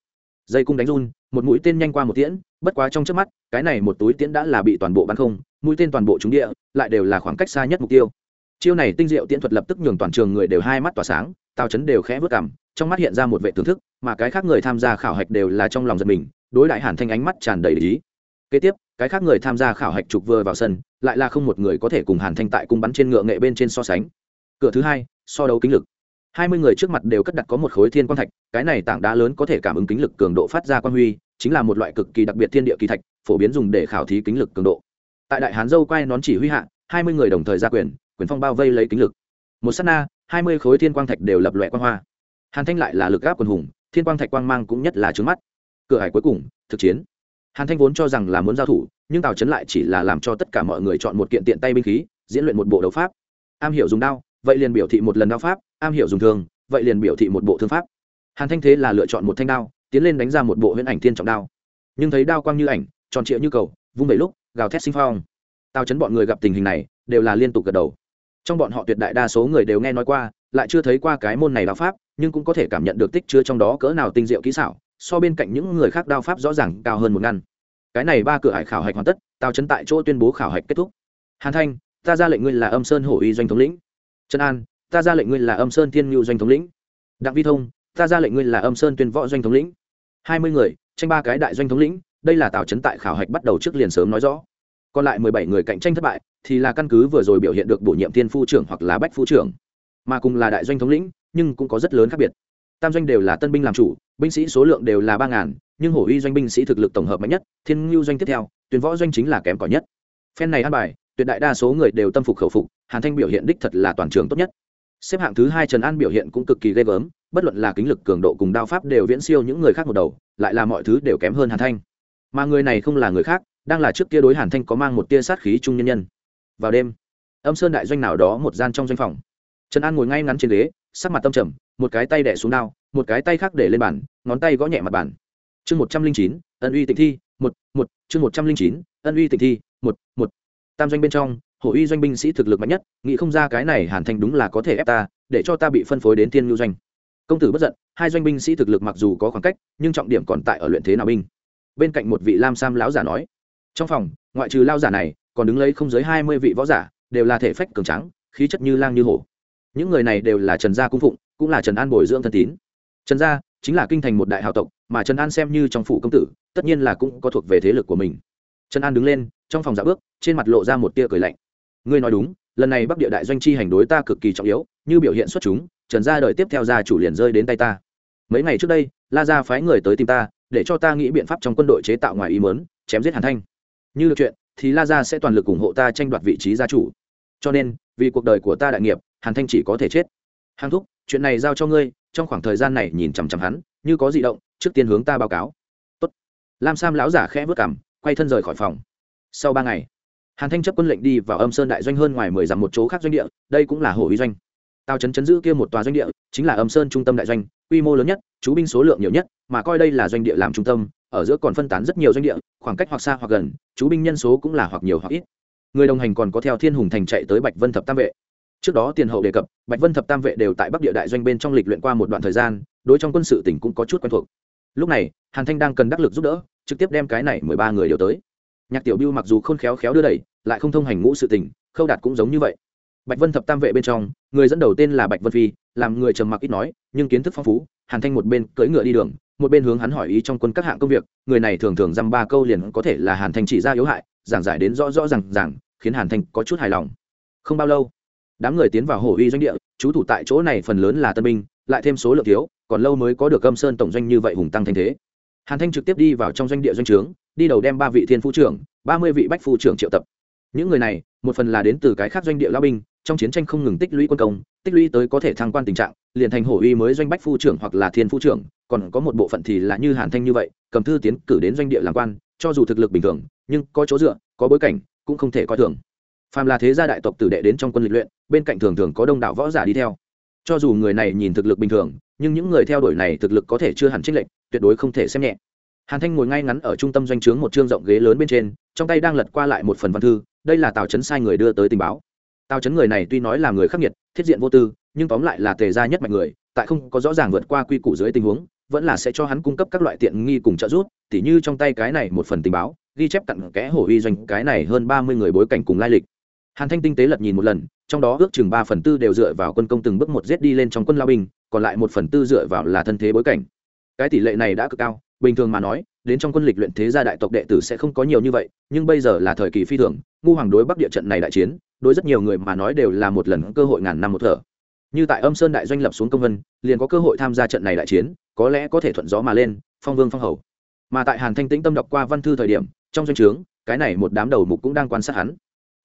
Dây cung đánh run, một mũi tên nhanh qua một tiễn, bất quá trong trước mắt, cái này một túi tiễn đã là bị toàn bộ bắn không, mũi tên toàn bộ trúng địa, lại đều là khoảng cách xa nhất mục tiêu. Chiêu này tinh diệu tiễn thuật lập tức nhường toàn trường người đều hai mắt tỏa sáng tào chấn đều khẽ vớt cảm, trong mắt hiện ra một vệ thưởng thức, mà cái khác người tham gia khảo hạch đều là trong lòng giật mình, đối đại hàn thanh ánh mắt tràn đầy ý. Kế tiếp, cái khác người tham gia khảo hạch trục vừa vào sân, lại là không một người có thể cùng hàn thanh tại cung bắn trên ngựa nghệ bên trên so sánh. Cửa thứ hai, so đấu kính lực. Hai mươi người trước mặt đều cất đặt có một khối thiên quang thạch, cái này tảng đá lớn có thể cảm ứng kính lực cường độ phát ra quang huy, chính là một loại cực kỳ đặc biệt thiên địa kỳ thạch, phổ biến dùng để khảo thí kính lực cường độ. Tại đại hán dâu quay nón chỉ huy hạ, hai mươi người đồng thời ra quyền quyền phong bao vây lấy kính lực. Một s á t na hai mươi khối thiên quang thạch đều lập lòe quang hoa. Hàn thanh lại là lực gáp quần hùng, thiên quang thạch quang mang cũng nhất là trướng mắt. Cửa hải cuối cùng, thực chiến. Hàn thanh vốn cho rằng là muốn giao thủ, nhưng tào chấn lại chỉ là làm cho tất cả mọi người chọn một kiện tiện tay binh khí, diễn luyện một bộ đấu pháp. Am hiểu dùng đao, vậy liền biểu thị một lần đao pháp, am hiểu dùng thương, vậy liền biểu thị một bộ thương pháp. Hàn thanh thế là lựa chọn một thanh đao, tiến lên đánh ra một bộ huyễn ảnh thiên trọng đao. Nhưng thấy đao quang như ảnh, tròn trịa như cầu, vung bảy lúc, gào thét sinh phong. Tào chấn bọn người gặp tình hình này, đều là liên tục gật đầu trong bọn họ tuyệt đại đa số người đều nghe nói qua, lại chưa thấy qua cái môn này đao pháp, nhưng cũng có thể cảm nhận được tích chứa trong đó cỡ nào tinh diệu kỹ xảo, so bên cạnh những người khác đao pháp rõ ràng cao hơn một ngăn. Cái này ba cửa hải khảo hạch hoàn tất, tào trấn tại chỗ tuyên bố khảo hạch kết thúc. Hàn thanh, ta ra lệnh ngươi là âm sơn hổ uy doanh thống lĩnh. Trần an, ta ra lệnh ngươi là âm sơn thiên ngưu doanh thống lĩnh. Đặng vi thông, ta ra lệnh ngươi là âm sơn tuyên võ doanh thống lĩnh. Hai mươi người, tranh ba cái đại doanh thống lĩnh, đây là tào trấn tại khảo hạch bắt đầu trước liền sớm nói rõ còn lại mười bảy người cạnh tranh thất bại, thì là căn cứ vừa rồi biểu hiện được bổ nhiệm tiên phu trưởng hoặc là bách phu trưởng, mà cùng là đại doanh thống lĩnh, nhưng cũng có rất lớn khác biệt. Tam doanh đều là tân binh làm chủ, binh sĩ số lượng đều là ba ngàn, nhưng hổ uy doanh binh sĩ thực lực tổng hợp mạnh nhất, thiên ngưu doanh tiếp theo, tuyển võ doanh chính là kém cỏi nhất. Phen này an bài, tuyệt đại đa số người đều tâm phục khẩu phục, hàn thanh biểu hiện đích thật là toàn trường tốt nhất. Xếp hạng thứ hai trần an biểu hiện cũng cực kỳ ghê gớm, bất luận là kính lực, cường độ cùng đao pháp đều viễn siêu những người khác một đầu, lại là mọi thứ đều kém hơn hàn thanh. Mà người này không là người khác đang là trước kia đối hàn thanh có mang một tia sát khí trung nhân nhân. Vào đêm, âm sơn đại doanh nào đó một gian trong doanh phòng. Trần an ngồi ngay ngắn trên ghế, sắc mặt tâm trầm, một cái tay đẻ xuống đao, một cái tay khác để lên bàn, ngón tay gõ nhẹ mặt bàn. Chương một trăm linh chín, ân uy tịnh thi, một một, chương một trăm linh chín, ân uy tịnh thi, một một. Tam doanh bên trong, hổ uy doanh binh sĩ thực lực mạnh nhất, nghĩ không ra cái này hàn thanh đúng là có thể ép ta, để cho ta bị phân phối đến thiên ngưu doanh. Công tử bất giận, hai doanh binh sĩ thực lực mặc dù có khoảng cách, nhưng trọng điểm còn tại ở luyện thế nào binh. Bên cạnh một vị lam sam lão giả nói trong phòng, ngoại trừ lao giả này, còn đứng lấy không dưới hai mươi vị võ giả, đều là thể phách cường trắng khí chất như lang như hổ. Những người này đều là trần gia cung phụng, cũng là trần an bồi dưỡng thân tín. Trần gia chính là kinh thành một đại hào tộc, mà trần an xem như trong phủ công tử, tất nhiên là cũng có thuộc về thế lực của mình. Trần an đứng lên, trong phòng giả bước, trên mặt lộ ra một tia cười lạnh. Ngươi nói đúng, lần này bắc địa đại doanh chi hành đối ta cực kỳ trọng yếu, như biểu hiện xuất chúng, trần gia đợi tiếp theo gia chủ liền rơi đến tay ta. Mấy ngày trước đây, la gia phái người tới tìm ta, để cho ta nghĩ biện pháp trong quân đội chế tạo ngoài ý mớn chém giết hàn thanh như được chuyện, thì la gia sẽ toàn lực ủng hộ ta tranh đoạt vị trí gia chủ. Cho nên, vì cuộc đời của ta đại nghiệp, hàn thanh chỉ có thể chết. Hàng thúc, chuyện này giao cho ngươi, trong khoảng thời gian này nhìn chằm chằm hắn, như có di động, trước tiên hướng ta báo cáo. Tốt. lam sam lão giả khẽ vớt cảm quay thân rời khỏi phòng. Sau ba ngày, hàn thanh chấp quân lệnh đi vào âm sơn đại doanh hơn ngoài mười dặm một chỗ khác doanh địa, đây cũng là hồ uy doanh. Tào trấn chấn giữ kia một tòa doanh địa, chính là âm sơn trung tâm đại doanh, quy mô lớn nhất, chú binh số lượng nhiều nhất, mà coi đây là doanh địa làm trung tâm ở giữa còn phân tán rất nhiều doanh địa, khoảng cách hoặc xa hoặc gần, chú binh nhân số cũng là hoặc nhiều hoặc ít. Người đồng hành còn có theo thiên hùng thành chạy tới bạch vân thập tam vệ. Trước đó tiền hậu đề cập, bạch vân thập tam vệ đều tại bắc địa đại doanh bên trong lịch luyện qua một đoạn thời gian, đối trong quân sự tỉnh cũng có chút quen thuộc. Lúc này, hàn thanh đang cần đắc lực giúp đỡ, trực tiếp đem cái này mười ba người đều tới. Nhạc tiểu biêu mặc dù không khéo khéo đưa đẩy, lại không thông hành ngũ sự tỉnh, khâu đạt cũng giống như vậy. Bạch vân thập tam vệ bên trong, người dẫn đầu tên là bạch vân phi, làm người trầm mặc ít nói, nhưng kiến thức phong phú hàn thanh một bên cưỡi ngựa đi đường, một bên hướng hắn hỏi ý trong quân các hạng công việc, người này thường thường dăm ba câu liền có thể là hàn thanh chỉ ra yếu hại, giảng giải đến rõ rõ r à n g khiến hàn thanh có chút hài lòng. Không bao lâu, đám người tiến vào hồ uy doanh địa, chú thủ tại chỗ này phần lớn là tân binh, lại thêm số lượng thiếu, còn lâu mới có được âm sơn tổng doanh như vậy hùng tăng thanh thế. Hàn thanh trực tiếp đi vào trong doanh địa doanh trướng, đi đầu đem ba vị thiên phu trưởng, ba mươi vị bách phu trưởng triệu tập. Những người này, một phần là đến từ cái khác doanh địa lao binh, trong chiến tranh không ngừng tích lũy quân công, tích lũy tới có thể thăng quan tình trạng liền thành hổ uy mới doanh bách phu trưởng hoặc là thiên phu trưởng, còn có một bộ phận thì là như hàn thanh như vậy, cầm thư tiến cử đến doanh địa làm quan, cho dù thực lực bình thường, nhưng có chỗ dựa, có bối cảnh, cũng không thể coi thường. Phàm là thế gia đại tộc tử đệ đến trong quân lịch luyện, bên cạnh thường thường có đông đảo võ giả đi theo. Cho dù người này nhìn thực lực bình thường, nhưng những người theo đuổi này thực lực có thể chưa hẳn trích lệnh tuyệt đối không thể xem nhẹ. Hàn thanh ngồi ngay ngắn ở trung tâm doanh trướng một chương rộng ghế lớn bên trên, trong tay đang lật qua lại một phần văn thư, đây là tào trấn sai người đưa tới tình báo. Tào trấn người này tuy nói là người khắc nghiệt, thiết diện vô tư nhưng tóm lại là tề gia nhất mạnh người, tại không có rõ ràng vượt qua quy củ dưới tình huống, vẫn là sẽ cho hắn cung cấp các loại tiện nghi cùng trợ giúp, tỉ như trong tay cái này một phần tình báo, ghi chép cặn kẽ hổ uy doanh cái này hơn ba mươi người bối cảnh cùng lai lịch. Hàn thanh tinh tế lật nhìn một lần, trong đó ước chừng ba phần tư đều dựa vào quân công từng bước một giết đi lên trong quân lao binh, còn lại một phần tư dựa vào là thân thế bối cảnh. Cái tỷ lệ này đã cực cao, bình thường mà nói, đến trong quân lịch luyện thế gia đại tộc đệ tử sẽ không có nhiều như vậy, nhưng bây giờ là thời kỳ phi thường, ngu hoàng đối bắc địa trận này đại chiến, đối rất nhiều người mà nói đều là một lần cơ hội ngàn năm một thở như tại âm sơn đại doanh lập xuống công vân, liền có cơ hội tham gia trận này đại chiến, có lẽ có thể thuận gió mà lên, phong vương phong hầu. Mà tại hàn thanh tĩnh tâm đọc qua văn thư thời điểm, trong doanh trướng, cái này một đám đầu mục cũng đang quan sát hắn.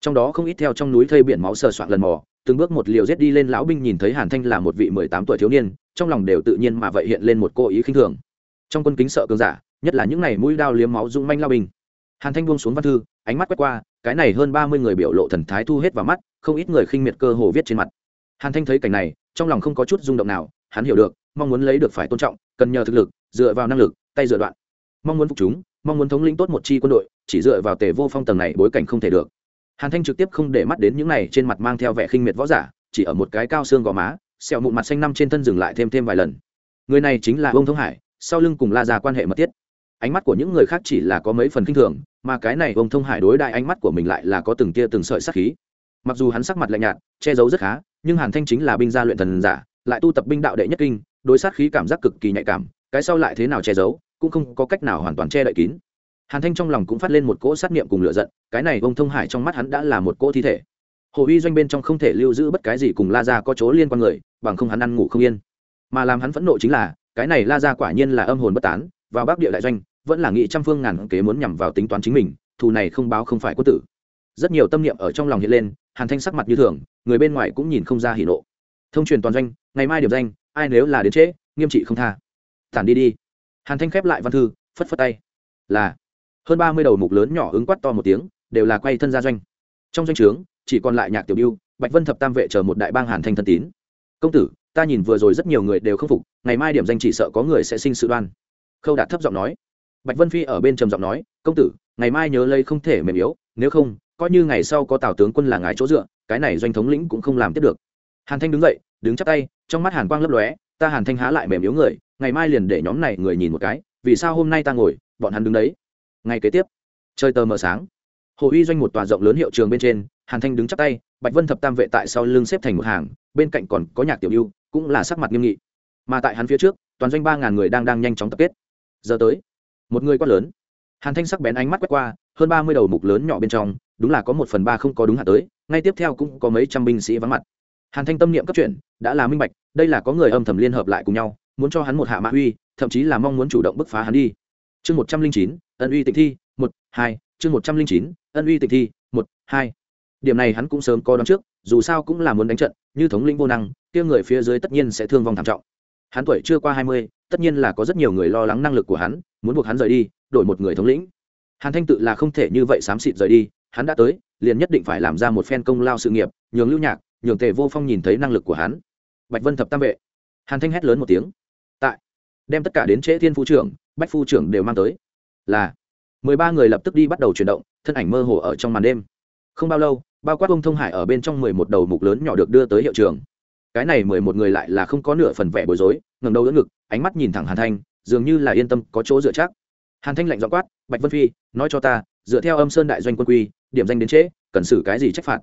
Trong đó không ít theo trong núi thây biển máu sờ soạn lần mò, từng bước một liều giết đi lên lão binh nhìn thấy hàn thanh là một vị mười tám tuổi thiếu niên, trong lòng đều tự nhiên mà vậy hiện lên một cô ý khinh thường. Trong quân kính sợ cường giả, nhất là những này mũi đao liếm máu rung manh lao binh. Hàn thanh buông xuống văn thư, ánh mắt quét qua, cái này hơn ba mươi người biểu lộ thần thái thu hết vào mắt, không ít người khinh miệt cơ hồ viết trên mặt hàn thanh thấy cảnh này, trong lòng không có chút rung động nào, hắn hiểu được, mong muốn lấy được phải tôn trọng, cần nhờ thực lực, dựa vào năng lực, tay dựa đoạn. Mong muốn phục chúng, mong muốn thống lĩnh tốt một chi quân đội, chỉ dựa vào tề vô phong tầng này bối cảnh không thể được. Hàn thanh trực tiếp không để mắt đến những này trên mặt mang theo vẻ khinh miệt võ giả, chỉ ở một cái cao xương gò má sẹo mụn mặt xanh năm trên thân dừng lại thêm thêm vài lần. Người này chính là ông thông hải, sau lưng cùng la ra quan hệ mật thiết. Ánh mắt của những người khác chỉ là có mấy phần kinh thường, mà cái này ông thông hải đối đại ánh mắt của mình lại là có từng tia từng sợi sắc khí. Mặc dù hắn sắc mặt lạnh nhạt, che giấu rất khá nhưng hàn thanh chính là binh gia luyện thần giả, lại tu tập binh đạo đệ nhất kinh, đối sát khí cảm giác cực kỳ nhạy cảm, cái sau lại thế nào che giấu, cũng không có cách nào hoàn toàn che đậy kín. Hàn thanh trong lòng cũng phát lên một cỗ sát niệm cùng lựa giận, cái này ông thông hải trong mắt hắn đã là một cỗ thi thể. Hồ uy doanh bên trong không thể lưu giữ bất cái gì cùng la ra có chỗ liên quan người, bằng không hắn ăn ngủ không yên. Mà làm hắn phẫn nộ chính là, cái này la ra quả nhiên là âm hồn bất tán, vào bắc địa đại doanh, vẫn là nghị trăm phương ngàn kế muốn nhằm vào tính toán chính mình, thù này không báo không phải quân tử. Rất nhiều tâm niệm ở trong lòng hiện lên hàn thanh sắc mặt như thường, người bên ngoài cũng nhìn không ra hỉ nộ. Thông truyền toàn doanh, ngày mai điểm danh, ai nếu là đến trễ, nghiêm trị không tha. Tản đi đi. Hàn thanh khép lại văn thư, phất phất tay. Là. Hơn ba mươi đầu mục lớn nhỏ ứng quát to một tiếng, đều là quay thân ra doanh. Trong doanh trướng, chỉ còn lại nhạc tiểu biêu, bạch vân thập tam vệ chờ một đại bang hàn thanh thân tín. Công tử, ta nhìn vừa rồi rất nhiều người đều không phục, ngày mai điểm danh chỉ sợ có người sẽ sinh sự đoan. Khâu đạt thấp giọng nói. Bạch vân phi ở bên trầm giọng nói, công tử, ngày mai nhớ lây không thể mềm yếu, nếu không coi như ngày sau có tào tướng quân là ngài chỗ dựa, cái này doanh thống lĩnh cũng không làm tiếp được. Hàn thanh đứng dậy, đứng chắp tay, trong mắt hàn quang lấp lóe, ta hàn thanh há lại mềm yếu người, ngày mai liền để nhóm này người nhìn một cái, vì sao hôm nay ta ngồi, bọn hắn đứng đấy. Ngày kế tiếp chơi tờ mờ sáng. Hồ uy doanh một tòa rộng lớn hiệu trường bên trên, hàn thanh đứng chắp tay, bạch vân thập tam vệ tại sau lưng xếp thành một hàng, bên cạnh còn có nhạc tiểu yêu cũng là sắc mặt nghiêm nghị. Mà tại hắn phía trước, toàn doanh ba ngàn người đang đang nhanh chóng tập kết. Giờ tới, một người quát lớn. Hàn thanh sắc bén ánh mắt quét qua, hơn ba mươi đầu mục lớn nhỏ bên trong đúng là có một phần ba không có đúng hạ tới, ngay tiếp theo cũng có mấy trăm binh sĩ vắng mặt. Hàn thanh tâm niệm cấp chuyện đã là minh bạch, đây là có người âm thầm liên hợp lại cùng nhau, muốn cho hắn một hạ mã uy, thậm chí là mong muốn chủ động bức phá hắn đi. Chương một trăm linh chín, ân uy tịnh thi, một, hai, chương một trăm linh chín, ân uy tịnh thi, một, hai. Điểm này hắn cũng sớm có đón trước, dù sao cũng là muốn đánh trận, như thống lĩnh vô năng, kia người phía dưới tất nhiên sẽ thương vong thảm trọng. Hắn tuổi chưa qua hai mươi, tất nhiên là có rất nhiều người lo lắng năng lực của hắn, muốn buộc hắn rời đi, đổi một người thống lĩnh. Hàn thanh tự là không thể như vậy xám xịt rời đi hắn đã tới, liền nhất định phải làm ra một phen công lao sự nghiệp, nhường lưu nhạc, nhường tề vô phong nhìn thấy năng lực của hắn. Bạch vân thập tam vệ. Hàn thanh hét lớn một tiếng. Tại, đem tất cả đến trễ thiên phu trưởng, bách phu trưởng đều mang tới. Là, mười ba người lập tức đi bắt đầu chuyển động, thân ảnh mơ hồ ở trong màn đêm. Không bao lâu, bao quát ông thông hải ở bên trong mười một đầu mục lớn nhỏ được đưa tới hiệu trường. Cái này mười một người lại là không có nửa phần vẻ bối rối ngầm đầu đỡ ngực, ánh mắt nhìn thẳng hàn thanh, dường như là yên tâm, có chỗ dựa chắc. Hàn thanh lạnh dọ quát, bạch vân phi, nói cho ta, dựa theo âm sơn đại doanh quân quy điểm danh đến trễ, cần xử cái gì trách phạt?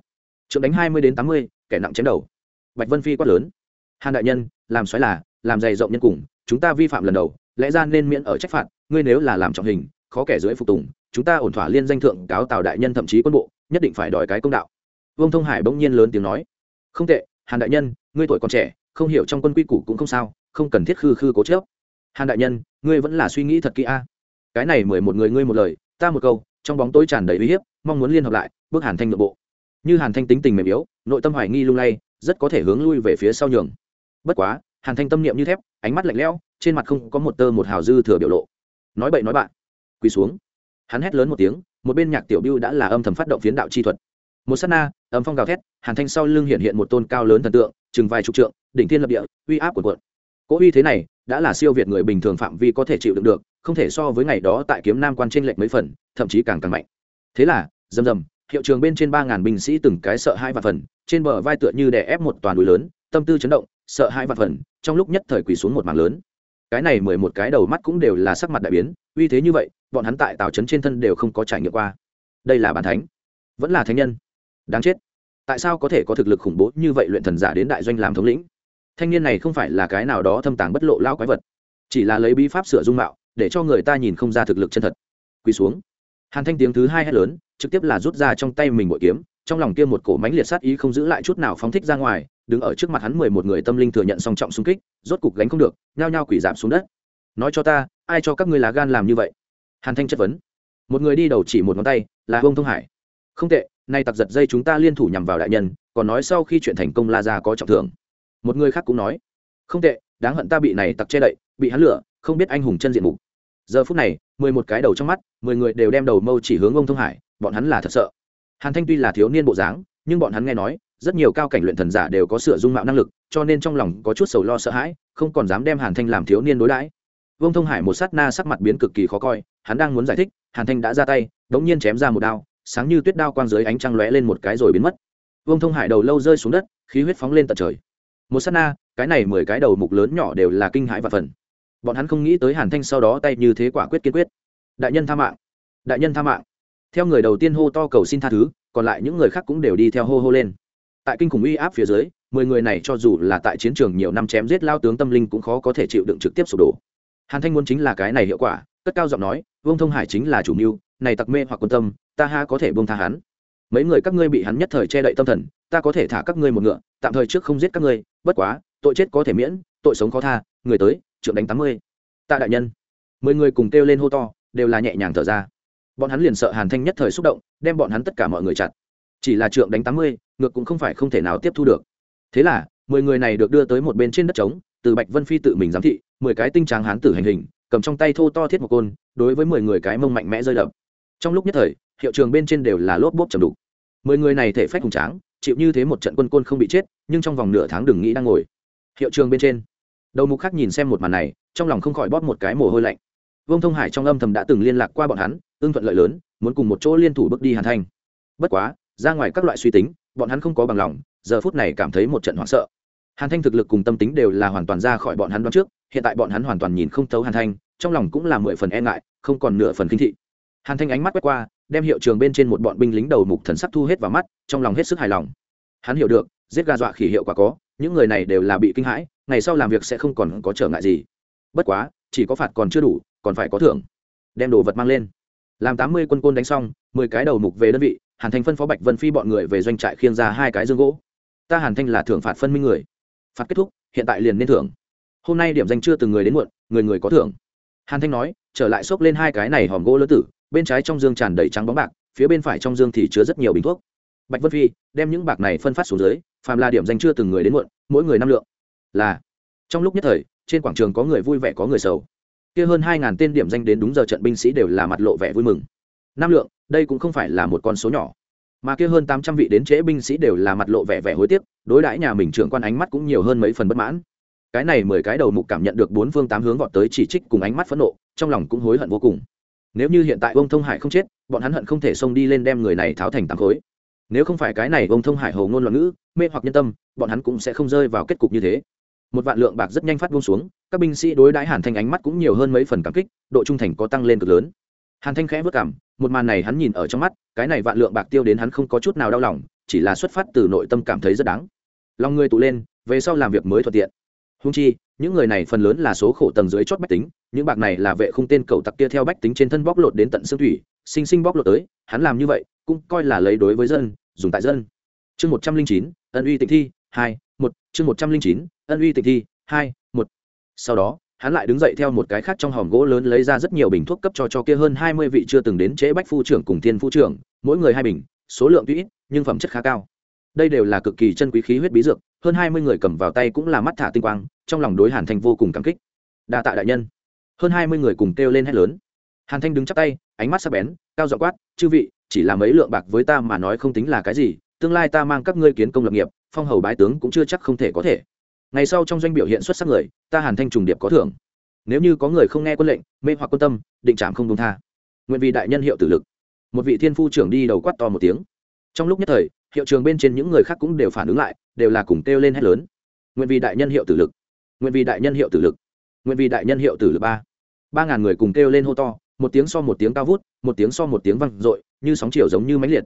Trượng đánh hai mươi đến tám mươi, kẻ nặng chém đầu. Bạch vân phi quát lớn. Hàn đại nhân, làm xoáy là, làm dày rộng nhân cùng, chúng ta vi phạm lần đầu, lẽ ra nên miễn ở trách phạt, ngươi nếu là làm trọng hình, khó kẻ dưới phục tùng, chúng ta ổn thỏa liên danh thượng cáo tào đại nhân thậm chí quân bộ, nhất định phải đòi cái công đạo. Vương thông hải bỗng nhiên lớn tiếng nói. Không tệ, hàn đại nhân, ngươi tuổi còn trẻ, không hiểu trong quân quy củ cũng không sao, không cần thiết khư khư cố chớp hàn đại nhân, ngươi vẫn là suy nghĩ thật kỹ a. Cái này mười một người ngươi một lời, ta một câu, trong bóng tối tràn đầy uy hiếp mong muốn liên hợp lại, bước hàn thanh nội bộ. Như hàn thanh tính tình mềm yếu, nội tâm hoài nghi lung lay, rất có thể hướng lui về phía sau nhường. Bất quá, hàn thanh tâm niệm như thép, ánh mắt lạnh lẽo, trên mặt không có một tơ một hào dư thừa biểu lộ. Nói bậy nói bạn. Quỳ xuống. Hắn hét lớn một tiếng, một bên nhạc tiểu biêu đã là âm thầm phát động phiến đạo chi thuật. Một s á t na ấm phong gào thét, hàn thanh sau lưng hiện hiện một tôn cao lớn thần tượng, chừng vài chục trượng, đỉnh thiên lập địa, uy áp của quận cỗ uy thế này, đã là siêu việt người bình thường phạm vi có thể chịu đựng được, không thể so với ngày đó tại kiếm nam quan trên lệch mấy phần, thậm chí càng càng mạnh. Thế là rầm rầm, hiệu trường bên trên ba ngàn binh sĩ từng cái sợ hai vạn phần, trên bờ vai tựa như đè ép một toàn núi lớn, tâm tư chấn động, sợ hai vạn phần, trong lúc nhất thời quỳ xuống một mảng lớn. Cái này mười một cái đầu mắt cũng đều là sắc mặt đại biến, uy thế như vậy, bọn hắn tại tào trấn trên thân đều không có trải nghiệm qua. Đây là bản thánh, vẫn là thánh nhân. Đáng chết. Tại sao có thể có thực lực khủng bố như vậy luyện thần giả đến đại doanh làm thống lĩnh? Thanh niên này không phải là cái nào đó thâm tàng bất lộ lao quái vật, chỉ là lấy bí pháp sửa dung mạo, để cho người ta nhìn không ra thực lực chân thật. Quỳ xuống hàn thanh tiếng thứ hai hét lớn, trực tiếp là rút ra trong tay mình bội kiếm, trong lòng kia một cổ mánh liệt sát ý không giữ lại chút nào phóng thích ra ngoài, đứng ở trước mặt hắn mười một người tâm linh thừa nhận song trọng xung kích, rốt cục gánh không được, nhao nhao quỷ giảm xuống đất. Nói cho ta, ai cho các ngươi lá gan làm như vậy? Hàn thanh chất vấn. Một người đi đầu chỉ một ngón tay, là ông thông hải. Không tệ, nay tặc giật dây chúng ta liên thủ nhằm vào đại nhân, còn nói sau khi chuyện thành công la ra có trọng thưởng. Một người khác cũng nói. Không tệ, đáng hận ta bị này tặc che đậy, bị hắn lửa, không biết anh hùng chân diện mục giờ phút này, mười một cái đầu trong mắt, mười người đều đem đầu mâu chỉ hướng ông thông hải, bọn hắn là thật sợ. Hàn thanh tuy là thiếu niên bộ dáng, nhưng bọn hắn nghe nói, rất nhiều cao cảnh luyện thần giả đều có sửa dung mạo năng lực, cho nên trong lòng có chút sầu lo sợ hãi, không còn dám đem hàn thanh làm thiếu niên đối đãi. Vương thông hải một sát na sắc mặt biến cực kỳ khó coi, hắn đang muốn giải thích, hàn thanh đã ra tay đ ố n g nhiên chém ra một đao, sáng như tuyết đao quang dưới ánh trăng lóe lên một cái rồi biến mất. Vương thông hải đầu lâu rơi xuống đất, khí huyết phóng lên tận trời. Một sát na, cái này mười cái đầu mục lớn nhỏ đều là kinh hãi và phần bọn hắn không nghĩ tới hàn thanh sau đó tay như thế quả quyết kiên quyết. Đại nhân tha mạng, đại nhân tha mạng. Theo người đầu tiên hô to cầu xin tha thứ, còn lại những người khác cũng đều đi theo hô hô lên. Tại kinh khủng uy áp phía dưới, mười người này cho dù là tại chiến trường nhiều năm chém giết lao tướng tâm linh cũng khó có thể chịu đựng trực tiếp sụp đổ. Hàn thanh muốn chính là cái này hiệu quả, cất cao giọng nói, vương thông hải chính là chủ mưu, này tặc mê hoặc quân tâm, ta ha có thể buông tha hắn. Mấy người các ngươi bị hắn nhất thời che đậy tâm thần, ta có thể thả các ngươi một ngựa, tạm thời trước không giết các ngươi, bất quá, tội chết có thể miễn, tội sống khó tha, người tới trượng đánh tám mươi. Tạ đại nhân. Mười người cùng kêu lên hô to, đều là nhẹ nhàng thở ra. Bọn hắn liền sợ hàn thanh nhất thời xúc động, đem bọn hắn tất cả mọi người chặt. Chỉ là trượng đánh tám mươi, ngược cũng không phải không thể nào tiếp thu được. Thế là, mười người này được đưa tới một bên trên đất trống, từ bạch vân phi tự mình giám thị, mười cái tinh tráng hán tử hành hình, cầm trong tay thô to thiết một côn, đối với mười người cái mông mạnh mẽ rơi đập. Trong lúc nhất thời, hiệu trường bên trên đều là lốp bốp chầm đục. Mười người này thể phách hùng tráng, chịu như thế một trận quân côn không bị chết, nhưng trong vòng nửa tháng đừng nghĩ đang ngồi. Hiệu trường bên trên đầu mục khác nhìn xem một màn này, trong lòng không khỏi bóp một cái mồ hôi lạnh. Vương thông hải trong âm thầm đã từng liên lạc qua bọn hắn, ưng thuận lợi lớn, muốn cùng một chỗ liên thủ bước đi hàn thanh bất quá, ra ngoài các loại suy tính, bọn hắn không có bằng lòng, giờ phút này cảm thấy một trận hoảng sợ. Hàn thanh thực lực cùng tâm tính đều là hoàn toàn ra khỏi bọn hắn đoán trước, hiện tại bọn hắn hoàn toàn nhìn không thấu hàn thanh, trong lòng cũng là mười phần e ngại, không còn nửa phần kinh thị. Hàn thanh ánh mắt quét qua, đem hiệu trường bên trên một bọn binh lính đầu mục thần sắc thu hết vào mắt, trong lòng hết sức hài lòng. Hắn hiểu được, giết gà dọa khỉ hiệu quả có, những người này đều là bị kinh hãi ngày sau làm việc sẽ không còn có trở ngại gì. Bất quá, chỉ có phạt còn chưa đủ, còn phải có thưởng. Đem đồ vật mang lên. Làm tám mươi quân côn đánh xong, mười cái đầu mục về đơn vị, hàn thanh phân phó bạch vân phi bọn người về doanh trại khiêng ra hai cái dương gỗ. Ta hàn thanh là thưởng phạt phân minh người. Phạt kết thúc, hiện tại liền nên thưởng. Hôm nay điểm danh chưa từng người đến muộn, người người có thưởng. Hàn thanh nói, trở lại xốc lên hai cái này hòm gỗ lớn tử, bên trái trong dương tràn đầy trắng bóng bạc, phía bên phải trong dương thì chứa rất nhiều bình thuốc. Bạch vân phi, đem những bạc này phân phát xuống dưới, phàm là điểm danh chưa từng người đến muộn, mỗi người năm lượng là trong lúc nhất thời trên quảng trường có người vui vẻ có người sầu kia hơn hai ngàn tên điểm danh đến đúng giờ trận binh sĩ đều là mặt lộ vẻ vui mừng năm lượng đây cũng không phải là một con số nhỏ mà kia hơn tám trăm vị đến trễ binh sĩ đều là mặt lộ vẻ vẻ hối tiếc đối đãi nhà mình trưởng quan ánh mắt cũng nhiều hơn mấy phần bất mãn cái này mười cái đầu mục cảm nhận được bốn phương tám hướng vọt tới chỉ trích cùng ánh mắt phẫn nộ trong lòng cũng hối hận vô cùng nếu như hiện tại ông thông hải không chết bọn hắn hận không thể xông đi lên đem người này tháo thành tám khối nếu không phải cái này ông thông hải hầu ngôn loạn ngữ mê hoặc nhân tâm bọn hắn cũng sẽ không rơi vào kết cục như thế một vạn lượng bạc rất nhanh phát buông xuống, các binh sĩ đối đãi hàn thanh ánh mắt cũng nhiều hơn mấy phần cảm kích, độ trung thành có tăng lên cực lớn. Hàn thanh khẽ vất cảm, một màn này hắn nhìn ở trong mắt, cái này vạn lượng bạc tiêu đến hắn không có chút nào đau lòng, chỉ là xuất phát từ nội tâm cảm thấy rất đáng. Lòng người tụ lên, về sau làm việc mới thuận tiện. Hung chi, những người này phần lớn là số khổ tầng dưới chót bách tính, những bạc này là vệ khung tên cầu tặc kia theo bách tính trên thân bóc lột đến tận xương thủy, sinh sinh bóc lột tới, hắn làm như vậy, cũng coi là lấy đối với dân, dùng tại dân. Chương một trăm linh chín, ân uy tịnh thi, hai một, chương một trăm linh chín, ân uy tịnh thi, hai, một. Sau đó, hắn lại đứng dậy theo một cái khác trong hòm gỗ lớn lấy ra rất nhiều bình thuốc cấp cho cho kia hơn hai mươi vị chưa từng đến trễ bách phu trưởng cùng thiên phu trưởng, mỗi người hai bình, số lượng tuy ít, nhưng phẩm chất khá cao. Đây đều là cực kỳ chân quý khí huyết bí dược, hơn hai mươi người cầm vào tay cũng là mắt thả tinh quang, trong lòng đối hàn thanh vô cùng cảm kích. Đa tạ đại nhân. Hơn hai mươi người cùng kêu lên hét lớn. Hàn thanh đứng chắp tay, ánh mắt sắc bén, cao dọ quát, chư vị, chỉ là mấy lượng bạc với ta mà nói không tính là cái gì, tương lai ta mang các ngươi kiến công lập nghiệp phong hầu bái tướng cũng chưa chắc không thể có thể. Ngày sau trong doanh biểu hiện xuất sắc người, ta hàn thanh trùng điệp có thưởng. Nếu như có người không nghe quân lệnh, mê hoặc quân tâm, định trảm không đúng tha. Nguyện vì đại nhân hiệu tử lực. Một vị thiên phu trưởng đi đầu quát to một tiếng. Trong lúc nhất thời, hiệu trường bên trên những người khác cũng đều phản ứng lại, đều là cùng kêu lên hét lớn. Nguyện vì đại nhân hiệu tử lực. Nguyện vì đại nhân hiệu tử lực. Nguyện vì đại nhân hiệu tử lực ba. Ba ngàn người cùng kêu lên hô to, một tiếng so một tiếng cao vút, một tiếng so một tiếng văng r ộ i như sóng chiều giống như máy liệt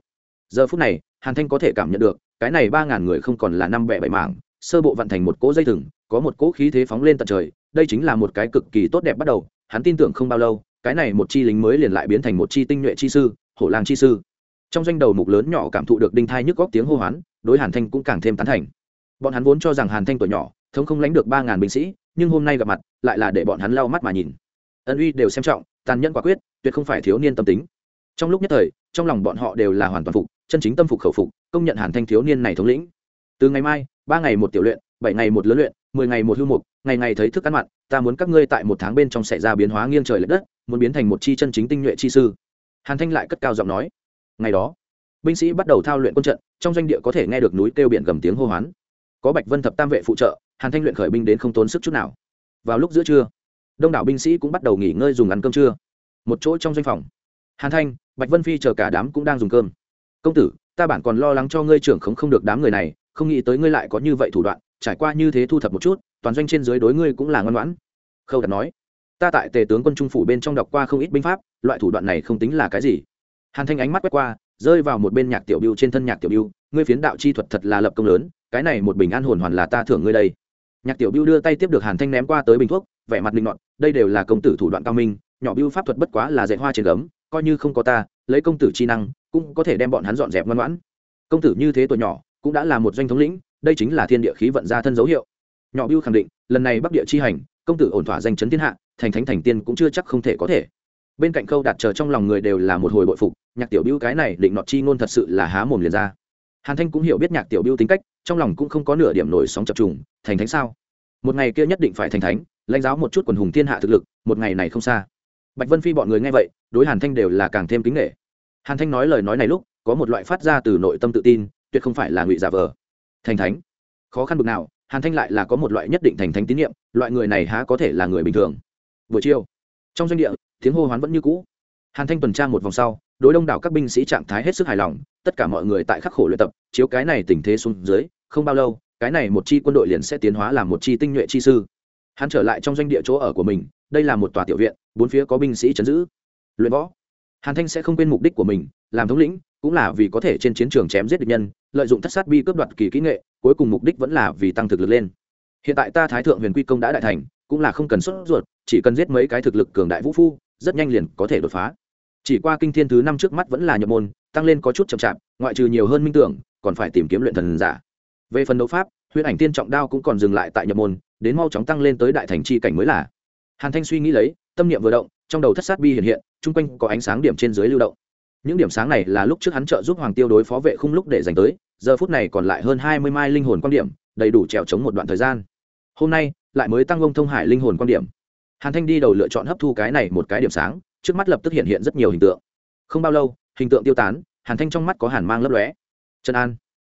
giờ phút này, hàn thanh có thể cảm nhận được, cái này ba ngàn người không còn là năm bẻ bảy mảng, sơ bộ vận thành một cỗ dây thừng, có một cỗ khí thế phóng lên tận trời, đây chính là một cái cực kỳ tốt đẹp bắt đầu, hắn tin tưởng không bao lâu, cái này một chi lính mới liền lại biến thành một chi tinh nhuệ chi sư, hổ lang chi sư. Trong doanh đầu mục lớn nhỏ cảm thụ được đinh thai nhức góc tiếng hô hoán, đối hàn thanh cũng càng thêm tán thành. Bọn hắn vốn cho rằng hàn thanh tuổi nhỏ, thống không lánh được ba ngàn binh sĩ, nhưng hôm nay gặp mặt, lại là để bọn hắn lau mắt mà nhìn. Ân uy đều xem trọng, tàn nhẫn quả quyết, tuyệt không phải thiếu niên tâm tính. Trong lúc nhất thời, trong lòng bọn họ đều là hoàn toàn phục chân chính tâm phục khẩu phục, công nhận hàn thanh thiếu niên này thống lĩnh. Từ ngày mai, ba ngày một tiểu luyện, bảy ngày một lớn luyện, mười ngày một hưu mục, ngày ngày thấy thức ăn mặn, ta muốn các ngươi tại một tháng bên trong xảy ra biến hóa nghiêng trời l ệ đất, muốn biến thành một chi chân chính tinh nhuệ chi sư. Hàn thanh lại cất cao giọng nói. Ngày đó, binh sĩ bắt đầu thao luyện quân trận, trong doanh địa có thể nghe được núi kêu biển gầm tiếng hô hoán. Có bạch vân thập tam vệ phụ trợ, hàn thanh luyện khởi binh đến không tốn sức chút nào. Vào lúc giữa trưa, đông đảo binh sĩ cũng bắt đầu nghỉ ngơi dùng ăn cơm trưa. Một chỗ trong doanh phòng, hàn thanh, bạch vân phi chờ cả đám cũng đang dùng cơm công tử, ta bản còn lo lắng cho ngươi trưởng không không được đám người này, không nghĩ tới ngươi lại có như vậy thủ đoạn, trải qua như thế thu thập một chút, toàn doanh trên dưới đối ngươi cũng là ngoan ngoãn. Khâu đạt nói. Ta tại tề tướng quân trung phủ bên trong đọc qua không ít binh pháp, loại thủ đoạn này không tính là cái gì. Hàn thanh ánh mắt quét qua, rơi vào một bên nhạc tiểu biêu trên thân nhạc tiểu biêu ngươi phiến đạo chi thuật thật là lập công lớn, cái này một bình an hồn hoàn là ta thưởng ngươi đây. Nhạc tiểu biêu đưa tay tiếp được hàn thanh ném qua tới bình thuốc, vẻ mặt linh ngọn đây đều là công tử thủ đoạn cao minh, nhỏ biêu pháp thuật bất quá là dạy hoa trên gấm, coi như không có ta, lấy công tử chi năng cũng có thể đem bọn hắn dọn dẹp ngoan ngoãn. Công tử như thế tuổi nhỏ, cũng đã là một doanh thống lĩnh, đây chính là thiên địa khí vận gia thân dấu hiệu. Nhỏ biêu khẳng định, lần này bắc địa chi hành, công tử ổn thỏa danh chấn thiên hạ, thành thánh thành tiên cũng chưa chắc không thể có thể. Bên cạnh câu đặt chờ trong lòng người đều là một hồi bội phục, nhạc tiểu biêu cái này định nọt chi ngôn thật sự là há mồm liền ra. Hàn thanh cũng hiểu biết nhạc tiểu biêu tính cách, trong lòng cũng không có nửa điểm nổi sóng chập trùng, thành thánh sao? Một ngày kia nhất định phải thành thánh, lãnh giáo một chút quần hùng thiên hạ thực lực, một ngày này không xa. Bạch vân phi bọn người nghe vậy, đối hàn thanh đều là càng thêm kính nghệ hàn thanh nói lời nói này lúc, có một loại phát ra từ nội tâm tự tin, tuyệt không phải là ngụy giả vờ. Thành thánh. Khó khăn bực nào, hàn thanh lại là có một loại nhất định thành thánh tín nhiệm loại người này há có thể là người bình thường. Buổi chiều, trong doanh địa, tiếng hô hoán vẫn như cũ. Hàn thanh tuần tra một vòng sau, đối đông đảo các binh sĩ trạng thái hết sức hài lòng, tất cả mọi người tại khắc khổ luyện tập, chiếu cái này tình thế xuống dưới, không bao lâu, cái này một chi quân đội liền sẽ tiến hóa làm một chi tinh nhuệ chi sư. Hắn trở lại trong doanh địa chỗ ở của mình, đây là một tòa tiểu viện, bốn phía có binh sĩ chấn giữ. Luyện võ hàn thanh sẽ không quên mục đích của mình, làm thống lĩnh, cũng là vì có thể trên chiến trường chém giết địch nhân, lợi dụng thất sát bi cướp đoạt kỳ kỹ nghệ, cuối cùng mục đích vẫn là vì tăng thực lực lên. Hiện tại ta thái thượng huyền quy công đã đại thành, cũng là không cần xuất ruột, chỉ cần giết mấy cái thực lực cường đại vũ phu, rất nhanh liền có thể đột phá. Chỉ qua kinh thiên thứ năm trước mắt vẫn là nhập môn, tăng lên có chút chậm chạp, ngoại trừ nhiều hơn minh tưởng, còn phải tìm kiếm luyện thần giả. Về phần đấu pháp huyễn ảnh tiên trọng đao cũng còn dừng lại tại nhập môn, đến mau chóng tăng lên tới đại thành chi cảnh mới là. Hàn thanh suy nghĩ lấy, tâm niệm vừa động, trong đầu thất sát bi hiện hiện chung quanh có ánh sáng điểm trên dưới lưu động. Những điểm sáng này là lúc trước hắn trợ giúp hoàng tiêu đối phó vệ khung lúc để dành tới, giờ phút này còn lại hơn hai mươi mai linh hồn quan điểm, đầy đủ trèo chống một đoạn thời gian. Hôm nay, lại mới tăng ông thông hải linh hồn quan điểm. Hàn thanh đi đầu lựa chọn hấp thu cái này một cái điểm sáng, trước mắt lập tức hiện hiện rất nhiều hình tượng. Không bao lâu, hình tượng tiêu tán, hàn thanh trong mắt có hàn mang lấp lóe. Trần an.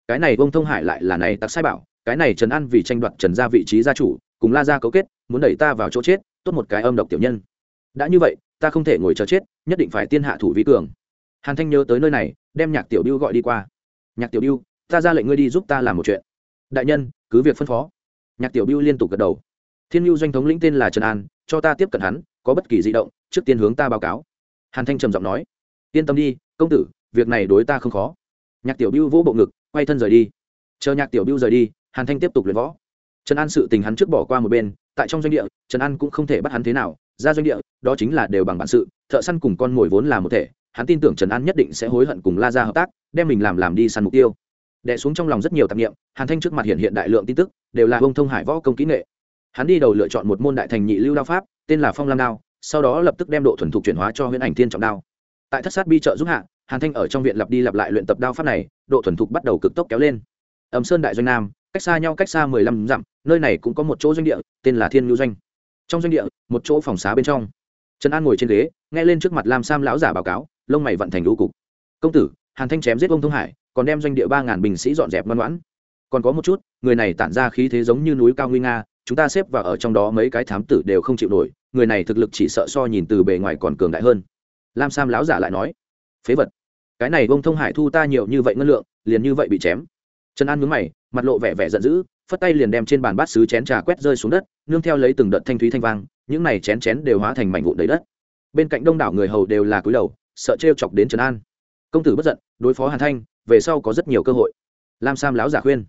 Cái này ông thông hải lại là này tặc sai bảo, cái này trần an vì tranh đoạt trần ra vị trí gia chủ, cùng la ra cấu kết, muốn đẩy ta vào chỗ chết, tốt một cái âm độc tiểu nhân đã như vậy, ta không thể ngồi chờ chết, nhất định phải tiên hạ thủ vi cường. Hàn thanh nhớ tới nơi này, đem nhạc tiểu biêu gọi đi qua. Nhạc tiểu biêu ta ra lệnh ngươi đi giúp ta làm một chuyện. Đại nhân, cứ việc phân phó. Nhạc tiểu biêu liên tục gật đầu. Thiên mưu doanh thống lĩnh tên là trần an, cho ta tiếp cận hắn, có bất kỳ di động, trước tiên hướng ta báo cáo. Hàn thanh trầm giọng nói. Yên tâm đi, công tử, việc này đối ta không khó. Nhạc tiểu biêu vỗ bộ ngực, quay thân rời đi. Chờ nhạc tiểu biêu rời đi, hàn thanh tiếp tục luyện võ. Trần an sự tình hắn trước bỏ qua một bên, tại trong doanh địa, trần an cũng không thể bắt hắn thế nào ra doanh địa, đó chính là đều bằng bản sự, thợ săn cùng con mồi vốn là một thể, hắn tin tưởng trần an nhất định sẽ hối hận cùng la ra hợp tác, đem mình làm làm đi săn mục tiêu. Đẻ xuống trong lòng rất nhiều tạp nghiệm hàn thanh trước mặt hiện hiện đại lượng tin tức, đều là ông thông hải võ công kỹ nghệ. Hắn đi đầu lựa chọn một môn đại thành nhị lưu đao pháp, tên là phong lam đao, sau đó lập tức đem độ thuần thục chuyển hóa cho huyễn ảnh thiên trọng đao. Tại thất sát bi trợ giúp hạ, hàn thanh ở trong viện lặp đi lặp lại luyện tập đao pháp này, độ thuần thục bắt đầu cực tốc kéo lên. Ẩm sơn đại doanh nam, cách xa nhau cách xa mười lăm dặm, nơi này cũng có một chỗ doanh địa, tên là thiên nhu doanh trong doanh địa, một chỗ phòng xá bên trong. Trần an ngồi trên ghế, nghe lên trước mặt lam sam lão giả báo cáo, lông mày vận thành lũ cục. Công tử, hàn thanh chém giết ông thông hải, còn đem doanh địa ba ngàn binh sĩ dọn dẹp ngoan ngoãn. Còn có một chút, người này tản ra khí thế giống như núi cao nguy nga, chúng ta xếp vào ở trong đó mấy cái thám tử đều không chịu nổi, người này thực lực chỉ sợ so nhìn từ bề ngoài còn cường đại hơn. Lam sam lão giả lại nói. Phế vật, cái này ông thông hải thu ta nhiều như vậy ngân lượng, liền như vậy bị chém. Trần an mướn mày, mặt lộ vẻ vẻ giận dữ phất tay liền đem trên bàn bát sứ chén trà quét rơi xuống đất, nương theo lấy từng đợt thanh thúy thanh vang, những này chén chén đều hóa thành mảnh vụn đầy đất. Bên cạnh đông đảo người hầu đều là cúi đầu, sợ trêu chọc đến trần an. Công tử bất giận, đối phó hàn thanh, về sau có rất nhiều cơ hội. Lam sam láo giả khuyên.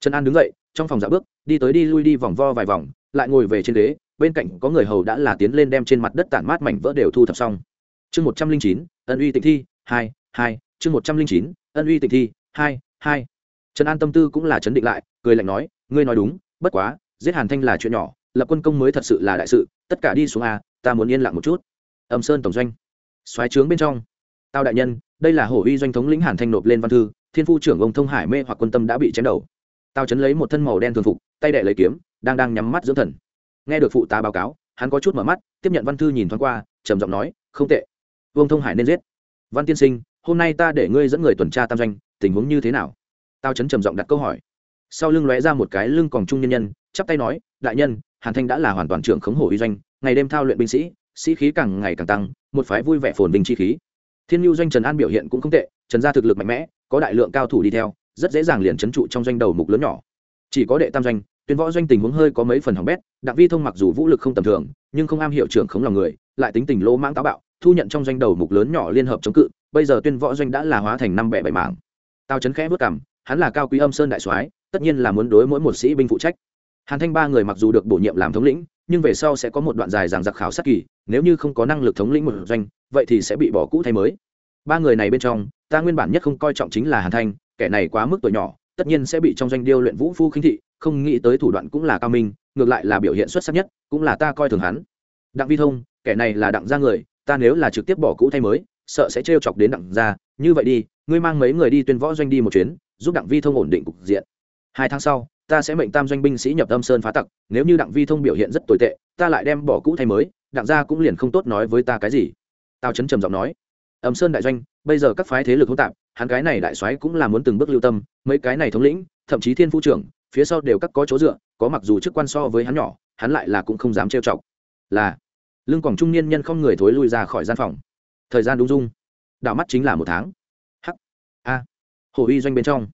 Trần an đứng dậy, trong phòng giả bước, đi tới đi lui đi vòng vo vài vòng, lại ngồi về trên ghế, bên cạnh có người hầu đã là tiến lên đem trên mặt đất tản mát mảnh vỡ đều thu thập xong. Chương một trăm linh chín, ân uy tịnh thi, hai hai, chương một trăm linh chín, ân uy tịnh thi, hai hai. Trần an tâm tư cũng là chấn định lại, cười lạnh nói ngươi nói đúng, bất quá, giết hàn thanh là chuyện nhỏ, lập quân công mới thật sự là đại sự, tất cả đi xuống a, ta muốn yên lặng một chút. Ẩm sơn tổng doanh. Xoáy trướng bên trong. Tao đại nhân, đây là hổ uy doanh thống lĩnh hàn thanh nộp lên văn thư, thiên phu trưởng ông thông hải mê hoặc quân tâm đã bị chém đầu. Tao chấn lấy một thân màu đen thường phục, tay đệ lấy kiếm, đang đang nhắm mắt dưỡng thần. Nghe được phụ tá báo cáo, hắn có chút mở mắt, tiếp nhận văn thư nhìn thoáng qua, trầm giọng nói, không tệ. Vương thông hải nên giết. Văn tiên sinh, hôm nay ta để ngươi dẫn người tuần tra tam doanh, tình huống như thế nào? Tao chấn trầm giọng đặt câu hỏi sau lưng lóe ra một cái lưng còn trung nhân nhân, chắp tay nói, đại nhân, hàn thanh đã là hoàn toàn trưởng khống hổ uy doanh, ngày đêm thao luyện binh sĩ sĩ khí càng ngày càng tăng, một phái vui vẻ phồn vinh chi khí. Thiên nhu doanh trần an biểu hiện cũng không tệ, trần gia thực lực mạnh mẽ, có đại lượng cao thủ đi theo, rất dễ dàng liền trấn trụ trong doanh đầu mục lớn nhỏ. Chỉ có đệ tam doanh, tuyên võ doanh tình huống hơi có mấy phần hỏng bét, đặng vi thông mặc dù vũ lực không tầm thường, nhưng không am hiểu trưởng khống lòng người, lại tính tình lỗ mãng táo bạo, thu nhận trong doanh đầu mục lớn nhỏ liên hợp chống cự, bây giờ tuyên võ doanh đã là hóa thành năm bẻ bảy mảng. Tao chấn khẽ vất cảm hắn là cao quý âm sơn đại soái tất nhiên là muốn đối mỗi một sĩ binh phụ trách. Hàn thanh ba người mặc dù được bổ nhiệm làm thống lĩnh, nhưng về sau sẽ có một đoạn dài giảng giặc khảo sát kỳ, nếu như không có năng lực thống lĩnh một doanh, vậy thì sẽ bị bỏ cũ thay mới. Ba người này bên trong, ta nguyên bản nhất không coi trọng chính là hàn thanh, kẻ này quá mức tuổi nhỏ, tất nhiên sẽ bị trong doanh điêu luyện vũ phu khinh thị, không nghĩ tới thủ đoạn cũng là cao minh, ngược lại là biểu hiện xuất sắc nhất, cũng là ta coi thường hắn. Đặng vi thông, kẻ này là đặng gia người, ta nếu là trực tiếp bỏ cũ thay mới, sợ sẽ trêu chọc đến đặng gia, như vậy đi, ngươi mang mấy người đi tuyên võ doanh đi một chuyến, giúp đặng vi thông ổn định cục diện hai tháng sau, ta sẽ mệnh tam doanh binh sĩ nhập âm sơn phá tặc, nếu như đặng vi thông biểu hiện rất tồi tệ, ta lại đem bỏ cũ thay mới, đặng gia cũng liền không tốt nói với ta cái gì. Tao chấn trầm giọng nói, âm sơn đại doanh, bây giờ các phái thế lực hỗn tạp, hắn cái này đại soái cũng là muốn từng bước lưu tâm, mấy cái này thống lĩnh, thậm chí thiên phu trưởng, phía sau đều các có chỗ dựa, có mặc dù chức quan so với hắn nhỏ, hắn lại là cũng không dám trêu chọc. Là. Lương Quảng trung niên nhân không người thối lui ra khỏi gian phòng. Thời gian đúng dung đảo mắt chính là một tháng. Hắc. A. Hồ uy doanh bên trong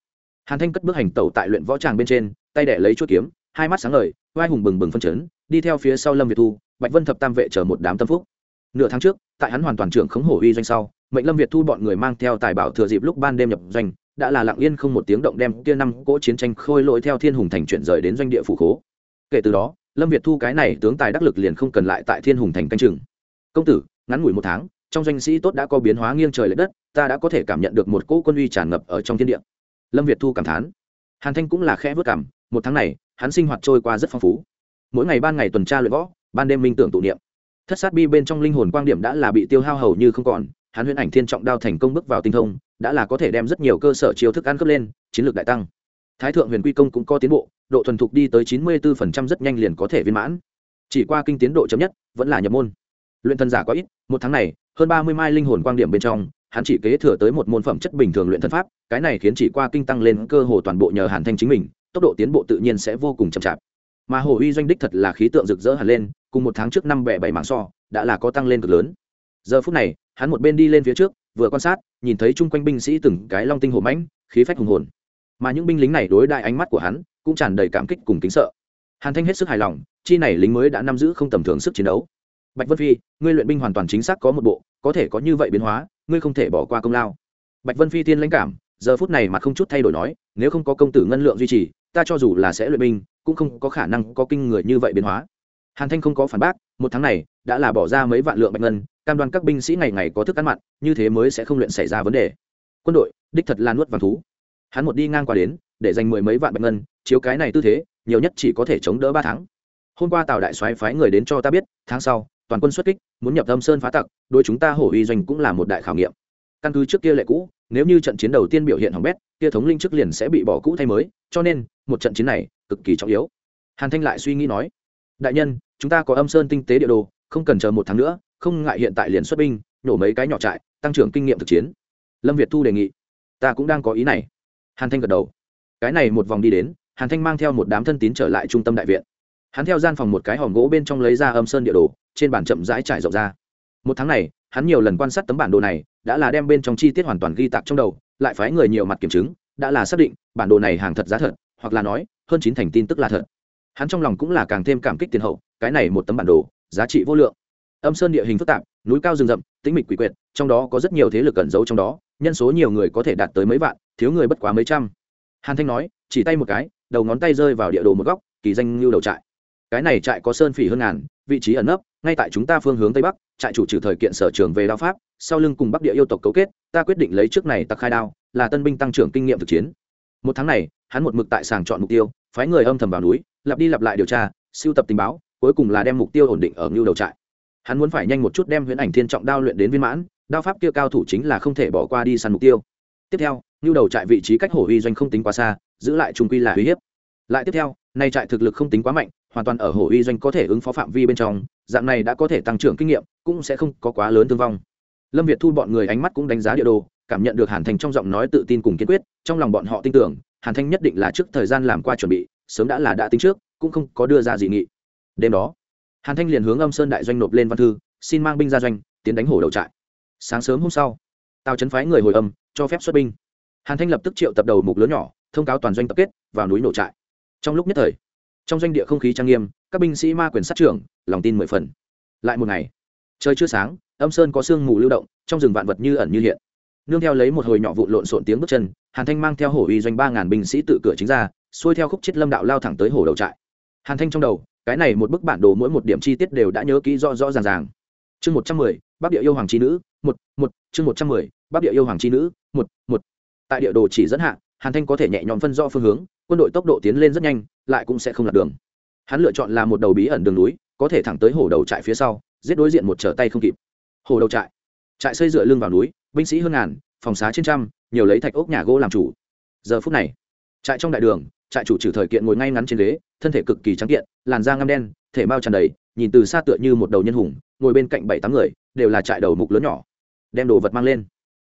hàn thanh cất bước hành tẩu tại luyện võ tràng bên trên, tay đẻ lấy chuỗi kiếm, hai mắt sáng ngời vai hùng bừng bừng phân chấn, đi theo phía sau lâm việt thu, bạch vân thập tam vệ chờ một đám tâm phúc. Nửa tháng trước, tại hắn hoàn toàn trưởng khống hổ uy doanh sau, mệnh lâm việt thu bọn người mang theo tài bảo thừa dịp lúc ban đêm nhập doanh, đã là lặng yên không một tiếng động đem kia năm cỗ chiến tranh khôi lỗi theo thiên hùng thành chuyển rời đến doanh địa phủ khố. Kể từ đó, lâm việt thu cái này tướng tài đắc lực liền không cần lại tại thiên hùng thành canh chừng. Công tử, ngắn ngủi một tháng, trong doanh sĩ tốt đã có biến hóa nghiêng trời l ệ đất, ta đã có thể cảm nhận được một cỗ quân uy tràn ngập ở trong thiên địa lâm việt thu cảm thán. Hàn thanh cũng là khẽ vớt cảm, một tháng này, hắn sinh hoạt trôi qua rất phong phú. Mỗi ngày ban ngày tuần tra luyện võ, ban đêm minh tưởng tụ niệm. Thất sát bi bên trong linh hồn quan điểm đã là bị tiêu hao hầu như không còn, hắn huyễn ảnh thiên trọng đao thành công bước vào tinh thông, đã là có thể đem rất nhiều cơ sở chiêu thức ăn cấp lên, chiến lược đại tăng. Thái thượng huyền quy công cũng có tiến bộ, độ thuần thục đi tới chín mươi 94% rất nhanh liền có thể viên mãn. Chỉ qua kinh tiến độ chấm nhất, vẫn là nhập môn. Luyện thần giả có ít, một tháng này, hơn ba mươi mai linh hồn quan điểm bên trong hắn chỉ kế thừa tới một môn phẩm chất bình thường luyện thân pháp, cái này khiến chỉ qua kinh tăng lên cơ hồ toàn bộ nhờ hàn thanh chính mình, tốc độ tiến bộ tự nhiên sẽ vô cùng chậm chạp. Mà hồ uy doanh đích thật là khí tượng rực rỡ hẳn lên, cùng một tháng trước năm bẻ bảy mảng so, đã là có tăng lên cực lớn. Giờ phút này, hắn một bên đi lên phía trước, vừa quan sát, nhìn thấy chung quanh binh sĩ từng cái long tinh hổ mãnh, khí phách hùng hồn. Mà những binh lính này đối đại ánh mắt của hắn, cũng tràn đầy cảm kích cùng kính sợ. Hàn thanh hết sức hài lòng, chi này lính mới đã nắm giữ không tầm thường sức chiến đấu. Bạch vân phi, ngươi luyện binh hoàn toàn chính xác có một bộ, có thể có như vậy biến hóa ngươi không thể bỏ qua công lao. Bạch vân phi tiên lãnh cảm, giờ phút này mà không chút thay đổi nói, nếu không có công tử ngân lượng duy trì, ta cho dù là sẽ luyện binh, cũng không có khả năng có kinh người như vậy biến hóa. Hàn thanh không có phản bác, một tháng này, đã là bỏ ra mấy vạn lượng bạch ngân, cam đoan các binh sĩ ngày ngày có thức ăn mặn, như thế mới sẽ không luyện xảy ra vấn đề. Quân đội, đích thật là nuốt vàng thú. Hắn một đi ngang qua đến, để dành mười mấy vạn bạch ngân, chiếu cái này tư thế, nhiều nhất chỉ có thể chống đỡ ba tháng. Hôm qua tào đại soái phái người đến cho ta biết, tháng sau toàn quân xuất kích, muốn nhập âm sơn phá tặc đôi chúng ta hổ uy doanh cũng là một đại khảo nghiệm. Căn cứ trước kia lệ cũ, nếu như trận chiến đầu tiên biểu hiện hỏng bét, kia thống linh trước liền sẽ bị bỏ cũ thay mới, cho nên, một trận chiến này cực kỳ trọng yếu. Hàn thanh lại suy nghĩ nói, đại nhân, chúng ta có âm sơn tinh tế địa đồ, không cần chờ một tháng nữa, không ngại hiện tại liền xuất binh nhổ mấy cái nhỏ trại, tăng trưởng kinh nghiệm thực chiến. Lâm việt thu đề nghị, ta cũng đang có ý này. Hàn thanh gật đầu, cái này một vòng đi đến, hàn thanh mang theo một đám thân tín trở lại trung tâm đại viện. Hắn theo gian phòng một cái hòm gỗ bên trong lấy ra âm sơn địa đồ trên bản chậm rãi trải rộng ra. Một tháng này, hắn nhiều lần quan sát tấm bản đồ này, đã là đem bên trong chi tiết hoàn toàn ghi tạc trong đầu, lại phái người nhiều mặt kiểm chứng, đã là xác định, bản đồ này hàng thật giá thật, hoặc là nói, hơn chín thành tin tức là thật. Hắn trong lòng cũng là càng thêm cảm kích tiền hậu, cái này một tấm bản đồ, giá trị vô lượng. Âm sơn địa hình phức tạp, núi cao rừng rậm, tĩnh mịch quỷ quyệt, trong đó có rất nhiều thế lực cẩn giấu trong đó, nhân số nhiều người có thể đạt tới mấy vạn, thiếu người bất quá mấy trăm. Hàn thanh nói, chỉ tay một cái, đầu ngón tay rơi vào địa đồ một góc, kỳ danh lưu đầu trại. Cái này trại có sơn phỉ hơn ngàn, vị trí ẩn nấp ngay tại chúng ta phương hướng tây bắc, trại chủ trừ thời kiện sở trường về đao pháp, sau lưng cùng bắc địa yêu tộc cấu kết, ta quyết định lấy trước này tặc khai đao, là tân binh tăng trưởng kinh nghiệm thực chiến. Một tháng này, hắn một mực tại sàng chọn mục tiêu, phái người âm thầm vào núi, lặp đi lặp lại điều tra siêu tập tình báo, cuối cùng là đem mục tiêu ổn định ở ngưu đầu trại. Hắn muốn phải nhanh một chút đem huyễn ảnh thiên trọng đao luyện đến viên mãn, đao pháp kia cao thủ chính là không thể bỏ qua đi săn mục tiêu. Tiếp theo, ngưu đầu trại vị trí cách hổ uy doanh không tính quá xa, giữ lại trung quy là uy hiếp. Lại tiếp theo, nay trại thực lực không tính quá mạnh hoàn toàn ở hồ uy doanh có thể ứng phó phạm vi bên trong, dạng này đã có thể tăng trưởng kinh nghiệm, cũng sẽ không có quá lớn thương vong. Lâm việt thu bọn người ánh mắt cũng đánh giá địa đồ, cảm nhận được hàn thành trong giọng nói tự tin cùng kiên quyết, trong lòng bọn họ tin tưởng, hàn thanh nhất định là trước thời gian làm qua chuẩn bị, sớm đã là đã tính trước, cũng không có đưa ra dị nghị. Đêm đó, hàn thanh liền hướng âm sơn đại doanh nộp lên văn thư, xin mang binh ra doanh, tiến đánh hổ đầu trại. Sáng sớm hôm sau, tào trấn phái người hồi âm, cho phép xuất binh. Hàn thanh lập tức triệu tập đầu mục lớn nhỏ, thông cáo toàn doanh tập kết, vào núi nổ trại. Trong lúc nhất thời trong doanh địa không khí trang nghiêm, các binh sĩ ma quyền sát trưởng, lòng tin mười phần. Lại một ngày, trời chưa sáng, âm sơn có sương mù lưu động, trong rừng vạn vật như ẩn như hiện. Nương theo lấy một hồi nhỏ vụ lộn xộn tiếng bước chân, hàn thanh mang theo hổ uy doanh ba ngàn binh sĩ tự cửa chính ra, xuôi theo khúc chết lâm đạo lao thẳng tới hồ đầu trại. Hàn thanh trong đầu, cái này một bức bản đồ mỗi một điểm chi tiết đều đã nhớ kỹ rõ rõ ràng ràng. Chương một trăm mười, bắc địa yêu hoàng c nữ, một một, chương một trăm mười, bắc địa yêu hoàng c nữ, một một. Tại địa đồ chỉ dẫn hạ, hàn thanh có thể nhẹ nhõm phân rõ phương hướng, quân đội tốc độ tiến lên rất nhanh lại cũng sẽ không lạc đường. Hắn lựa chọn là một đầu bí ẩn đường núi, có thể thẳng tới hổ đầu trại phía sau, giết đối diện một trở tay không kịp. Hồ đầu trại. Trại xây dựa lưng vào núi, binh sĩ hơn ngàn, phòng xá trên trăm, nhiều lấy thạch ốc nhà gỗ làm chủ. Giờ phút này, trại trong đại đường, trại chủ trừ thời kiện ngồi ngay ngắn trên ghế, thân thể cực kỳ trắng kiện, làn da ngăm đen, thể mao tràn đầy, nhìn từ xa tựa như một đầu nhân hùng, ngồi bên cạnh bảy tám người, đều là trại đầu mục lớn nhỏ. Đem đồ vật mang lên.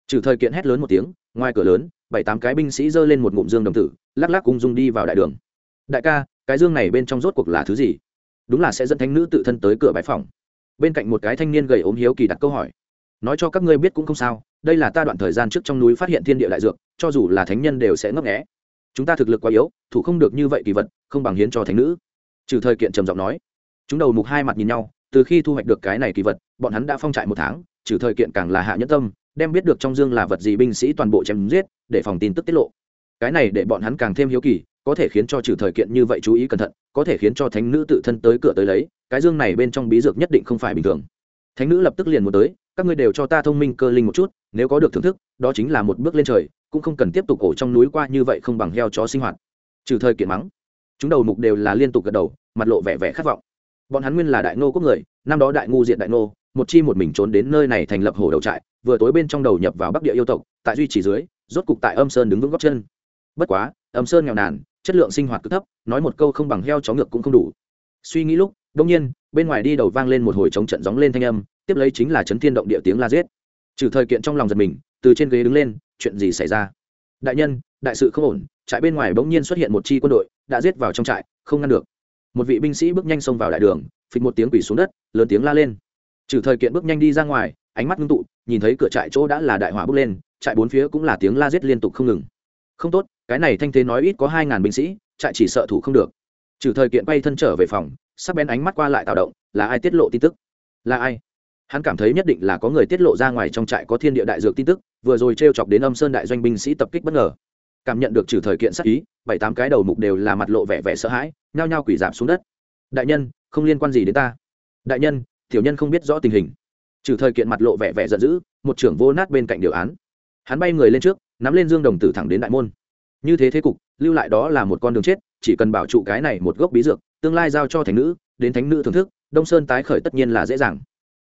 Trừ thời kiện hét lớn một tiếng, ngoài cửa lớn, bảy tám cái binh sĩ giơ lên một ngụm dương đồng tử, lắc lắc ung dung đi vào đại đường đại ca, cái dương này bên trong rốt cuộc là thứ gì? Đúng là sẽ dẫn thánh nữ tự thân tới cửa bãi phòng bên cạnh một cái thanh niên gầy ốm hiếu kỳ đặt câu hỏi. Nói cho các ngươi biết cũng không sao, đây là ta đoạn thời gian trước trong núi phát hiện thiên địa đại dược, cho dù là thánh nhân đều sẽ ngấp nghẽ chúng ta thực lực quá yếu, thủ không được như vậy kỳ vật, không bằng hiến cho thánh nữ. Trừ thời kiện trầm giọng nói. Chúng đầu mục hai mặt nhìn nhau, từ khi thu hoạch được cái này kỳ vật, bọn hắn đã phong trại một tháng, trừ thời kiện càng là hạ nhất tâm, đem biết được trong dương là vật gì binh sĩ toàn bộ chém giết, để phòng tin tức tiết lộ. Cái này để bọn hắn càng thêm hiếu kỳ có thể khiến cho trừ thời kiện như vậy chú ý cẩn thận, có thể khiến cho thánh nữ tự thân tới cửa tới lấy, cái dương này bên trong bí dược nhất định không phải bình thường. Thánh nữ lập tức liền muốn tới, các ngươi đều cho ta thông minh cơ linh một chút, nếu có được thưởng thức, đó chính là một bước lên trời, cũng không cần tiếp tục ổ trong núi qua như vậy không bằng heo chó sinh hoạt. Trừ thời kiện mắng. Chúng đầu mục đều là liên tục gật đầu, mặt lộ vẻ vẻ khát vọng. Bọn hắn nguyên là đại nô quốc người, năm đó đại ngu diện đại nô một chi một mình trốn đến nơi này thành lập hồ đầu trại, vừa tối bên trong đầu nhập vào bắc địa yêu tộc, tại duy trì dưới, rốt cục tại âm sơn đứng vững góc chân. Bất quá, âm sơn nghèo nàn chất lượng sinh hoạt cực thấp, nói một câu không bằng heo chó ngược cũng không đủ. Suy nghĩ lúc đông nhiên, bên ngoài đi đầu vang lên một hồi trống trận gióng lên thanh âm, tiếp lấy chính là chấn thiên động địa tiếng la giết. Trừ thời kiện trong lòng giật mình, từ trên ghế đứng lên, chuyện gì xảy ra? Đại nhân, đại sự không ổn, trại bên ngoài bỗng nhiên xuất hiện một chi quân đội, đã giết vào trong trại, không ngăn được. Một vị binh sĩ bước nhanh xông vào đại đường, phịch một tiếng quỷ xuống đất, lớn tiếng la lên. Trừ thời kiện bước nhanh đi ra ngoài, ánh mắt ngưng tụ, nhìn thấy cửa trại chỗ đã là đại hỏa bước lên, trại bốn phía cũng là tiếng la giết liên tục không ngừng. Không tốt cái này thanh thế nói ít có hai ngàn binh sĩ, trại chỉ sợ thủ không được. Trừ thời kiện bay thân trở về phòng, sắc bén ánh mắt qua lại tạo động, là ai tiết lộ tin tức? Là ai? Hắn cảm thấy nhất định là có người tiết lộ ra ngoài trong trại có thiên địa đại dược tin tức, vừa rồi t r e o chọc đến âm sơn đại doanh binh sĩ tập kích bất ngờ. Cảm nhận được trừ thời kiện sắc ý, bảy tám cái đầu mục đều là mặt lộ vẻ vẻ sợ hãi, nhao nhao quỷ giảm xuống đất. Đại nhân, không liên quan gì đến ta. Đại nhân, tiểu nhân không biết rõ tình hình. Trừ thời kiện mặt lộ vẻ vẻ giận dữ, một trưởng vô nát bên cạnh điều án. Hắn bay người lên trước, nắm lên dương đồng tử thẳng đến đại môn như thế thế cục, lưu lại đó là một con đường chết, chỉ cần bảo trụ cái này một gốc bí dược, tương lai giao cho thánh nữ, đến thánh nữ thưởng thức, đông sơn tái khởi tất nhiên là dễ dàng.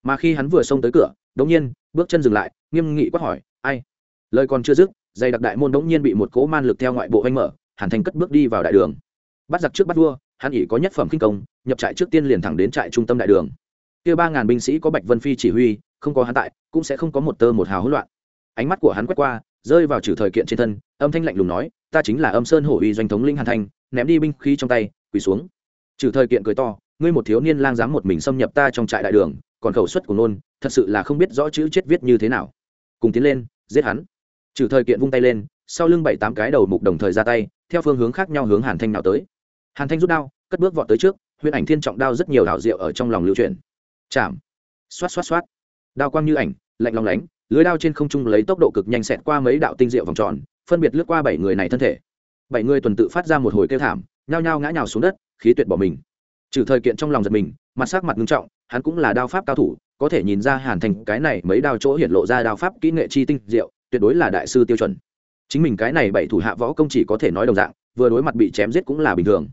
Mà khi hắn vừa xông tới cửa, đống nhiên, bước chân dừng lại, nghiêm nghị quát hỏi, ai? Lời còn chưa dứt, dây đặc đại môn đống nhiên bị một cỗ man lực theo ngoại bộ anh mở, hàn thành cất bước đi vào đại đường. Bắt giặc trước bắt vua, hắn ỉ có nhất phẩm kinh công, nhập trại trước tiên liền thẳng đến trại trung tâm đại đường. Kia ba ngàn binh sĩ có bạch vân phi chỉ huy, không có hắn tại, cũng sẽ không có một tơ một hào hỗn loạn. Ánh mắt của hắn quét qua rơi vào trừ thời kiện trên thân, âm thanh lạnh lùng nói, ta chính là âm sơn hổ uy doanh thống linh hàn thanh, ném đi binh khí trong tay, quỳ xuống. Trừ thời kiện cười to, ngươi một thiếu niên lang dám một mình xâm nhập ta trong trại đại đường, còn khẩu suất của nôn, thật sự là không biết rõ chữ chết viết như thế nào. Cùng tiến lên, giết hắn. Trừ thời kiện vung tay lên, sau lưng bảy tám cái đầu mục đồng thời ra tay, theo phương hướng khác nhau hướng hàn thanh nào tới. Hàn thanh rút đao, cất bước vọt tới trước huyền ảnh thiên trọng đao rất nhiều đảo diệu ở trong lòng lưu truyền chạm. Xoát xoát xoát. Đao quang như ảnh, lạnh lòng lánh lưới đao trên không trung lấy tốc độ cực nhanh xẹt qua mấy đạo tinh diệu vòng tròn, phân biệt lướt qua bảy người này thân thể. Bảy người tuần tự phát ra một hồi kêu thảm, nhao nhao ngã nhào xuống đất, khí tuyệt bỏ mình. Trừ thời kiện trong lòng giật mình, mặt sắc mặt ngưng trọng, hắn cũng là đao pháp cao thủ, có thể nhìn ra hàn thành cái này mấy đao chỗ hiện lộ ra đao pháp kỹ nghệ chi tinh diệu, tuyệt đối là đại sư tiêu chuẩn. Chính mình cái này bảy thủ hạ võ công chỉ có thể nói đồng dạng, vừa đối mặt bị chém giết cũng là bình thường.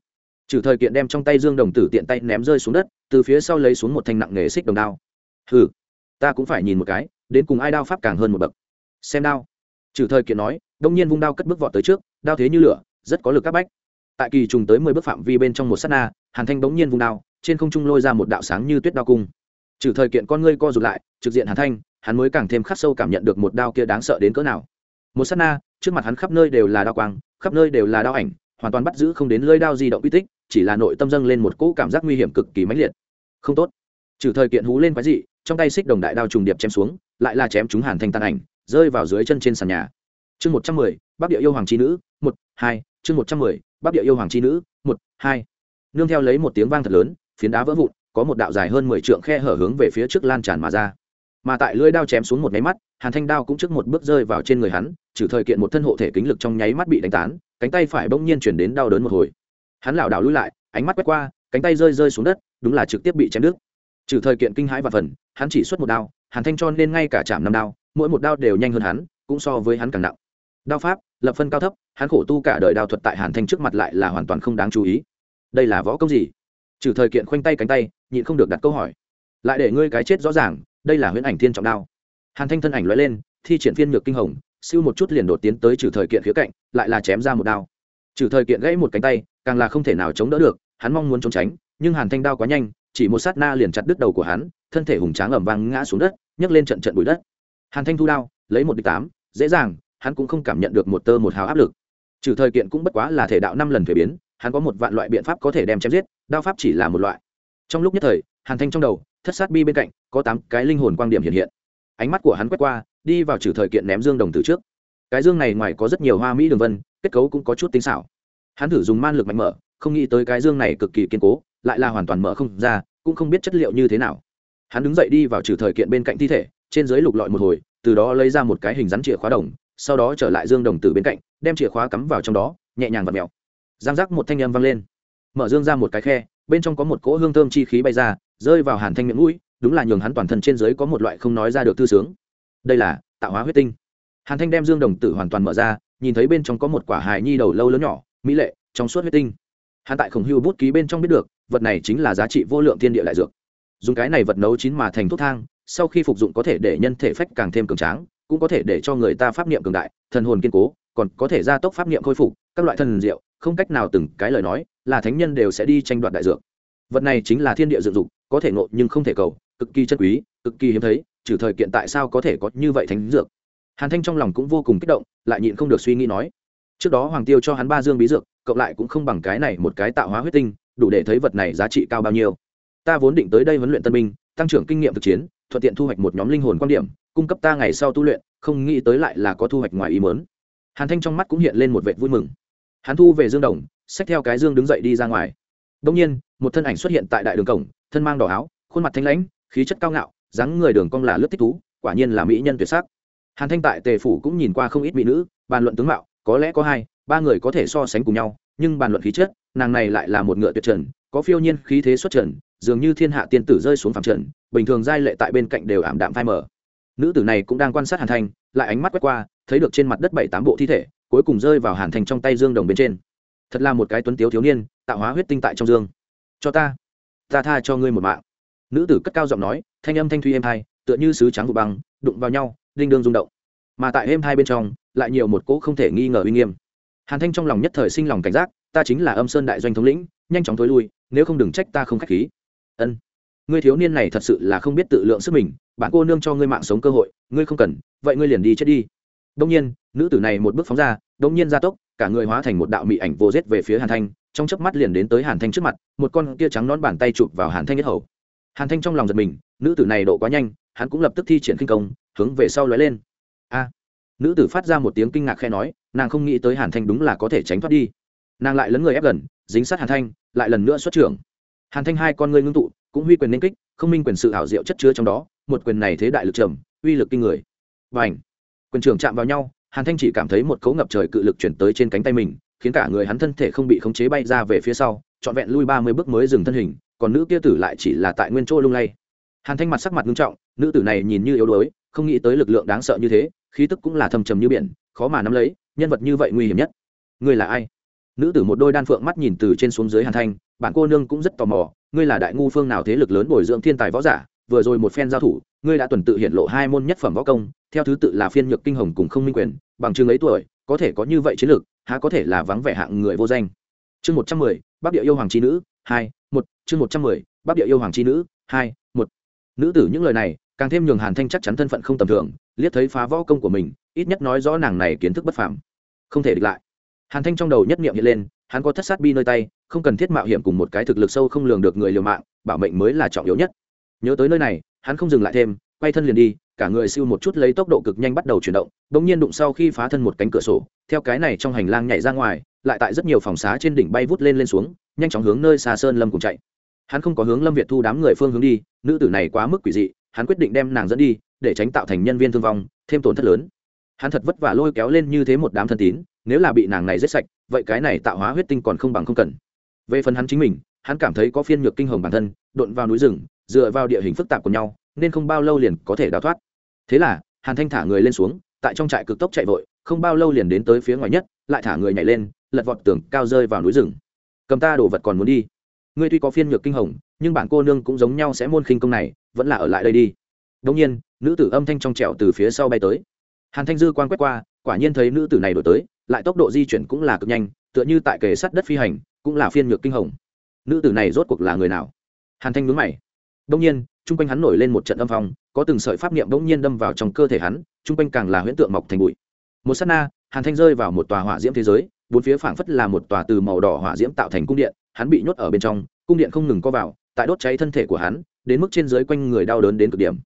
Trừ thời kiện đem trong tay dương đồng tử tiện tay ném rơi xuống đất, từ phía sau lấy xuống một thanh nặng nghề xích đồng đao. Hừ, ta cũng phải nhìn một cái đến cùng ai đao pháp càng hơn một bậc. Xem đao. Trừ thời kiện nói, đông nhiên vung đao cất bước vọt tới trước, đao thế như lửa, rất có lực các bách. Tại kỳ trùng tới mười bước phạm vi bên trong một s á t na, hàn thanh bỗng nhiên vung đao, trên không trung lôi ra một đạo sáng như tuyết đao cung. Trừ thời kiện con ngươi co rụt lại, trực diện hàn thanh, hắn mới càng thêm khắc sâu cảm nhận được một đao kia đáng sợ đến cỡ nào. Một s á t na, trước mặt hắn khắp nơi đều là đao quang, khắp nơi đều là đao ảnh, hoàn toàn bắt giữ không đến lơi đao di động uy tích, chỉ là nội tâm dâng lên một cỗ cảm giác nguy hiểm cực kỳ mãnh liệt. Không tốt. Trừ thời kiện hú lên quái dị, trong tay xích đồng đại đao trùng điệp chém xuống lại là chém chúng hàn thanh tàn ảnh, rơi vào dưới chân trên sàn nhà. Chương một trăm mười, bắc địa yêu hoàng c nữ, một, hai, chương một trăm mười, bắc địa yêu hoàng c nữ, một, hai. Nương theo lấy một tiếng vang thật lớn, phiến đá vỡ vụn, có một đạo dài hơn mười trượng khe hở hướng về phía trước lan tràn mà ra. Mà tại lưỡi đao chém xuống một máy mắt, hàn thanh đao cũng trước một bước rơi vào trên người hắn, trừ thời kiện một thân hộ thể kính lực trong nháy mắt bị đánh tán, cánh tay phải bỗng nhiên chuyển đến đau đớn một hồi. Hắn lảo đảo lui lại, ánh mắt quét qua, cánh tay rơi rơi xuống đất, đúng là trực tiếp bị chém đứt. Trừ thời kiện kinh hãi và phần, hắn chỉ xuất một đao hàn thanh cho nên ngay cả chạm năm đao, mỗi một đao đều nhanh hơn hắn, cũng so với hắn càng nặng. Đao pháp, lập phân cao thấp, hắn khổ tu cả đời đao thuật tại hàn thanh trước mặt lại là hoàn toàn không đáng chú ý. Đây là võ công gì? Trừ thời kiện khoanh tay cánh tay, nhịn không được đặt câu hỏi. Lại để ngươi cái chết rõ ràng, đây là huyễn ảnh thiên trọng đao. Hàn thanh thân ảnh loại lên, thi triển phiên nhược kinh hồng, siêu một chút liền đột tiến tới trừ thời kiện khía cạnh, lại là chém ra một đao. Trừ thời kiện gãy một cánh tay, càng là không thể nào chống đỡ được, hắn mong muốn trốn tránh, nhưng hàn thanh đao quá nhanh, chỉ một sát na liền chặt đứt đầu của hắn thân thể hùng tráng ẩm vang ngã xuống đất, nhấc lên trận trận bụi đất. Hàn thanh thu đao, lấy một địch tám, dễ dàng, hắn cũng không cảm nhận được một tơ một hào áp lực. Trừ thời kiện cũng bất quá là thể đạo năm lần thuế biến, hắn có một vạn loại biện pháp có thể đem chém giết, đao pháp chỉ là một loại. Trong lúc nhất thời, hàn thanh trong đầu, thất sát bi bên cạnh, có tám cái linh hồn quan điểm hiện hiện. Ánh mắt của hắn quét qua, đi vào trừ thời kiện ném dương đồng từ trước. Cái dương này ngoài có rất nhiều hoa mỹ đường vân, kết cấu cũng có chút tinh xảo. Hắn thử dùng man lực mạnh mở, không nghĩ tới cái dương này cực kỳ kiên cố, lại là hoàn toàn mở không ra, cũng không biết chất liệu như thế nào hắn đứng dậy đi vào trừ thời kiện bên cạnh thi thể, trên dưới lục lọi một hồi, từ đó lấy ra một cái hình rắn chìa khóa đồng, sau đó trở lại dương đồng từ bên cạnh, đem chìa khóa cắm vào trong đó, nhẹ nhàng và mèo. Giang rác một thanh âm vang lên. Mở dương ra một cái khe, bên trong có một cỗ hương thơm chi khí bay ra, rơi vào hàn thanh miệng mũi, đúng là nhường hắn toàn thân trên dưới có một loại không nói ra được thư sướng. Đây là tạo hóa huyết tinh. Hàn thanh đem dương đồng tử hoàn toàn mở ra, nhìn thấy bên trong có một quả hài nhi đầu lâu lớn nhỏ, mỹ lệ, trong suốt huyết tinh. Hàn tại khổng hưu bút ký bên trong biết được, vật này chính là giá trị vô lượng thiên địa đại dược dùng cái này vật nấu chín mà thành thuốc thang, sau khi phục dụng có thể để nhân thể phách càng thêm cường tráng, cũng có thể để cho người ta pháp niệm cường đại, thần hồn kiên cố, còn có thể gia tốc pháp niệm khôi phục, các loại thần diệu, không cách nào từng cái lời nói, là thánh nhân đều sẽ đi tranh đoạt đại dược. Vật này chính là thiên địa dựng dục, có thể ngộ nhưng không thể cầu, cực kỳ chân quý, cực kỳ hiếm thấy, trừ thời kiện tại sao có thể có như vậy thánh dược. Hàn thanh trong lòng cũng vô cùng kích động, lại nhịn không được suy nghĩ nói, trước đó hoàng tiêu cho hắn ba dương bí dược, cộng lại cũng không bằng cái này một cái tạo hóa huyết tinh, đủ để thấy vật này giá trị cao bao nhiêu ta vốn định tới đây huấn luyện tân binh, tăng trưởng kinh nghiệm thực chiến, thuận tiện thu hoạch một nhóm linh hồn quan điểm, cung cấp ta ngày sau tu luyện, không nghĩ tới lại là có thu hoạch ngoài ý mớn hàn thanh trong mắt cũng hiện lên một vệ vui mừng. Hắn thu về dương đồng, xách theo cái dương đứng dậy đi ra ngoài. Đông nhiên, một thân ảnh xuất hiện tại đại đường cổng, thân mang đỏ áo, khuôn mặt thanh lãnh, khí chất cao ngạo, dáng người đường cong là lướt thích thú, quả nhiên là mỹ nhân tuyệt sắc. Hàn thanh tại tề phủ cũng nhìn qua không ít mỹ nữ, bàn luận tướng mạo, có lẽ có hai, ba người có thể so sánh cùng nhau, nhưng bàn luận khí chất, nàng này lại là một ngựa tuyệt trần, có phiêu nhiên khí thế xuất trần dường như thiên hạ tiên tử rơi xuống phẳng trần, bình thường giai lệ tại bên cạnh đều ảm đạm phai mờ. Nữ tử này cũng đang quan sát hàn thanh, lại ánh mắt quét qua, thấy được trên mặt đất bảy tám bộ thi thể, cuối cùng rơi vào hàn thanh trong tay dương đồng bên trên. Thật là một cái tuấn tiếu thiếu niên, tạo hóa huyết tinh tại trong dương. Cho ta ta tha cho ngươi một mạng. Nữ tử cất cao giọng nói, thanh âm thanh thuy êm hai tựa như sứ trắng vụ băng, đụng vào nhau linh đương rung động. Mà tại êm hai bên trong, lại nhiều một cỗ không thể nghi ngờ uy nghiêm. Hàn thanh trong lòng nhất thời sinh lòng cảnh giác, ta chính là âm sơn đại doanh thống lĩnh, nhanh chóng thối lui, nếu không đừng trách ta không k h á c h khí ân. Ngươi thiếu niên này thật sự là không biết tự lượng sức mình, bạn cô nương cho ngươi mạng sống cơ hội, ngươi không cần, vậy ngươi liền đi chết đi. Đông nhiên, nữ tử này một bước phóng ra đông nhiên gia tốc, cả người hóa thành một đạo mị ảnh vô rết về phía hàn thanh, trong chớp mắt liền đến tới hàn thanh trước mặt, một con kia trắng nón bàn tay chụp vào hàn thanh nhất hầu. Hàn thanh trong lòng giật mình, nữ tử này độ quá nhanh, hắn cũng lập tức thi triển kinh công, hướng về sau lóe lên. A. Nữ tử phát ra một tiếng kinh ngạc khe nói, nàng không nghĩ tới hàn thanh đúng là có thể tránh thoát đi. Nàng lại lấn người ép gần, dính sát hàn thanh, lại lần nữa xuất trưởng hàn thanh hai con ngươi ngưng tụ, cũng huy quyền nên kích, không minh quyền sự ảo diệu chất chứa trong đó, một quyền này thế đại lực trầm, uy lực kinh người. Và ảnh quyền trưởng chạm vào nhau, hàn thanh chỉ cảm thấy một cấu ngập trời cự lực chuyển tới trên cánh tay mình, khiến cả người hắn thân thể không bị khống chế bay ra về phía sau, trọn vẹn lui ba mươi bước mới dừng thân hình, còn nữ kia tử lại chỉ là tại nguyên chỗ lung lay. Hàn thanh mặt sắc mặt nghiêm trọng, nữ tử này nhìn như yếu đuối, không nghĩ tới lực lượng đáng sợ như thế, khí tức cũng là thầm trầm như biển, khó mà nắm lấy, nhân vật như vậy nguy hiểm nhất. Ngươi là ai? Nữ tử một đôi đan phượng mắt nhìn từ trên xuống dưới hàn thanh, bản cô nương cũng rất tò mò, ngươi là đại ngu phương nào thế lực lớn bồi dưỡng thiên tài võ giả, vừa rồi một phen giao thủ, ngươi đã tuần tự hiện lộ hai môn nhất phẩm võ công, theo thứ tự là phiên nhược kinh hồng cùng không minh quyền, bằng chừng ấy tuổi, có thể có như vậy chiến lược há có thể là vắng vẻ hạng người vô danh. Chương một trăm mười, bắc địa yêu hoàng c nữ, hai, một, chương một trăm mười, bắc địa yêu hoàng c nữ, hai, một. Nữ tử những lời này, càng thêm nhường hàn thanh chắc chắn thân phận không tầm thường, liếc thấy phá võ công của mình, ít nhất nói rõ nàng này kiến thức bất phàm. Không thể địch lại hàn thanh trong đầu nhất nghiệm hiện lên, hắn có thất sát bi nơi tay, không cần thiết mạo hiểm cùng một cái thực lực sâu không lường được người liều mạng, bảo mệnh mới là trọng yếu nhất. Nhớ tới nơi này, hắn không dừng lại thêm, quay thân liền đi, cả người siêu một chút lấy tốc độ cực nhanh bắt đầu chuyển động đ ỗ n g nhiên đụng sau khi phá thân một cánh cửa sổ, theo cái này trong hành lang nhảy ra ngoài, lại tại rất nhiều phòng xá trên đỉnh bay vút lên lên xuống, nhanh chóng hướng nơi xa sơn lâm cùng chạy. Hắn không có hướng lâm việt thu đám người phương hướng đi, nữ tử này quá mức quỷ dị, hắn quyết định đem nàng dẫn đi, để tránh tạo thành nhân viên thương vong, thêm tổn thất lớn. Hắn thật vất vả lôi kéo lên như thế một đám thân tín nếu là bị nàng này giết sạch, vậy cái này tạo hóa huyết tinh còn không bằng không cần. Về phần hắn chính mình, hắn cảm thấy có phiên nhược kinh hồng bản thân, độn vào núi rừng, dựa vào địa hình phức tạp của nhau, nên không bao lâu liền có thể đào thoát. Thế là, hàn thanh thả người lên xuống, tại trong trại cực tốc chạy vội, không bao lâu liền đến tới phía ngoài nhất, lại thả người nhảy lên, lật vọt tường cao rơi vào núi rừng. Cầm ta đồ vật còn muốn đi. Ngươi tuy có phiên nhược kinh hồng, nhưng bản cô nương cũng giống nhau sẽ môn khinh công này, vẫn là ở lại đây đi. Đông nhiên, nữ tử âm thanh trong trẻo từ phía sau bay tới. Hàn thanh dư quan quét qua, quả nhiên thấy nữ tử này đổi tới lại tốc độ di chuyển cũng là cực nhanh, tựa như tại kề sắt đất phi hành, cũng là phiên nhược kinh hồng. Nữ tử này rốt cuộc là người nào? Hàn thanh nhướng mày. Đông nhiên, chung quanh hắn nổi lên một trận âm phong, có từng sợi pháp niệm đông nhiên đâm vào trong cơ thể hắn, chung quanh càng là huyễn tượng mọc thành bụi. Một s á t na, hàn thanh rơi vào một tòa hỏa diễm thế giới, bốn phía phảng phất là một tòa từ màu đỏ hỏa diễm tạo thành cung điện, hắn bị nhốt ở bên trong, cung điện không ngừng co vào, tại đốt cháy thân thể của hắn, đến mức trên dưới quanh người đau đớn đến cực điểm.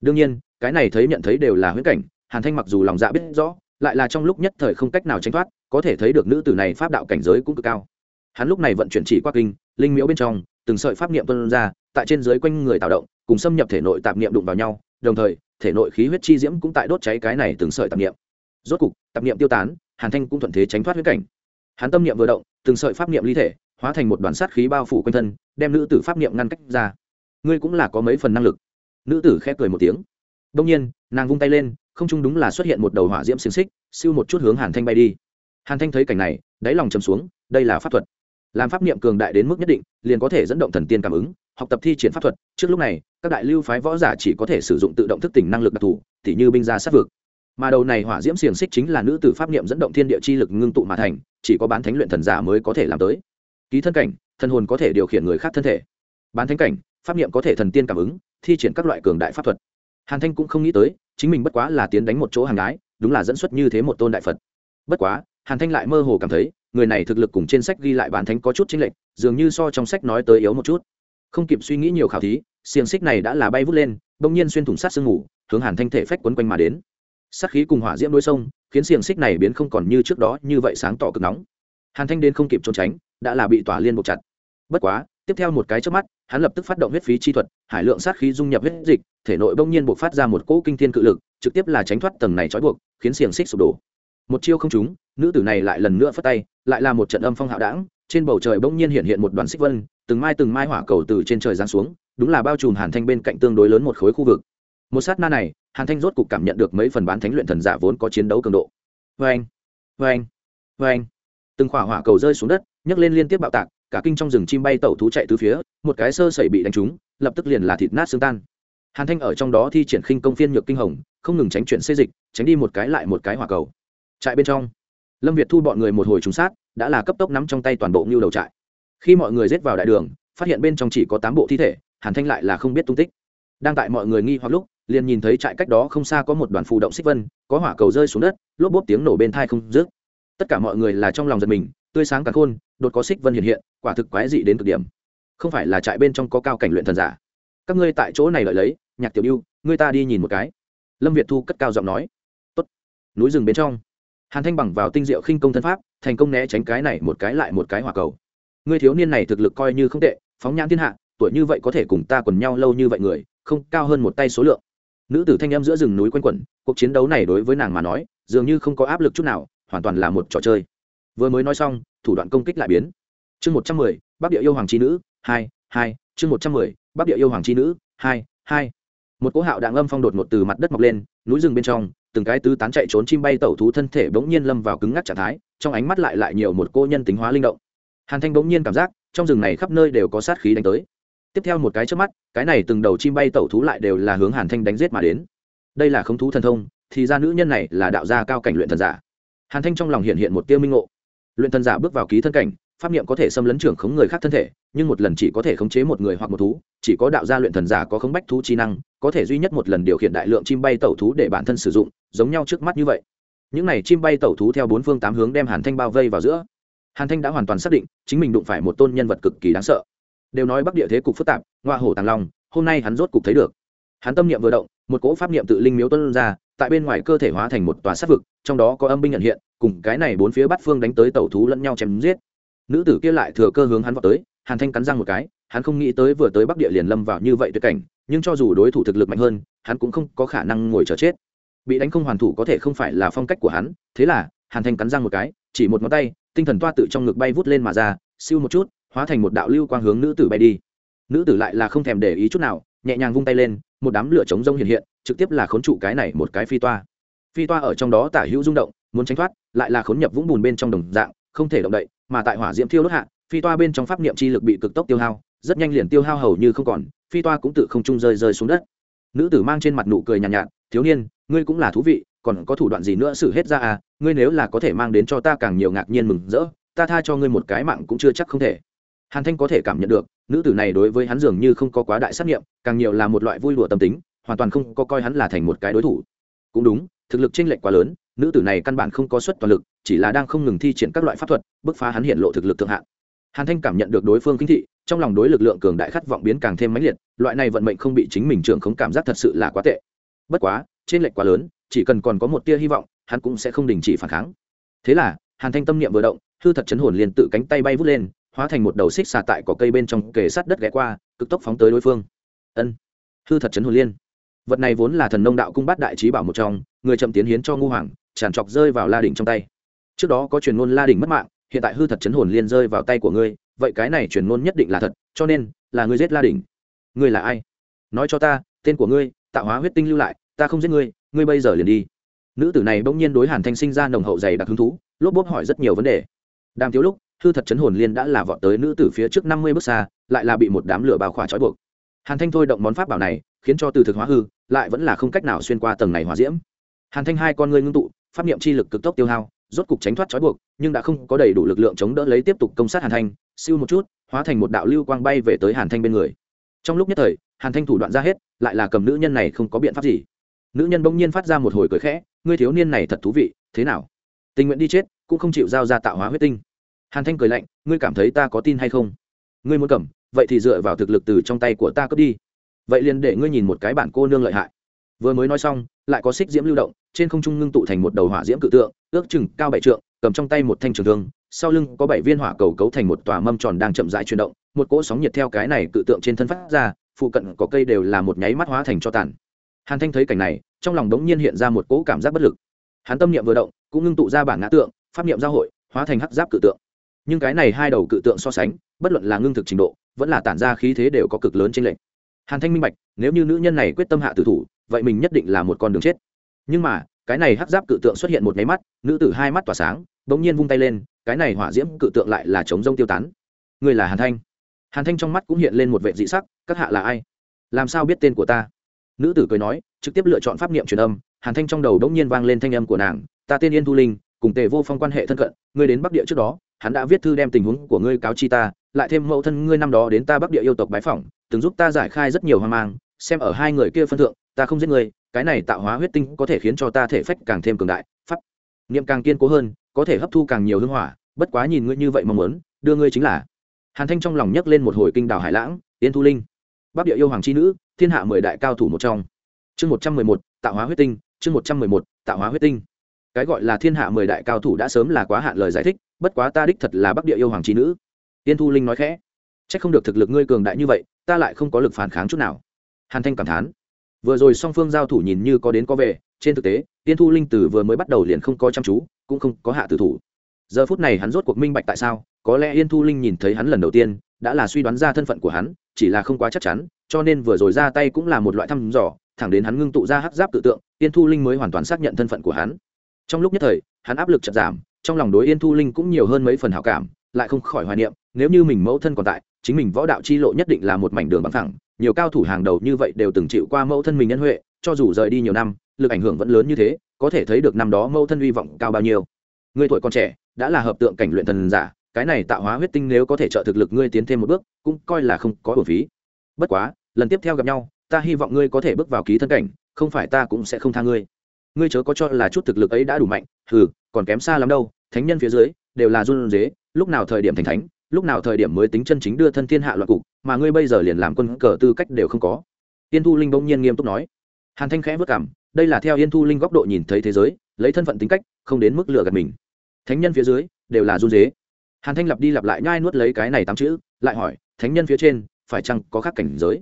Đương nhiên, cái này thấy nhận thấy đều là huyễn cảnh, hàn thanh mặc dù lòng dạ biết rõ lại là trong lúc nhất thời không cách nào tránh thoát, có thể thấy được nữ tử này pháp đạo cảnh giới cũng cực cao. Hắn lúc này vận chuyển chỉ qua kinh, linh miễu bên trong, từng sợi pháp niệm tuân ra, tại trên dưới quanh người tạo động, cùng xâm nhập thể nội tạp niệm đụng vào nhau, đồng thời, thể nội khí huyết chi diễm cũng tại đốt cháy cái này từng sợi tạp niệm. Rốt cục, tạp niệm tiêu tán, hàn thanh cũng thuận thế tránh thoát huyết cảnh. Hắn tâm niệm vừa động, từng sợi pháp niệm ly thể, hóa thành một đoàn sát khí bao phủ quanh thân, đem nữ tử pháp niệm ngăn cách ra. Ngươi cũng là có mấy phần năng lực. Nữ tử khép cười một tiếng. Đông nhiên, nàng vung tay lên không chung đúng là xuất hiện một đầu hỏa diễm xiềng xích, siêu một chút hướng hàn thanh bay đi. Hàn thanh thấy cảnh này, đáy lòng chầm xuống, đây là pháp thuật. Làm pháp niệm cường đại đến mức nhất định, liền có thể dẫn động thần tiên cảm ứng, học tập thi triển pháp thuật. Trước lúc này, các đại lưu phái võ giả chỉ có thể sử dụng tự động thức tỉnh năng lực đặc thù, tỉ như binh gia sát vực. Mà đầu này hỏa diễm xiềng xích chính là nữ tử pháp niệm dẫn động thiên địa chi lực ngưng tụ mà thành, chỉ có bán thánh luyện thần giả mới có thể làm tới. Ký thân cảnh, thần hồn có thể điều khiển người khác thân thể. Bán thánh cảnh, pháp niệm có thể thần tiên cảm ứng, thi triển các loại cường đại pháp thuật hàn thanh cũng không nghĩ tới, chính mình bất quá là tiến đánh một chỗ hàng gái, đúng là dẫn xuất như thế một tôn đại phật. Bất quá, hàn thanh lại mơ hồ cảm thấy, người này thực lực cùng trên sách ghi lại bản thánh có chút chính lệch, dường như so trong sách nói tới yếu một chút. Không kịp suy nghĩ nhiều khảo thí, xiềng xích này đã là bay vút lên, bỗng nhiên xuyên thủng sát sương ngủ hướng hàn thanh thể phách quấn quanh mà đến. Sát khí cùng hỏa diễm đôi sông, khiến xiềng xích này biến không còn như trước đó như vậy sáng tỏ cực nóng. Hàn thanh đến không kịp trốn tránh, đã là bị tỏa liên buộc chặt. Bất quá tiếp theo một cái trước mắt, hắn lập tức phát động huyết phí chi thuật, hải lượng sát khí dung nhập huyết dịch, thể nội bỗng nhiên buộc phát ra một cỗ kinh thiên cự lực, trực tiếp là tránh thoát tầng này trói buộc, khiến xiềng xích sụp đổ. Một chiêu không trúng, nữ tử này lại lần nữa phất tay, lại là một trận âm phong hạo đảng trên bầu trời bỗng nhiên hiện hiện một đoàn xích vân, từng mai từng mai hỏa cầu từ trên trời giáng xuống, đúng là bao trùm hàn thanh bên cạnh tương đối lớn một khối khu vực. Một sát na này, hàn thanh rốt cục cảm nhận được mấy phần bán thánh luyện thần giả vốn có chiến đấu cường độ. Vê anh vê anh vê anh từng khỏa hỏa cầu rơi xuống đất, nhấc lên liên tiếp bạo tạc cả kinh trong rừng chim bay tẩu thú chạy từ phía, một cái sơ sẩy bị đánh trúng, lập tức liền là thịt nát xương tan. Hàn thanh ở trong đó thi triển khinh công phiên nhược kinh hồng, không ngừng tránh chuyển xê dịch, tránh đi một cái lại một cái hỏa cầu. Trại bên trong, lâm việt thu bọn người một hồi trúng sát, đã là cấp tốc nắm trong tay toàn bộ ngưu đầu trại. Khi mọi người rết vào đại đường, phát hiện bên trong chỉ có tám bộ thi thể, hàn thanh lại là không biết tung tích. Đang tại mọi người nghi hoặc lúc, liền nhìn thấy trại cách đó không xa có một đoàn phù động xích vân, có hỏa cầu rơi xuống đất, lốp bốp tiếng nổ bên thai không rước tất cả mọi người là trong lòng giật mình tươi sáng cả khôn đột có xích vân hiện hiện quả thực quái dị đến cực điểm. Không phải là trại bên trong có cao cảnh luyện thần giả. Các ngươi tại chỗ này lợi lấy nhạc tiểu yêu, ngươi ta đi nhìn một cái. Lâm việt thu cất cao giọng nói. Tốt. Núi rừng bên trong. Hàn thanh bằng vào tinh diệu khinh công thân pháp thành công né tránh cái này một cái lại một cái hỏa cầu. Ngươi thiếu niên này thực lực coi như không tệ phóng nhãn thiên hạ tuổi như vậy có thể cùng ta quần nhau lâu như vậy người không cao hơn một tay số lượng. Nữ tử thanh em giữa rừng núi quanh quẩn cuộc chiến đấu này đối với nàng mà nói dường như không có áp lực chút nào hoàn toàn là một trò chơi vừa mới nói xong, thủ đoạn công kích lại biến. Chương một trăm mười, bắc địa yêu hoàng c nữ, hai hai, chương một trăm mười, bắc địa yêu hoàng c nữ, hai hai. Một cỗ hạo đạn âm phong đột ngột từ mặt đất mọc lên, núi rừng bên trong, từng cái tứ tán chạy trốn chim bay tẩu thú thân thể bỗng nhiên lâm vào cứng ngắc trạng thái, trong ánh mắt lại lại nhiều một cô nhân tính hóa linh động. Hàn thanh bỗng nhiên cảm giác, trong rừng này khắp nơi đều có sát khí đánh tới. Tiếp theo một cái trước mắt, cái này từng đầu chim bay tẩu thú lại đều là hướng hàn thanh đánh giết mà đến. Đây là không thú thần thông, thì ra nữ nhân này là đạo gia cao cảnh luyện thần giả. Hàn thanh trong lòng hiện hiện một tiêu minh ngộ luyện thần giả bước vào ký thân cảnh, pháp niệm có thể xâm lấn trưởng khống người khác thân thể, nhưng một lần chỉ có thể khống chế một người hoặc một thú, chỉ có đạo gia luyện thần giả có khống bách thú trí năng, có thể duy nhất một lần điều khiển đại lượng chim bay tẩu thú để bản thân sử dụng, giống nhau trước mắt như vậy. Những này chim bay tẩu thú theo bốn phương tám hướng đem hàn thanh bao vây vào giữa. Hàn thanh đã hoàn toàn xác định, chính mình đụng phải một tôn nhân vật cực kỳ đáng sợ. Đều nói bắc địa thế cục phức tạp ngoa hổ tàng long, hôm nay hắn rốt cục thấy được. Hắn tâm niệm vừa động một cỗ pháp niệm tự linh miếu tuân ra, tại bên ngoài cơ thể hóa thành một tòa sát vực, trong đó có âm binh nhận hiện, cùng cái này bốn phía bắt phương đánh tới tẩu thú lẫn nhau chém giết. Nữ tử kia lại thừa cơ hướng hắn vào tới, hàn thanh cắn răng một cái, hắn không nghĩ tới vừa tới bắc địa liền lâm vào như vậy tuyệt cảnh, nhưng cho dù đối thủ thực lực mạnh hơn, hắn cũng không có khả năng ngồi chờ chết. Bị đánh không hoàn thủ có thể không phải là phong cách của hắn, thế là, hàn thanh cắn răng một cái, chỉ một ngón tay, tinh thần toa tự trong ngực bay vút lên mà ra, siêu một chút, hóa thành một đạo lưu quang hướng nữ tử bay đi. Nữ tử lại là không thèm để ý chút nào nhẹ nhàng vung tay lên một đám lửa chống rông hiện hiện trực tiếp là khốn trụ cái này một cái phi toa. Phi toa ở trong đó tả hữu rung động muốn tránh thoát lại là khốn nhập vũng bùn bên trong đồng dạng không thể động đậy mà tại hỏa diễm thiêu đốt hạ phi toa bên trong pháp niệm chi lực bị cực tốc tiêu hao rất nhanh liền tiêu hao hầu như không còn phi toa cũng tự không trung rơi rơi xuống đất. Nữ tử mang trên mặt nụ cười nhàn nhạt, nhạt thiếu niên ngươi cũng là thú vị còn có thủ đoạn gì nữa xử hết ra à? Ngươi nếu là có thể mang đến cho ta càng nhiều ngạc nhiên mừng rỡ ta tha cho ngươi một cái mạng cũng chưa chắc không thể hàn thanh có thể cảm nhận được, nữ tử này đối với hắn dường như không có quá đại xác nghiệm, càng nhiều là một loại vui đùa tâm tính, hoàn toàn không có coi hắn là thành một cái đối thủ. Cũng đúng, thực lực chênh lệch quá lớn, nữ tử này căn bản không có suất toàn lực, chỉ là đang không ngừng thi triển các loại pháp thuật, bức phá hắn hiện lộ thực lực thượng hạn hàn thanh cảm nhận được đối phương kinh thị, trong lòng đối lực lượng cường đại khát vọng biến càng thêm mãnh liệt, loại này vận mệnh không bị chính mình trưởng không cảm giác thật sự là quá tệ. Bất quá trên lệch quá lớn, chỉ cần còn có một tia hy vọng, hắn cũng sẽ không đình chỉ phản kháng. Thế là, hàn thanh tâm niệm vừa động, hư thật chấn hồn liền tự cánh tay bay vút lên hóa thành một đầu xích xà tại cỏ cây bên trong kề sát đất ghé qua, cực tốc phóng tới đối phương. Ân, hư thật chấn hồn liên. Vật này vốn là thần nông đạo cung bát đại trí bảo một trong, người chậm tiến hiến cho ngu hoàng, tràn trọc rơi vào la đỉnh trong tay. Trước đó có truyền ngôn la đỉnh mất mạng, hiện tại hư thật chấn hồn liên rơi vào tay của ngươi, vậy cái này truyền ngôn nhất định là thật, cho nên, là ngươi giết la đỉnh. Ngươi là ai? Nói cho ta, tên của ngươi, tạo hóa huyết tinh lưu lại, ta không giết ngươi ngươi bây giờ liền đi. Nữ tử này bỗng nhiên đối hàn thanh sinh ra nồng hậu dày đặc hứng thú, lốp bốp hỏi rất nhiều vấn đề. Đang thiếu lúc hư thật chấn hồn liên đã là vọt tới nữ tử phía trước năm mươi bước xa, lại là bị một đám lửa bao khỏa trói buộc. Hàn thanh thôi động món pháp bảo này, khiến cho từ thực hóa hư, lại vẫn là không cách nào xuyên qua tầng này hòa diễm. Hàn thanh hai con ngươi ngưng tụ, pháp niệm chi lực cực tốc tiêu hao, rốt cục tránh thoát trói buộc, nhưng đã không có đầy đủ lực lượng chống đỡ lấy tiếp tục công sát hàn thanh, siêu một chút, hóa thành một đạo lưu quang bay về tới hàn thanh bên người. Trong lúc nhất thời, hàn thanh thủ đoạn ra hết, lại là cầm nữ nhân này không có biện pháp gì. Nữ nhân bỗng nhiên phát ra một hồi cười khẽ, ngươi thiếu niên này thật thú vị, thế nào? Tình nguyện đi chết, cũng không chịu giao ra tạo hóa huyết tinh hàn thanh cười lạnh, ngươi cảm thấy ta có tin hay không? Ngươi muốn cầm, vậy thì dựa vào thực lực từ trong tay của ta cướp đi. Vậy liền để ngươi nhìn một cái bản cô nương lợi hại. Vừa mới nói xong, lại có xích diễm lưu động, trên không trung ngưng tụ thành một đầu hỏa diễm cự tượng, ước chừng cao bảy trượng, cầm trong tay một thanh trường thương, sau lưng có bảy viên hỏa cầu cấu thành một tòa mâm tròn đang chậm rãi chuyển động, một cỗ sóng nhiệt theo cái này cự tượng trên thân phát ra, phụ cận có cây đều là một nháy mắt hóa thành cho tàn. Hàn thanh thấy cảnh này, trong lòng đống nhiên hiện ra một cỗ cảm giác bất lực. Hắn tâm niệm vừa động, cũng ngưng tụ ra bản ngã tượng, pháp niệm giao hội, hóa thành hắc giáp cự tượng nhưng cái này hai đầu cự tượng so sánh, bất luận là ngưng thực trình độ, vẫn là tản ra khí thế đều có cực lớn trên lệnh hàn thanh minh bạch, nếu như nữ nhân này quyết tâm hạ tử thủ, vậy mình nhất định là một con đường chết. Nhưng mà, cái này hắc giáp cự tượng xuất hiện một nháy mắt, nữ tử hai mắt tỏa sáng, bỗng nhiên vung tay lên, cái này hỏa diễm cự tượng lại là chống rông tiêu tán. Người là hàn thanh. Hàn thanh trong mắt cũng hiện lên một vệ dị sắc, các hạ là ai? Làm sao biết tên của ta? Nữ tử cười nói, trực tiếp lựa chọn pháp niệm truyền âm, hàn thanh trong đầu đ ỗ n g nhiên vang lên thanh âm của nàng, ta tên yên thu linh, cùng tề vô phong quan hệ thân cận, ngươi đến bắc địa trước đó hắn đã viết thư đem tình huống của ngươi cáo chi ta, lại thêm mẫu thân ngươi năm đó đến ta bắc địa yêu tộc bái phỏng, từng giúp ta giải khai rất nhiều hoang mang, xem ở hai người kia phân thượng, ta không giết ngươi, cái này tạo hóa huyết tinh có thể khiến cho ta thể phách càng thêm cường đại, pháp niệm càng kiên cố hơn, có thể hấp thu càng nhiều hương hỏa, bất quá nhìn ngươi như vậy mong muốn, đưa ngươi chính là. Hàn thanh trong lòng nhấc lên một hồi kinh đào hải lãng, yên thu linh. Bắc địa yêu hoàng tri nữ, thiên hạ mười đại cao thủ một trong. Chương một trăm mười một, tạo hóa huyết tinh, chương một trăm mười một, tạo hóa huyết tinh. Cái gọi là thiên hạ mười đại cao thủ đã sớm là quá hạn lời giải thích bất quá ta đích thật là bắc địa yêu hoàng trí nữ. Tiên thu linh nói khẽ. C h ắ c không được thực lực ngươi cường đại như vậy, ta lại không có lực phản kháng chút nào. Hàn thanh cảm thán. Vừa rồi song phương giao thủ nhìn như có đến có về, trên thực tế, tiên thu linh từ vừa mới bắt đầu liền không có chăm chú, cũng không có hạ tử thủ. Giờ phút này hắn rốt cuộc minh bạch tại sao, có lẽ yên thu linh nhìn thấy hắn lần đầu tiên, đã là suy đoán ra thân phận của hắn, chỉ là không quá chắc chắn, cho nên vừa rồi ra tay cũng là một loại thăm dò, thẳng đến hắn ngưng tụ ra hắc giáp tự tượng, yên thu linh mới hoàn toàn xác nhận thân phận của hắn. Trong lúc nhất thời, hắn áp lực chật giảm trong lòng đối yên thu linh cũng nhiều hơn mấy phần hảo cảm, lại không khỏi hoài niệm, nếu như mình mẫu thân còn tại, chính mình võ đạo chi lộ nhất định là một mảnh đường bằng thẳng nhiều cao thủ hàng đầu như vậy đều từng chịu qua mẫu thân mình nhân huệ, cho dù rời đi nhiều năm, lực ảnh hưởng vẫn lớn như thế, có thể thấy được năm đó mẫu thân hy vọng cao bao nhiêu. Người tuổi còn trẻ, đã là hợp tượng cảnh luyện thần giả, cái này tạo hóa huyết tinh nếu có thể trợ thực lực ngươi tiến thêm một bước, cũng coi là không có bổn phí. Bất quá, lần tiếp theo gặp nhau, ta hy vọng ngươi có thể bước vào ký thân cảnh, không phải ta cũng sẽ không tha ngươi ngươi chớ có cho là chút thực lực ấy đã đủ mạnh, hừ, còn kém xa lắm đâu, thánh nhân phía dưới, đều là run dế lúc nào thời điểm thành thánh, lúc nào thời điểm mới tính chân chính đưa thân thiên hạ loạn cục, mà ngươi bây giờ liền làm quân cờ tư cách đều không có. Yên thu linh bỗng nhiên nghiêm túc nói. Hàn thanh khẽ vất cảm, đây là theo yên thu linh góc độ nhìn thấy thế giới, lấy thân phận tính cách, không đến mức lừa gạt mình. Thánh nhân phía dưới, đều là run dế hàn thanh lặp đi lặp lại nhai nuốt lấy cái này tám chữ, lại hỏi, thánh nhân phía trên, phải chăng có khác cảnh giới?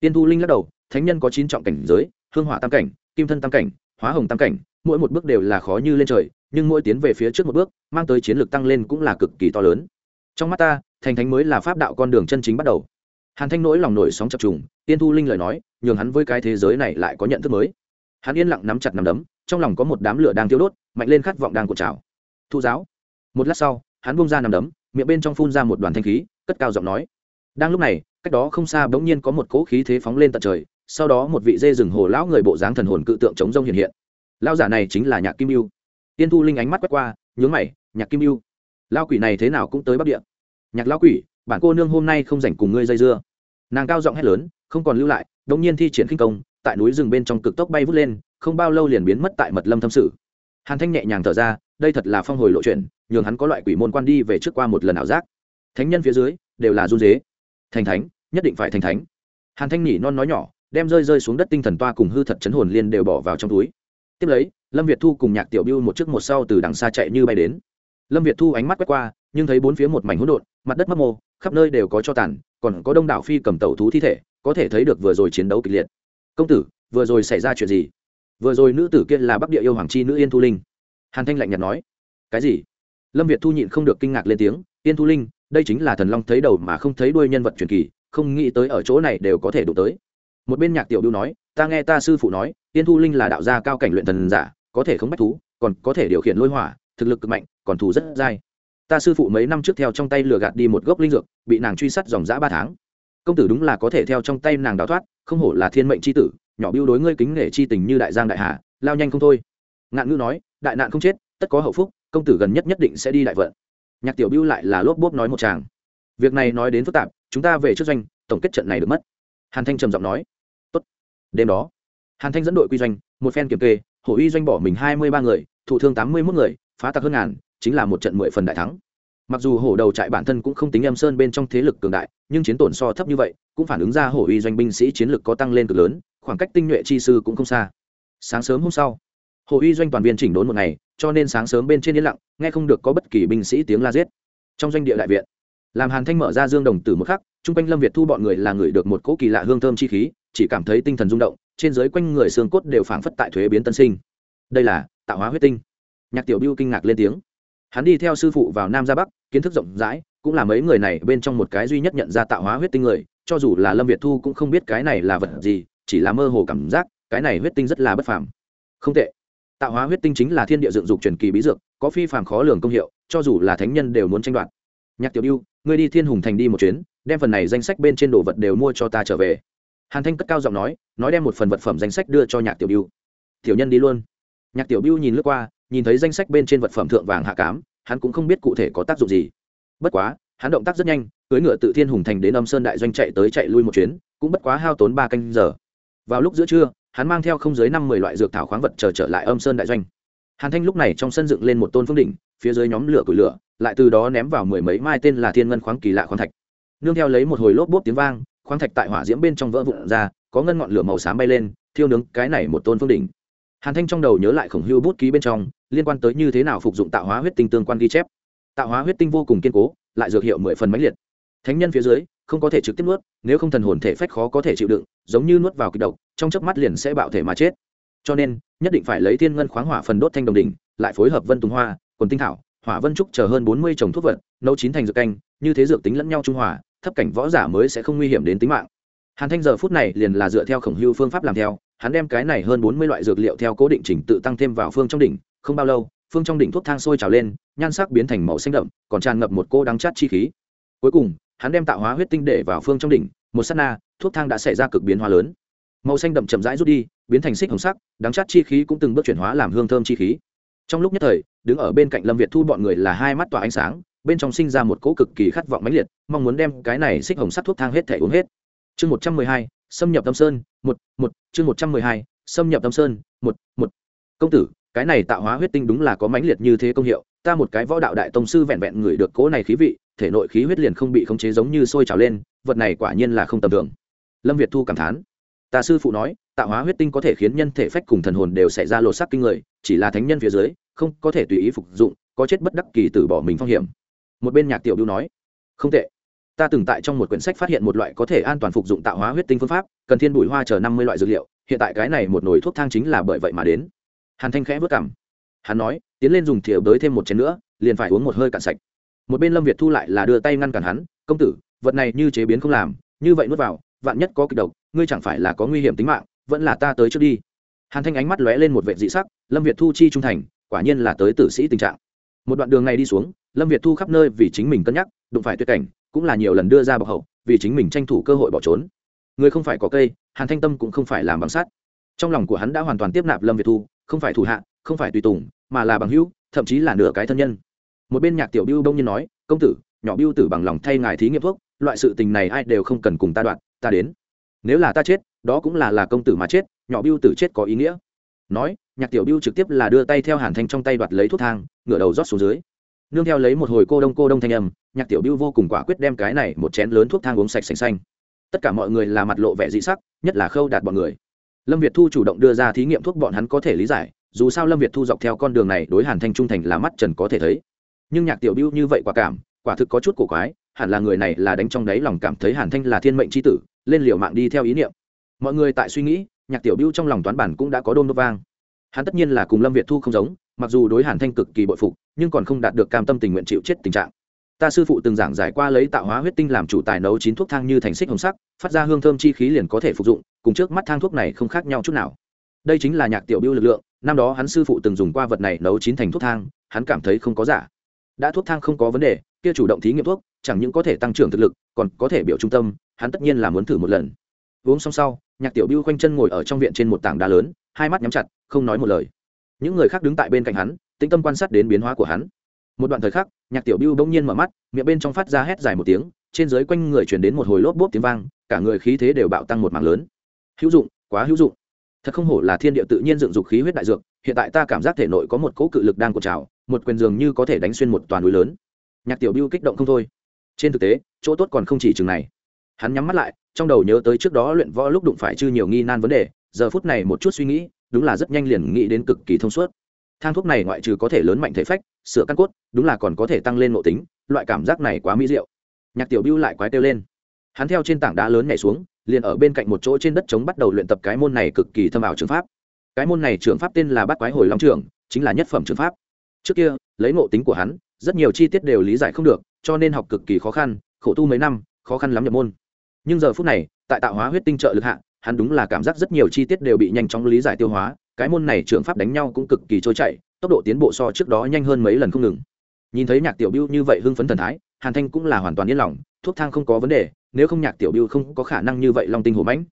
Tiên thu linh lắc đầu, thánh nhân có chín trọng cảnh giới, hương hỏa tam cảnh, kim thân tam cảnh hóa hồng tam cảnh, mỗi một bước đều là khó như lên trời, nhưng mỗi tiến về phía trước một bước, mang tới chiến lược tăng lên cũng là cực kỳ to lớn. Trong mắt ta, thành thánh mới là pháp đạo con đường chân chính bắt đầu. Hàn thanh nỗi lòng nổi sóng chập trùng, tiên thu linh lời nói, nhường hắn với cái thế giới này lại có nhận thức mới. Hắn yên lặng nắm chặt nắm đấm, trong lòng có một đám lửa đang tiêu đốt, mạnh lên khát vọng đang cột trào. Thu giáo. Một lát sau, hắn bung ra nắm đấm, miệng bên trong phun ra một đoàn thanh khí, cất cao giọng nói. Đang lúc này, cách đó không xa bỗng nhiên có một cỗ khí thế phóng lên tận trời sau đó một vị dê rừng hồ lão người bộ dáng thần hồn cự tượng chống rông hiện hiện. Lao giả này chính là nhạc kim yêu tiên thu linh ánh mắt quét qua, nhướng mày, nhạc kim yêu lao quỷ này thế nào cũng tới bắc địa. Nhạc lao quỷ, bản cô nương hôm nay không rảnh cùng ngươi dây dưa. Nàng cao giọng hét lớn, không còn lưu lại, đống nhiên thi triển khinh công, tại núi rừng bên trong cực tốc bay vút lên, không bao lâu liền biến mất tại mật lâm thâm sự. Hàn thanh nhẹ nhàng thở ra, đây thật là phong hồi lộ chuyện, nhường hắn có loại quỷ môn quan đi về trước qua một lần ảo giác. Thánh nhân phía dưới, đều là run dế thành thánh, nhất định phải thành thánh. Hàn thanh nhỉ non nói nhỏ đem rơi rơi xuống đất tinh thần toa cùng hư thật chấn hồn liên đều bỏ vào trong túi. Tiếp lấy, lâm việt thu cùng nhạc tiểu biêu một trước một sau từ đằng xa chạy như bay đến. Lâm việt thu ánh mắt quét qua, nhưng thấy bốn phía một mảnh hỗn độn, mặt đất mấp mô, khắp nơi đều có cho tàn, còn có đông đảo phi cầm tẩu thú thi thể, có thể thấy được vừa rồi chiến đấu kịch liệt. Công tử, vừa rồi xảy ra chuyện gì? Vừa rồi nữ tử kia là bắc địa yêu hoàng chi nữ yên thu linh. Hàn thanh lạnh nhạt nói. Cái gì? Lâm việt thu nhịn không được kinh ngạc lên tiếng. Yên thu linh, đây chính là thần long thấy đầu mà không thấy đuôi nhân vật truyền kỳ, không nghĩ tới ở chỗ này đều có thể đụng tới một bên nhạc tiểu biêu nói, ta nghe ta sư phụ nói tiên thu linh là đạo gia cao cảnh luyện thần giả, có thể không bách thú, còn có thể điều khiển lôi hỏa, thực lực cực mạnh, còn thù rất dai. Ta sư phụ mấy năm trước theo trong tay lừa gạt đi một gốc linh dược, bị nàng truy sát dòng dã ba tháng. Công tử đúng là có thể theo trong tay nàng đào thoát, không hổ là thiên mệnh c h i tử, nhỏ biêu đối ngươi kính nể chi tình như đại giang đại hà, lao nhanh không thôi. Ngạn ngữ nói, đại nạn không chết, tất có hậu phúc, công tử gần nhất nhất định sẽ đi đại vận. Nhạc tiểu biêu lại là lốp bốp nói một chàng việc này nói đến phức tạp, chúng ta về trước doanh, tổng kết trận này được mất hàn thanh trầm giọng nói, Tốt. đêm đó. Hàn thanh dẫn đội quy doanh, một phen kiểm kê, hổ uy doanh bỏ mình hai mươi ba người, thụ thương tám mươi mốt người, phá tặc hơn ngàn, chính là một trận mười phần đại thắng. Mặc dù hổ đầu trại bản thân cũng không tính âm sơn bên trong thế lực cường đại, nhưng chiến tổn so thấp như vậy, cũng phản ứng ra hổ uy doanh binh sĩ chiến lực có tăng lên cực lớn, khoảng cách tinh nhuệ chi sư cũng không xa. Sáng sớm hôm sau, hổ uy doanh toàn viên chỉnh đốn một ngày, cho nên sáng sớm bên trên yên lặng, nghe không được có bất kỳ binh sĩ tiếng la giết. Trong doanh địa đại viện làm hàn thanh mở ra dương đồng tử một khắc, chung quanh lâm việt thu bọn người là người được một cỗ kỳ lạ hương thơm chi khí, chỉ cảm thấy tinh thần rung động, trên giới quanh người xương cốt đều phảng phất tại thuế biến tân sinh. Đây là tạo hóa huyết tinh. Nhạc tiểu biêu kinh ngạc lên tiếng. Hắn đi theo sư phụ vào nam ra bắc, kiến thức rộng rãi, cũng là mấy người này bên trong một cái duy nhất nhận ra tạo hóa huyết tinh người, cho dù là lâm việt thu cũng không biết cái này là vật gì, chỉ là mơ hồ cảm giác, cái này huyết tinh rất là bất phàm. Không tệ. Tạo hóa huyết tinh chính là thiên địa dựng dục truyền kỳ bí dược, có phi phàm khó lường công hiệu, cho dù là thánh nhân đều muốn tranh đoạt. Nhạc tiểu biêu ngươi đi thiên hùng thành đi một chuyến, đem phần này danh sách bên trên đồ vật đều mua cho ta trở về. Hàn thanh cất cao giọng nói nói đem một phần vật phẩm danh sách đưa cho nhạc tiểu biêu tiểu nhân đi luôn. Nhạc tiểu biêu nhìn lướt qua, nhìn thấy danh sách bên trên vật phẩm thượng vàng hạ cám, hắn cũng không biết cụ thể có tác dụng gì. Bất quá, hắn động tác rất nhanh cưới ngựa tự thiên hùng thành đến âm sơn đại doanh chạy tới chạy lui một chuyến, cũng bất quá hao tốn ba canh giờ. Vào lúc giữa trưa, hắn mang theo không dưới năm mười loại dược thảo khoáng vật chờ trở lại âm sơn đại doanh. Hàn thanh lúc này trong sân dựng lên một tôn phương đỉnh, phía dưới nhóm lửa củi lửa lại từ đó ném vào mười mấy mai tên là thiên ngân khoáng kỳ lạ khoáng thạch. Nương theo lấy một hồi lốp bốp tiếng vang, khoáng thạch tại hỏa diễm bên trong vỡ vụn ra, có ngân ngọn lửa màu xám bay lên, thiêu nướng cái này một tôn phương đỉnh. Hàn thanh trong đầu nhớ lại khổng hưu bút ký bên trong, liên quan tới như thế nào phục dụng tạo hóa huyết tinh tương quan ghi chép. Tạo hóa huyết tinh vô cùng kiên cố, lại dược hiệu mười phần mãnh liệt. Thánh nhân phía dưới, không có thể trực tiếp nuốt, nếu không thần hồn thể phách khó có thể chịu đựng, giống như nuốt vào kịch độc, trong chớp mắt liền sẽ bạo thể mà chết. Cho nên, nhất định phải lấy thiên ngân khoáng hỏa phần đốt thanh đồng đỉnh, lại phối hợp vân tùng hoa, quần tinh thảo hỏa vân trúc chờ hơn bốn mươi trồng thuốc vật, nấu chín thành dược canh, như thế dược tính lẫn nhau trung hòa, thấp cảnh võ giả mới sẽ không nguy hiểm đến tính mạng. Hàn thanh giờ phút này liền là dựa theo khổng hưu phương pháp làm theo, hắn đem cái này hơn bốn mươi loại dược liệu theo cố định trình tự tăng thêm vào phương trong đỉnh, không bao lâu, phương trong đỉnh thuốc thang sôi trào lên, nhan sắc biến thành màu xanh đậm, còn tràn ngập một cô đắng chát chi khí. Cuối cùng, hắn đem tạo hóa huyết tinh để vào phương trong đỉnh, một s á t na, thuốc thang đã xảy ra cực biến hóa lớn. Màu xanh đậm chậm rãi rút đi, biến thành xích hồng sắc, đắng chát chi khí cũng từng bước chuyển hóa làm hương thơm chi khí trong lúc nhất thời, đứng ở bên cạnh lâm việt thu bọn người là hai mắt tỏa ánh sáng, bên trong sinh ra một cỗ cực kỳ khát vọng mãnh liệt, mong muốn đem cái này xích hồng sắt thuốc thang hết thể uống hết. Chương một trăm mười hai, xâm nhập tâm sơn, một một, chương một trăm mười hai, xâm nhập tâm sơn, một một. Công tử, cái này tạo hóa huyết tinh đúng là có mãnh liệt như thế công hiệu, ta một cái võ đạo đại tông sư vẹn vẹn người được cỗ này khí vị, thể nội khí huyết liền không bị khống chế giống như sôi trào lên, vật này quả nhiên là không tầm thường. Lâm việt thu cảm thán. Ta sư phụ nói tạo hóa huyết tinh có thể khiến nhân thể phách cùng thần hồn đều xảy ra lột sắc kinh người, chỉ là thánh nhân phía dưới, không có thể tùy ý phục dụng, có chết bất đắc kỳ từ bỏ mình phong hiểm. Một bên nhạc tiểu đu nói, không tệ. Ta từng tại trong một quyển sách phát hiện một loại có thể an toàn phục dụng tạo hóa huyết tinh phương pháp, cần thiên bụi hoa chờ năm mươi loại dược liệu, hiện tại cái này một nồi thuốc thang chính là bởi vậy mà đến. Hàn thanh khẽ vất cảm hắn nói, tiến lên dùng thìa đới thêm một chén nữa, liền phải uống một hơi cạn sạch. Một bên lâm việt thu lại là đưa tay ngăn cản hắn, công tử, vật này như chế biến không làm, như vậy nuốt vào, vạn nhất có kịch độc, ngươi chẳng phải là có nguy hiểm tính mạng vẫn là ta tới trước đi. Hàn thanh ánh mắt lóe lên một vệ dị sắc, lâm việt thu chi trung thành, quả nhiên là tới tử sĩ tình trạng. Một đoạn đường này đi xuống, lâm việt thu khắp nơi vì chính mình cân nhắc, đụng phải tuyệt cảnh, cũng là nhiều lần đưa ra bọc hậu, vì chính mình tranh thủ cơ hội bỏ trốn. Người không phải có cây, hàn thanh tâm cũng không phải làm bằng sắt. Trong lòng của hắn đã hoàn toàn tiếp nạp lâm việt thu, không phải thủ hạ, không phải tùy tùng, mà là bằng hữu, thậm chí là nửa cái thân nhân. Một bên nhạc tiểu biêu đông nhiên nói, công tử, nhỏ biêu tử bằng lòng thay ngài thí nghiệm thuốc, loại sự tình này ai đều không cần cùng ta đoạn, ta đến. Nếu là ta chết đó cũng là là công tử mà chết, nhỏ biêu tử chết có ý nghĩa. Nói, nhạc tiểu biêu trực tiếp là đưa tay theo hàn thanh trong tay đoạt lấy thuốc thang, ngửa đầu rót xuống dưới. Nương theo lấy một hồi cô đông cô đông thanh âm, nhạc tiểu biêu vô cùng quả quyết đem cái này một chén lớn thuốc thang uống sạch xanh xanh. Tất cả mọi người là mặt lộ vẻ dị sắc, nhất là khâu đạt bọn người. Lâm việt thu chủ động đưa ra thí nghiệm thuốc bọn hắn có thể lý giải, dù sao lâm việt thu dọc theo con đường này đối hàn thanh trung thành là mắt trần có thể thấy. Nhưng nhạc tiểu biêu như vậy quả cảm, quả thực có chút cổ quái, hẳn là người này là đánh trong đáy lòng cảm thấy hàn thanh là thiên mệnh c tử, lên liều mạng đi theo ý niệm mọi người tại suy nghĩ, nhạc tiểu biêu trong lòng toán bản cũng đã có đôn đốt vang. Hắn tất nhiên là cùng lâm việt thu không giống, mặc dù đối hàn thanh cực kỳ bội phục, nhưng còn không đạt được cam tâm tình nguyện chịu chết tình trạng. Ta sư phụ từng giảng giải qua lấy tạo hóa huyết tinh làm chủ tài nấu chín thuốc thang như thành xích hồng sắc, phát ra hương thơm chi khí liền có thể phục dụng, cùng trước mắt thang thuốc này không khác nhau chút nào. Đây chính là nhạc tiểu biêu lực lượng, năm đó hắn sư phụ từng dùng qua vật này nấu chín thành thuốc thang, hắn cảm thấy không có giả. Đã thuốc thang không có vấn đề, kia chủ động thí nghiệm thuốc, chẳng những có thể tăng trưởng thực lực, còn có thể biểu trung tâm, hắn tất nhiên là muốn thử một lần uống xong sau, nhạc tiểu biêu khoanh chân ngồi ở trong viện trên một tảng đá lớn, hai mắt nhắm chặt, không nói một lời. Những người khác đứng tại bên cạnh hắn, tĩnh tâm quan sát đến biến hóa của hắn. Một đoạn thời khắc, nhạc tiểu biêu bỗng nhiên mở mắt, miệng bên trong phát ra hét dài một tiếng, trên dưới quanh người chuyển đến một hồi lốp bốp tiếng vang, cả người khí thế đều bạo tăng một mảng lớn. Hữu dụng, quá hữu dụng. Thật không hổ là thiên địa tự nhiên dựng dục khí huyết đại dược, hiện tại ta cảm giác thể nội có một cỗ cự lực đang cột trào, một quyền dường như có thể đánh xuyên một toàn núi lớn. Nhạc tiểu biêu kích động không thôi. Trên thực tế, chỗ tốt còn không chỉ chừng này hắn nhắm mắt lại, trong đầu nhớ tới trước đó luyện võ lúc đụng phải chư nhiều nghi nan vấn đề, giờ phút này một chút suy nghĩ, đúng là rất nhanh liền nghĩ đến cực kỳ thông suốt. Thang thuốc này ngoại trừ có thể lớn mạnh thể phách, sửa căn cốt, đúng là còn có thể tăng lên nội tính, loại cảm giác này quá mỹ diệu. Nhạc tiểu biêu lại quái kêu lên. Hắn theo trên tảng đá lớn nhảy xuống, liền ở bên cạnh một chỗ trên đất trống bắt đầu luyện tập cái môn này cực kỳ thâm ảo trường pháp. Cái môn này trường pháp tên là bát quái hồi long trường, chính là nhất phẩm trường pháp. Trước kia, lấy ngộ tính của hắn, rất nhiều chi tiết đều lý giải không được, cho nên học cực kỳ khó khăn, khổ tu mấy năm, khó khăn lắm nhập môn nhưng giờ phút này, tại tạo hóa huyết tinh trợ lực hạ, hắn đúng là cảm giác rất nhiều chi tiết đều bị nhanh chóng lý giải tiêu hóa, cái môn này trường pháp đánh nhau cũng cực kỳ trôi chảy, tốc độ tiến bộ so trước đó nhanh hơn mấy lần không ngừng. Nhìn thấy nhạc tiểu biêu như vậy hưng phấn thần thái, hàn thanh cũng là hoàn toàn yên lòng, thuốc thang không có vấn đề, nếu không nhạc tiểu biêu không có khả năng như vậy long tinh hổ mãnh.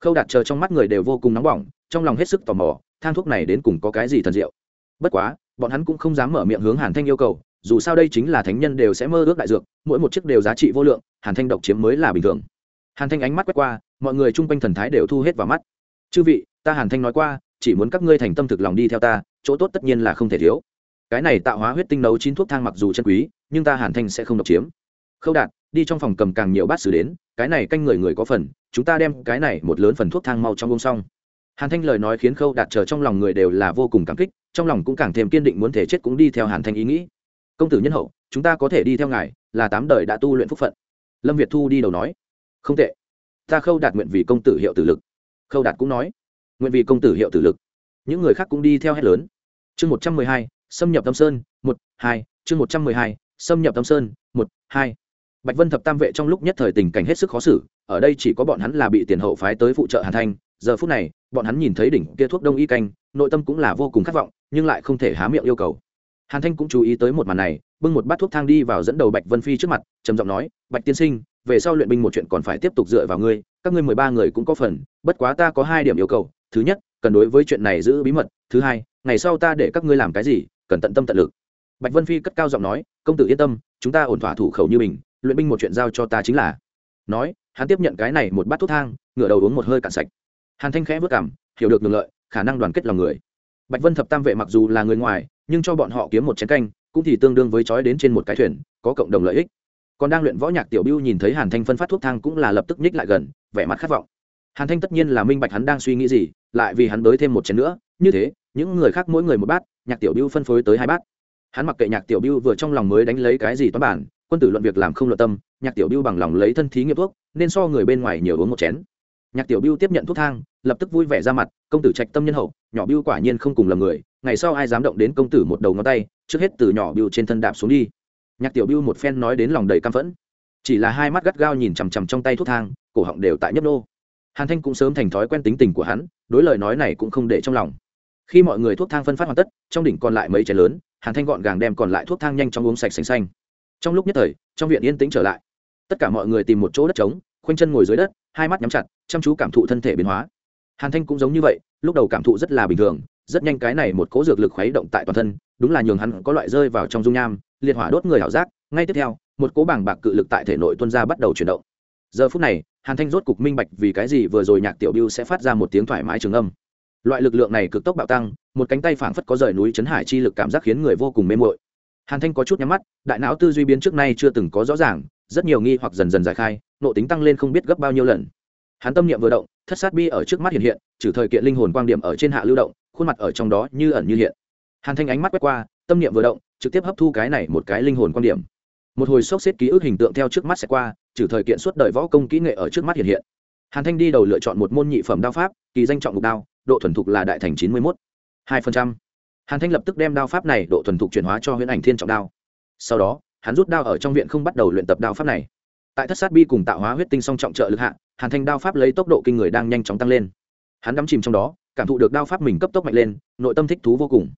Khâu đạt chờ trong mắt người đều vô cùng nóng bỏng, trong lòng hết sức tò mò, thang thuốc này đến cùng có cái gì thần diệu. Bất quá, bọn hắn cũng không dám mở miệng hướng hàn thanh yêu cầu, dù sao đây chính là thánh nhân đều sẽ mơ ước đại dược, mỗi một chiếc đều giá trị vô lượng, hàn thanh độc chiếm mới là bình thường hàn thanh ánh mắt quét qua, mọi người chung quanh thần thái đều thu hết vào mắt. Chư vị, ta hàn thanh nói qua, chỉ muốn các ngươi thành tâm thực lòng đi theo ta, chỗ tốt tất nhiên là không thể thiếu. Cái này tạo hóa huyết tinh nấu chín thuốc thang mặc dù chân quý, nhưng ta hàn thanh sẽ không độc chiếm. Khâu đạt, đi trong phòng cầm càng nhiều bát xử đến, cái này canh người người có phần, chúng ta đem cái này một lớn phần thuốc thang mau trong bông xong. Hàn thanh lời nói khiến khâu đạt chờ trong lòng người đều là vô cùng cảm kích, trong lòng cũng càng thêm kiên định muốn thể chết cũng đi theo hàn thanh ý nghĩ. Công tử nhân hậu, chúng ta có thể đi theo ngài, là tám đời đã tu luyện phúc phận. Lâm việt thu đi đầu nói không tệ. Ta khâu đạt nguyện vì công tử hiệu tử lực. Khâu đạt cũng nói. Nguyện vì công tử hiệu tử lực. Những người khác cũng đi theo hết lớn. Chương một trăm mười hai, xâm nhập tâm sơn, một, hai. Chương một trăm mười hai, xâm nhập tâm sơn, một, hai. Bạch vân thập tam vệ trong lúc nhất thời tình cảnh hết sức khó xử, ở đây chỉ có bọn hắn là bị tiền hậu phái tới phụ trợ hàn thanh. Giờ phút này, bọn hắn nhìn thấy đỉnh kia thuốc đông y canh, nội tâm cũng là vô cùng khát vọng, nhưng lại không thể há miệng yêu cầu. Hàn thanh cũng chú ý tới một màn này, bưng một bát thuốc thang đi vào dẫn đầu bạch vân phi trước mặt, trầm giọng nói, bạch tiên sinh về sau luyện binh một chuyện còn phải tiếp tục dựa vào ngươi, các ngươi mười ba người cũng có phần, bất quá ta có hai điểm yêu cầu. Thứ nhất, cần đối với chuyện này giữ bí mật. Thứ hai, ngày sau ta để các ngươi làm cái gì, cần tận tâm tận lực. Bạch vân phi cất cao giọng nói, công tử yên tâm, chúng ta ổn thỏa thủ khẩu như mình, luyện binh một chuyện giao cho ta chính là. Nói, hắn tiếp nhận cái này một bát thuốc thang, ngửa đầu uống một hơi cạn sạch. Hàn thanh khẽ vất cảm, hiểu được đường lợi, khả năng đoàn kết lòng người. Bạch vân thập tam vệ mặc dù là người ngoài, nhưng cho bọn họ kiếm một chén canh, cũng thì tương đương với trói đến trên một cái thuyền, có cộng đồng lợi ích còn đang luyện võ nhạc tiểu biêu nhìn thấy hàn thanh phân phát thuốc thang cũng là lập tức nhích lại gần, vẻ mặt khát vọng. Hàn thanh tất nhiên là minh bạch hắn đang suy nghĩ gì, lại vì hắn đới thêm một chén nữa. Như thế, những người khác mỗi người một bát, nhạc tiểu biêu phân phối tới hai bát. Hắn mặc kệ nhạc tiểu biêu vừa trong lòng mới đánh lấy cái gì toán bản, quân tử luận việc làm không luận tâm, nhạc tiểu biêu bằng lòng lấy thân thí nghiệm thuốc, nên so người bên ngoài nhiều uống một chén. Nhạc tiểu biêu tiếp nhận thuốc thang, lập tức vui vẻ ra mặt, công tử trạch tâm nhân hậu, nhỏ biêu quả nhiên không cùng lầm người, ngày sau ai dám động đến công tử một đầu ngón tay, trước hết từ nhỏ biêu trên thân đạp xuống đi nhạc tiểu biêu một phen nói đến lòng đầy căm phẫn. Chỉ là hai mắt gắt gao nhìn chằm chằm trong tay thuốc thang, cổ họng đều tại nhấp nô. Hàn thanh cũng sớm thành thói quen tính tình của hắn, đối lời nói này cũng không để trong lòng. Khi mọi người thuốc thang phân phát hoàn tất, trong đỉnh còn lại mấy chén lớn, hàn thanh gọn gàng đem còn lại thuốc thang nhanh chóng uống sạch xanh xanh. Trong lúc nhất thời, trong viện yên tĩnh trở lại. Tất cả mọi người tìm một chỗ đất trống, khoanh chân ngồi dưới đất, hai mắt nhắm chặt, chăm chú cảm thụ thân thể biến hóa. Hàn thanh cũng giống như vậy, lúc đầu cảm thụ rất là bình thường, rất nhanh cái này một cố dược lực khuấy động tại toàn thân, đúng là nhường hắn có loại rơi vào trong dung nham liệt hỏa đốt người hảo giác, ngay tiếp theo, một cố bảng bạc cự lực tại thể nội tuân ra bắt đầu chuyển động. Giờ phút này, hàn thanh rốt cục minh bạch vì cái gì vừa rồi nhạc tiểu biêu sẽ phát ra một tiếng thoải mái trường âm. Loại lực lượng này cực tốc bạo tăng, một cánh tay phảng phất có rời núi chấn hải chi lực cảm giác khiến người vô cùng mê mội hàn thanh có chút nhắm mắt, đại não tư duy biến trước nay chưa từng có rõ ràng, rất nhiều nghi hoặc dần dần giải khai, nộ tính tăng lên không biết gấp bao nhiêu lần. Hắn tâm niệm vừa động, thất sát bi ở trước mắt hiện hiện, trừ thời kiện linh hồn quang điểm ở trên hạ lưu động, khuôn mặt ở trong đó như ẩn như hiện. Hàn thanh ánh mắt quét qua, tâm niệm vừa động trực tiếp hấp thu cái này một cái linh hồn quan điểm. Một hồi sốc xếp ký ức hình tượng theo trước mắt sẽ qua, trừ thời kiện suốt đời võ công kỹ nghệ ở trước mắt hiện hiện. Hàn thanh đi đầu lựa chọn một môn nhị phẩm đao pháp, kỳ danh trọng mục đao, độ thuần thục là đại thành chín mươi một hai phần trăm. Hàn thanh lập tức đem đao pháp này độ thuần thục chuyển hóa cho huyễn ảnh thiên trọng đao. Sau đó, hắn rút đao ở trong viện không bắt đầu luyện tập đao pháp này. Tại thất sát bi cùng tạo hóa huyết tinh song trọng trợ lực hạ, hàn thanh đao pháp lấy tốc độ kinh người đang nhanh chóng tăng lên. Hắn đắm chìm trong đó, cảm thụ được đao pháp mình cấp tốc mạnh lên, nội tâm thích thú vô cùng.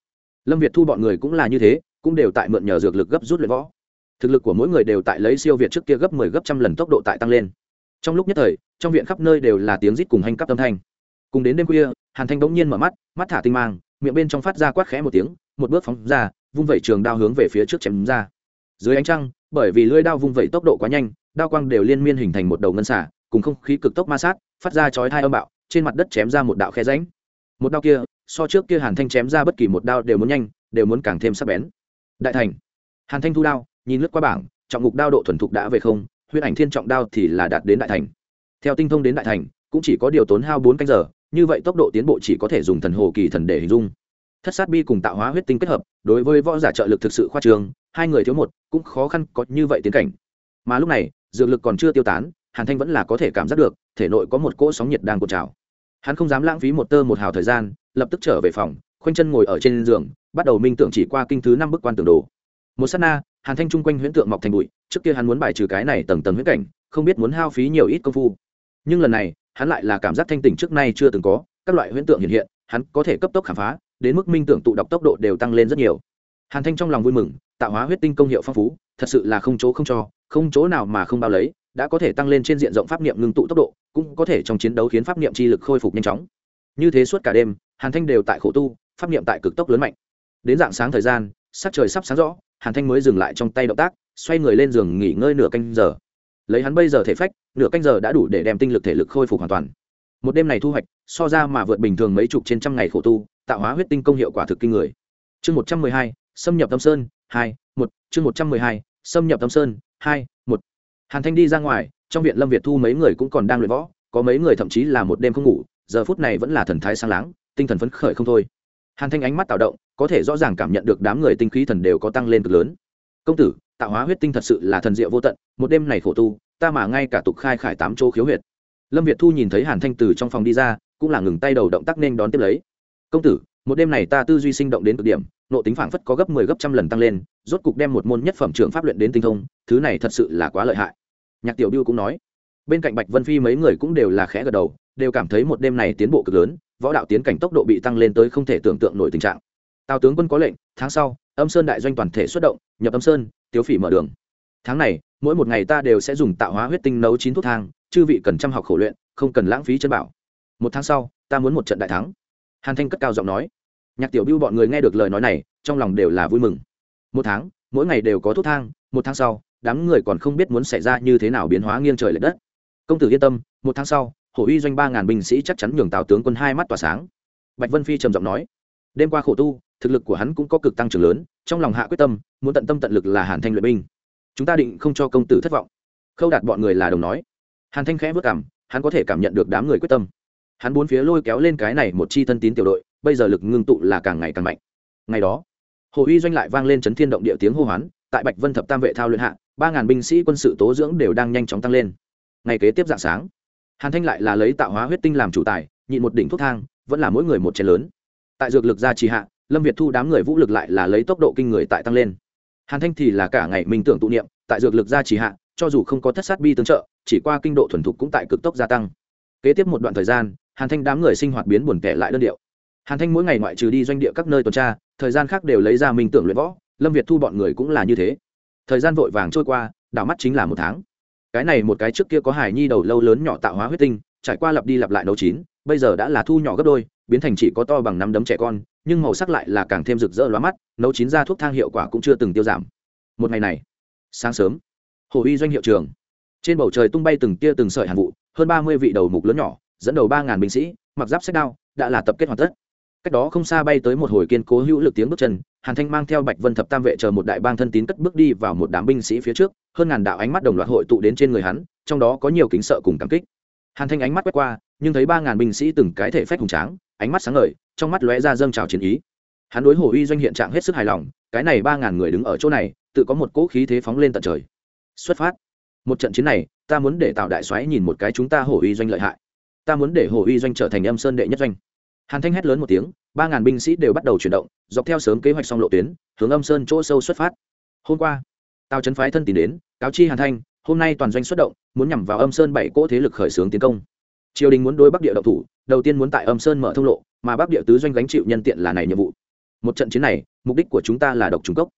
Lâm việt thu bọn người cũng là như thế cũng đều tại mượn nhờ dược lực gấp rút luyện võ. Thực lực của mỗi người đều tại lấy siêu việt trước kia gấp mười 10 gấp trăm lần tốc độ tại tăng lên. Trong lúc nhất thời, trong viện khắp nơi đều là tiếng rít cùng hành cấp âm thanh. Cùng đến đêm khuya, hàn thanh bỗng nhiên mở mắt mắt thả tinh mang, miệng bên trong phát ra quát khẽ một tiếng, một bước phóng ra, vung vẩy trường đao hướng về phía trước chém ra. Dưới ánh trăng, bởi vì lưỡi đao vung vẩy tốc độ quá nhanh, đao quang đều liên miên hình thành một đầu ngân xả cùng không khí cực tốc ma sát, phát ra chói thai âm bạo, trên mặt đất chém ra một đạo khe ránh một đao kia, so trước kia hàn thanh chém ra bất kỳ một đao đều muốn nhanh, đều muốn càng thêm sắc bén đại thành. Hàn thanh thu đao, nhìn lướt qua bảng, trọng ngục đao độ thuần thục đã về không, huyết ảnh thiên trọng đao thì là đạt đến đại thành. Theo tinh thông đến đại thành, cũng chỉ có điều tốn hao bốn canh giờ, như vậy tốc độ tiến bộ chỉ có thể dùng thần hồ kỳ thần để hình dung. Thất sát bi cùng tạo hóa huyết tinh kết hợp, đối với võ giả trợ lực thực sự khoa trường, hai người thiếu một, cũng khó khăn có như vậy tiến cảnh. Mà lúc này, dược lực còn chưa tiêu tán, hàn thanh vẫn là có thể cảm giác được, thể nội có một cỗ sóng nhiệt đang cột trào. Hắn không dám lãng phí một tơ một hào thời gian, lập tức trở về phòng khoanh chân ngồi ở trên giường, bắt đầu minh tưởng chỉ qua kinh thứ năm bức quan tưởng đồ. Một s á t na, hàn thanh chung quanh huyễn tượng mọc thành bụi, trước kia hắn muốn bài trừ cái này tầng tầng huyễn cảnh, không biết muốn hao phí nhiều ít công phu. Nhưng lần này, hắn lại là cảm giác thanh tỉnh trước nay chưa từng có, các loại huyễn tượng hiện hiện, hắn có thể cấp tốc khám phá, đến mức minh tưởng tụ đọc tốc độ đều tăng lên rất nhiều. Hàn thanh trong lòng vui mừng, tạo hóa huyết tinh công hiệu phong phú, thật sự là không chỗ không cho, không chỗ nào mà không bao lấy, đã có thể tăng lên trên diện rộng pháp niệm ngưng tụ tốc độ, cũng có thể trong chiến đấu khiến pháp niệm chi lực khôi phục nhanh chóng. Như thế suốt cả đêm, hàn thanh đều tại khổ tu pháp niệm tại cực tốc lớn mạnh. Đến dạng sáng thời gian, sắc trời sắp sáng rõ, hàn thanh mới dừng lại trong tay động tác, xoay người lên giường nghỉ ngơi nửa canh giờ. Lấy hắn bây giờ thể phách, nửa canh giờ đã đủ để đem tinh lực thể lực khôi phục hoàn toàn. Một đêm này thu hoạch, so ra mà vượt bình thường mấy chục trên trăm ngày khổ tu, tạo hóa huyết tinh công hiệu quả thực kinh người. Chương một trăm mười hai, xâm nhập tâm sơn, hai, một, chương một trăm mười hai, xâm nhập tâm sơn, hai, một. Hàn thanh đi ra ngoài, trong viện lâm việt thu mấy người cũng còn đang luyện võ, có mấy người thậm chí là một đêm không ngủ, giờ phút này vẫn là thần thái sang láng, tinh thần phấn khởi không thôi hàn thanh ánh mắt tạo động, có thể rõ ràng cảm nhận được đám người tinh khí thần đều có tăng lên cực lớn. Công tử, tạo hóa huyết tinh thật sự là thần diệu vô tận, một đêm này khổ tu, ta mà ngay cả tục khai khải tám chỗ khiếu huyệt. Lâm việt thu nhìn thấy hàn thanh từ trong phòng đi ra, cũng là ngừng tay đầu động tác nên đón tiếp lấy. Công tử, một đêm này ta tư duy sinh động đến cực điểm nộ tính phảng phất có gấp mười 10 gấp trăm lần tăng lên, rốt cục đem một môn nhất phẩm trưởng pháp luyện đến tinh thông, thứ này thật sự là quá lợi hại. Nhạc tiểu biêu cũng nói. Bên cạnh bạch vân phi mấy người cũng đều là khẽ gật đầu đều cảm thấy một đêm này tiến bộ cực lớn, võ đạo tiến cảnh tốc độ bị tăng lên tới không thể tưởng tượng nổi tình trạng. Tào tướng quân có lệnh, tháng sau, âm sơn đại doanh toàn thể xuất động, nhập âm sơn, tiếu phỉ mở đường. Tháng này, mỗi một ngày ta đều sẽ dùng tạo hóa huyết tinh nấu chín thuốc thang, chư vị cần chăm học khổ luyện, không cần lãng phí chân bảo. Một tháng sau, ta muốn một trận đại thắng. Hàn thanh cất cao giọng nói. Nhạc tiểu biêu bọn người nghe được lời nói này, trong lòng đều là vui mừng. Một tháng, mỗi ngày đều có thuốc thang, một tháng sau, đám người còn không biết muốn xảy ra như thế nào biến hóa nghiêng trời l ệ đất. Công tử yên tâm, một tháng sau hổ uy doanh ba ngàn binh sĩ chắc chắn nhường tào tướng quân hai mắt tỏa sáng. Bạch vân phi trầm giọng nói, đêm qua khổ tu, thực lực của hắn cũng có cực tăng trưởng lớn, trong lòng hạ quyết tâm, muốn tận tâm tận lực là hàn thanh luyện binh. Chúng ta định không cho công tử thất vọng. Khâu đạt bọn người là đồng nói. Hàn thanh khẽ vất cảm hắn có thể cảm nhận được đám người quyết tâm. Hắn bốn phía lôi kéo lên cái này một chi thân tín tiểu đội, bây giờ lực ngưng tụ là càng ngày càng mạnh. Ngày đó hồ uy doanh lại vang lên chấn thiên động địa tiếng hô hoán, tại bạch vân thập tam vệ thao luyện hạ, ba ngàn binh sĩ quân sự tố dưỡng đều đang nhanh chóng tăng lên. Ngày kế tiếp dạng sáng hàn thanh lại là lấy tạo hóa huyết tinh làm chủ tài, nhịn một đỉnh thuốc thang, vẫn là mỗi người một chén lớn. Tại dược lực gia trì hạ, lâm việt thu đám người vũ lực lại là lấy tốc độ kinh người tại tăng lên. Hàn thanh thì là cả ngày minh tưởng tụ niệm, tại dược lực gia trì hạ, cho dù không có thất sát bi tương trợ, chỉ qua kinh độ thuần thục cũng tại cực tốc gia tăng. Kế tiếp một đoạn thời gian, hàn thanh đám người sinh hoạt biến buồn tẻ lại đơn điệu. Hàn thanh mỗi ngày ngoại trừ đi doanh địa các nơi tuần tra, thời gian khác đều lấy ra minh tưởng luyện võ, lâm việt thu bọn người cũng là như thế. Thời gian vội vàng trôi qua, đảo mắt chính là một tháng cái này một cái trước kia có hải nhi đầu lâu lớn nhỏ tạo hóa huyết tinh, trải qua lặp đi lặp lại nấu chín, bây giờ đã là thu nhỏ gấp đôi, biến thành chỉ có to bằng năm đấm trẻ con, nhưng màu sắc lại là càng thêm rực rỡ lóa mắt, nấu chín ra thuốc thang hiệu quả cũng chưa từng tiêu giảm. Một ngày này, sáng sớm, hồ uy doanh hiệu trường. Trên bầu trời tung bay từng tia từng sợi hàng vụ, hơn ba mươi vị đầu mục lớn nhỏ, dẫn đầu ba ngàn binh sĩ, mặc giáp sách đao, đã là tập kết hoàn tất cách đó không xa bay tới một hồi kiên cố hữu lực tiếng bước chân, hàn thanh mang theo bạch vân thập tam vệ chờ một đại bang thân tín cất bước đi vào một đám binh sĩ phía trước, hơn ngàn đạo ánh mắt đồng loạt hội tụ đến trên người hắn, trong đó có nhiều kính sợ cùng cảm kích. Hàn thanh ánh mắt quét qua, nhưng thấy ba ngàn binh sĩ từng cái thể phách hùng tráng, ánh mắt sáng ngời, trong mắt lóe ra dâng trào chiến ý. Hắn đối hồ uy doanh hiện trạng hết sức hài lòng, cái này ba ngàn người đứng ở chỗ này, tự có một cỗ khí thế phóng lên tận trời. Xuất phát. Một trận chiến này, ta muốn để tạo đại xoáy nhìn một cái chúng ta hồ uy doanh lợi hại. Ta muốn để hồ uy doanh trở thành âm sơn đệ nhất doanh hàn thanh hét lớn một tiếng, ba ngàn binh sĩ đều bắt đầu chuyển động, dọc theo sớm kế hoạch xong lộ tuyến, hướng âm sơn chỗ sâu xuất phát. Hôm qua, tào trấn phái thân tìm đến, cáo chi hàn thanh, hôm nay toàn doanh xuất động, muốn nhằm vào âm sơn bảy cỗ thế lực khởi xướng tiến công. Triều đình muốn đối bắc địa động thủ, đầu tiên muốn tại âm sơn mở thông lộ, mà bắc địa tứ doanh gánh chịu nhân tiện là này nhiệm vụ. Một trận chiến này, mục đích của chúng ta là độc trùng cốc.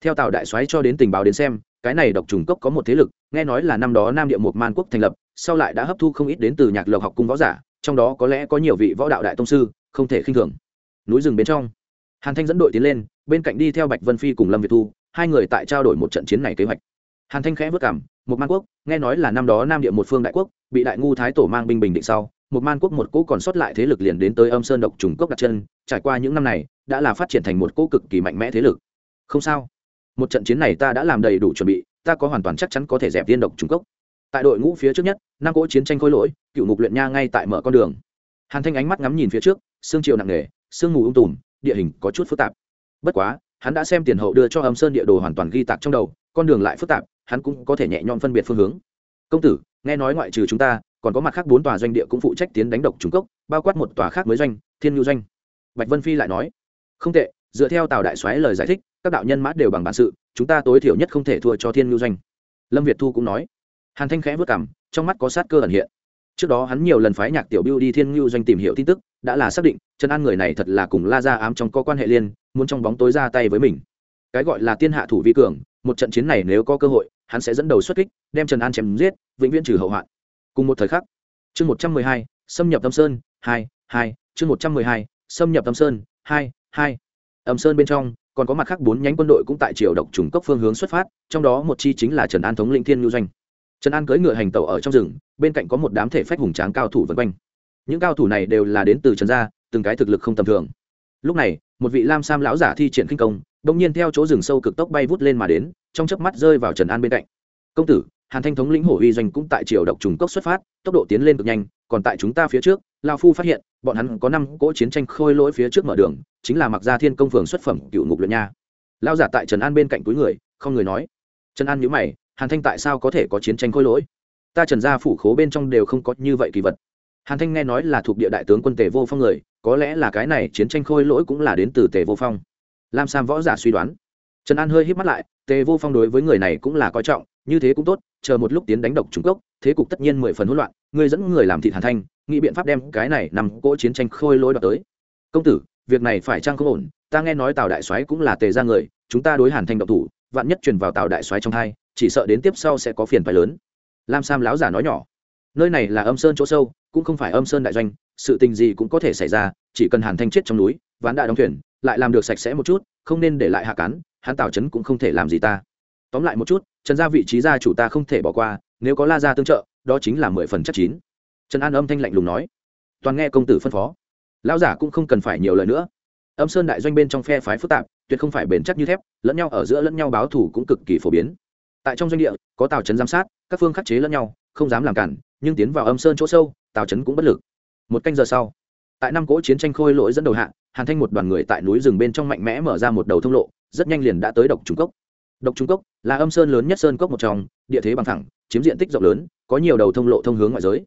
Theo tào đại soái cho đến tình báo đến xem, cái này độc trùng cốc có một thế lực, nghe nói là năm đó nam địa một man quốc thành lập, sau lại đã hấp thu không ít đến từ nhạc lộc học cung võ giả, trong đó có lẽ có nhiều vị võ đạo đại tông sư không thể khinh thường. Núi rừng bên trong, hàn thanh dẫn đội tiến lên, bên cạnh đi theo bạch vân phi cùng lâm việt thu, hai người tại trao đổi một trận chiến này kế hoạch. Hàn thanh khẽ vất cảm, một man quốc, nghe nói là năm đó nam địa một phương đại quốc, bị đại ngu thái tổ mang binh bình định sau, một man quốc một cỗ còn sót lại thế lực liền đến tới âm sơn độc trùng cốc đặt chân, trải qua những năm này, đã là phát triển thành một cỗ cực kỳ mạnh mẽ thế lực. Không sao. Một trận chiến này ta đã làm đầy đủ chuẩn bị, ta có hoàn toàn chắc chắn có thể dẹp viên độc trùng cốc. Tại đội ngũ phía trước nhất, năm cỗ chiến tranh khôi lỗi, cựu ngục luyện nha ngay tại mở con đường. Hàn thanh ánh mắt ngắm nhìn phía trước sương chiều nặng nề sương mù ung tùm, địa hình có chút phức tạp. Bất quá, hắn đã xem tiền hậu đưa cho âm sơn địa đồ hoàn toàn ghi tạc trong đầu, con đường lại phức tạp, hắn cũng có thể nhẹ nhõm phân biệt phương hướng. Công tử, nghe nói ngoại trừ chúng ta, còn có mặt khác bốn tòa doanh địa cũng phụ trách tiến đánh độc trùng cốc, bao quát một tòa khác mới doanh, thiên nhu doanh. Bạch vân phi lại nói, không tệ, dựa theo tào đại soái lời giải thích, các đạo nhân mã đều bằng bản sự, chúng ta tối thiểu nhất không thể thua cho thiên nhu doanh. Lâm việt thu cũng nói, hàn thanh khẽ vất cảm trong mắt có sát cơ ẩn hiện trước đó hắn nhiều lần phái nhạc tiểu biêu đi thiên nhu doanh tìm hiểu tin tức, đã là xác định, trần an người này thật là cùng la ra ám trong có quan hệ liên, muốn trong bóng tối ra tay với mình. Cái gọi là tiên hạ thủ vi cường, một trận chiến này nếu có cơ hội, hắn sẽ dẫn đầu xuất kích, đem trần an chém giết, vĩnh viễn trừ hậu hoạn. Cùng một thời khắc, chương một trăm mười hai, xâm nhập tâm sơn, hai hai, chương một trăm mười hai, xâm nhập tâm sơn, hai hai. Âm sơn bên trong, còn có mặt khác bốn nhánh quân đội cũng tại triều độc trùng cốc phương hướng xuất phát, trong đó một chi chính là trần an thống lĩnh thiên nhu doanh. Trần an cưỡi ngựa hành tàu ở trong rừng bên cạnh có một đám thể phách hùng tráng cao thủ vân quanh. Những cao thủ này đều là đến từ trần gia, từng cái thực lực không tầm thường. Lúc này, một vị lam sam lão giả thi triển kinh công, bỗng nhiên theo chỗ rừng sâu cực tốc bay vút lên mà đến, trong chớp mắt rơi vào trần an bên cạnh. Công tử, hàn thanh thống lĩnh hổ uy doanh cũng tại triều độc trùng cốc xuất phát, tốc độ tiến lên cực nhanh, còn tại chúng ta phía trước lao phu phát hiện, bọn hắn có năm cỗ chiến tranh khôi lỗi phía trước mở đường, chính là mặc gia thiên công phường xuất phẩm cựu ngục luyện nha. Lao giả tại trần an bên cạnh túi người, không người nói. Trần an nhữ mày, hàn thanh tại sao có thể có chiến tranh khôi lỗi? Ta trần gia phủ khố bên trong đều không có như vậy kỳ vật. Hàn thanh nghe nói là thuộc địa đại tướng quân tề vô phong người, có lẽ là cái này chiến tranh khôi lỗi cũng là đến từ tề vô phong. Lam sam võ giả suy đoán. Trần an hơi hít mắt lại, tề vô phong đối với người này cũng là coi trọng, như thế cũng tốt, chờ một lúc tiến đánh độc trung cốc thế cục tất nhiên mười phần hỗn loạn, người dẫn người làm thịt hàn thanh, nghĩ biện pháp đem cái này nằm cỗ chiến tranh khôi lỗi đoạt tới. Công tử, việc này phải chăng không ổn? Ta nghe nói tào đại soái cũng là tề ra người, chúng ta đối hàn thanh độc thủ, vạn nhất truyền vào tào đại soái trong thai chỉ sợ đến tiếp sau sẽ có phiền phái lớn lam sam láo giả nói nhỏ, nơi này là âm sơn chỗ sâu, cũng không phải âm sơn đại doanh, sự tình gì cũng có thể xảy ra, chỉ cần hàn thanh chết trong núi, ván đại đóng thuyền, lại làm được sạch sẽ một chút, không nên để lại hạ cắn hắn tào trấn cũng không thể làm gì ta. Tóm lại một chút, trần gia vị trí gia chủ ta không thể bỏ qua, nếu có la gia tương trợ, đó chính là mười phần chắc chín. Trần an âm thanh lạnh lùng nói, toàn nghe công tử phân phó. Lão giả cũng không cần phải nhiều lời nữa. Âm sơn đại doanh bên trong phe phái phức tạp, tuyệt không phải bền chắc như thép, lẫn nhau ở giữa lẫn nhau báo thủ cũng cực kỳ phổ biến. Tại trong doanh địa, có tào trấn giám sát các phương khắc chế lẫn nhau, không dám làm cản, nhưng tiến vào âm sơn chỗ sâu, tào trấn cũng bất lực. Một canh giờ sau, tại năm cỗ chiến tranh khôi lỗi dẫn đầu hạ, hàn thanh một đoàn người tại núi rừng bên trong mạnh mẽ mở ra một đầu thông lộ, rất nhanh liền đã tới độc trung cốc. Độc trung cốc là âm sơn lớn nhất sơn cốc một trong, địa thế bằng thẳng, chiếm diện tích rộng lớn, có nhiều đầu thông lộ thông hướng ngoại giới.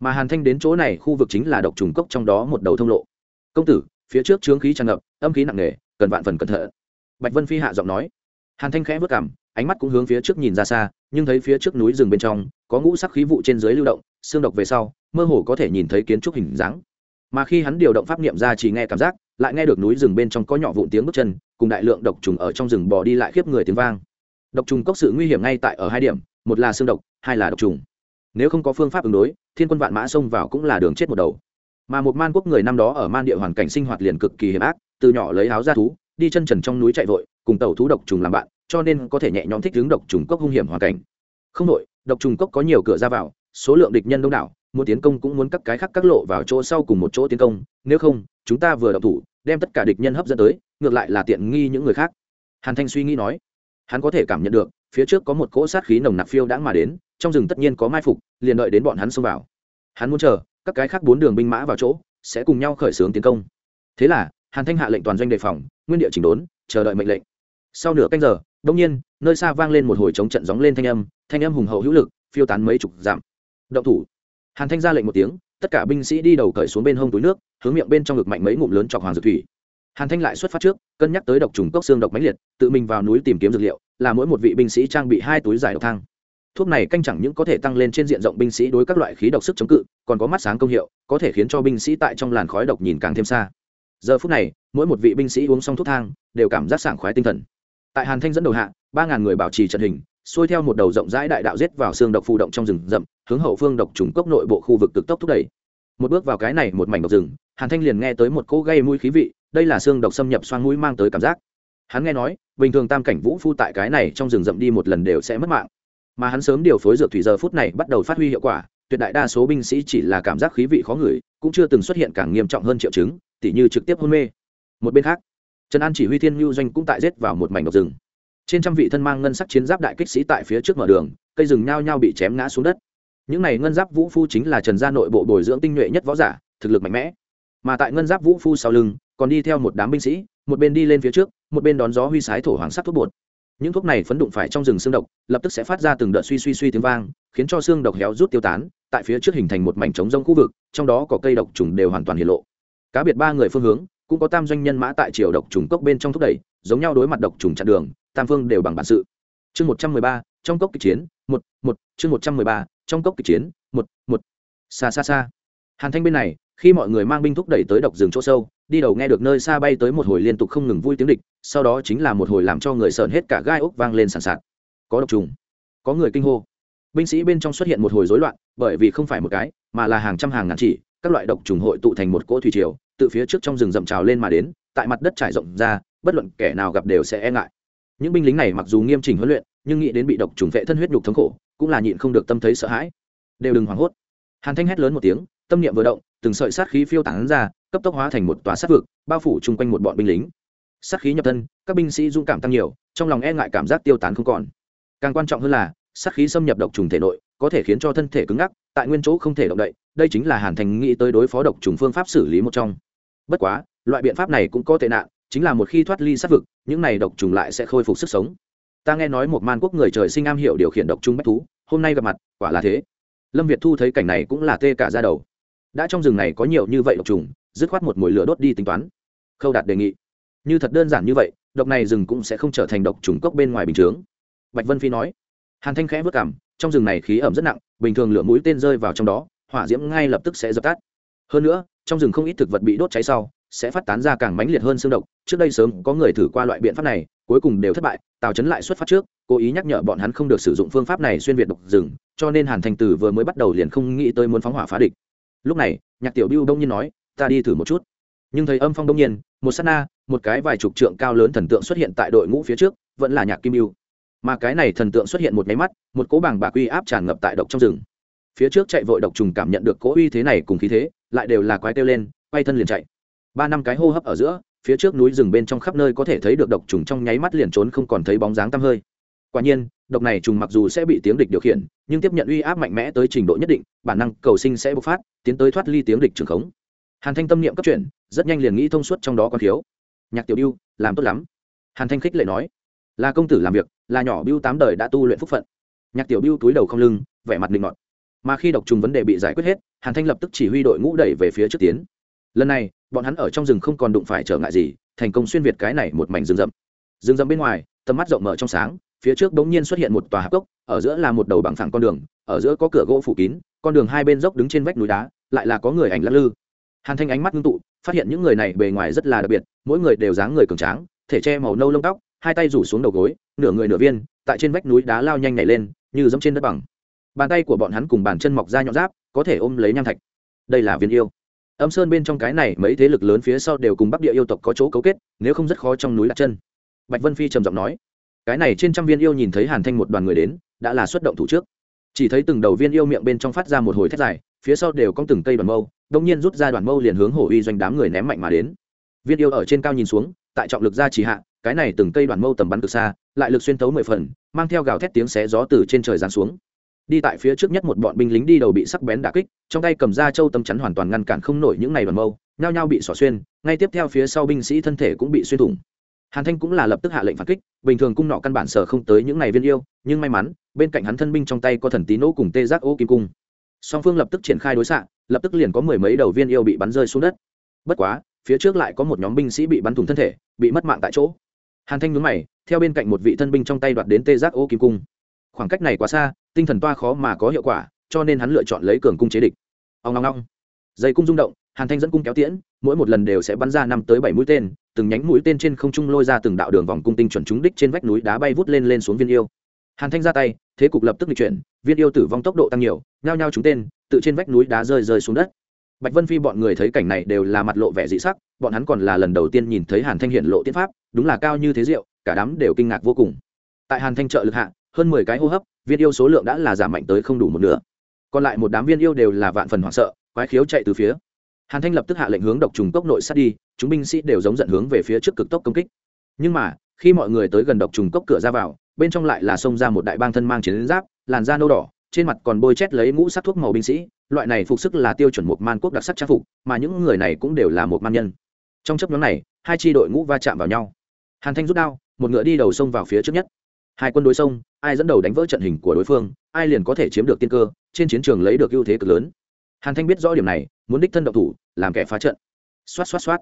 Mà hàn thanh đến chỗ này khu vực chính là độc trùng cốc trong đó một đầu thông lộ. Công tử, phía trước trướng khí tràn ngập, âm khí nặng nề, cần vạn phần cẩn thận. Bạch vân phi hạ giọng nói. Hàn thanh khẽ vất cảm ánh mắt cũng hướng phía trước nhìn ra xa, nhưng thấy phía trước núi rừng bên trong, có ngũ sắc khí vụ trên dưới lưu động, xương độc về sau, mơ hồ có thể nhìn thấy kiến trúc hình dáng. Mà khi hắn điều động pháp niệm ra chỉ nghe cảm giác, lại nghe được núi rừng bên trong có nhỏ vụn tiếng bước chân, cùng đại lượng độc trùng ở trong rừng bò đi lại khiếp người tiếng vang. Độc trùng cốc sự nguy hiểm ngay tại ở hai điểm, một là xương độc, hai là độc trùng. Nếu không có phương pháp ứng đối, thiên quân vạn mã xông vào cũng là đường chết một đầu. Mà một man quốc người năm đó ở man địa hoàn cảnh sinh hoạt liền cực kỳ hiểm ác, từ nhỏ lấy áo ra thú, đi chân trần trong núi chạy vội, cùng tàu thú độc trùng làm bạn cho nên có thể nhẹ nhõm thích ứng độc trùng cốc hung hiểm hoàn cảnh. Không đội độc trùng cốc có nhiều cửa ra vào, số lượng địch nhân đông đảo, muốn tiến công cũng muốn các cái khác các lộ vào chỗ sau cùng một chỗ tiến công, nếu không, chúng ta vừa độc thủ, đem tất cả địch nhân hấp dẫn tới, ngược lại là tiện nghi những người khác. Hàn thanh suy nghĩ nói. Hắn có thể cảm nhận được, phía trước có một cỗ sát khí nồng nặc phiêu đãng mà đến, trong rừng tất nhiên có mai phục, liền đợi đến bọn hắn xông vào. Hắn muốn chờ, các cái khác bốn đường binh mã vào chỗ, sẽ cùng nhau khởi xướng tiến công. Thế là, hàn thanh hạ lệnh toàn doanh đề phòng, nguyên địa chỉnh đốn, chờ đợi mệnh lệnh. Sau nửa canh giờ đông nhiên, nơi xa vang lên một hồi chống trận gióng lên thanh âm thanh âm hùng hậu hữu lực, phiêu tán mấy chục dặm. Động thủ. Hàn thanh ra lệnh một tiếng, tất cả binh sĩ đi đầu cởi xuống bên hông túi nước, hướng miệng bên trong ngực mạnh mấy ngụm lớn chọc hoàng dược thủy. Hàn thanh lại xuất phát trước, cân nhắc tới độc trùng cốc xương độc mãnh liệt, tự mình vào núi tìm kiếm dược liệu, là mỗi một vị binh sĩ trang bị hai túi giải độc thang. Thuốc này canh chẳng những có thể tăng lên trên diện rộng binh sĩ đối các loại khí độc sức chống cự, còn có mắt sáng công hiệu, có thể khiến cho binh sĩ tại trong làn khói độc nhìn càng thêm xa. Giờ phút này, mỗi một vị binh sĩ uống xong thuốc thang, đều cảm giác sảng khoái tinh thần tại hàn thanh dẫn đầu hạ, ba ngàn người bảo trì trận hình, xuôi theo một đầu rộng rãi đại đạo rết vào xương độc phụ động trong rừng rậm, hướng hậu phương độc trùng cốc nội bộ khu vực cực tốc thúc đẩy. Một bước vào cái này một mảnh độc rừng, hàn thanh liền nghe tới một cỗ gây mũi khí vị, đây là xương độc xâm nhập xoang mũi mang tới cảm giác. Hắn nghe nói, bình thường tam cảnh vũ phu tại cái này trong rừng rậm đi một lần đều sẽ mất mạng. Mà hắn sớm điều phối dược thủy giờ phút này bắt đầu phát huy hiệu quả, tuyệt đại đa số binh sĩ chỉ là cảm giác khí vị khó ngửi, cũng chưa từng xuất hiện càng nghiêm trọng hơn triệu chứng, tỉ như trực tiếp hôn mê. Một bên khác trần an chỉ huy thiên nhu doanh cũng tại giết vào một mảnh độc rừng. Trên trăm vị thân mang ngân sắc chiến giáp đại kích sĩ tại phía trước mở đường, cây rừng nhao nhao bị chém ngã xuống đất. Những này ngân giáp vũ phu chính là trần gia nội bộ bồi dưỡng tinh nhuệ nhất võ giả, thực lực mạnh mẽ. Mà tại ngân giáp vũ phu sau lưng, còn đi theo một đám binh sĩ, một bên đi lên phía trước, một bên đón gió huy sái thổ hoàng sắc thuốc bột. Những thuốc này phấn đụng phải trong rừng xương độc, lập tức sẽ phát ra từng đợt suy suy suy tiếng vang, khiến cho xương độc héo rút tiêu tán, tại phía trước hình thành một mảnh trống rông khu vực, trong đó có cây độc trùng đều hoàn toàn hiện lộ. Cá biệt ba người phương hướng cũng có tam doanh nhân mã tại triều độc trùng cốc bên trong thúc đẩy, giống nhau đối mặt độc trùng chặn đường, tam phương đều bằng bản sự. Chương một trăm mười ba, trong cốc kịch chiến, một một, chương một trăm mười ba, trong cốc kịch chiến, một một. Xa xa xa. Hàn thanh bên này, khi mọi người mang binh thúc đẩy tới độc rừng chỗ sâu, đi đầu nghe được nơi xa bay tới một hồi liên tục không ngừng vui tiếng địch, sau đó chính là một hồi làm cho người sợn hết cả gai ốc vang lên sàn sạt. Có độc trùng, có người kinh hô. Binh sĩ bên trong xuất hiện một hồi rối loạn, bởi vì không phải một cái, mà là hàng trăm hàng ngàn chỉ, các loại độc trùng hội tụ thành một cỗ thủy triều từ phía trước trong rừng rậm trào lên mà đến, tại mặt đất trải rộng ra, bất luận kẻ nào gặp đều sẽ e ngại. Những binh lính này mặc dù nghiêm chỉnh huấn luyện, nhưng nghĩ đến bị độc trùng vệ thân huyết nhục thống khổ, cũng là nhịn không được tâm thấy sợ hãi. Đều đừng hoảng hốt. Hàn thanh hét lớn một tiếng, tâm niệm vừa động, từng sợi sát khí phiêu tán ra, cấp tốc hóa thành một tòa sát vực, bao phủ chung quanh một bọn binh lính. Sát khí nhập thân, các binh sĩ dung cảm tăng nhiều, trong lòng e ngại cảm giác tiêu tán không còn. Càng quan trọng hơn là, sát khí xâm nhập độc trùng thể nội, có thể khiến cho thân thể cứng ngắc, tại nguyên chỗ không thể động đậy đây chính là hàn thành nghĩ tới đối phó độc trùng phương pháp xử lý một trong. Bất quá, loại biện pháp này cũng có tệ nạn, chính là một khi thoát ly sát vực, những này độc trùng lại sẽ khôi phục sức sống. Ta nghe nói một man quốc người trời sinh am hiểu điều khiển độc trùng bách thú, hôm nay gặp mặt, quả là thế. Lâm việt thu thấy cảnh này cũng là tê cả ra đầu. Đã trong rừng này có nhiều như vậy độc trùng, dứt khoát một mồi lửa đốt đi tính toán. Khâu đạt đề nghị, như thật đơn giản như vậy, độc này rừng cũng sẽ không trở thành độc trùng cốc bên ngoài bình chướng. Bạch vân phi nói, hàn thanh khẽ vất cảm, trong rừng này khí ẩm rất nặng, bình thường lửa mũi tên rơi vào trong đó hỏa diễm ngay lập tức sẽ dập tắt. Hơn nữa, trong rừng không ít thực vật bị đốt cháy sau, sẽ phát tán ra càng mãnh liệt hơn xương độc. Trước đây sớm có người thử qua loại biện pháp này, cuối cùng đều thất bại. Tào chấn lại xuất phát trước, cố ý nhắc nhở bọn hắn không được sử dụng phương pháp này xuyên việt độc rừng, cho nên hàn thành tử vừa mới bắt đầu liền không nghĩ tới muốn phóng hỏa phá địch. Lúc này, nhạc tiểu biêu đông nhiên nói, ta đi thử một chút. Nhưng thấy âm phong đông nhiên, một s á t na, một cái vài chục trượng cao lớn thần tượng xuất hiện tại đội ngũ phía trước, vẫn là nhạc kim biêu mà cái này thần tượng xuất hiện một máy mắt, một cỗ bảng bạc uy áp tràn ngập tại độc trong rừng phía trước chạy vội độc trùng cảm nhận được cỗ uy thế này cùng khí thế, lại đều là quái kêu lên, quay thân liền chạy. Ba năm cái hô hấp ở giữa, phía trước núi rừng bên trong khắp nơi có thể thấy được độc trùng trong nháy mắt liền trốn không còn thấy bóng dáng tăm hơi. Quả nhiên, độc này trùng mặc dù sẽ bị tiếng địch điều khiển, nhưng tiếp nhận uy áp mạnh mẽ tới trình độ nhất định, bản năng cầu sinh sẽ bộc phát, tiến tới thoát ly tiếng địch trường khống. Hàn thanh tâm niệm cấp chuyển, rất nhanh liền nghĩ thông suốt trong đó còn thiếu. Nhạc tiểu biêu làm tốt lắm. Hàn thanh khích lệ nói, là công tử làm việc, là nhỏ biêu tám đời đã tu luyện phúc phận. Nhạc tiểu biêu túi đầu không lưng, vẻ mặt linh ngọt mà khi độc trùng vấn đề bị giải quyết hết, hàn thanh lập tức chỉ huy đội ngũ đẩy về phía trước tiến. Lần này, bọn hắn ở trong rừng không còn đụng phải trở ngại gì, thành công xuyên việt cái này một mảnh rừng rậm. Rừng rậm bên ngoài, tầm mắt rộng mở trong sáng, phía trước bỗng nhiên xuất hiện một tòa hạp cốc, ở giữa là một đầu bằng phẳng con đường, ở giữa có cửa gỗ phủ kín, con đường hai bên dốc đứng trên vách núi đá, lại là có người ảnh lắc lư. Hàn thanh ánh mắt ngưng tụ, phát hiện những người này bề ngoài rất là đặc biệt, mỗi người đều dáng người cường tráng, thể che màu nâu lông tóc, hai tay rủ xuống đầu gối, nửa người nửa viên, tại trên vách núi đá lao nhanh nhảy lên, như giống trên đất bằng bàn tay của bọn hắn cùng bàn chân mọc ra nhọn giáp, có thể ôm lấy nham thạch. Đây là viên yêu. Âm sơn bên trong cái này, mấy thế lực lớn phía sau đều cùng bắc địa yêu tộc có chỗ cấu kết, nếu không rất khó trong núi đặt chân. Bạch vân phi trầm giọng nói. Cái này trên trăm viên yêu nhìn thấy hàn thanh một đoàn người đến, đã là xuất động thủ trước. Chỉ thấy từng đầu viên yêu miệng bên trong phát ra một hồi thét dài, phía sau đều có từng cây đoàn mâu, đông nhiên rút ra đoàn mâu liền hướng hổ uy doanh đám người ném mạnh mà đến. Viên yêu ở trên cao nhìn xuống, tại trọng lực ra chỉ hạ, cái này từng cây đoàn mâu tầm bắn từ xa, lại lực xuyên tấu mười phần, mang theo gào thét tiếng xé gió từ trên trời giáng xuống đi tại phía trước nhất một bọn binh lính đi đầu bị sắc bén đả kích, trong tay cầm ra châu tâm chắn hoàn toàn ngăn cản không nổi những này đoàn mâu, nhao nhao bị xỏ xuyên, ngay tiếp theo phía sau binh sĩ thân thể cũng bị xuyên thủng. Hàn thanh cũng là lập tức hạ lệnh phản kích, bình thường cung nọ căn bản sở không tới những này viên yêu, nhưng may mắn, bên cạnh hắn thân binh trong tay có thần tí nỗ cùng tê giác ô kim cung. Song phương lập tức triển khai đối xạ, lập tức liền có mười mấy đầu viên yêu bị bắn rơi xuống đất. Bất quá, phía trước lại có một nhóm binh sĩ bị bắn thủng thân thể, bị mất mạng tại chỗ. Hàn thanh nhúng mày, theo bên cạnh một vị thân binh trong tay đoạt đến tê giác ô kim cung. Khoảng cách này quá xa tinh thần toa khó mà có hiệu quả, cho nên hắn lựa chọn lấy cường cung chế địch. Ông long long dây cung rung động, hàn thanh dẫn cung kéo tiễn, mỗi một lần đều sẽ bắn ra năm tới bảy mũi tên, từng nhánh mũi tên trên không trung lôi ra từng đạo đường vòng cung tinh chuẩn trúng đích trên vách núi đá bay vút lên lên xuống viên yêu. Hàn thanh ra tay, thế cục lập tức lịch chuyển, viên yêu tử vong tốc độ tăng nhiều, nhao nhao trúng tên, tự trên vách núi đá rơi rơi xuống đất. Bạch vân phi bọn người thấy cảnh này đều là mặt lộ vẻ dị sắc, bọn hắn còn là lần đầu tiên nhìn thấy hàn thanh hiện lộ tiên pháp, đúng là cao như thế diệu, cả đám đều kinh ngạc vô cùng. Tại hàn thanh trợ lực hạ, hơn mười cái hô hấp viên yêu số lượng đã là giảm mạnh tới không đủ một nửa. Còn lại một đám viên yêu đều là vạn phần hoảng sợ, quái khiếu chạy từ phía. Hàn thanh lập tức hạ lệnh hướng độc trùng cốc nội sát đi, chúng binh sĩ đều giống giận hướng về phía trước cực tốc công kích. Nhưng mà, khi mọi người tới gần độc trùng cốc cửa ra vào, bên trong lại là xông ra một đại bang thân mang chiến giáp, làn da nâu đỏ, trên mặt còn bôi chét lấy mũ sắc thuốc màu binh sĩ, loại này phục sức là tiêu chuẩn một man quốc đặc sắc trang phục, mà những người này cũng đều là một man nhân. Trong chấp nhóm này, hai tri đội ngũ va chạm vào nhau. Hàn thanh rút đao, một ngựa đi đầu sông vào phía trước nhất hai quân đối sông ai dẫn đầu đánh vỡ trận hình của đối phương, ai liền có thể chiếm được tiên cơ, trên chiến trường lấy được ưu thế cực lớn. Hàn thanh biết rõ điểm này, muốn đích thân độc thủ, làm kẻ phá trận. Xoát xoát xoát.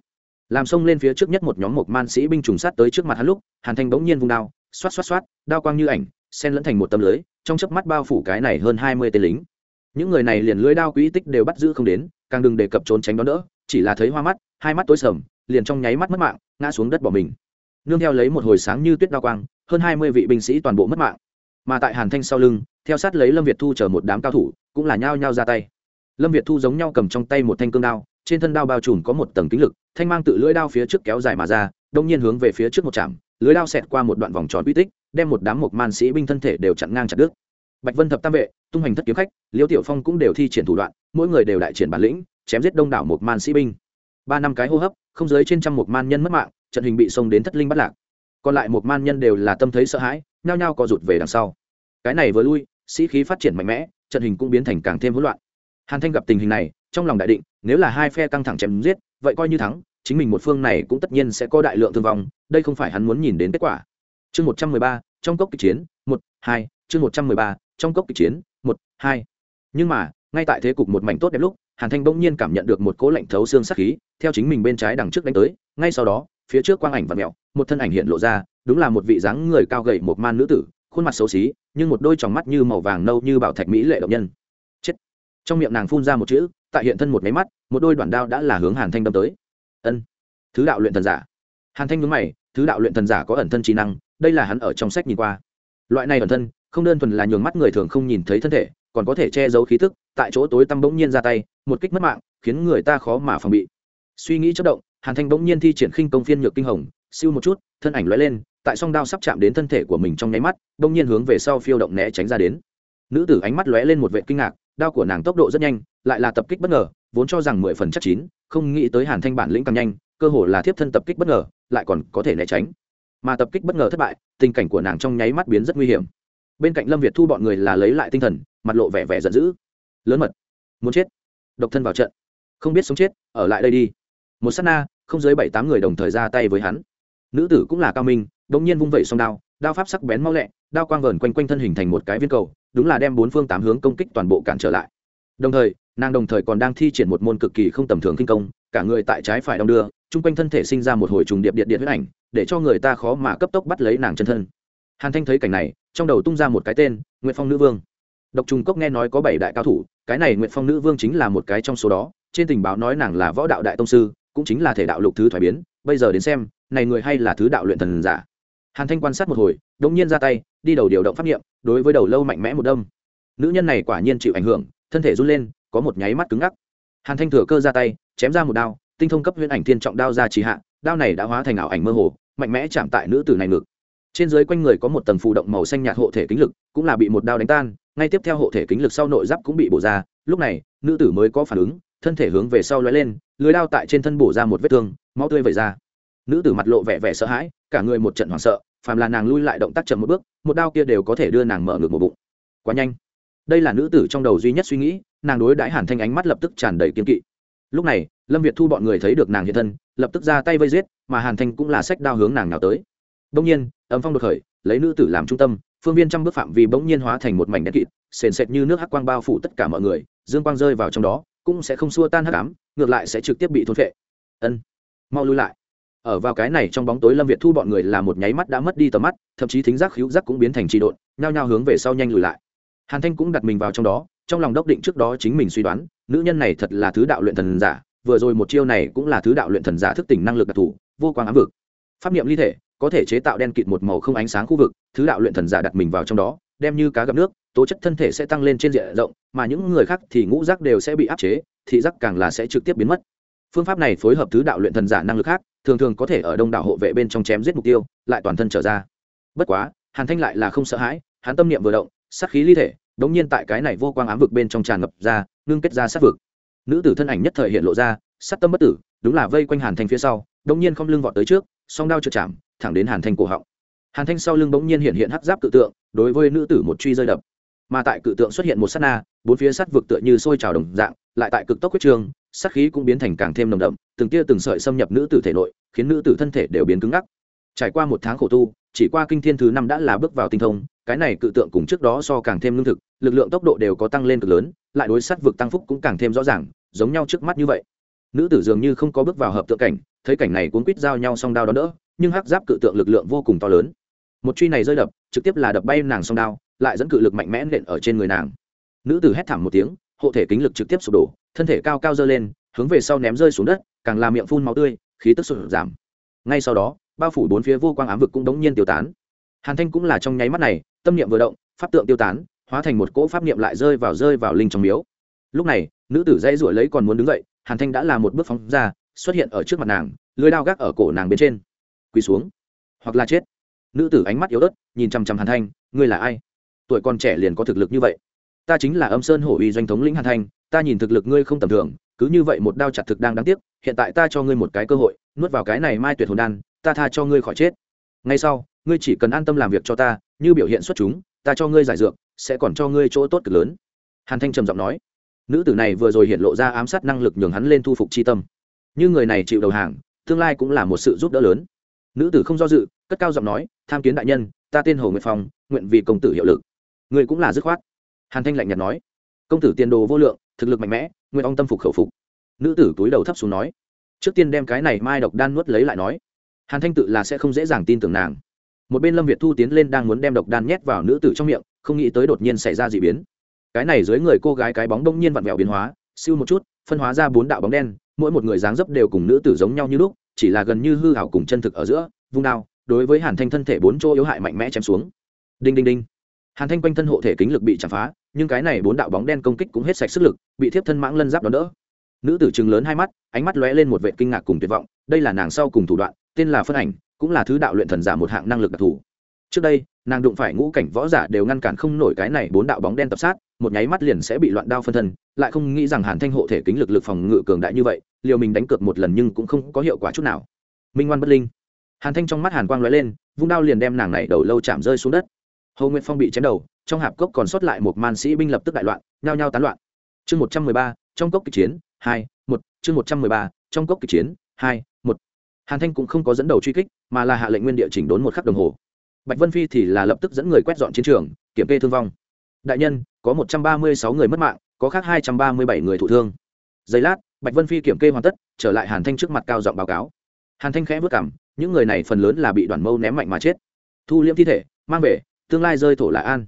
Làm xông lên phía trước nhất một nhóm một man sĩ binh trùng sát tới trước mặt hắn lúc, hàn thanh bỗng nhiên vung đao, xoát xoát xoát, đao quang như ảnh sen lẫn thành một tấm lưới, trong chớp mắt bao phủ cái này hơn hai mươi tên lính. Những người này liền lưới đao quỹ tích đều bắt giữ không đến, càng đừng đề cập trốn tránh đón đỡ chỉ là thấy hoa mắt, hai mắt tối sầm, liền trong nháy mắt mất mạng, ngã xuống đất bỏ mình. Nương theo lấy một hồi sáng như tuyết đao quang hơn hai mươi vị binh sĩ toàn bộ mất mạng. Mà tại hàn thanh sau lưng theo sát lấy lâm việt thu chờ một đám cao thủ cũng là nhao nhao ra tay. Lâm việt thu giống nhau cầm trong tay một thanh cương đao trên thân đao bao trùm có một tầng kính lực thanh mang tự lưỡi đao phía trước kéo dài mà ra đông nhiên hướng về phía trước một chạm, lưỡi đao xẹt qua một đoạn vòng tròn uy tích đem một đám một man sĩ binh thân thể đều chặn ngang chặt đứt. Bạch vân thập tam vệ tung hành thất kiếm khách liêu tiểu phong cũng đều thi triển thủ đoạn mỗi người đều đại triển bản lĩnh chém giết đông đảo một man sĩ binh. Ba năm cái hô hấp không dưới trên trăm một man nhân mất mạng trận hình bị xông đến thất linh bắt lạc còn lại một man nhân đều là tâm thấy sợ hãi, nhao nhao co rụt về đằng sau. Cái này vừa lui, sĩ khí phát triển mạnh mẽ, trận hình cũng biến thành càng thêm hỗn loạn. Hàn thanh gặp tình hình này, trong lòng đại định, nếu là hai phe căng thẳng chém giết, vậy coi như thắng, chính mình một phương này cũng tất nhiên sẽ có đại lượng thương vong, đây không phải hắn muốn nhìn đến kết quả. Chương một trăm mười ba, trong cốc kịch chiến, một, hai, chương một trăm mười ba, trong cốc kịch chiến, một, hai. Nhưng mà, ngay tại thế cục một mảnh tốt đẹp lúc, hàn thanh bỗng nhiên cảm nhận được một cố lạnh thấu xương sắc khí, theo chính mình bên trái đằng trước đánh tới, ngay sau đó phía trước quang ảnh và mẹo, một thân ảnh hiện lộ ra, đúng là một vị dáng người cao gầy một man nữ tử, khuôn mặt xấu xí, nhưng một đôi tròng mắt như màu vàng nâu như bảo thạch mỹ lệ động nhân. Chết. Trong miệng nàng phun ra một chữ, tại hiện thân một máy mắt, một đôi đoạn đao đã là hướng hàn thanh đâm tới. Ân. Thứ đạo luyện thần giả. Hàn thanh nhướng mày, thứ đạo luyện thần giả có ẩn thân trí năng, đây là hắn ở trong sách nhìn qua. Loại này ẩn thân, không đơn thuần là nhường mắt người thường không nhìn thấy thân thể, còn có thể che giấu khí thức tại chỗ tối tăm bỗng nhiên ra tay, một kích mất mạng, khiến người ta khó mà phòng bị. Suy nghĩ chất động hàn thanh bỗng nhiên thi triển khinh công phiên nhược kinh hồng, siêu một chút, thân ảnh lóe lên, tại song đao sắp chạm đến thân thể của mình trong nháy mắt, bỗng nhiên hướng về sau phiêu động né tránh ra đến. Nữ tử ánh mắt lóe lên một vệ kinh ngạc, đao của nàng tốc độ rất nhanh, lại là tập kích bất ngờ, vốn cho rằng mười phần chắc chín, không nghĩ tới hàn thanh bản lĩnh càng nhanh, cơ hồ là thiếp thân tập kích bất ngờ, lại còn có thể né tránh. Mà tập kích bất ngờ thất bại, tình cảnh của nàng trong nháy mắt biến rất nguy hiểm. Bên cạnh lâm việt thu bọn người là lấy lại tinh thần, mặt lộ vẻ vẻ giận dữ. Lớn mật. Muốn chết. Độc thân vào trận. Không biết sống chết, ở lại đây đi một s á t na, không dưới bảy tám người đồng thời ra tay với hắn. Nữ tử cũng là cao minh đ ỗ n g nhiên vung vẩy song đao đao pháp sắc bén mau lẹ, đao quang vờn quanh quanh thân hình thành một cái viên cầu, đúng là đem bốn phương tám hướng công kích toàn bộ cản trở lại. Đồng thời, nàng đồng thời còn đang thi triển một môn cực kỳ không tầm thường kinh công, cả người tại trái phải đong đưa, chung quanh thân thể sinh ra một hồi trùng điệp điện điện huyết ảnh, để cho người ta khó mà cấp tốc bắt lấy nàng chân thân. Hàn thanh thấy cảnh này, trong đầu tung ra một cái tên nguyễn phong nữ vương. Độc trùng cốc nghe nói có bảy đại cao thủ, cái này nguyễn phong nữ vương chính là một cái trong số đó, trên tình báo nói nàng là võ đạo đại tông sư cũng chính là thể đạo lục thứ thoái biến, bây giờ đến xem, này người hay là thứ đạo luyện thần giả. Hàn thanh quan sát một hồi đ ỗ n g nhiên ra tay, đi đầu điều động pháp nghiệm đối với đầu lâu mạnh mẽ một đâm. Nữ nhân này quả nhiên chịu ảnh hưởng, thân thể run lên, có một nháy mắt cứng ngắc. Hàn thanh thừa cơ ra tay, chém ra một đao, tinh thông cấp huyễn ảnh thiên trọng đao ra trì hạ, đao này đã hóa thành ảo ảnh mơ hồ, mạnh mẽ chạm tại nữ tử này ngực. Trên dưới quanh người có một tầng phù động màu xanh nhạt hộ thể kính lực, cũng là bị một đao đánh tan, ngay tiếp theo hộ thể kính lực sau nội giáp cũng bị bổ ra, lúc này, nữ tử mới có phản ứng thân thể hướng về sau lóe lên, lưới đao tại trên thân bổ ra một vết thương, máu tươi vẩy ra. Nữ tử mặt lộ vẻ vẻ sợ hãi, cả người một trận hoảng sợ, phàm là nàng lui lại động tác chậm một bước, một đao kia đều có thể đưa nàng mở ngược một bụng. Quá nhanh. Đây là nữ tử trong đầu duy nhất suy nghĩ, nàng đối đãi hàn thanh ánh mắt lập tức tràn đầy kiên kỵ. Lúc này, lâm việt thu bọn người thấy được nàng hiện thân, lập tức ra tay vây giết, mà hàn thanh cũng là sách đao hướng nàng nào tới. Đông nhiên ấm phong đột khởi, lấy nữ tử làm trung tâm, phương viên trăm bước phạm vi bỗng nhiên hóa thành một mảnh đen kịt, sền sệt như nước hắc quang bao phủ tất cả mọi người, dương quang rơi vào trong đó cũng sẽ không xua tan hắc ám, ngược lại sẽ trực tiếp bị thôn phệ. Ân, mau lui lại. Ở vào cái này trong bóng tối lâm việt thu bọn người là một nháy mắt đã mất đi tầm mắt, thậm chí thính giác hữu giác cũng biến thành trị độn, nhao nhao hướng về sau nhanh lùi lại. Hàn thanh cũng đặt mình vào trong đó, trong lòng đốc định trước đó chính mình suy đoán, nữ nhân này thật là thứ đạo luyện thần giả, vừa rồi một chiêu này cũng là thứ đạo luyện thần giả thức tỉnh năng lực đặc thù, vô quang ám vực. Pháp niệm ly thể, có thể chế tạo đen kịt một màu không ánh sáng khu vực, thứ đạo luyện thần giả đặt mình vào trong đó, đem như cá gặp nước tố chất thân thể sẽ tăng lên trên diện rộng, mà những người khác thì ngũ giác đều sẽ bị áp chế, thị giác càng là sẽ trực tiếp biến mất. Phương pháp này phối hợp thứ đạo luyện thần giả năng lực khác, thường thường có thể ở đông đảo hộ vệ bên trong chém giết mục tiêu, lại toàn thân trở ra. Bất quá, hàn thanh lại là không sợ hãi, hắn tâm niệm vừa động, sát khí ly thể đống nhiên tại cái này vô quang ám vực bên trong tràn ngập ra, ngưng kết ra sát vực. Nữ tử thân ảnh nhất thời hiện lộ ra, sát tâm bất tử, đúng là vây quanh hàn thanh phía sau đống nhiên không lưng vọt tới trước, song đao trượt chạm, thẳng đến hàn thanh cổ họng. Hàn thanh sau lưng bỗng nhiên hiện hiện hắc giáp tự tượng, đối với nữ tử một truy rơi đập mà tại cự tượng xuất hiện một sát na, bốn phía sát vực tựa như sôi trào đồng dạng, lại tại cực tốc huyết trường, sát khí cũng biến thành càng thêm nồng đậm, từng tia từng sợi xâm nhập nữ tử thể nội, khiến nữ tử thân thể đều biến cứng ngắc. Trải qua một tháng khổ tu, chỉ qua kinh thiên thứ năm đã là bước vào tinh thông, cái này cự tượng cùng trước đó so càng thêm lương thực, lực lượng tốc độ đều có tăng lên cực lớn, lại đối sát vực tăng phúc cũng càng thêm rõ ràng, giống nhau trước mắt như vậy. Nữ tử dường như không có bước vào hợp tượng cảnh, thấy cảnh này cuốn quýt giao nhau song đao đó đỡ, nhưng hắc giáp cự tượng lực lượng vô cùng to lớn. Một truy này rơi đập, trực tiếp là đập bay nàng song đao lại dẫn cự lực mạnh mẽ nện ở trên người nàng. Nữ tử hét thảm một tiếng, hộ thể kính lực trực tiếp sụp đổ, thân thể cao cao dơ lên, hướng về sau ném rơi xuống đất, càng làm miệng phun máu tươi, khí tức sụt giảm. Ngay sau đó, bao phủ bốn phía vô quang ám vực cũng đống nhiên tiêu tán. Hàn thanh cũng là trong nháy mắt này, tâm niệm vừa động, pháp tượng tiêu tán, hóa thành một cỗ pháp niệm lại rơi vào rơi vào linh trong miếu. Lúc này, nữ tử dây ruổi lấy còn muốn đứng dậy, hàn thanh đã là một bước phóng ra, xuất hiện ở trước mặt nàng, lưới đao gác ở cổ nàng bên trên. Quỳ xuống. Hoặc là chết. Nữ tử ánh mắt yếu ớt, nhìn chằm chằm hàn thanh, ngươi là ai? Tuổi còn trẻ liền có thực lực như vậy. Ta chính là âm sơn hổ uy doanh thống lĩnh hàn thanh, ta nhìn thực lực ngươi không tầm thường, cứ như vậy một đao chặt thực đang đáng tiếc, hiện tại ta cho ngươi một cái cơ hội, nuốt vào cái này mai tuyệt hồn đan, ta tha cho ngươi khỏi chết. Ngay sau, ngươi chỉ cần an tâm làm việc cho ta, như biểu hiện xuất chúng, ta cho ngươi giải dược, sẽ còn cho ngươi chỗ tốt cực lớn. Hàn thanh trầm giọng nói. Nữ tử này vừa rồi hiện lộ ra ám sát năng lực nhường hắn lên thu phục c h i tâm. Như người này chịu đầu hàng, tương lai cũng là một sự giúp đỡ lớn. Nữ tử không do dự, cất cao giọng nói, tham kiến đại nhân, ta tên hồ nguyệt phong, nguyện vì công tử hiệu lực người cũng là dứt khoát. Hàn thanh lạnh nhạt nói. Công tử tiền đồ vô lượng, thực lực mạnh mẽ, nguyện ông tâm phục khẩu phục. Nữ tử túi đầu thấp xuống nói. Trước tiên đem cái này mai độc đan nuốt lấy lại nói. Hàn thanh tự là sẽ không dễ dàng tin tưởng nàng. Một bên lâm việt thu tiến lên đang muốn đem độc đan nhét vào nữ tử trong miệng, không nghĩ tới đột nhiên xảy ra d ị biến. Cái này dưới người cô gái cái bóng đông nhiên vặn vẹo biến hóa, siêu một chút, phân hóa ra bốn đạo bóng đen, mỗi một người dáng dấp đều cùng nữ tử giống nhau như lúc, chỉ là gần như hư hảo cùng chân thực ở giữa, vung đao, đối với hàn thanh thân thể bốn chỗ yếu hại mạnh mẽ chém xuống. Đinh đinh đinh hàn thanh quanh thân hộ thể kính lực bị chạm phá, nhưng cái này bốn đạo bóng đen công kích cũng hết sạch sức lực, bị thiếp thân mãng lân giáp đón đỡ. Nữ tử chừng lớn hai mắt, ánh mắt lóe lên một vệ kinh ngạc cùng tuyệt vọng, đây là nàng sau cùng thủ đoạn, tên là phân ảnh, cũng là thứ đạo luyện thần giả một hạng năng lực đặc thù. Trước đây, nàng đụng phải ngũ cảnh võ giả đều ngăn cản không nổi cái này bốn đạo bóng đen tập sát, một nháy mắt liền sẽ bị loạn đao phân thân, lại không nghĩ rằng hàn thanh hộ thể kính lực lực phòng ngự cường đại như vậy, liều mình đánh cược một lần nhưng cũng không có hiệu quả chút nào. Minh ngoan bất linh. Hàn thanh trong mắt hàn quang lóe lên, vung đao liền đem nàng này đầu lâu chạm rơi xuống đất hồ nguyệt phong bị chém đầu, trong hạp cốc còn sót lại một man sĩ binh lập tức đại loạn, nhao nhao tán loạn. Chương một trăm mười ba, trong cốc kịch chiến, hai, một, chương một trăm mười ba, trong cốc kịch chiến, hai, một. Hàn thanh cũng không có dẫn đầu truy kích, mà là hạ lệnh nguyên địa chỉnh đốn một khắc đồng hồ. Bạch vân phi thì là lập tức dẫn người quét dọn chiến trường, kiểm kê thương vong. Đại nhân, có một trăm ba mươi sáu người mất mạng, có khác hai trăm ba mươi bảy người thụ thương. Giây lát, bạch vân phi kiểm kê hoàn tất, trở lại hàn thanh trước mặt cao giọng báo cáo. Hàn thanh khẽ vất cảm những người này phần lớn là bị đoàn mâu ném mạnh mà chết. Thu liễm thi thể, mang về tương lai rơi thổ lại an.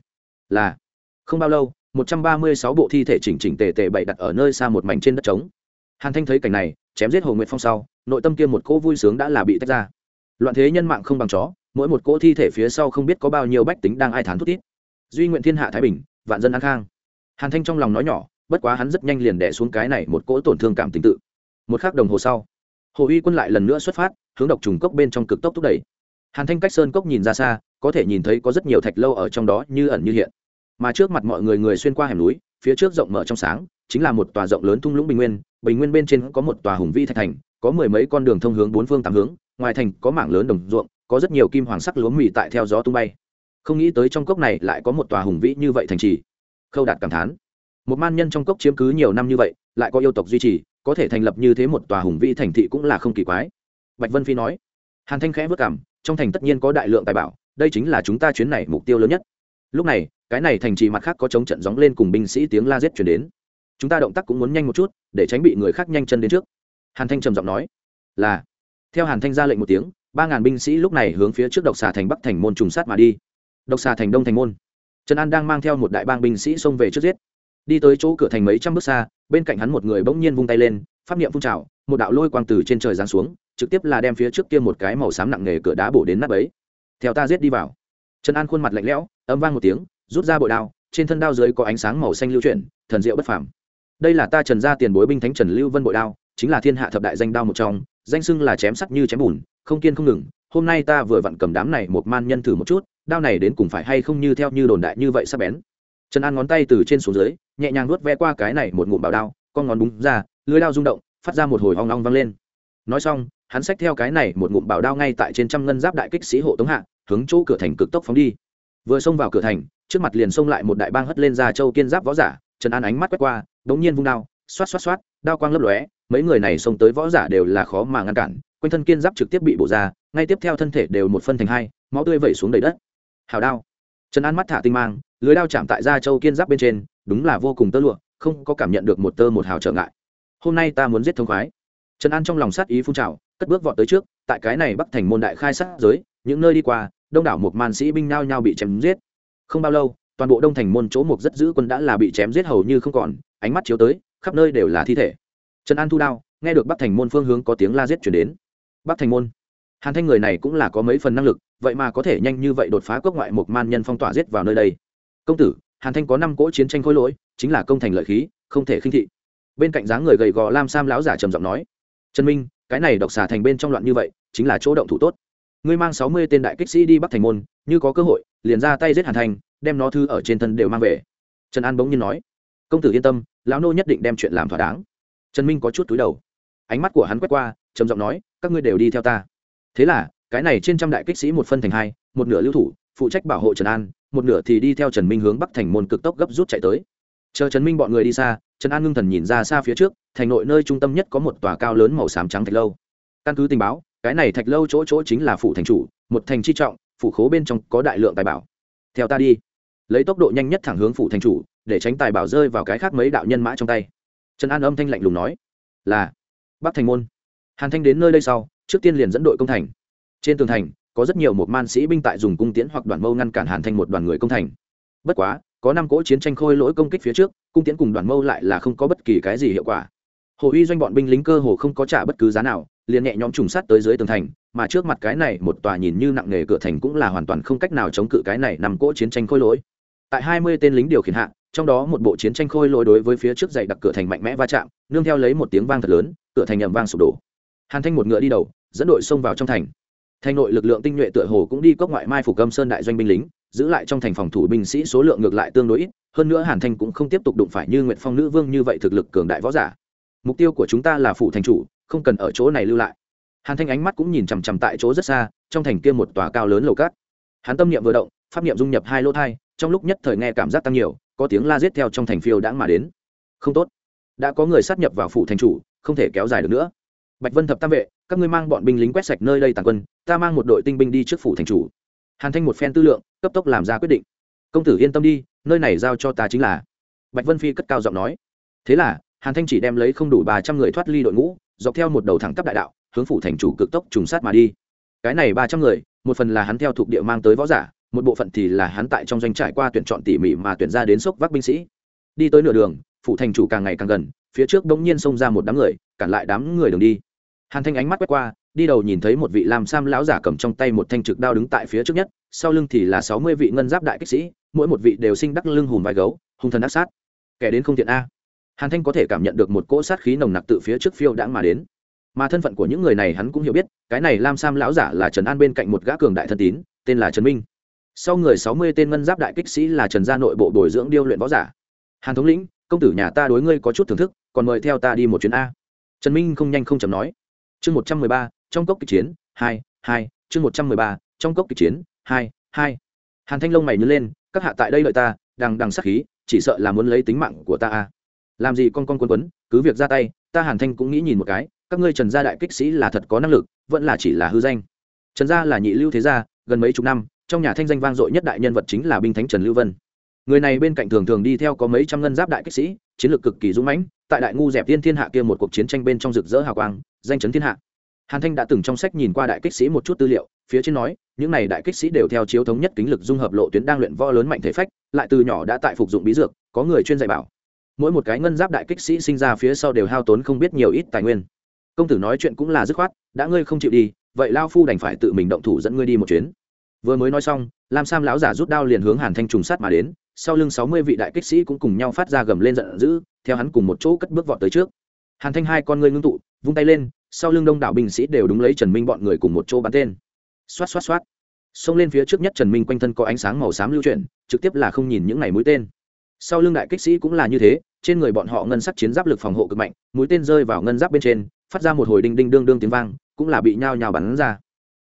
Là. Không bao lâu, một trăm ba mươi sáu bộ thi thể chỉnh chỉnh tề tề bậy đặt ở nơi xa một mảnh trên đất trống. Hàn thanh thấy cảnh này, chém giết hồ nguyệt phong sau, nội tâm kia một cỗ vui sướng đã là bị tách ra. Loạn thế nhân mạng không bằng chó, mỗi một cỗ thi thể phía sau không biết có bao nhiêu bách tính đang ai thán thút tít duy nguyện thiên hạ thái bình, vạn dân an khang. Hàn thanh trong lòng nói nhỏ, bất quá hắn rất nhanh liền đẻ xuống cái này một cỗ tổn thương cảm tình tự. Một k h ắ c đồng hồ sau, hồ uy quân lại lần nữa xuất phát, hướng độc trùng cốc bên trong cực tốc thúc đẩy. Hàn thanh cách sơn cốc nhìn ra xa có thể nhìn thấy có rất nhiều thạch lâu ở trong đó như ẩn như hiện. Mà trước mặt mọi người người xuyên qua hẻm núi, phía trước rộng mở trong sáng, chính là một tòa rộng lớn thung lũng bình nguyên. Bình nguyên bên trên có một tòa hùng vi thạch thành, có mười mấy con đường thông hướng bốn phương tám hướng, ngoài thành có mảng lớn đồng ruộng, có rất nhiều kim hoàng sắc lúa mì tại theo gió tung bay. Không nghĩ tới trong cốc này lại có một tòa hùng vĩ như vậy thành trì. Khâu đạt cảm thán, một man nhân trong cốc chiếm cứ nhiều năm như vậy, lại có yêu tộc duy trì, có thể thành lập như thế một tòa hùng vĩ thành thị cũng là không kỳ quái. Bạch vân phi nói, hàn thanh khẽ vất cảm, trong thành tất nhiên có đại lượng tài bảo đây chính là chúng ta chuyến này mục tiêu lớn nhất. Lúc này, cái này thành trì mặt khác có chống trận gióng lên cùng binh sĩ tiếng la giết chuyển đến. Chúng ta động tác cũng muốn nhanh một chút, để tránh bị người khác nhanh chân đến trước. Hàn thanh trầm giọng nói, là. Theo hàn thanh ra lệnh một tiếng, ba ngàn binh sĩ lúc này hướng phía trước độc xà thành bắc thành môn trùng sát mà đi. Độc xà thành đông thành môn. Trần an đang mang theo một đại bang binh sĩ xông về trước giết. Đi tới chỗ cửa thành mấy trăm bước xa, bên cạnh hắn một người bỗng nhiên vung tay lên, pháp niệm phun trào, một đạo lôi quang từ trên trời giáng xuống, trực tiếp là đem phía trước kia một cái màu xám nặng nề cửa đá bổ đến nắp ấy theo ta giết đi vào. Trần an khuôn mặt lạnh lẽo, âm vang một tiếng, rút ra bội đao, trên thân đao dưới có ánh sáng màu xanh lưu chuyển, thần diệu bất phàm. Đây là ta trần gia tiền bối binh thánh trần lưu vân bội đao, chính là thiên hạ thập đại danh đao một trong, danh xưng là chém sắc như chém bùn, không kiên không ngừng. Hôm nay ta vừa vặn cầm đám này một man nhân thử một chút, đao này đến cùng phải hay không như theo như đồn đại như vậy sắp bén. Trần an ngón tay từ trên xuống dưới, nhẹ nhàng nuốt ve qua cái này một ngụm bảo đao, con ngón búng ra lưới đao rung động, phát ra một hồi hoang long vang lên. Nói xong, hắn xách theo cái này một ngụm bảo đao ngay tại trên trăm ngân giáp đại kích sĩ hộ tống hạ hướng chỗ cửa thành cực tốc phóng đi. Vừa xông vào cửa thành, trước mặt liền xông lại một đại bang hất lên ra châu kiên giáp võ giả, trần an ánh mắt quét qua, đống nhiên vung đao, xoát xoát xoát, đao quang lấp lóe, mấy người này xông tới võ giả đều là khó mà ngăn cản, quanh thân kiên giáp trực tiếp bị bổ ra, ngay tiếp theo thân thể đều một phân thành hai, máu tươi vẩy xuống đầy đất. Hào đao. Trần an mắt thả tinh mang, lưới đao chạm tại da châu kiên giáp bên trên, đúng là vô cùng tơ lụa, không có cảm nhận được một tơ một hào trở ngại. Hôm nay ta muốn giết thông khoái. Trần an trong lòng sát ý phun trào, cất bước vọt tới trước, tại cái này bắc thành môn đại khai sát giới những nơi đi qua, đông đảo một man sĩ binh nao nhau bị chém giết. Không bao lâu, toàn bộ đông thành môn chỗ mục rất giữ quân đã là bị chém giết hầu như không còn, ánh mắt chiếu tới, khắp nơi đều là thi thể. Trần an thu đao, nghe được bắc thành môn phương hướng có tiếng la giết chuyển đến. Bắc thành môn. Hàn thanh người này cũng là có mấy phần năng lực, vậy mà có thể nhanh như vậy đột phá quốc ngoại một man nhân phong tỏa giết vào nơi đây. Công tử, hàn thanh có năm cỗ chiến tranh khối lỗi, chính là công thành lợi khí, không thể khinh thị. Bên cạnh dáng người gầy gò lam sam lão giả trầm giọng nói, trần minh, cái này độc xà thành bên trong loạn như vậy, chính là chỗ động thủ tốt ngươi mang sáu mươi tên đại kích sĩ đi bắc thành môn, như có cơ hội, liền ra tay giết hàn thành, đem nó thư ở trên thân đều mang về. Trần an bỗng nhiên nói. Công tử yên tâm, lão nô nhất định đem chuyện làm thỏa đáng. Trần minh có chút túi đầu. Ánh mắt của hắn quét qua, trầm giọng nói, các ngươi đều đi theo ta. Thế là, cái này trên trăm đại kích sĩ một phân thành hai, một nửa lưu thủ, phụ trách bảo hộ trần an, một nửa thì đi theo trần minh hướng bắc thành môn cực tốc gấp rút chạy tới. Chờ trần minh bọn người đi xa, trần an ngưng thần nhìn ra xa phía trước, thành nội nơi trung tâm nhất có một tòa cao lớn màu xám trắng thạch lâu. Căn cứ tình báo cái này thạch lâu chỗ chỗ chính là phủ thành chủ, một thành chi trọng, phủ khố bên trong có đại lượng tài bảo. Theo ta đi. Lấy tốc độ nhanh nhất thẳng hướng phủ thành chủ, để tránh tài bảo rơi vào cái khác mấy đạo nhân mã trong tay. Trần an âm thanh lạnh lùng nói, là bắc thành môn. Hàn thanh đến nơi đây sau, trước tiên liền dẫn đội công thành. Trên tường thành, có rất nhiều một man sĩ binh tại dùng cung tiễn hoặc đoàn mâu ngăn cản hàn thanh một đoàn người công thành. Bất quá, có năm cỗ chiến tranh khôi lỗi công kích phía trước, cung tiễn cùng đoàn mâu lại là không có bất kỳ cái gì hiệu quả. Hồ uy doanh bọn binh lính cơ hồ không có trả bất cứ giá nào liền nhẹ nhõm trùng sát tới dưới tường thành, mà trước mặt cái này một tòa nhìn như nặng nề cửa thành cũng là hoàn toàn không cách nào chống cự cái này nằm cỗ chiến tranh khôi lỗi. Tại hai mươi tên lính điều khiển hạ, trong đó một bộ chiến tranh khôi lỗi đối với phía trước dày đặc cửa thành mạnh mẽ va chạm, nương theo lấy một tiếng vang thật lớn, cửa thành ầm vang sụp đổ. Hàn thanh một ngựa đi đầu, dẫn đội xông vào trong thành. Thành nội lực lượng tinh nhuệ tựa hồ cũng đi cốc ngoại mai phủ câm sơn đại doanh binh lính, giữ lại trong thành phòng thủ binh sĩ số lượng ngược lại tương đối ít, hơn nữa hàn thanh cũng không tiếp tục đụng phải như nguyệt phong nữ vương như vậy thực lực cường đại võ giả. Mục tiêu của chúng ta là phủ thành chủ không cần ở chỗ này lưu lại. Hàn thanh ánh mắt cũng nhìn chằm chằm tại chỗ rất xa, trong thành kia một tòa cao lớn lầu cát. Hắn tâm niệm vừa động, pháp niệm dung nhập hai lỗ thai, trong lúc nhất thời nghe cảm giác tăng nhiều, có tiếng la giết theo trong thành phiêu đãng mà đến. Không tốt. Đã có người sát nhập vào phủ thành chủ, không thể kéo dài được nữa. Bạch vân thập tam vệ, các ngươi mang bọn binh lính quét sạch nơi đây tàn quân, ta mang một đội tinh binh đi trước phủ thành chủ. Hàn thanh một phen tư lượng, cấp tốc làm ra quyết định. Công tử yên tâm đi, nơi này giao cho ta chính là. Bạch vân phi cất cao giọng nói. Thế là, hàn thanh chỉ đem lấy không đủ ba trăm người thoát ly đội ngũ dọc theo một đầu thẳng tắp đại đạo, hướng phủ thành chủ cực tốc trùng sát mà đi. Cái này ba trăm người, một phần là hắn theo thuộc địa mang tới võ giả, một bộ phận thì là hắn tại trong doanh trải qua tuyển chọn tỉ mỉ mà tuyển ra đến sốc vác binh sĩ. Đi tới nửa đường, phủ thành chủ càng ngày càng gần, phía trước bỗng nhiên xông ra một đám người, cản lại đám người đường đi. Hàn thanh ánh mắt quét qua, đi đầu nhìn thấy một vị làm sam lão giả cầm trong tay một thanh trực đao đứng tại phía trước nhất, sau lưng thì là sáu mươi vị ngân giáp đại kích sĩ, mỗi một vị đều sinh đắc lưng hùm vai gấu, hung thần ác sát. Kẻ đến không tiện a hàn thanh có thể cảm nhận được một cỗ sát khí nồng nặc từ phía trước phiêu đãng mà đến. Mà thân phận của những người này hắn cũng hiểu biết, cái này lam sam lão giả là trần an bên cạnh một gã cường đại thân tín, tên là trần minh. Sau người sáu mươi tên ngân giáp đại kích sĩ là trần gia nội bộ bồi dưỡng điêu luyện võ giả. Hàn thống lĩnh, công tử nhà ta đối ngươi có chút thưởng thức, còn mời theo ta đi một chuyến a. Trần minh không nhanh không chậm nói. Chương một trăm mười ba, trong cốc kịch chiến, hai hai, chương một trăm mười ba, trong cốc kịch chiến, hai hai. Hàn thanh lông mày nhớ lên, các hạ tại đây lợi ta, đằng đằng sắc khí, chỉ sợ là muốn lấy tính mạng của ta a làm gì con con quân quấn, cứ việc ra tay, ta hàn thanh cũng nghĩ nhìn một cái, các ngươi trần gia đại kích sĩ là thật có năng lực, vẫn là chỉ là hư danh. Trần gia là nhị lưu thế gia, gần mấy chục năm, trong nhà thanh danh vang dội nhất đại nhân vật chính là binh thánh trần lưu vân. Người này bên cạnh thường thường đi theo có mấy trăm ngân giáp đại kích sĩ, chiến lược cực kỳ dũng mãnh, tại đại ngu dẹp tiên thiên hạ kia một cuộc chiến tranh bên trong rực rỡ hào quang, danh chấn thiên hạ. Hàn thanh đã từng trong sách nhìn qua đại kích sĩ một chút tư liệu, phía trên nói, những này đại kích sĩ đều theo chiếu thống nhất kính lực dung hợp lộ tuyến đang luyện võ lớn mạnh thể phách, lại từ nhỏ đã tại phục dụng bí dược, có người chuyên dạy bảo mỗi một cái ngân giáp đại kích sĩ sinh ra phía sau đều hao tốn không biết nhiều ít tài nguyên. Công tử nói chuyện cũng là dứt khoát, đã ngươi không chịu đi, vậy lao phu đành phải tự mình động thủ dẫn ngươi đi một chuyến. Vừa mới nói xong, lam sam lão giả rút đao liền hướng hàn thanh trùng sát mà đến, sau lưng sáu mươi vị đại kích sĩ cũng cùng nhau phát ra gầm lên giận dữ, theo hắn cùng một chỗ cất bước vọt tới trước. Hàn thanh hai con ngươi ngưng tụ, vung tay lên, sau lưng đông đảo binh sĩ đều đúng lấy trần minh bọn người cùng một chỗ bắn tên. Xoát xoát xoát. Xông lên phía trước nhất trần minh quanh thân có ánh sáng màu xám lưu chuyển, trực tiếp là không nhìn những ngày mũi tên sau lưng đại kích sĩ cũng là như thế, trên người bọn họ ngân sắc chiến giáp lực phòng hộ cực mạnh, mũi tên rơi vào ngân giáp bên trên, phát ra một hồi đinh đinh đương đương tiếng vang, cũng là bị nhao nhao bắn ra.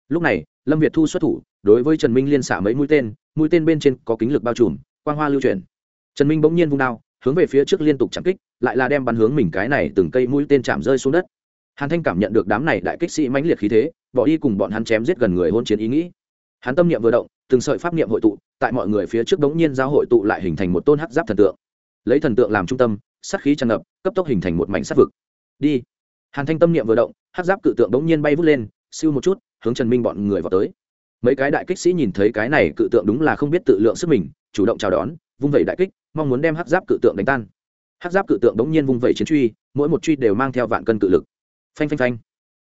Lúc này, lâm việt thu xuất thủ, đối với trần minh liên xả mấy mũi tên mũi tên bên trên có kính lực bao trùm, quang hoa lưu chuyển. Trần minh bỗng nhiên vung đao, hướng về phía trước liên tục chạm kích, lại là đem bắn hướng mình cái này từng cây mũi tên chạm rơi xuống đất. Hàn thanh cảm nhận được đám này đại kích sĩ mãnh liệt khí thế, bỏ đi cùng bọn hắn chém giết gần người hôn chiến ý nghĩ. Hắn tâm niệm vừa động từng sợi pháp niệm hội tụ, tại mọi người phía trước đống nhiên giao hội tụ lại hình thành một tôn hắc giáp thần tượng. Lấy thần tượng làm trung tâm, sát khí tràn ngập, cấp tốc hình thành một mảnh sát vực. Đi. Hàn thanh tâm niệm vừa động, hắc giáp cự tượng đống nhiên bay vút lên, siêu một chút, hướng trần minh bọn người vào tới. Mấy cái đại kích sĩ nhìn thấy cái này cự tượng đúng là không biết tự lượng sức mình, chủ động chào đón, vung vẩy đại kích, mong muốn đem hắc giáp cự tượng đánh tan. Hắc giáp cự tượng đống nhiên vung vẩy chiến truy, mỗi một truy đều mang theo vạn cân cự lực. Phanh phanh phanh.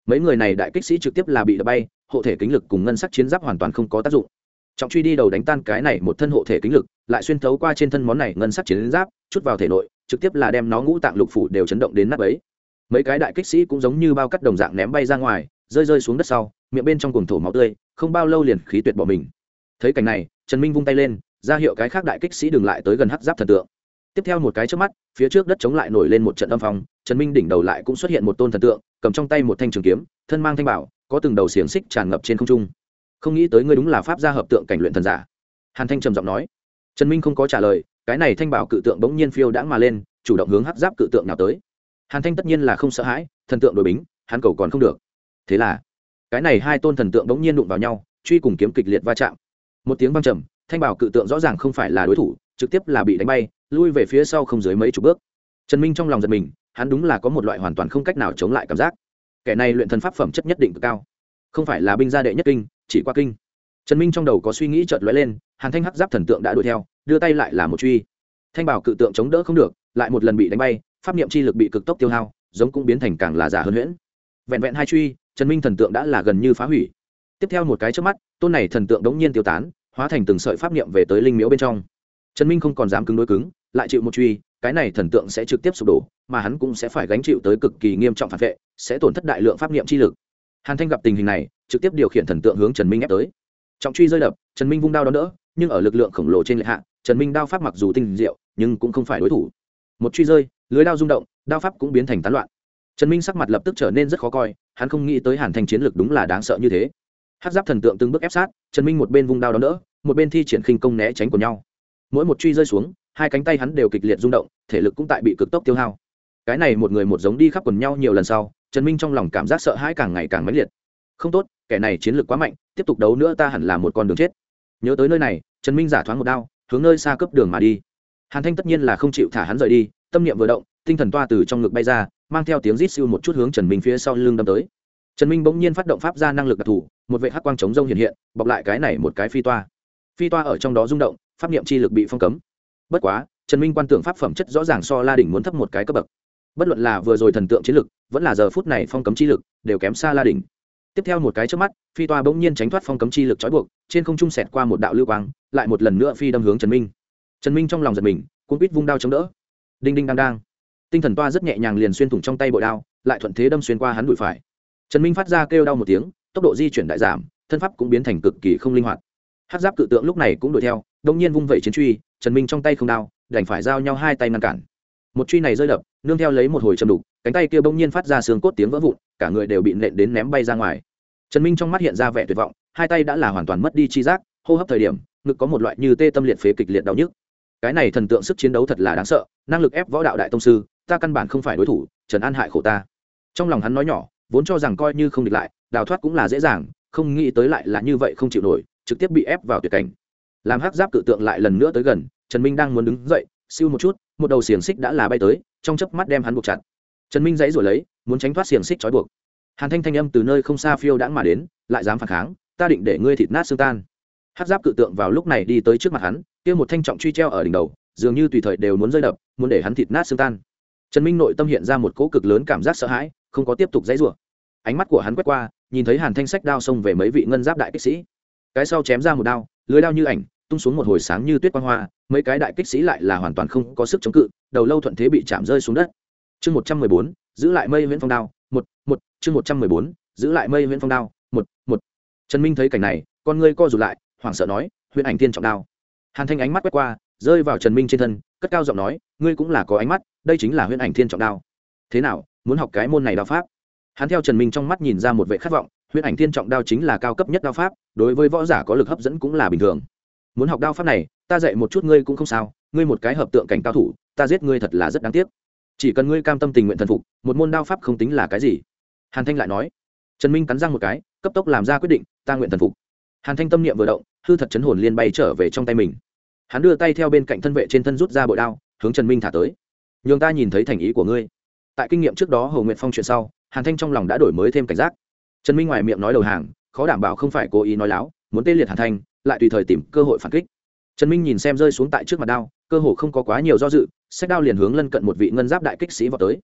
Mấy người này đại kích sĩ trực tiếp là bị đập bay, hộ thể kính lực cùng ngân sắc chiến giáp hoàn toàn không có tác dụng trọng truy đi đầu đánh tan cái này một thân hộ thể kính lực, lại xuyên thấu qua trên thân món này ngân sắc chiến giáp, chút vào thể nội, trực tiếp là đem nó ngũ tạng lục phủ đều chấn động đến nắp ấy mấy cái đại kích sĩ cũng giống như bao cắt đồng dạng ném bay ra ngoài, rơi rơi xuống đất sau, miệng bên trong cuồng thổ máu tươi, không bao lâu liền khí tuyệt bỏ mình. Thấy cảnh này, trần minh vung tay lên, ra hiệu cái khác đại kích sĩ đừng lại tới gần hắc giáp thần tượng. Tiếp theo một cái trước mắt, phía trước đất chống lại nổi lên một trận âm phong, trần minh đỉnh đầu lại cũng xuất hiện một tôn thần tượng, cầm trong tay một thanh trường kiếm, thân mang thanh bảo, có từng đầu xiềng xích tràn ngập trên không trung không nghĩ tới ngươi đúng là pháp gia hợp tượng cảnh luyện thần giả. Hàn thanh trầm giọng nói. Trần minh không có trả lời, cái này thanh bảo cự tượng bỗng nhiên phiêu đãng mà lên, chủ động hướng hắc giáp cự tượng nào tới. Hàn thanh tất nhiên là không sợ hãi, thần tượng đội bính, hắn cầu còn không được. Thế là, cái này hai tôn thần tượng bỗng nhiên đụng vào nhau, truy cùng kiếm kịch liệt va chạm. Một tiếng vang trầm, thanh bảo cự tượng rõ ràng không phải là đối thủ, trực tiếp là bị đánh bay, lui về phía sau không dưới mấy chục bước. Trần minh trong lòng giật mình, hắn đúng là có một loại hoàn toàn không cách nào chống lại cảm giác. Kẻ này luyện thần pháp phẩm chất nhất định cực cao. Không phải là binh gia đệ nhất kinh chỉ qua kinh. Trần minh trong đầu có suy nghĩ chợt lóe lên, hàn thanh hắc giáp thần tượng đã đuổi theo, đưa tay lại là một truy. Thanh bảo cự tượng chống đỡ không được, lại một lần bị đánh bay, pháp niệm chi lực bị cực tốc tiêu hao, giống cũng biến thành càng là giả hơn huyễn. Vẹn vẹn hai truy, trần minh thần tượng đã là gần như phá hủy. Tiếp theo một cái trước mắt, tôn này thần tượng đống nhiên tiêu tán, hóa thành từng sợi pháp niệm về tới linh miễu bên trong. Trần minh không còn dám cứng đối cứng, lại chịu một truy, cái này thần tượng sẽ trực tiếp sụp đổ, mà hắn cũng sẽ phải gánh chịu tới cực kỳ nghiêm trọng phản vệ, sẽ tổn thất đại lượng pháp niệm chi lực. Hàn thanh gặp tình hình này trực tiếp điều khiển thần tượng hướng trần minh ép tới. Trọng truy rơi đập, trần minh vung đao đón đỡ, nhưng ở lực lượng khổng lồ trên lệ hạ, trần minh đao pháp mặc dù tinh diệu, nhưng cũng không phải đối thủ. Một truy rơi, lưới đao rung động, đao pháp cũng biến thành tán loạn. Trần minh sắc mặt lập tức trở nên rất khó coi, hắn không nghĩ tới hàn thành chiến lược đúng là đáng sợ như thế. Hát giáp thần tượng từng bước ép sát, trần minh một bên vung đao đón đỡ, một bên thi triển khinh công né tránh của nhau. Mỗi một truy rơi xuống, hai cánh tay hắn đều kịch liệt rung động, thể lực cũng tại bị cực tốc tiêu hao. Cái này một người một giống đi khắp quần nhau nhiều lần sau, trần minh trong lòng cảm giác sợ hãi càng ngày càng mãnh liệt không tốt, kẻ này chiến lược quá mạnh, tiếp tục đấu nữa ta hẳn là một con đường chết. Nhớ tới nơi này, trần minh giả thoáng một đao, hướng nơi xa cấp đường mà đi. Hàn thanh tất nhiên là không chịu thả hắn rời đi, tâm niệm vừa động, tinh thần toa từ trong ngực bay ra, mang theo tiếng rít siêu một chút hướng trần minh phía sau lưng đâm tới. Trần minh bỗng nhiên phát động pháp ra năng lực đặc thù, một vệ hắc quang chống rông hiện hiện, bọc lại cái này một cái phi toa. Phi toa ở trong đó rung động, pháp niệm chi lực bị phong cấm. Bất quá, trần minh quan tưởng pháp phẩm chất rõ ràng so la đỉnh muốn thấp một cái cấp bậc. Bất luận là vừa rồi thần tượng chiến lực, vẫn là giờ phút này phong cấm chi lực, đều kém xa la đỉnh tiếp theo một cái trước mắt, phi toa bỗng nhiên tránh thoát phong cấm chi lực trói buộc, trên không trung xẹt qua một đạo lưu quang, lại một lần nữa phi đâm hướng trần minh. Trần minh trong lòng giật mình, cuốn quýt vung đao chống đỡ. Đinh đinh đang đang. Tinh thần toa rất nhẹ nhàng liền xuyên thủng trong tay bội đao, lại thuận thế đâm xuyên qua hắn đùi phải. Trần minh phát ra kêu đau một tiếng, tốc độ di chuyển đại giảm, thân pháp cũng biến thành cực kỳ không linh hoạt. Hát giáp cự tượng lúc này cũng đuổi theo đông nhiên vung vẩy chiến truy, trần minh trong tay không đao, đành phải giao nhau hai tay ngăn cản. Một truy này rơi đập, nương theo lấy một hồi chầm đục, cánh tay kia bỗng nhiên phát ra xương cốt tiếng vỡ vụn, cả người đều bị nện đến ném bay ra ngoài trần minh trong mắt hiện ra vẻ tuyệt vọng, hai tay đã là hoàn toàn mất đi chi giác, hô hấp thời điểm, ngực có một loại như tê tâm liệt phế kịch liệt đau nhức. Cái này thần tượng sức chiến đấu thật là đáng sợ, năng lực ép võ đạo đại tông sư, ta căn bản không phải đối thủ, trần an hại khổ ta. Trong lòng hắn nói nhỏ, vốn cho rằng coi như không địch lại, đào thoát cũng là dễ dàng, không nghĩ tới lại là như vậy không chịu nổi, trực tiếp bị ép vào tuyệt cảnh. Làm hắc giáp cự tượng lại lần nữa tới gần, trần minh đang muốn đứng dậy, siêu một chút, một đầu xiềng xích đã là bay tới, trong chớp mắt đem hắn buộc chặt. Trần minh dãy rồi lấy, muốn tránh thoát xiềng xích trói buộc hàn thanh thanh âm từ nơi không xa phiêu đãng mà đến, lại dám phản kháng, ta định để ngươi thịt nát xương tan. Hát giáp cự tượng vào lúc này đi tới trước mặt hắn, kia một thanh trọng truy treo ở đỉnh đầu, dường như tùy thời đều muốn rơi đập, muốn để hắn thịt nát xương tan. Trần minh nội tâm hiện ra một cỗ cực lớn cảm giác sợ hãi, không có tiếp tục dãy rủa. Ánh mắt của hắn quét qua, nhìn thấy hàn thanh sách đao xông về mấy vị ngân giáp đại kích sĩ. Cái sau chém ra một đao, lưới đao như ảnh, tung xuống một hồi sáng như tuyết quang hoa, mấy cái đại kích sĩ lại là hoàn toàn không có sức chống cự, đầu lâu thuận thế bị chạm rơi xuống đất. Chương một trăm mười bốn, giữ lại mây viễn phong đao một một, chương một trăm mười bốn, giữ lại mây Huyễn phong đao, một một. Trần minh thấy cảnh này, con ngươi co rụt lại, hoảng sợ nói huyện ảnh tiên trọng đao. Hàn thanh ánh mắt quét qua, rơi vào trần minh trên thân, cất cao giọng nói, ngươi cũng là có ánh mắt, đây chính là huyện ảnh thiên trọng đao. Thế nào, muốn học cái môn này đao pháp? Hắn theo trần minh trong mắt nhìn ra một vệ khát vọng huyện ảnh thiên trọng đao chính là cao cấp nhất đao pháp, đối với võ giả có lực hấp dẫn cũng là bình thường. Muốn học đao pháp này, ta dạy một chút ngươi cũng không sao, ngươi một cái hợp tượng cảnh cao thủ, ta giết ngươi thật là rất đáng tiếc chỉ cần ngươi cam tâm tình nguyện thần phục, một môn đao pháp không tính là cái gì. Hàn thanh lại nói. Trần minh cắn răng một cái, cấp tốc làm ra quyết định, ta nguyện thần phục. Hàn thanh tâm niệm vừa động, hư thật chấn hồn liên bay trở về trong tay mình. Hắn đưa tay theo bên cạnh thân vệ trên thân rút ra bội đao, hướng trần minh thả tới. Nhường ta nhìn thấy thành ý của ngươi. Tại kinh nghiệm trước đó hầu nguyện phong chuyện sau, hàn thanh trong lòng đã đổi mới thêm cảnh giác. Trần minh ngoài miệng nói đầu hàng, khó đảm bảo không phải cố ý nói láo, muốn tê liệt hàn thanh, lại tùy thời tìm cơ hội phản kích. Trần minh nhìn xem rơi xuống tại trước mặt đao, cơ hồ không có quá nhiều do dự sách đao liền hướng lân cận một vị ngân giáp đại kích sĩ vào tới.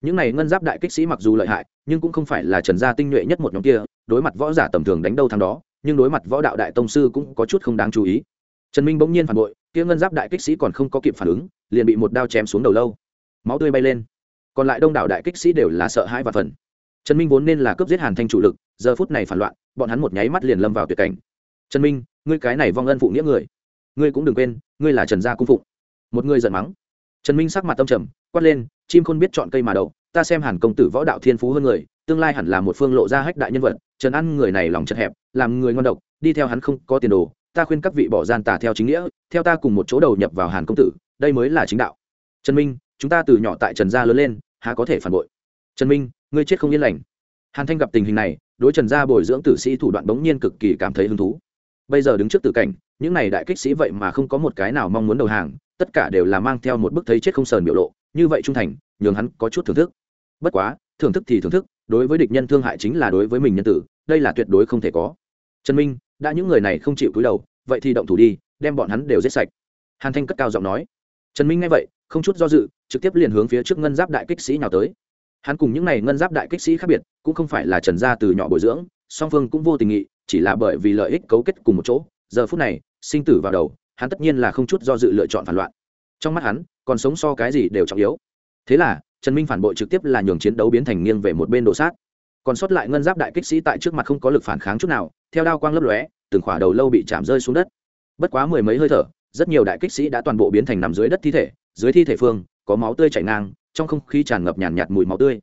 Những này ngân giáp đại kích sĩ mặc dù lợi hại, nhưng cũng không phải là trần gia tinh nhuệ nhất một nhóm kia, đối mặt võ giả tầm thường đánh đâu thằng đó, nhưng đối mặt võ đạo đại tông sư cũng có chút không đáng chú ý. Trần minh bỗng nhiên phản bội, kia ngân giáp đại kích sĩ còn không có kịp phản ứng, liền bị một đao chém xuống đầu lâu. Máu tươi bay lên. Còn lại đông đảo đại kích sĩ đều là sợ hãi và phần trần minh vốn nên là cướp giết hàn thanh chủ lực, giờ phút này phản loạn, bọn hắn một nháy mắt liền lâm vào tuyệt cảnh. Trần minh, ngươi cái này vong ân phụ nghĩa người. Ngươi cũng đừng quên, ngươi là trần gia cung phụng. Một người giận mắng trần minh sắc mặt tâm trầm, quát lên, chim khôn biết chọn cây mà đậu, ta xem hàn công tử võ đạo thiên phú hơn người, tương lai hẳn là một phương lộ ra hách đại nhân vật, trần ăn người này lòng chật hẹp, làm người ngon độc, đi theo hắn không có tiền đồ, ta khuyên các vị bỏ gian tà theo chính nghĩa, theo ta cùng một chỗ đầu nhập vào hàn công tử, đây mới là chính đạo. Trần minh, chúng ta từ nhỏ tại trần gia lớn lên, há có thể phản bội? Trần minh, ngươi chết không yên lành. Hàn thanh gặp tình hình này, đối trần gia bồi dưỡng tử sĩ thủ đoạn bỗng nhiên cực kỳ cảm thấy hứng thú. Bây giờ đứng trước tử cảnh, những này đại kích sĩ vậy mà không có một cái nào mong muốn đầu hàng tất cả đều là mang theo một bức thấy chết không sờn biểu lộ, như vậy trung thành, nhường hắn có chút thưởng thức. Bất quá, thưởng thức thì thưởng thức, đối với địch nhân thương hại chính là đối với mình nhân tử, đây là tuyệt đối không thể có. Trần minh, đã những người này không chịu cúi đầu, vậy thì động thủ đi, đem bọn hắn đều giết sạch. Hàn thanh cất cao giọng nói. Trần minh nghe vậy, không chút do dự, trực tiếp liền hướng phía trước ngân giáp đại kích sĩ nào tới. Hắn cùng những n à y ngân giáp đại kích sĩ khác biệt, cũng không phải là trần gia từ nhỏ bồi dưỡng, song phương cũng vô tình nghị, chỉ là bởi vì lợi ích cấu kết cùng một chỗ, giờ phút này, sinh tử vào đầu hắn tất nhiên là không chút do dự lựa chọn phản loạn. Trong mắt hắn còn sống so cái gì đều trọng yếu. Thế là trần minh phản bội trực tiếp là nhường chiến đấu biến thành nghiêng về một bên đổ sát. Còn sót lại ngân giáp đại kích sĩ tại trước mặt không có lực phản kháng chút nào theo đao quang lấp lóe từng khỏa đầu lâu bị chạm rơi xuống đất. Bất quá mười mấy hơi thở rất nhiều đại kích sĩ đã toàn bộ biến thành nằm dưới đất thi thể dưới thi thể phương có máu tươi chảy ngang trong không khí tràn ngập nhàn nhạt, nhạt mùi máu tươi.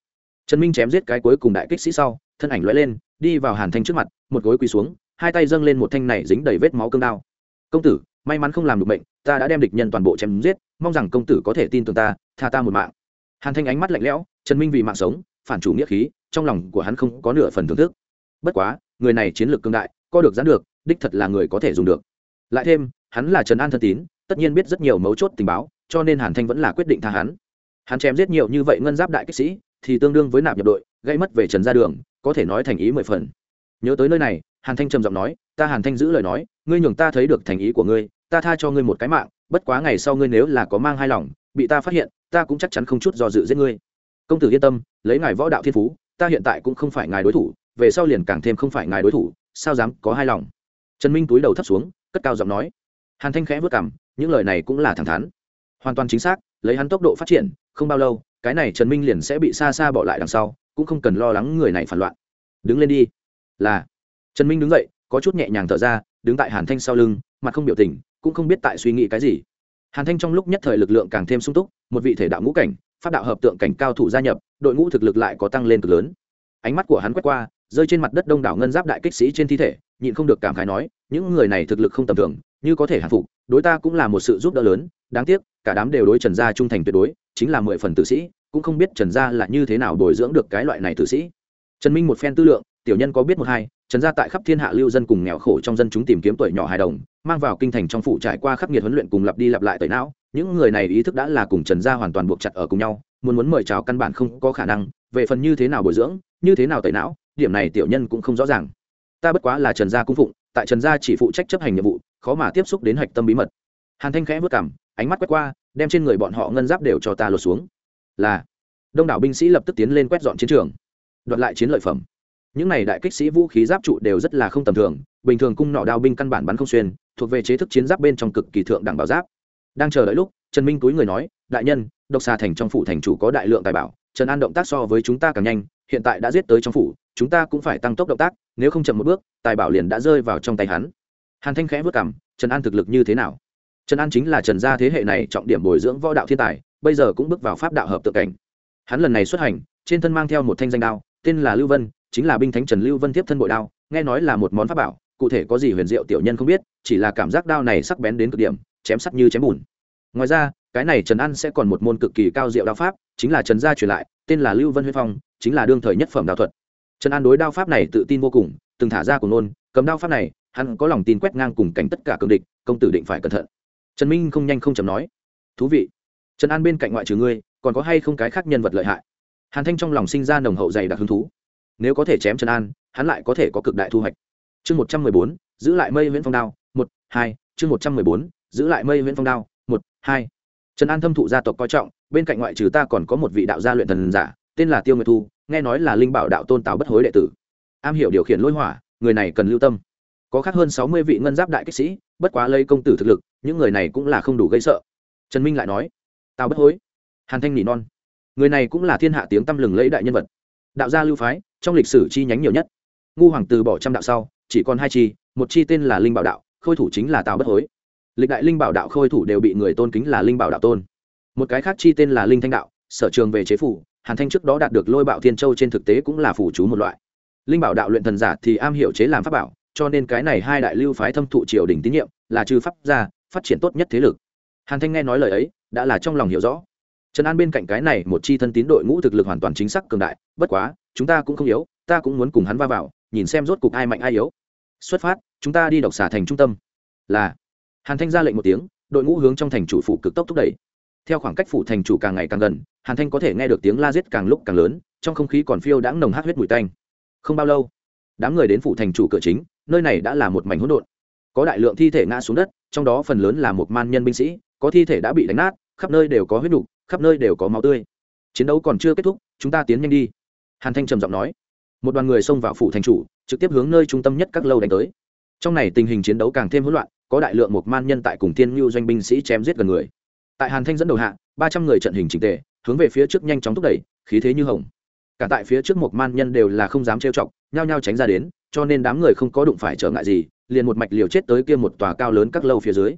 Trần minh chém giết cái cuối cùng đại kích sĩ sau thân ảnh lóe lên đi vào hàn thanh trước mặt một gối quỳ xuống hai tay dâng lên một thanh này dính đầy vết máu cương đao. Công tử may mắn không làm được bệnh ta đã đem địch nhân toàn bộ chém giết, mong rằng công tử có thể tin tưởng ta, tha ta một mạng. Hàn thanh ánh mắt lạnh lẽo, trần minh vì mạng sống, phản chủ nghĩa khí, trong lòng của hắn không có nửa phần thưởng thức. Bất quá, người này chiến lược cương đại co được gián được, đích thật là người có thể dùng được. Lại thêm, hắn là trần an thân tín, tất nhiên biết rất nhiều mấu chốt tình báo, cho nên hàn thanh vẫn là quyết định tha hắn. Hắn chém giết nhiều như vậy ngân giáp đại kích sĩ, thì tương đương với nạp nhập đội, gây mất về trần ra đường, có thể nói thành ý mười phần. Nhớ tới nơi này, hàn thanh trầm giọng nói, ta hàn thanh giữ lời nói, ngươi nhường ta thấy được thành ý của ngươi ta tha cho ngươi một cái mạng, bất quá ngày sau ngươi nếu là có mang hai lòng, bị ta phát hiện, ta cũng chắc chắn không chút do dự giết ngươi. Công tử yên tâm, lấy ngài võ đạo thiên phú, ta hiện tại cũng không phải ngài đối thủ, về sau liền càng thêm không phải ngài đối thủ, sao dám có hai lòng? Trần minh túi đầu thấp xuống, cất cao giọng nói. Hàn thanh khẽ vất cảm những lời này cũng là thẳng thắn. Hoàn toàn chính xác, lấy hắn tốc độ phát triển, không bao lâu, cái này trần minh liền sẽ bị xa xa bỏ lại đằng sau, cũng không cần lo lắng người này phản loạn. Đứng lên đi. Là. Trần minh đứng dậy, có chút nhẹ nhàng thở ra, đứng tại hàn thanh sau lưng, mặt không biểu tình cũng không biết tại suy nghĩ cái gì. Hàn thanh trong lúc nhất thời lực lượng càng thêm sung túc, một vị thể đạo ngũ cảnh phát đạo hợp tượng cảnh cao thủ gia nhập, đội ngũ thực lực lại có tăng lên cực lớn. Ánh mắt của hắn quét qua, rơi trên mặt đất đông đảo ngân giáp đại kích sĩ trên thi thể, nhịn không được cảm khái nói, những người này thực lực không tầm thường, như có thể hạ phục, đối ta cũng là một sự giúp đỡ lớn, đáng tiếc, cả đám đều đối trần gia trung thành tuyệt đối, chính là mười phần tử sĩ, cũng không biết trần gia là như thế nào bồi dưỡng được cái loại này tử sĩ. Trần minh một phen tư lượng, tiểu nhân có biết một hai, trần gia tại khắp thiên hạ lưu dân cùng nghèo khổ trong dân chúng tìm kiếm tuổi nhỏ hài đồng mang vào kinh thành trong phủ trải qua khắc nghiệt huấn luyện cùng lặp đi lặp lại tẩy não, những người này ý thức đã là cùng trần gia hoàn toàn buộc chặt ở cùng nhau, muốn muốn mời chào căn bản không có khả năng, về phần như thế nào bồi dưỡng, như thế nào tẩy não, điểm này tiểu nhân cũng không rõ ràng. Ta bất quá là trần gia cung phụng, tại trần gia chỉ phụ trách chấp hành nhiệm vụ, khó mà tiếp xúc đến hạch tâm bí mật. Hàn thanh khẽ vất cảm ánh mắt quét qua, đem trên người bọn họ ngân giáp đều cho ta lột xuống. Là, đông đảo binh sĩ lập tức tiến lên quét dọn chiến trường, đoạt lại chiến lợi phẩm. Những này đại kích sĩ vũ khí giáp trụ đều rất là không tầm thường, bình thường cung nọ đao binh căn bản bắn không xuyên thuộc về chế thức chiến giáp bên trong cực kỳ thượng đẳng bảo giáp. Đang chờ đợi lúc, trần minh túi người nói, đại nhân, độc xà thành trong phủ thành chủ có đại lượng tài bảo, trần an động tác so với chúng ta càng nhanh, hiện tại đã giết tới trong phủ, chúng ta cũng phải tăng tốc động tác, nếu không chậm một bước, tài bảo liền đã rơi vào trong tay hắn. Hàn thanh khẽ vất cảm trần an thực lực như thế nào? Trần an chính là trần gia thế hệ này trọng điểm bồi dưỡng võ đạo thiên tài, bây giờ cũng bước vào pháp đạo hợp tự cảnh. Hắn lần này xuất hành, trên thân mang theo một thanh danh đao, tên là lưu vân, chính là binh thánh trần lưu vân tiếp thân bội đao, nghe nói là một món pháp bảo cụ thể có gì huyền diệu tiểu nhân không biết, chỉ là cảm giác đao này sắc bén đến cực điểm, chém sắt như chém bùn. Ngoài ra, cái này trần an sẽ còn một môn cực kỳ cao diệu đao pháp, chính là trần gia truyền lại, tên là lưu vân huyên phong, chính là đương thời nhất phẩm đạo thuật. Trần an đối đao pháp này tự tin vô cùng, từng thả ra của nôn, cầm đao pháp này, hắn có lòng tin quét ngang cùng cảnh tất cả cường địch, công tử định phải cẩn thận. Trần minh không nhanh không chậm nói, thú vị, trần an bên cạnh ngoại trừ ngươi, còn có hay không cái khác nhân vật lợi hại? Hàn thanh trong lòng sinh ra nồng hậu dày đặc hứng thú. Nếu có thể chém trần an, hắn lại có thể có cực đại thu hoạch chương một trăm mười bốn, giữ lại mây nguyễn phong đao, một, hai, chương một trăm mười bốn, giữ lại mây nguyễn phong đao, một, hai. Trần an thâm thụ gia tộc coi trọng, bên cạnh ngoại trừ ta còn có một vị đạo gia luyện thần giả, tên là tiêu nguyệt thu, nghe nói là linh bảo đạo tôn tào bất hối đệ tử. Am hiểu điều khiển lôi hỏa, người này cần lưu tâm. Có khác hơn sáu mươi vị ngân giáp đại kích sĩ, bất quá lấy công tử thực lực, những người này cũng là không đủ gây sợ. Trần minh lại nói, tào bất hối. Hàn thanh nỉ non, người này cũng là thiên hạ tiếng tăm lừng lẫy đại nhân vật. Đạo gia lưu phái, trong lịch sử chi nhánh nhiều nhất. Ngu hoàng từ bỏ trăm đạo sau chỉ còn hai chi, một chi tên là linh bảo đạo, khôi thủ chính là tào bất hối. Lịch đại linh bảo đạo khôi thủ đều bị người tôn kính là linh bảo đạo tôn. Một cái khác chi tên là linh thanh đạo, sở trường về chế phủ, hàn thanh trước đó đạt được lôi bạo thiên châu trên thực tế cũng là phủ chú một loại. Linh bảo đạo luyện thần giả thì am hiểu chế làm pháp bảo, cho nên cái này hai đại lưu phái thâm thụ triều đình tín nhiệm, là trừ pháp gia, phát triển tốt nhất thế lực. Hàn thanh nghe nói lời ấy, đã là trong lòng hiểu rõ. Trần an bên cạnh cái này một chi thân tín đội ngũ thực lực hoàn toàn chính xác cường đại, bất quá, chúng ta cũng không yếu, ta cũng muốn cùng hắn va vào nhìn xem rốt cục ai mạnh ai yếu. Xuất phát, chúng ta đi độc xả thành trung tâm. Là. Hàn thanh ra lệnh một tiếng, đội ngũ hướng trong thành chủ phủ cực tốc thúc đẩy. Theo khoảng cách phủ thành chủ càng ngày càng gần, hàn thanh có thể nghe được tiếng la giết càng lúc càng lớn, trong không khí còn phiêu đãng nồng hát huyết mùi tanh. Không bao lâu, đám người đến phủ thành chủ cửa chính, nơi này đã là một mảnh hỗn độn. Có đại lượng thi thể ngã xuống đất, trong đó phần lớn là một man nhân binh sĩ, có thi thể đã bị đánh nát, khắp nơi đều có huyết đục khắp nơi đều có máu tươi. Chiến đấu còn chưa kết thúc, chúng ta tiến nhanh đi. Hàn thanh trầm giọng nói một đoàn người xông vào phủ thành chủ, trực tiếp hướng nơi trung tâm nhất các lâu đánh tới. Trong này tình hình chiến đấu càng thêm hỗn loạn, có đại lượng một man nhân tại cùng thiên ngưu doanh binh sĩ chém giết gần người. Tại hàn thanh dẫn đầu hạ, ba trăm người trận hình trình tề, hướng về phía trước nhanh chóng thúc đẩy, khí thế như hồng. Cả tại phía trước một man nhân đều là không dám trêu chọc, nhao nhao tránh ra đến, cho nên đám người không có đụng phải trở ngại gì, liền một mạch liều chết tới kia một tòa cao lớn các lâu phía dưới.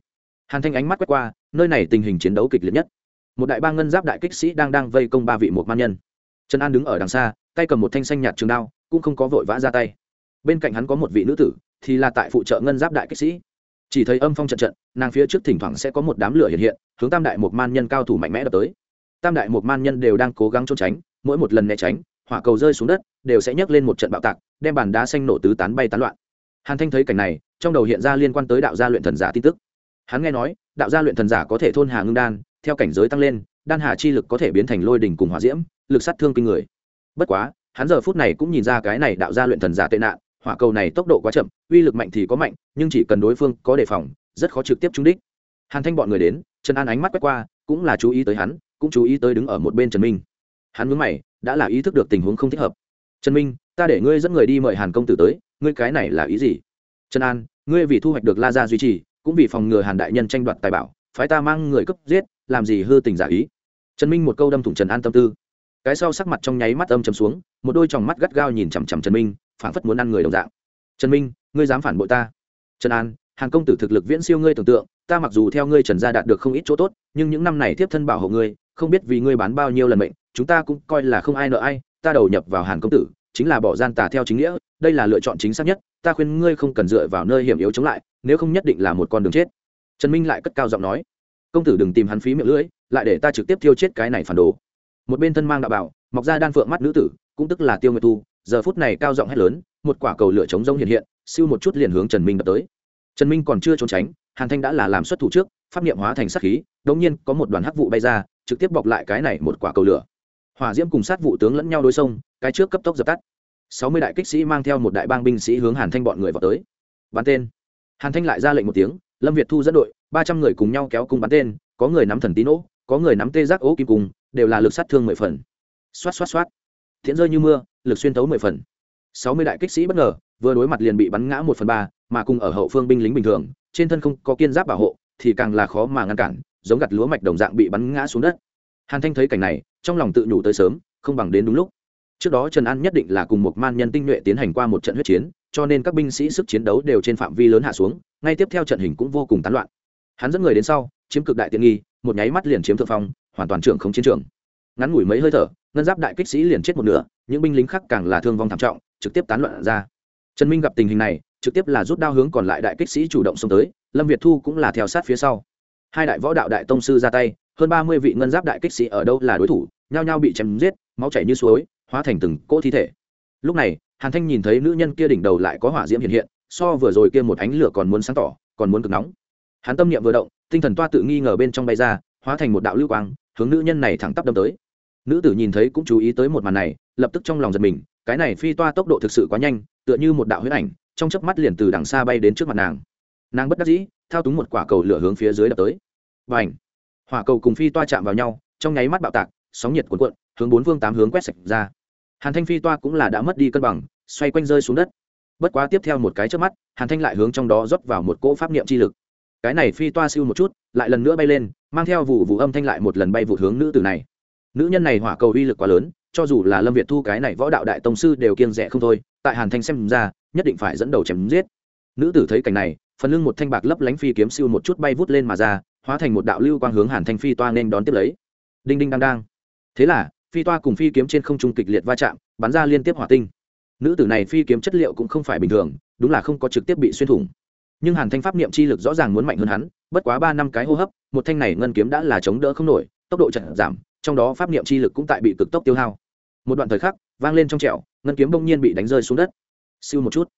Hàn thanh ánh mắt quét qua, nơi này tình hình chiến đấu kịch liệt nhất. Một đại bang ngân giáp đại kích sĩ đang đang vây công ba vị một man nhân. Trần an đứng ở đằng xa tay cầm một thanh xanh nhạt trường đao, cũng không có vội vã ra tay. Bên cạnh hắn có một vị nữ tử, thì là tại phụ trợ ngân giáp đại kích sĩ. Chỉ thấy âm phong trận trận, nàng phía trước thỉnh thoảng sẽ có một đám lửa hiện hiện, hướng tam đại một man nhân cao thủ mạnh mẽ đập tới. Tam đại một man nhân đều đang cố gắng trốn tránh, mỗi một lần né tránh, hỏa cầu rơi xuống đất, đều sẽ nhấc lên một trận bạo tạc, đem bàn đá xanh nổ tứ tán bay tán loạn. Hàn thanh thấy cảnh này, trong đầu hiện ra liên quan tới đạo gia luyện thần giả tin tức. Hắn nghe nói, đạo gia luyện thần giả có thể thôn hà ngưng đan, theo cảnh giới tăng lên, đan hà chi lực có thể biến thành lôi đỉnh cùng hỏa diễm, lực sát thương kinh người bất quá, hắn giờ phút này cũng nhìn ra cái này đạo ra luyện thần giả tệ nạn, hỏa cầu này tốc độ quá chậm, uy lực mạnh thì có mạnh, nhưng chỉ cần đối phương có đề phòng, rất khó trực tiếp trúng đích. Hàn thanh bọn người đến, trần an ánh mắt quét qua, cũng là chú ý tới hắn, cũng chú ý tới đứng ở một bên trần minh. Hắn mướn mày, đã là ý thức được tình huống không thích hợp. Trần minh, ta để ngươi dẫn người đi mời hàn công tử tới, ngươi cái này là ý gì? Trần an, ngươi vì thu hoạch được la gia duy trì, cũng vì phòng ngừa hàn đại nhân tranh đoạt tài bảo, phái ta mang người cấp giết, làm gì hư tình giả ý? Trần minh một câu đâm thủng trần an tâm tư cái sau sắc mặt trong nháy mắt âm chầm xuống, một đôi tròng mắt gắt gao nhìn chằm chằm trần minh, phảng phất muốn ăn người đồng dạng. Trần minh, ngươi dám phản bội ta? Trần an, hàng công tử thực lực viễn siêu ngươi tưởng tượng, ta mặc dù theo ngươi trần gia đạt được không ít chỗ tốt, nhưng những năm này tiếp thân bảo hộ ngươi, không biết vì ngươi bán bao nhiêu lần mệnh, chúng ta cũng coi là không ai nợ ai, ta đầu nhập vào hàn công tử, chính là bỏ gian tà theo chính nghĩa, đây là lựa chọn chính xác nhất, ta khuyên ngươi không cần dựa vào nơi hiểm yếu chống lại, nếu không nhất định là một con đường chết. Trần minh lại cất cao giọng nói. Công tử đừng tìm hắn phí miệng lưỡi, lại để ta trực tiếp tiêu chết cái này phản đồ một bên thân mang đạo bảo, mọc ra đan phượng mắt nữ tử, cũng tức là tiêu nguyệt thu, giờ phút này cao giọng hét lớn, một quả cầu lửa chống rông hiện hiện, siêu một chút liền hướng trần minh đập tới. Trần minh còn chưa trốn tránh, hàn thanh đã là làm xuất thủ trước, pháp niệm hóa thành sát khí, đống nhiên có một đoàn hắc vụ bay ra, trực tiếp bọc lại cái này một quả cầu lửa. Hỏa diễm cùng sát vụ tướng lẫn nhau đối sông cái trước cấp tốc dập tắt. Sáu mươi đại kích sĩ mang theo một đại bang binh sĩ hướng hàn thanh bọn người vào tới. Bắn tên. Hàn thanh lại ra lệnh một tiếng, lâm việt thu dẫn đội, ba trăm người cùng nhau kéo cung bắn tên, có người nắm thần tín ỗ có người nắm tê giác ố kim cung đều là lực sát thương mười phần. Xoát xoát xoát. Thiện rơi như mưa, lực xuyên tấu mười phần. Sáu mươi đại kích sĩ bất ngờ, vừa đối mặt liền bị bắn ngã một phần ba, mà cùng ở hậu phương binh lính bình thường, trên thân không có kiên giáp bảo hộ, thì càng là khó mà ngăn cản, giống gặt lúa mạch đồng dạng bị bắn ngã xuống đất. Hàn thanh thấy cảnh này, trong lòng tự nhủ tới sớm, không bằng đến đúng lúc. Trước đó trần an nhất định là cùng một man nhân tinh nhuệ tiến hành qua một trận huyết chiến, cho nên các binh sĩ sức chiến đấu đều trên phạm vi lớn hạ xuống, ngay tiếp theo trận hình cũng vô cùng tán loạn. Hắn dẫn người đến sau, chiếm cực đại tiện nghi, một nháy mắt liền chiếm thượng phong hoàn toàn trưởng không chiến trường. Ngắn ngủi mấy hơi thở, ngân giáp đại kích sĩ liền chết một nửa, những binh lính khác càng là thương vong thảm trọng, trực tiếp tán loạn ra. Trần minh gặp tình hình này, trực tiếp là rút đao hướng còn lại đại kích sĩ chủ động xông tới, lâm việt thu cũng là theo sát phía sau. Hai đại võ đạo đại tông sư ra tay, hơn ba mươi vị ngân giáp đại kích sĩ ở đâu là đối thủ, nhao nhao bị chém giết, máu chảy như suối, hóa thành từng cỗ thi thể. Lúc này, hàn thanh nhìn thấy nữ nhân kia đỉnh đầu lại có hỏa diễm hiện hiện, so vừa rồi kia một ánh lửa còn muốn sáng tỏ, còn muốn cực nóng. Hắn tâm niệm vừa động, tinh thần toa tự nghi ngờ bên trong bay ra, hóa thành một đạo lưu quang hướng nữ nhân này thẳng tắp đâm tới. Nữ tử nhìn thấy cũng chú ý tới một màn này, lập tức trong lòng giật mình, cái này phi toa tốc độ thực sự quá nhanh, tựa như một đạo huyết ảnh, trong chớp mắt liền từ đằng xa bay đến trước mặt nàng. Nàng bất đắc dĩ, thao túng một quả cầu lửa hướng phía dưới đập tới. Và ảnh hỏa cầu cùng phi toa chạm vào nhau, trong nháy mắt bạo tạc, sóng nhiệt cuộn cuộn, hướng bốn phương tám hướng quét sạch ra. Hàn thanh phi toa cũng là đã mất đi cân bằng, xoay quanh rơi xuống đất. Bất quá tiếp theo một cái trước mắt, hàn thanh lại hướng trong đó rót vào một cỗ pháp niệm chi lực. Cái này phi toa siêu một chút, lại lần nữa bay lên mang theo vụ vụ âm thanh lại một lần bay vụ hướng nữ tử này. Nữ nhân này hỏa cầu uy lực quá lớn, cho dù là lâm việt thu cái này võ đạo đại tông sư đều kiêng rẻ không thôi, tại hàn thanh xem ra, nhất định phải dẫn đầu chém giết. Nữ tử thấy cảnh này, phần lưng một thanh bạc lấp lánh phi kiếm siêu một chút bay vút lên mà ra, hóa thành một đạo lưu quang hướng hàn thanh phi toa nên đón tiếp lấy. Đinh đinh đang đang. Thế là, phi toa cùng phi kiếm trên không trung kịch liệt va chạm, bắn ra liên tiếp hỏa tinh. Nữ tử này phi kiếm chất liệu cũng không phải bình thường, đúng là không có trực tiếp bị xuyên thủng. Nhưng hàn thanh pháp niệm chi lực rõ ràng muốn mạnh hơn hắn bất quá ba năm cái hô hấp, một thanh này ngân kiếm đã là chống đỡ không nổi, tốc độ chậm giảm, trong đó pháp niệm chi lực cũng tại bị cực tốc tiêu hao. Một đoạn thời khắc, vang lên trong trẹo ngân kiếm bỗng nhiên bị đánh rơi xuống đất. Siêu một chút,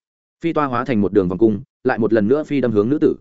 phi toa hóa thành một đường vòng cung, lại một lần nữa phi đâm hướng nữ tử.